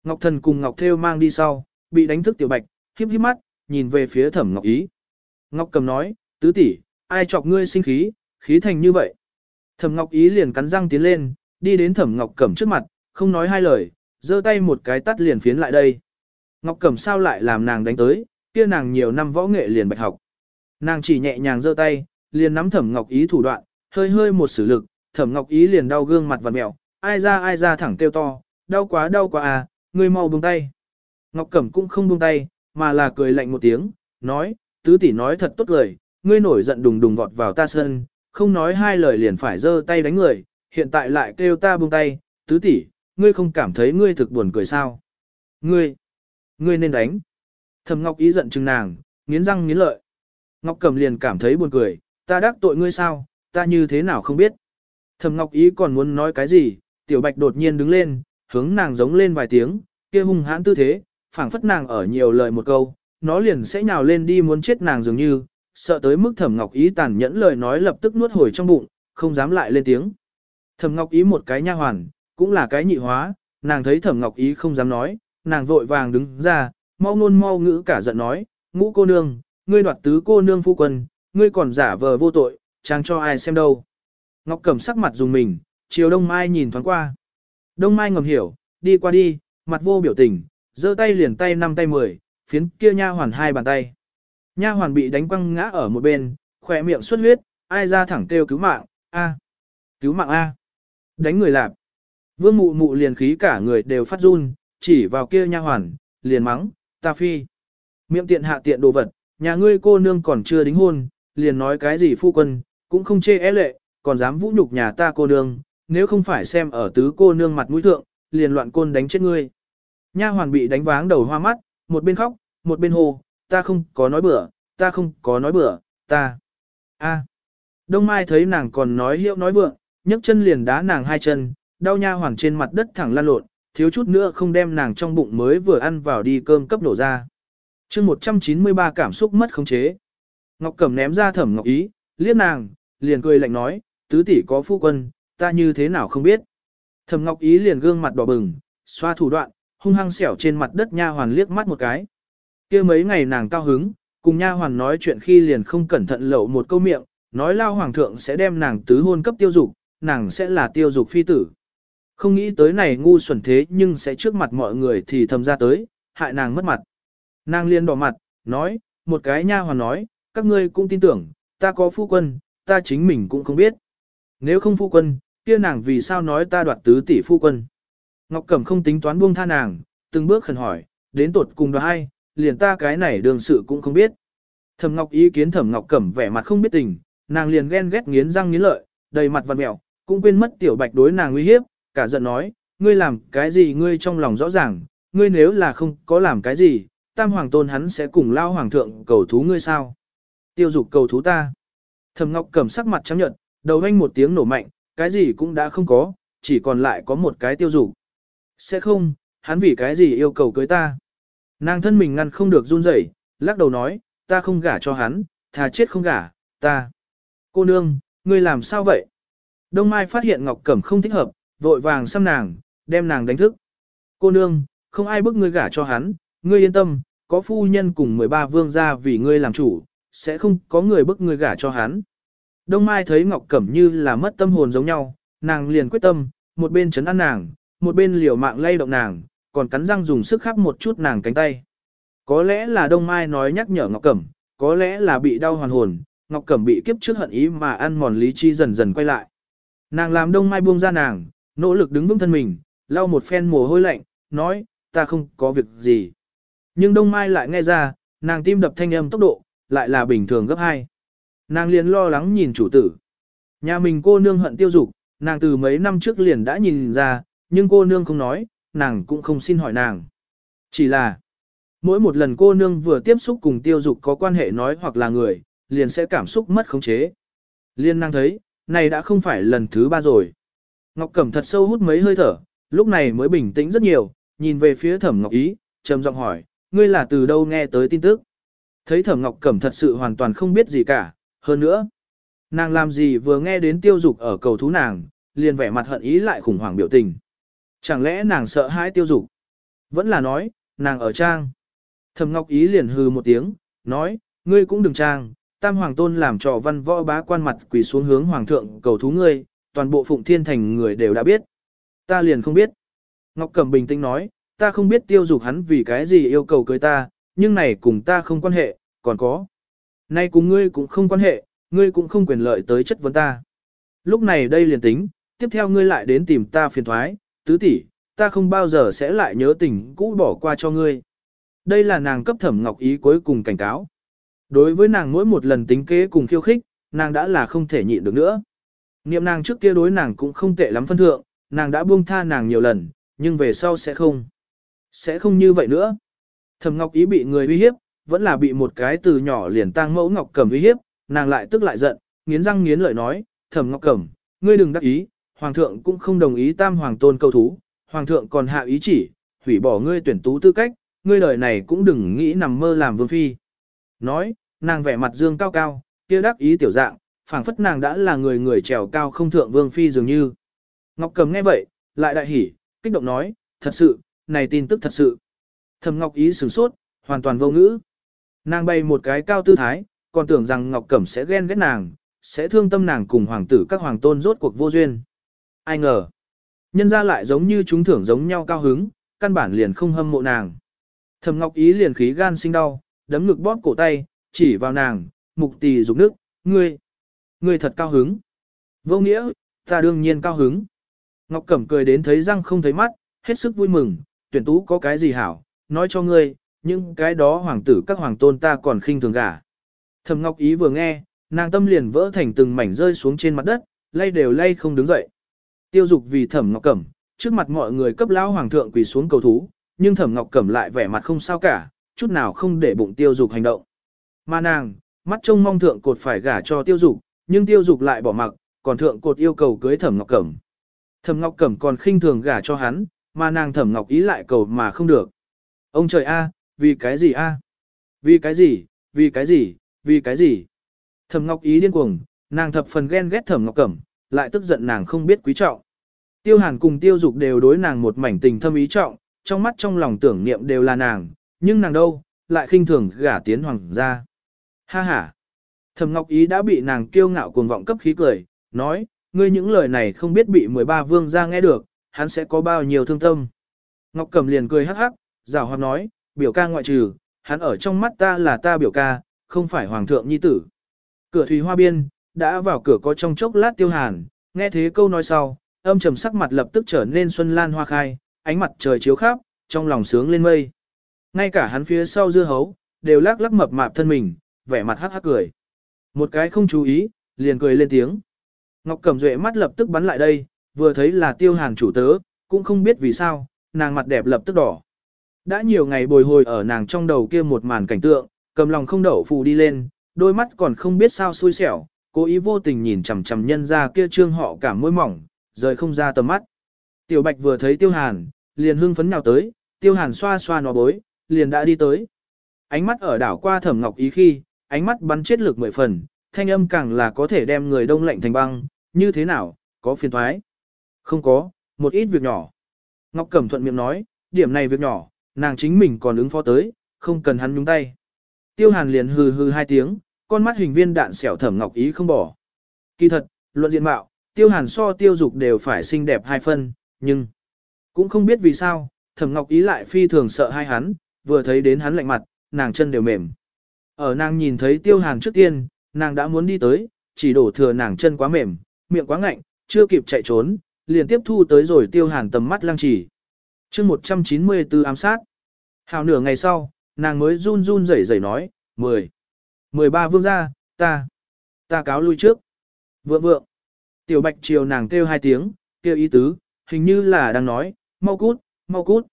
Ngọc Thần cùng Ngọc theo mang đi sau, bị đánh thức tiểu bạch, híp híp mắt, nhìn về phía thẩm Ngọc Ý. Ngọc cẩm nói, tứ tỷ, ai chọc ngươi sinh khí, khí thành như vậy. Thẩm Ngọc Ý liền cắn răng tiến lên, đi đến Thẩm Ngọc Cẩm trước mặt, không nói hai lời, giơ tay một cái tắt liền phiến lại đây. Ngọc Cẩm sao lại làm nàng đánh tới, kia nàng nhiều năm võ nghệ liền bạch học. Nàng chỉ nhẹ nhàng giơ tay, liền nắm Thẩm Ngọc Ý thủ đoạn, hơi hơi một sử lực, Thẩm Ngọc Ý liền đau gương mặt vặn mèo, ai ra ai ra thẳng kêu to, đau quá đau quá à, người mau buông tay. Ngọc Cẩm cũng không buông tay, mà là cười lạnh một tiếng, nói, tứ tỷ nói thật tốt lời, ngươi nổi giận đùng đùng vọt vào ta sân, không nói hai lời liền phải giơ tay đánh người, hiện tại lại kêu ta buông tay, tứ tỷ, ngươi không cảm thấy ngươi thực buồn cười sao? Ngươi, ngươi nên đánh. Thẩm Ngọc ý giận chừng nàng, nghiến răng nghiến lợi. Ngọc Cẩm liền cảm thấy buồn cười, ta đắc tội ngươi sao, ta như thế nào không biết. Thẩm Ngọc ý còn muốn nói cái gì, Tiểu Bạch đột nhiên đứng lên, hướng nàng giống lên vài tiếng, kia hung hãn tư thế, phảng phất nàng ở nhiều lời một câu, nó liền sẽ nhào lên đi muốn chết nàng dường như, sợ tới mức Thẩm Ngọc Ý tàn nhẫn lời nói lập tức nuốt hồi trong bụng, không dám lại lên tiếng. Thẩm Ngọc Ý một cái nha hoàn, cũng là cái nhị hóa, nàng thấy Thẩm Ngọc Ý không dám nói, nàng vội vàng đứng ra, mau ngôn mau ngữ cả giận nói, ngũ cô nương, ngươi đoạt tứ cô nương phu quân, ngươi còn giả vờ vô tội, trang cho ai xem đâu. Ngọc Cẩm sắc mặt dùng mình, chiều Đông Mai nhìn thoáng qua. Đông Mai ngầm hiểu, đi qua đi, mặt vô biểu tình, giơ tay liền tay năm tay mười, phiến kia nha hoàn hai bàn tay. Nha hoàn bị đánh quăng ngã ở một bên, khỏe miệng xuất huyết, ai ra thẳng kêu cứu mạng, a, cứu mạng a, đánh người lạp. Vương mụ mụ liền khí cả người đều phát run, chỉ vào kia nha hoàn, liền mắng, ta phi. Miệng tiện hạ tiện đồ vật, nhà ngươi cô nương còn chưa đính hôn, liền nói cái gì phu quân, cũng không chê é lệ, còn dám vũ nhục nhà ta cô nương, nếu không phải xem ở tứ cô nương mặt mũi thượng, liền loạn côn đánh chết ngươi. Nha hoàn bị đánh váng đầu hoa mắt, một bên khóc, một bên hô ta không có nói bừa, ta không có nói bừa, ta. a. Đông Mai thấy nàng còn nói hiệu nói vượng, nhấc chân liền đá nàng hai chân, đau nha hoàng trên mặt đất thẳng lan lộn, thiếu chút nữa không đem nàng trong bụng mới vừa ăn vào đi cơm cấp nổ ra. chương 193 cảm xúc mất khống chế. Ngọc Cẩm ném ra thẩm Ngọc Ý, liếc nàng, liền cười lạnh nói, tứ tỷ có phu quân, ta như thế nào không biết. Thẩm Ngọc Ý liền gương mặt đỏ bừng, xoa thủ đoạn, hung hăng xẻo trên mặt đất nha hoàn liếc mắt một cái kia mấy ngày nàng cao hứng, cùng nha hoàn nói chuyện khi liền không cẩn thận lậu một câu miệng, nói lao hoàng thượng sẽ đem nàng tứ hôn cấp tiêu dục, nàng sẽ là tiêu dục phi tử. Không nghĩ tới này ngu xuẩn thế nhưng sẽ trước mặt mọi người thì thầm ra tới, hại nàng mất mặt. Nàng liền đỏ mặt, nói, một cái nha hoàn nói, các ngươi cũng tin tưởng, ta có phu quân, ta chính mình cũng không biết. Nếu không phu quân, kia nàng vì sao nói ta đoạt tứ tỷ phu quân. Ngọc Cẩm không tính toán buông tha nàng, từng bước khẩn hỏi, đến tột cùng đoạt hay, liền ta cái này đường sự cũng không biết. Thẩm Ngọc ý kiến Thẩm Ngọc Cẩm vẻ mặt không biết tình, nàng liền ghen ghét nghiến răng nghiến lợi, đầy mặt vặn mèo cũng quên mất tiểu bạch đối nàng uy hiếp, cả giận nói, ngươi làm cái gì ngươi trong lòng rõ ràng, ngươi nếu là không có làm cái gì, tam hoàng tôn hắn sẽ cùng lao hoàng thượng cầu thú ngươi sao. Tiêu dục cầu thú ta. Thẩm Ngọc Cẩm sắc mặt trắng nhợt, đầu anh một tiếng nổ mạnh, cái gì cũng đã không có, chỉ còn lại có một cái tiêu dục. Sẽ không, hắn vì cái gì yêu cầu cưới ta. Nàng thân mình ngăn không được run rẩy, lắc đầu nói, ta không gả cho hắn, thà chết không gả, ta. Cô nương, ngươi làm sao vậy? Đông Mai phát hiện Ngọc Cẩm không thích hợp, vội vàng xăm nàng, đem nàng đánh thức. Cô nương, không ai bức ngươi gả cho hắn, ngươi yên tâm, có phu nhân cùng 13 vương gia vì ngươi làm chủ, sẽ không có người bức ngươi gả cho hắn. Đông Mai thấy Ngọc Cẩm như là mất tâm hồn giống nhau, nàng liền quyết tâm, một bên trấn an nàng, một bên liều mạng lay động nàng, còn cắn răng dùng sức khắp một chút nàng cánh tay. Có lẽ là Đông Mai nói nhắc nhở Ngọc Cẩm, có lẽ là bị đau hoàn hồn, Ngọc Cẩm bị kiếp trước hận ý mà ăn mòn lý trí dần dần quay lại. Nàng làm Đông Mai buông ra nàng, nỗ lực đứng vững thân mình, lau một phen mồ hôi lạnh, nói, ta không có việc gì. Nhưng Đông Mai lại nghe ra, nàng tim đập thanh âm tốc độ, lại là bình thường gấp 2. Nàng liền lo lắng nhìn chủ tử. Nhà mình cô nương hận tiêu dục, nàng từ mấy năm trước liền đã nhìn ra, nhưng cô nương không nói, nàng cũng không xin hỏi nàng. Chỉ là, mỗi một lần cô nương vừa tiếp xúc cùng tiêu dục có quan hệ nói hoặc là người, liền sẽ cảm xúc mất khống chế. Liên năng thấy, này đã không phải lần thứ ba rồi. Ngọc Cẩm thật sâu hút mấy hơi thở, lúc này mới bình tĩnh rất nhiều, nhìn về phía Thẩm Ngọc Ý, trầm giọng hỏi, ngươi là từ đâu nghe tới tin tức? Thấy Thẩm Ngọc Cẩm thật sự hoàn toàn không biết gì cả, hơn nữa, nàng làm gì vừa nghe đến tiêu dục ở cầu thú nàng, liền vẻ mặt hận ý lại khủng hoảng biểu tình. Chẳng lẽ nàng sợ hãi tiêu dục? Vẫn là nói, nàng ở trang. Thẩm Ngọc Ý liền hừ một tiếng, nói, ngươi cũng đừng trang, Tam Hoàng Tôn làm trò văn võ bá quan mặt quỳ xuống hướng Hoàng thượng cầu thú ngươi, toàn bộ Phụng Thiên Thành người đều đã biết. Ta liền không biết. Ngọc Cẩm bình tĩnh nói, ta không biết tiêu dục hắn vì cái gì yêu cầu cưới ta, nhưng này cùng ta không quan hệ, còn có. Nay cùng ngươi cũng không quan hệ, ngươi cũng không quyền lợi tới chất vấn ta. Lúc này đây liền tính, tiếp theo ngươi lại đến tìm ta phiền thoái, tứ tỷ, ta không bao giờ sẽ lại nhớ tình cũ bỏ qua cho ngươi. Đây là nàng cấp thẩm ngọc ý cuối cùng cảnh cáo. Đối với nàng mỗi một lần tính kế cùng khiêu khích, nàng đã là không thể nhịn được nữa. Niệm nàng trước kia đối nàng cũng không tệ lắm phân thượng, nàng đã buông tha nàng nhiều lần, nhưng về sau sẽ không. Sẽ không như vậy nữa. Thẩm ngọc ý bị người uy hiếp, vẫn là bị một cái từ nhỏ liền tang mẫu ngọc cầm uy hiếp, nàng lại tức lại giận, nghiến răng nghiến lợi nói, thẩm ngọc cầm, ngươi đừng đắc ý, hoàng thượng cũng không đồng ý tam hoàng tôn cầu thú, hoàng thượng còn hạ ý chỉ, hủy bỏ ngươi tuyển tú tư cách, ngươi đời này cũng đừng nghĩ nằm mơ làm vương phi. Nói, nàng vẻ mặt dương cao cao, kia đắc ý tiểu dạng, phảng phất nàng đã là người người trèo cao không thượng vương phi dường như. Ngọc Cầm nghe vậy, lại đại hỉ, kích động nói, thật sự, này tin tức thật sự. Thẩm Ngọc ý sửng sốt, hoàn toàn vô ngữ. Nàng bay một cái cao tư thái, còn tưởng rằng Ngọc Cẩm sẽ ghen ghét nàng, sẽ thương tâm nàng cùng hoàng tử các hoàng tôn rốt cuộc vô duyên ai ngờ. Nhân ra lại giống như chúng thưởng giống nhau cao hứng, căn bản liền không hâm mộ nàng. Thẩm Ngọc Ý liền khí gan sinh đau, đấm ngực bóp cổ tay, chỉ vào nàng, mục tỳ dục nước, ngươi, ngươi thật cao hứng. Vô nghĩa, ta đương nhiên cao hứng. Ngọc Cẩm cười đến thấy răng không thấy mắt, hết sức vui mừng, tuyển tú có cái gì hảo, nói cho ngươi, nhưng cái đó hoàng tử các hoàng tôn ta còn khinh thường gả. Thẩm Ngọc Ý vừa nghe, nàng tâm liền vỡ thành từng mảnh rơi xuống trên mặt đất, lay đều lay không đứng dậy. Tiêu dục vì thẩm ngọc cẩm, trước mặt mọi người cấp lão hoàng thượng quỳ xuống cầu thú, nhưng thẩm ngọc cẩm lại vẻ mặt không sao cả, chút nào không để bụng tiêu dục hành động. Mà nàng, mắt trông mong thượng cột phải gả cho tiêu dục, nhưng tiêu dục lại bỏ mặc, còn thượng cột yêu cầu cưới thẩm ngọc cẩm. Thẩm ngọc cẩm còn khinh thường gả cho hắn, mà nàng thẩm ngọc ý lại cầu mà không được. Ông trời a, vì cái gì a? Vì cái gì, vì cái gì, vì cái gì? Thẩm ngọc ý điên cuồng, nàng thập phần ghen ghét thẩm ngọc cẩm, lại tức giận nàng không biết quý trọng. Tiêu hàn cùng tiêu dục đều đối nàng một mảnh tình thâm ý trọng, trong mắt trong lòng tưởng niệm đều là nàng, nhưng nàng đâu, lại khinh thường gả tiến hoàng gia. Ha ha! thẩm Ngọc Ý đã bị nàng kiêu ngạo cuồng vọng cấp khí cười, nói, ngươi những lời này không biết bị 13 vương gia nghe được, hắn sẽ có bao nhiêu thương tâm. Ngọc Cẩm liền cười hắc hắc, rào hoạt nói, biểu ca ngoại trừ, hắn ở trong mắt ta là ta biểu ca, không phải hoàng thượng nhi tử. Cửa thủy hoa biên, đã vào cửa có trong chốc lát tiêu hàn, nghe thế câu nói sau, âm trầm sắc mặt lập tức trở nên xuân lan hoa khai, ánh mặt trời chiếu khắp, trong lòng sướng lên mây. Ngay cả hắn phía sau dưa hấu, đều lắc lắc mập mạp thân mình, vẻ mặt hắc hắc cười. Một cái không chú ý, liền cười lên tiếng. Ngọc cầm Duệ mắt lập tức bắn lại đây, vừa thấy là tiêu hàn chủ tớ, cũng không biết vì sao, nàng mặt đẹp lập tức đỏ. Đã nhiều ngày bồi hồi ở nàng trong đầu kia một màn cảnh tượng, cầm lòng không đậu phù đi lên, đôi mắt còn không biết sao xui xẻo, cố ý vô tình nhìn chằm chằm nhân ra kia trương họ cả môi mỏng, rời không ra tầm mắt. Tiểu Bạch vừa thấy Tiêu Hàn, liền hưng phấn nhào tới, Tiêu Hàn xoa xoa nó bối, liền đã đi tới. Ánh mắt ở đảo qua Thẩm Ngọc Ý khi, ánh mắt bắn chết lực mười phần, thanh âm càng là có thể đem người đông lạnh thành băng, như thế nào, có phiền thoái? Không có, một ít việc nhỏ. Ngọc Cẩm thuận miệng nói, điểm này việc nhỏ, nàng chính mình còn ứng phó tới, không cần hắn nhúng tay. Tiêu Hàn liền hừ hừ hai tiếng, con mắt hình viên đạn xẻo thẩm ngọc ý không bỏ. Kỳ thật, luận diện mạo, tiêu hàn so tiêu dục đều phải xinh đẹp hai phân, nhưng cũng không biết vì sao, thẩm ngọc ý lại phi thường sợ hai hắn, vừa thấy đến hắn lạnh mặt, nàng chân đều mềm. Ở nàng nhìn thấy tiêu hàn trước tiên, nàng đã muốn đi tới, chỉ đổ thừa nàng chân quá mềm, miệng quá ngạnh, chưa kịp chạy trốn, liền tiếp thu tới rồi tiêu hàn tầm mắt lăng chỉ. chương 194 ám sát. Hào nửa ngày sau, nàng mới run run rẩy rẩy nói, 10. 13 vương gia, ta, ta cáo lui trước. Vượng vượng. Tiểu Bạch chiều nàng kêu hai tiếng, kêu ý tứ, hình như là đang nói, mau cút, mau cút.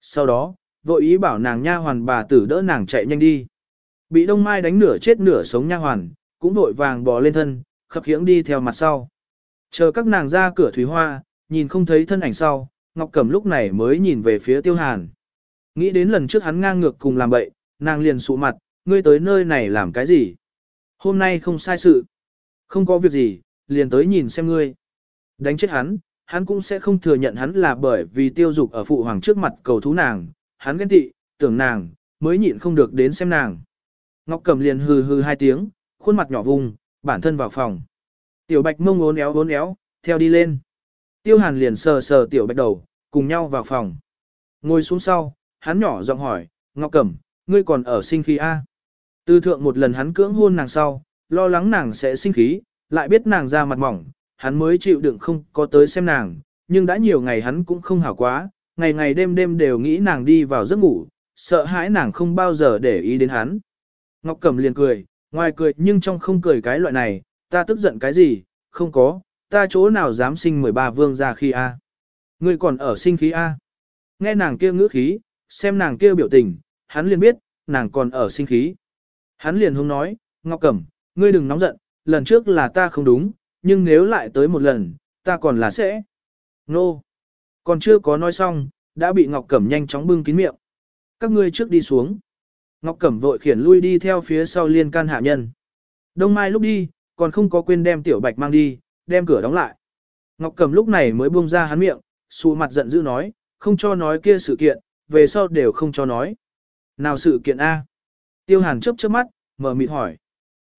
Sau đó, vội ý bảo nàng nha hoàn bà tử đỡ nàng chạy nhanh đi. Bị Đông Mai đánh nửa chết nửa sống nha hoàn, cũng vội vàng bò lên thân, khập khiễng đi theo mặt sau. Chờ các nàng ra cửa thủy hoa, nhìn không thấy thân ảnh sau, Ngọc Cẩm lúc này mới nhìn về phía Tiêu Hàn. Nghĩ đến lần trước hắn ngang ngược cùng làm bậy, nàng liền sụ mặt, ngươi tới nơi này làm cái gì? Hôm nay không sai sự. Không có việc gì, liền tới nhìn xem ngươi. Đánh chết hắn, hắn cũng sẽ không thừa nhận hắn là bởi vì tiêu dục ở phụ hoàng trước mặt cầu thú nàng, hắn ghen tị, tưởng nàng, mới nhịn không được đến xem nàng. Ngọc cầm liền hừ hừ hai tiếng, khuôn mặt nhỏ vùng, bản thân vào phòng. Tiểu Bạch mông ốn éo ốn éo, theo đi lên. Tiêu Hàn liền sờ sờ Tiểu Bạch đầu, cùng nhau vào phòng. Ngồi xuống sau, hắn nhỏ giọng hỏi, Ngọc cầm, ngươi còn ở sinh khi A. Từ thượng một lần hắn cưỡng hôn nàng sau, lo lắng nàng sẽ sinh khí, lại biết nàng ra mặt mỏng, hắn mới chịu đựng không có tới xem nàng, nhưng đã nhiều ngày hắn cũng không hảo quá, ngày ngày đêm đêm đều nghĩ nàng đi vào giấc ngủ, sợ hãi nàng không bao giờ để ý đến hắn. Ngọc Cẩm liền cười, ngoài cười nhưng trong không cười cái loại này, ta tức giận cái gì, không có, ta chỗ nào dám sinh 13 vương ra khi A. À. Ngươi còn ở sinh khí A. Nghe nàng kêu ngữ khí, xem nàng kêu biểu tình, hắn liền biết, nàng còn ở sinh khí. Hắn liền hướng nói, Ngọc Cẩm, ngươi đừng nóng giận, lần trước là ta không đúng, nhưng nếu lại tới một lần, ta còn là sẽ. Nô. Còn chưa có nói xong, đã bị Ngọc Cẩm nhanh chóng bưng kín miệng. Các ngươi trước đi xuống. Ngọc Cẩm vội khiển lui đi theo phía sau liên can hạ nhân. Đông Mai lúc đi, còn không có quên đem Tiểu Bạch mang đi, đem cửa đóng lại. Ngọc Cẩm lúc này mới buông ra hắn miệng, xù mặt giận dữ nói, không cho nói kia sự kiện, về sau đều không cho nói. Nào sự kiện A? Tiêu Hàn chớp chớp mắt, mở mịt hỏi.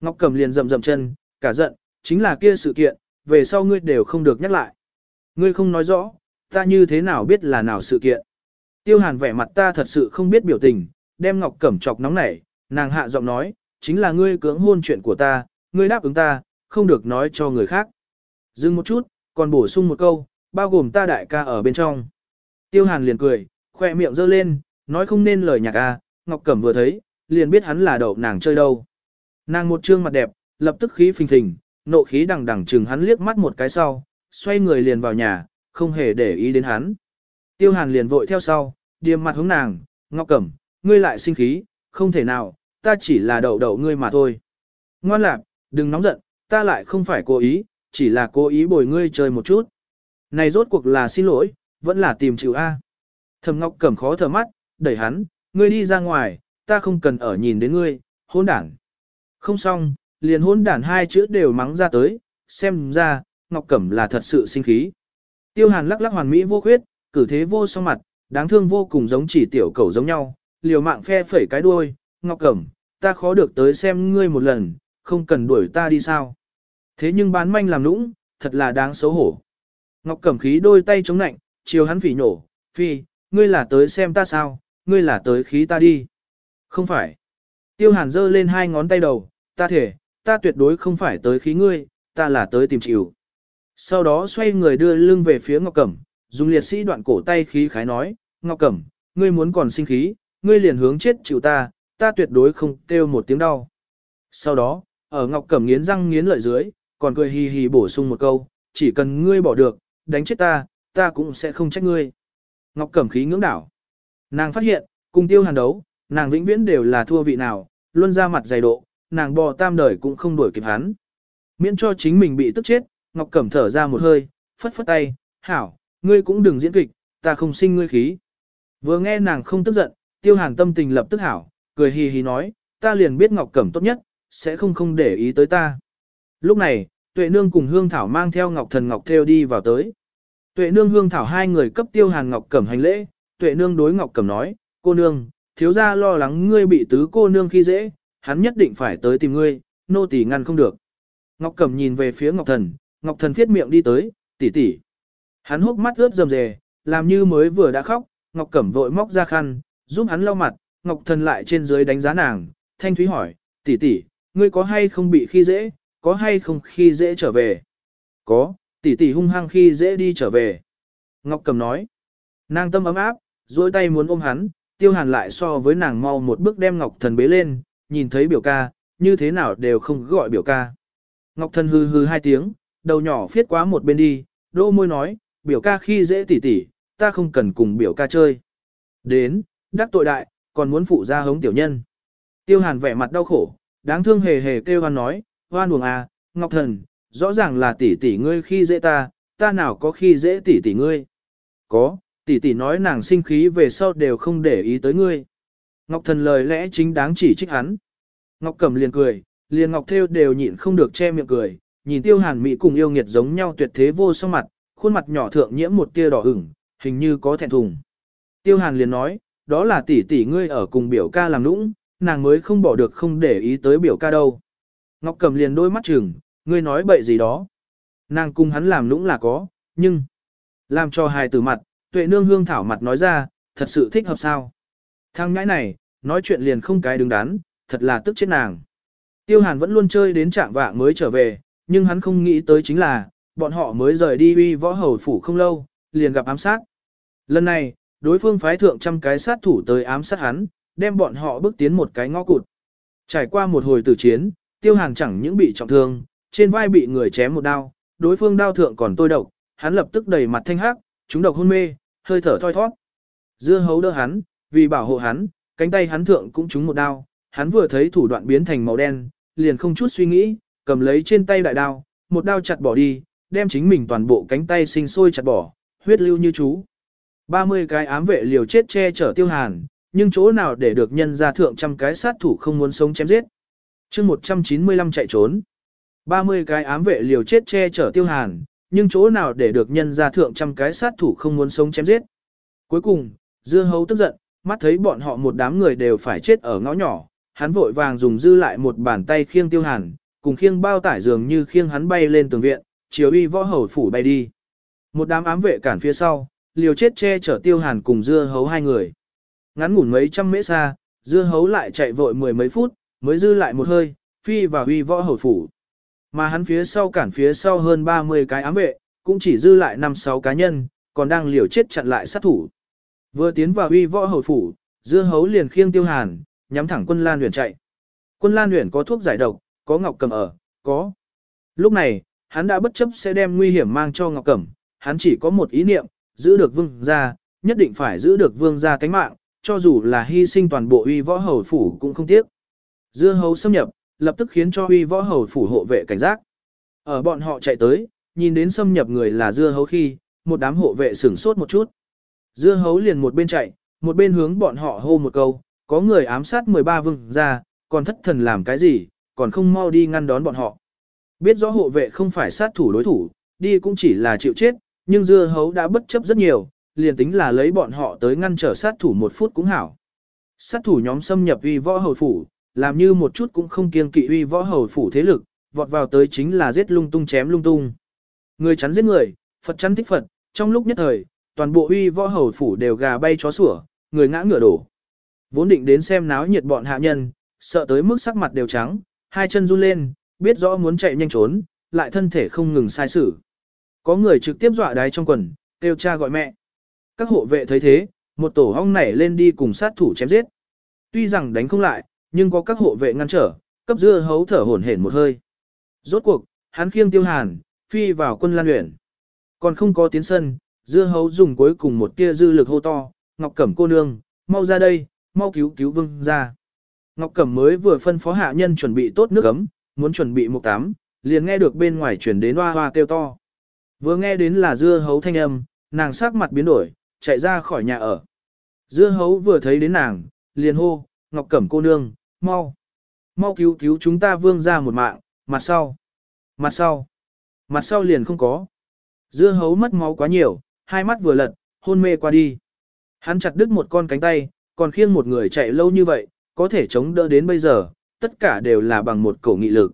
Ngọc Cẩm liền rậm rậm chân, cả giận, chính là kia sự kiện, về sau ngươi đều không được nhắc lại. Ngươi không nói rõ, ta như thế nào biết là nào sự kiện. Tiêu Hàn vẻ mặt ta thật sự không biết biểu tình, đem Ngọc Cẩm chọc nóng nảy, nàng hạ giọng nói, chính là ngươi cưỡng hôn chuyện của ta, ngươi đáp ứng ta, không được nói cho người khác. Dừng một chút, còn bổ sung một câu, bao gồm ta đại ca ở bên trong. Tiêu Hàn liền cười, khoe miệng giơ lên, nói không nên lời nhạc a. Ngọc Cẩm vừa thấy, liền biết hắn là đậu nàng chơi đâu. Nàng một trương mặt đẹp, lập tức khí phình phình, nộ khí đằng đằng chừng hắn liếc mắt một cái sau, xoay người liền vào nhà, không hề để ý đến hắn. Tiêu hàn liền vội theo sau, điềm mặt hướng nàng, ngọc cẩm, ngươi lại sinh khí, không thể nào, ta chỉ là đậu đậu ngươi mà thôi. Ngoan lạc, đừng nóng giận, ta lại không phải cố ý, chỉ là cố ý bồi ngươi chơi một chút. Này rốt cuộc là xin lỗi, vẫn là tìm chịu A. Thầm Ngọc Cẩm khó thở mắt, đẩy hắn, ngươi đi ra ngoài, ta không cần ở nhìn đến ngươi, hôn đản. Không xong, liền hôn đản hai chữ đều mắng ra tới, xem ra, Ngọc Cẩm là thật sự sinh khí. Tiêu Hàn lắc lắc hoàn mỹ vô khuyết, cử thế vô song mặt, đáng thương vô cùng giống chỉ tiểu cầu giống nhau, liều mạng phe phẩy cái đuôi, Ngọc Cẩm, ta khó được tới xem ngươi một lần, không cần đuổi ta đi sao. Thế nhưng bán manh làm nũng, thật là đáng xấu hổ. Ngọc Cẩm khí đôi tay chống nạnh, chiều hắn phỉ nổ, phi, ngươi là tới xem ta sao, ngươi là tới khí ta đi. Không phải. Tiêu hàn giơ lên hai ngón tay đầu, ta thể, ta tuyệt đối không phải tới khí ngươi, ta là tới tìm chịu. Sau đó xoay người đưa lưng về phía Ngọc Cẩm, dùng liệt sĩ đoạn cổ tay khí khái nói, Ngọc Cẩm, ngươi muốn còn sinh khí, ngươi liền hướng chết chịu ta, ta tuyệt đối không kêu một tiếng đau. Sau đó, ở Ngọc Cẩm nghiến răng nghiến lợi dưới, còn cười hì hì bổ sung một câu, chỉ cần ngươi bỏ được, đánh chết ta, ta cũng sẽ không trách ngươi. Ngọc Cẩm khí ngưỡng đảo. Nàng phát hiện, cùng tiêu hàn đấu, nàng vĩnh viễn đều là thua vị nào, luôn ra mặt dày độ, nàng bò tam đời cũng không đuổi kịp hắn. Miễn cho chính mình bị tức chết, Ngọc Cẩm thở ra một hơi, phất phất tay, hảo, ngươi cũng đừng diễn kịch, ta không sinh ngươi khí. Vừa nghe nàng không tức giận, tiêu hàn tâm tình lập tức hảo, cười hì hì nói, ta liền biết Ngọc Cẩm tốt nhất, sẽ không không để ý tới ta. Lúc này, tuệ nương cùng hương thảo mang theo Ngọc Thần Ngọc theo đi vào tới. Tuệ nương hương thảo hai người cấp tiêu hàn Ngọc Cẩm hành lễ, tuệ nương đối Ngọc Cẩm nói, cô nương, thiếu gia lo lắng ngươi bị tứ cô nương khi dễ, hắn nhất định phải tới tìm ngươi, nô tỳ ngăn không được. Ngọc Cẩm nhìn về phía Ngọc Thần, Ngọc Thần thiết miệng đi tới, tỷ tỷ. Hắn hốc mắt ướt rầm rề, làm như mới vừa đã khóc, Ngọc Cẩm vội móc ra khăn, giúp hắn lau mặt, Ngọc Thần lại trên dưới đánh giá nàng, thanh thúy hỏi, tỷ tỷ, ngươi có hay không bị khi dễ, có hay không khi dễ trở về? Có, tỷ tỷ hung hăng khi dễ đi trở về. Ngọc Cẩm nói, nàng tâm ấm áp, duỗi tay muốn ôm hắn, tiêu hàn lại so với nàng mau một bước đem ngọc thần bế lên, nhìn thấy biểu ca, như thế nào đều không gọi biểu ca. Ngọc thần hừ hừ hai tiếng, đầu nhỏ phiết quá một bên đi, đỗ môi nói, biểu ca khi dễ tỉ tỉ, ta không cần cùng biểu ca chơi. Đến, đắc tội đại, còn muốn phụ ra hống tiểu nhân. Tiêu hàn vẻ mặt đau khổ, đáng thương hề hề kêu hoan nói, hoan buồng à, ngọc thần, rõ ràng là tỷ tỷ ngươi khi dễ ta, ta nào có khi dễ tỷ tỷ ngươi. Có, Tỷ tỷ nói nàng sinh khí về sau đều không để ý tới ngươi. Ngọc Thần lời lẽ chính đáng chỉ trích hắn. Ngọc Cẩm liền cười, liền Ngọc Thêu đều nhịn không được che miệng cười, nhìn Tiêu Hàn Mỹ cùng yêu nghiệt giống nhau tuyệt thế vô song mặt, khuôn mặt nhỏ thượng nhiễm một tia đỏ ửng, hình như có thẹn thùng. Tiêu Hàn liền nói, đó là tỷ tỷ ngươi ở cùng biểu ca làm nũng, nàng mới không bỏ được không để ý tới biểu ca đâu. Ngọc Cẩm liền đôi mắt chừng, ngươi nói bậy gì đó. Nàng cùng hắn làm nũng là có, nhưng làm cho hài tử mặt, tuệ nương hương thảo mặt nói ra, thật sự thích hợp sao. Thằng ngãi này, nói chuyện liền không cái đứng đắn, thật là tức chết nàng. Tiêu Hàn vẫn luôn chơi đến trạng vạng mới trở về, nhưng hắn không nghĩ tới chính là, bọn họ mới rời đi uy võ hầu phủ không lâu, liền gặp ám sát. Lần này, đối phương phái thượng trăm cái sát thủ tới ám sát hắn, đem bọn họ bước tiến một cái ngõ cụt. Trải qua một hồi tử chiến, Tiêu Hàn chẳng những bị trọng thương, trên vai bị người chém một đao, đối phương đao thượng còn tôi độc, hắn lập tức đầy mặt thanh hắc, chúng độc hôn mê, hơi thở thoi thoát. Dưa hấu đỡ hắn, vì bảo hộ hắn, cánh tay hắn thượng cũng trúng một đao, hắn vừa thấy thủ đoạn biến thành màu đen, liền không chút suy nghĩ, cầm lấy trên tay đại đao, một đao chặt bỏ đi, đem chính mình toàn bộ cánh tay sinh sôi chặt bỏ, huyết lưu như chú. 30 cái ám vệ liều chết che chở tiêu hàn, nhưng chỗ nào để được nhân ra thượng trăm cái sát thủ không muốn sống chém giết. chương 195 chạy trốn. 30 cái ám vệ liều chết che chở tiêu hàn, nhưng chỗ nào để được nhân ra thượng trăm cái sát thủ không muốn sống chém giết. Cuối cùng, dưa hấu tức giận, mắt thấy bọn họ một đám người đều phải chết ở ngõ nhỏ, hắn vội vàng dùng dư lại một bàn tay khiêng tiêu hàn, cùng khiêng bao tải dường như khiêng hắn bay lên tường viện, chiều uy võ hầu phủ bay đi. Một đám ám vệ cản phía sau, liều chết che chở tiêu hàn cùng dưa hấu hai người. Ngắn ngủn mấy trăm mễ xa, dưa hấu lại chạy vội mười mấy phút, mới dư lại một hơi, phi vào uy võ hầu phủ mà hắn phía sau cản phía sau hơn 30 cái ám vệ, cũng chỉ dư lại 5-6 cá nhân, còn đang liều chết chặn lại sát thủ. Vừa tiến vào uy võ hầu phủ, dưa hấu liền khiêng tiêu hàn, nhắm thẳng quân Lan Uyển chạy. Quân Lan Uyển có thuốc giải độc, có ngọc cầm ở, có. Lúc này, hắn đã bất chấp sẽ đem nguy hiểm mang cho ngọc cẩm, hắn chỉ có một ý niệm, giữ được vương gia, nhất định phải giữ được vương gia tánh mạng, cho dù là hy sinh toàn bộ uy võ hầu phủ cũng không tiếc. Dưa hấu xâm nhập, lập tức khiến cho huy võ hầu phủ hộ vệ cảnh giác. Ở bọn họ chạy tới, nhìn đến xâm nhập người là dưa hấu khi, một đám hộ vệ sửng sốt một chút. Dưa hấu liền một bên chạy, một bên hướng bọn họ hô một câu, có người ám sát 13 vương ra, còn thất thần làm cái gì, còn không mau đi ngăn đón bọn họ. Biết rõ hộ vệ không phải sát thủ đối thủ, đi cũng chỉ là chịu chết, nhưng dưa hấu đã bất chấp rất nhiều, liền tính là lấy bọn họ tới ngăn trở sát thủ một phút cũng hảo. Sát thủ nhóm xâm nhập uy võ hầu phủ, làm như một chút cũng không kiêng kỵ uy võ hầu phủ thế lực, vọt vào tới chính là giết lung tung chém lung tung. Người chắn giết người, Phật chắn thích Phật, trong lúc nhất thời, toàn bộ uy võ hầu phủ đều gà bay chó sủa, người ngã ngửa đổ. Vốn định đến xem náo nhiệt bọn hạ nhân, sợ tới mức sắc mặt đều trắng, hai chân run lên, biết rõ muốn chạy nhanh trốn, lại thân thể không ngừng sai sử. Có người trực tiếp dọa đái trong quần, kêu cha gọi mẹ. Các hộ vệ thấy thế, một tổ hong nảy lên đi cùng sát thủ chém giết. Tuy rằng đánh không lại, nhưng có các hộ vệ ngăn trở, cấp dưa hấu thở hổn hển một hơi. Rốt cuộc, hắn khiêng tiêu hàn, phi vào quân lan luyện. Còn không có tiến sân, dưa hấu dùng cuối cùng một tia dư lực hô to, ngọc cẩm cô nương, mau ra đây, mau cứu cứu vương ra. Ngọc cẩm mới vừa phân phó hạ nhân chuẩn bị tốt nước ấm, muốn chuẩn bị một tắm, liền nghe được bên ngoài chuyển đến hoa hoa kêu to. Vừa nghe đến là dưa hấu thanh âm, nàng sắc mặt biến đổi, chạy ra khỏi nhà ở. Dưa hấu vừa thấy đến nàng, liền hô, ngọc cẩm cô nương, mau, mau cứu cứu chúng ta vương ra một mạng, mặt sau, mặt sau, mặt sau liền không có. Dưa hấu mất máu quá nhiều, hai mắt vừa lật, hôn mê qua đi. Hắn chặt đứt một con cánh tay, còn khiêng một người chạy lâu như vậy, có thể chống đỡ đến bây giờ, tất cả đều là bằng một cổ nghị lực.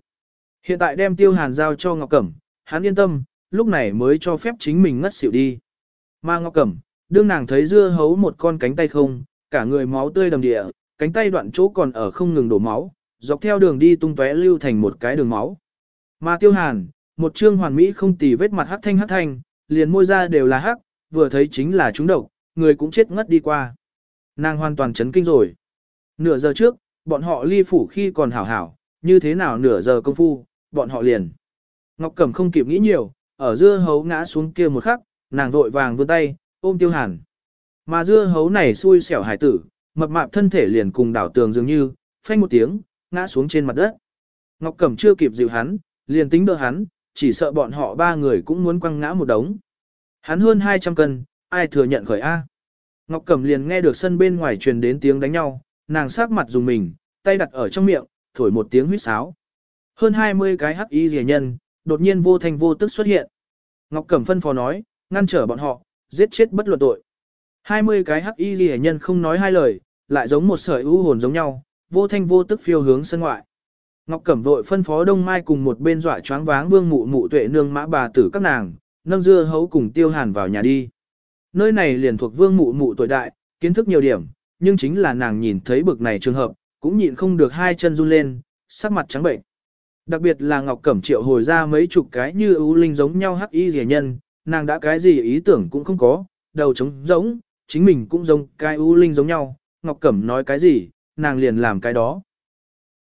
Hiện tại đem tiêu hàn giao cho Ngọc Cẩm, hắn yên tâm, lúc này mới cho phép chính mình ngất xỉu đi. Mà Ngọc Cẩm, đương nàng thấy dưa hấu một con cánh tay không, cả người máu tươi đầm địa, cánh tay đoạn chỗ còn ở không ngừng đổ máu, dọc theo đường đi tung tóe lưu thành một cái đường máu. Mà tiêu hàn, một trương hoàn mỹ không tì vết mặt hắc thanh hắc thanh, liền môi ra đều là hắc, vừa thấy chính là chúng độc, người cũng chết ngất đi qua. Nàng hoàn toàn chấn kinh rồi. Nửa giờ trước, bọn họ ly phủ khi còn hảo hảo, như thế nào nửa giờ công phu, bọn họ liền. Ngọc Cẩm không kịp nghĩ nhiều, ở dưa hấu ngã xuống kia một khắc, nàng vội vàng vươn tay, ôm tiêu hàn. Mà dưa hấu này xui xẻo hải tử, mập mạp thân thể liền cùng đảo tường dường như, phanh một tiếng, ngã xuống trên mặt đất. Ngọc Cẩm chưa kịp dịu hắn, liền tính đỡ hắn, chỉ sợ bọn họ ba người cũng muốn quăng ngã một đống. Hắn hơn 200 cân, ai thừa nhận khởi A. Ngọc Cẩm liền nghe được sân bên ngoài truyền đến tiếng đánh nhau, nàng sát mặt dùng mình, tay đặt ở trong miệng, thổi một tiếng huyết sáo. Hơn 20 cái hắc y rẻ nhân, đột nhiên vô thành vô tức xuất hiện. Ngọc Cẩm phân phó nói, ngăn trở bọn họ, giết chết bất luận tội. 20 cái hắc y ghi nhân không nói hai lời, lại giống một sợi u hồn giống nhau, vô thanh vô tức phiêu hướng sân ngoại. Ngọc Cẩm vội phân phó Đông Mai cùng một bên dọa choáng váng Vương Mụ Mụ Tuệ nương mã bà tử các nàng, nâng dưa hấu cùng Tiêu Hàn vào nhà đi. Nơi này liền thuộc Vương Mụ Mụ tuổi đại, kiến thức nhiều điểm, nhưng chính là nàng nhìn thấy bực này trường hợp, cũng nhịn không được hai chân run lên, sắc mặt trắng bệnh. Đặc biệt là Ngọc Cẩm triệu hồi ra mấy chục cái như ưu linh giống nhau hắc y rẻ nhân, nàng đã cái gì ý tưởng cũng không có, đầu trống rỗng, chính mình cũng giống cái ưu linh giống nhau, Ngọc Cẩm nói cái gì, nàng liền làm cái đó.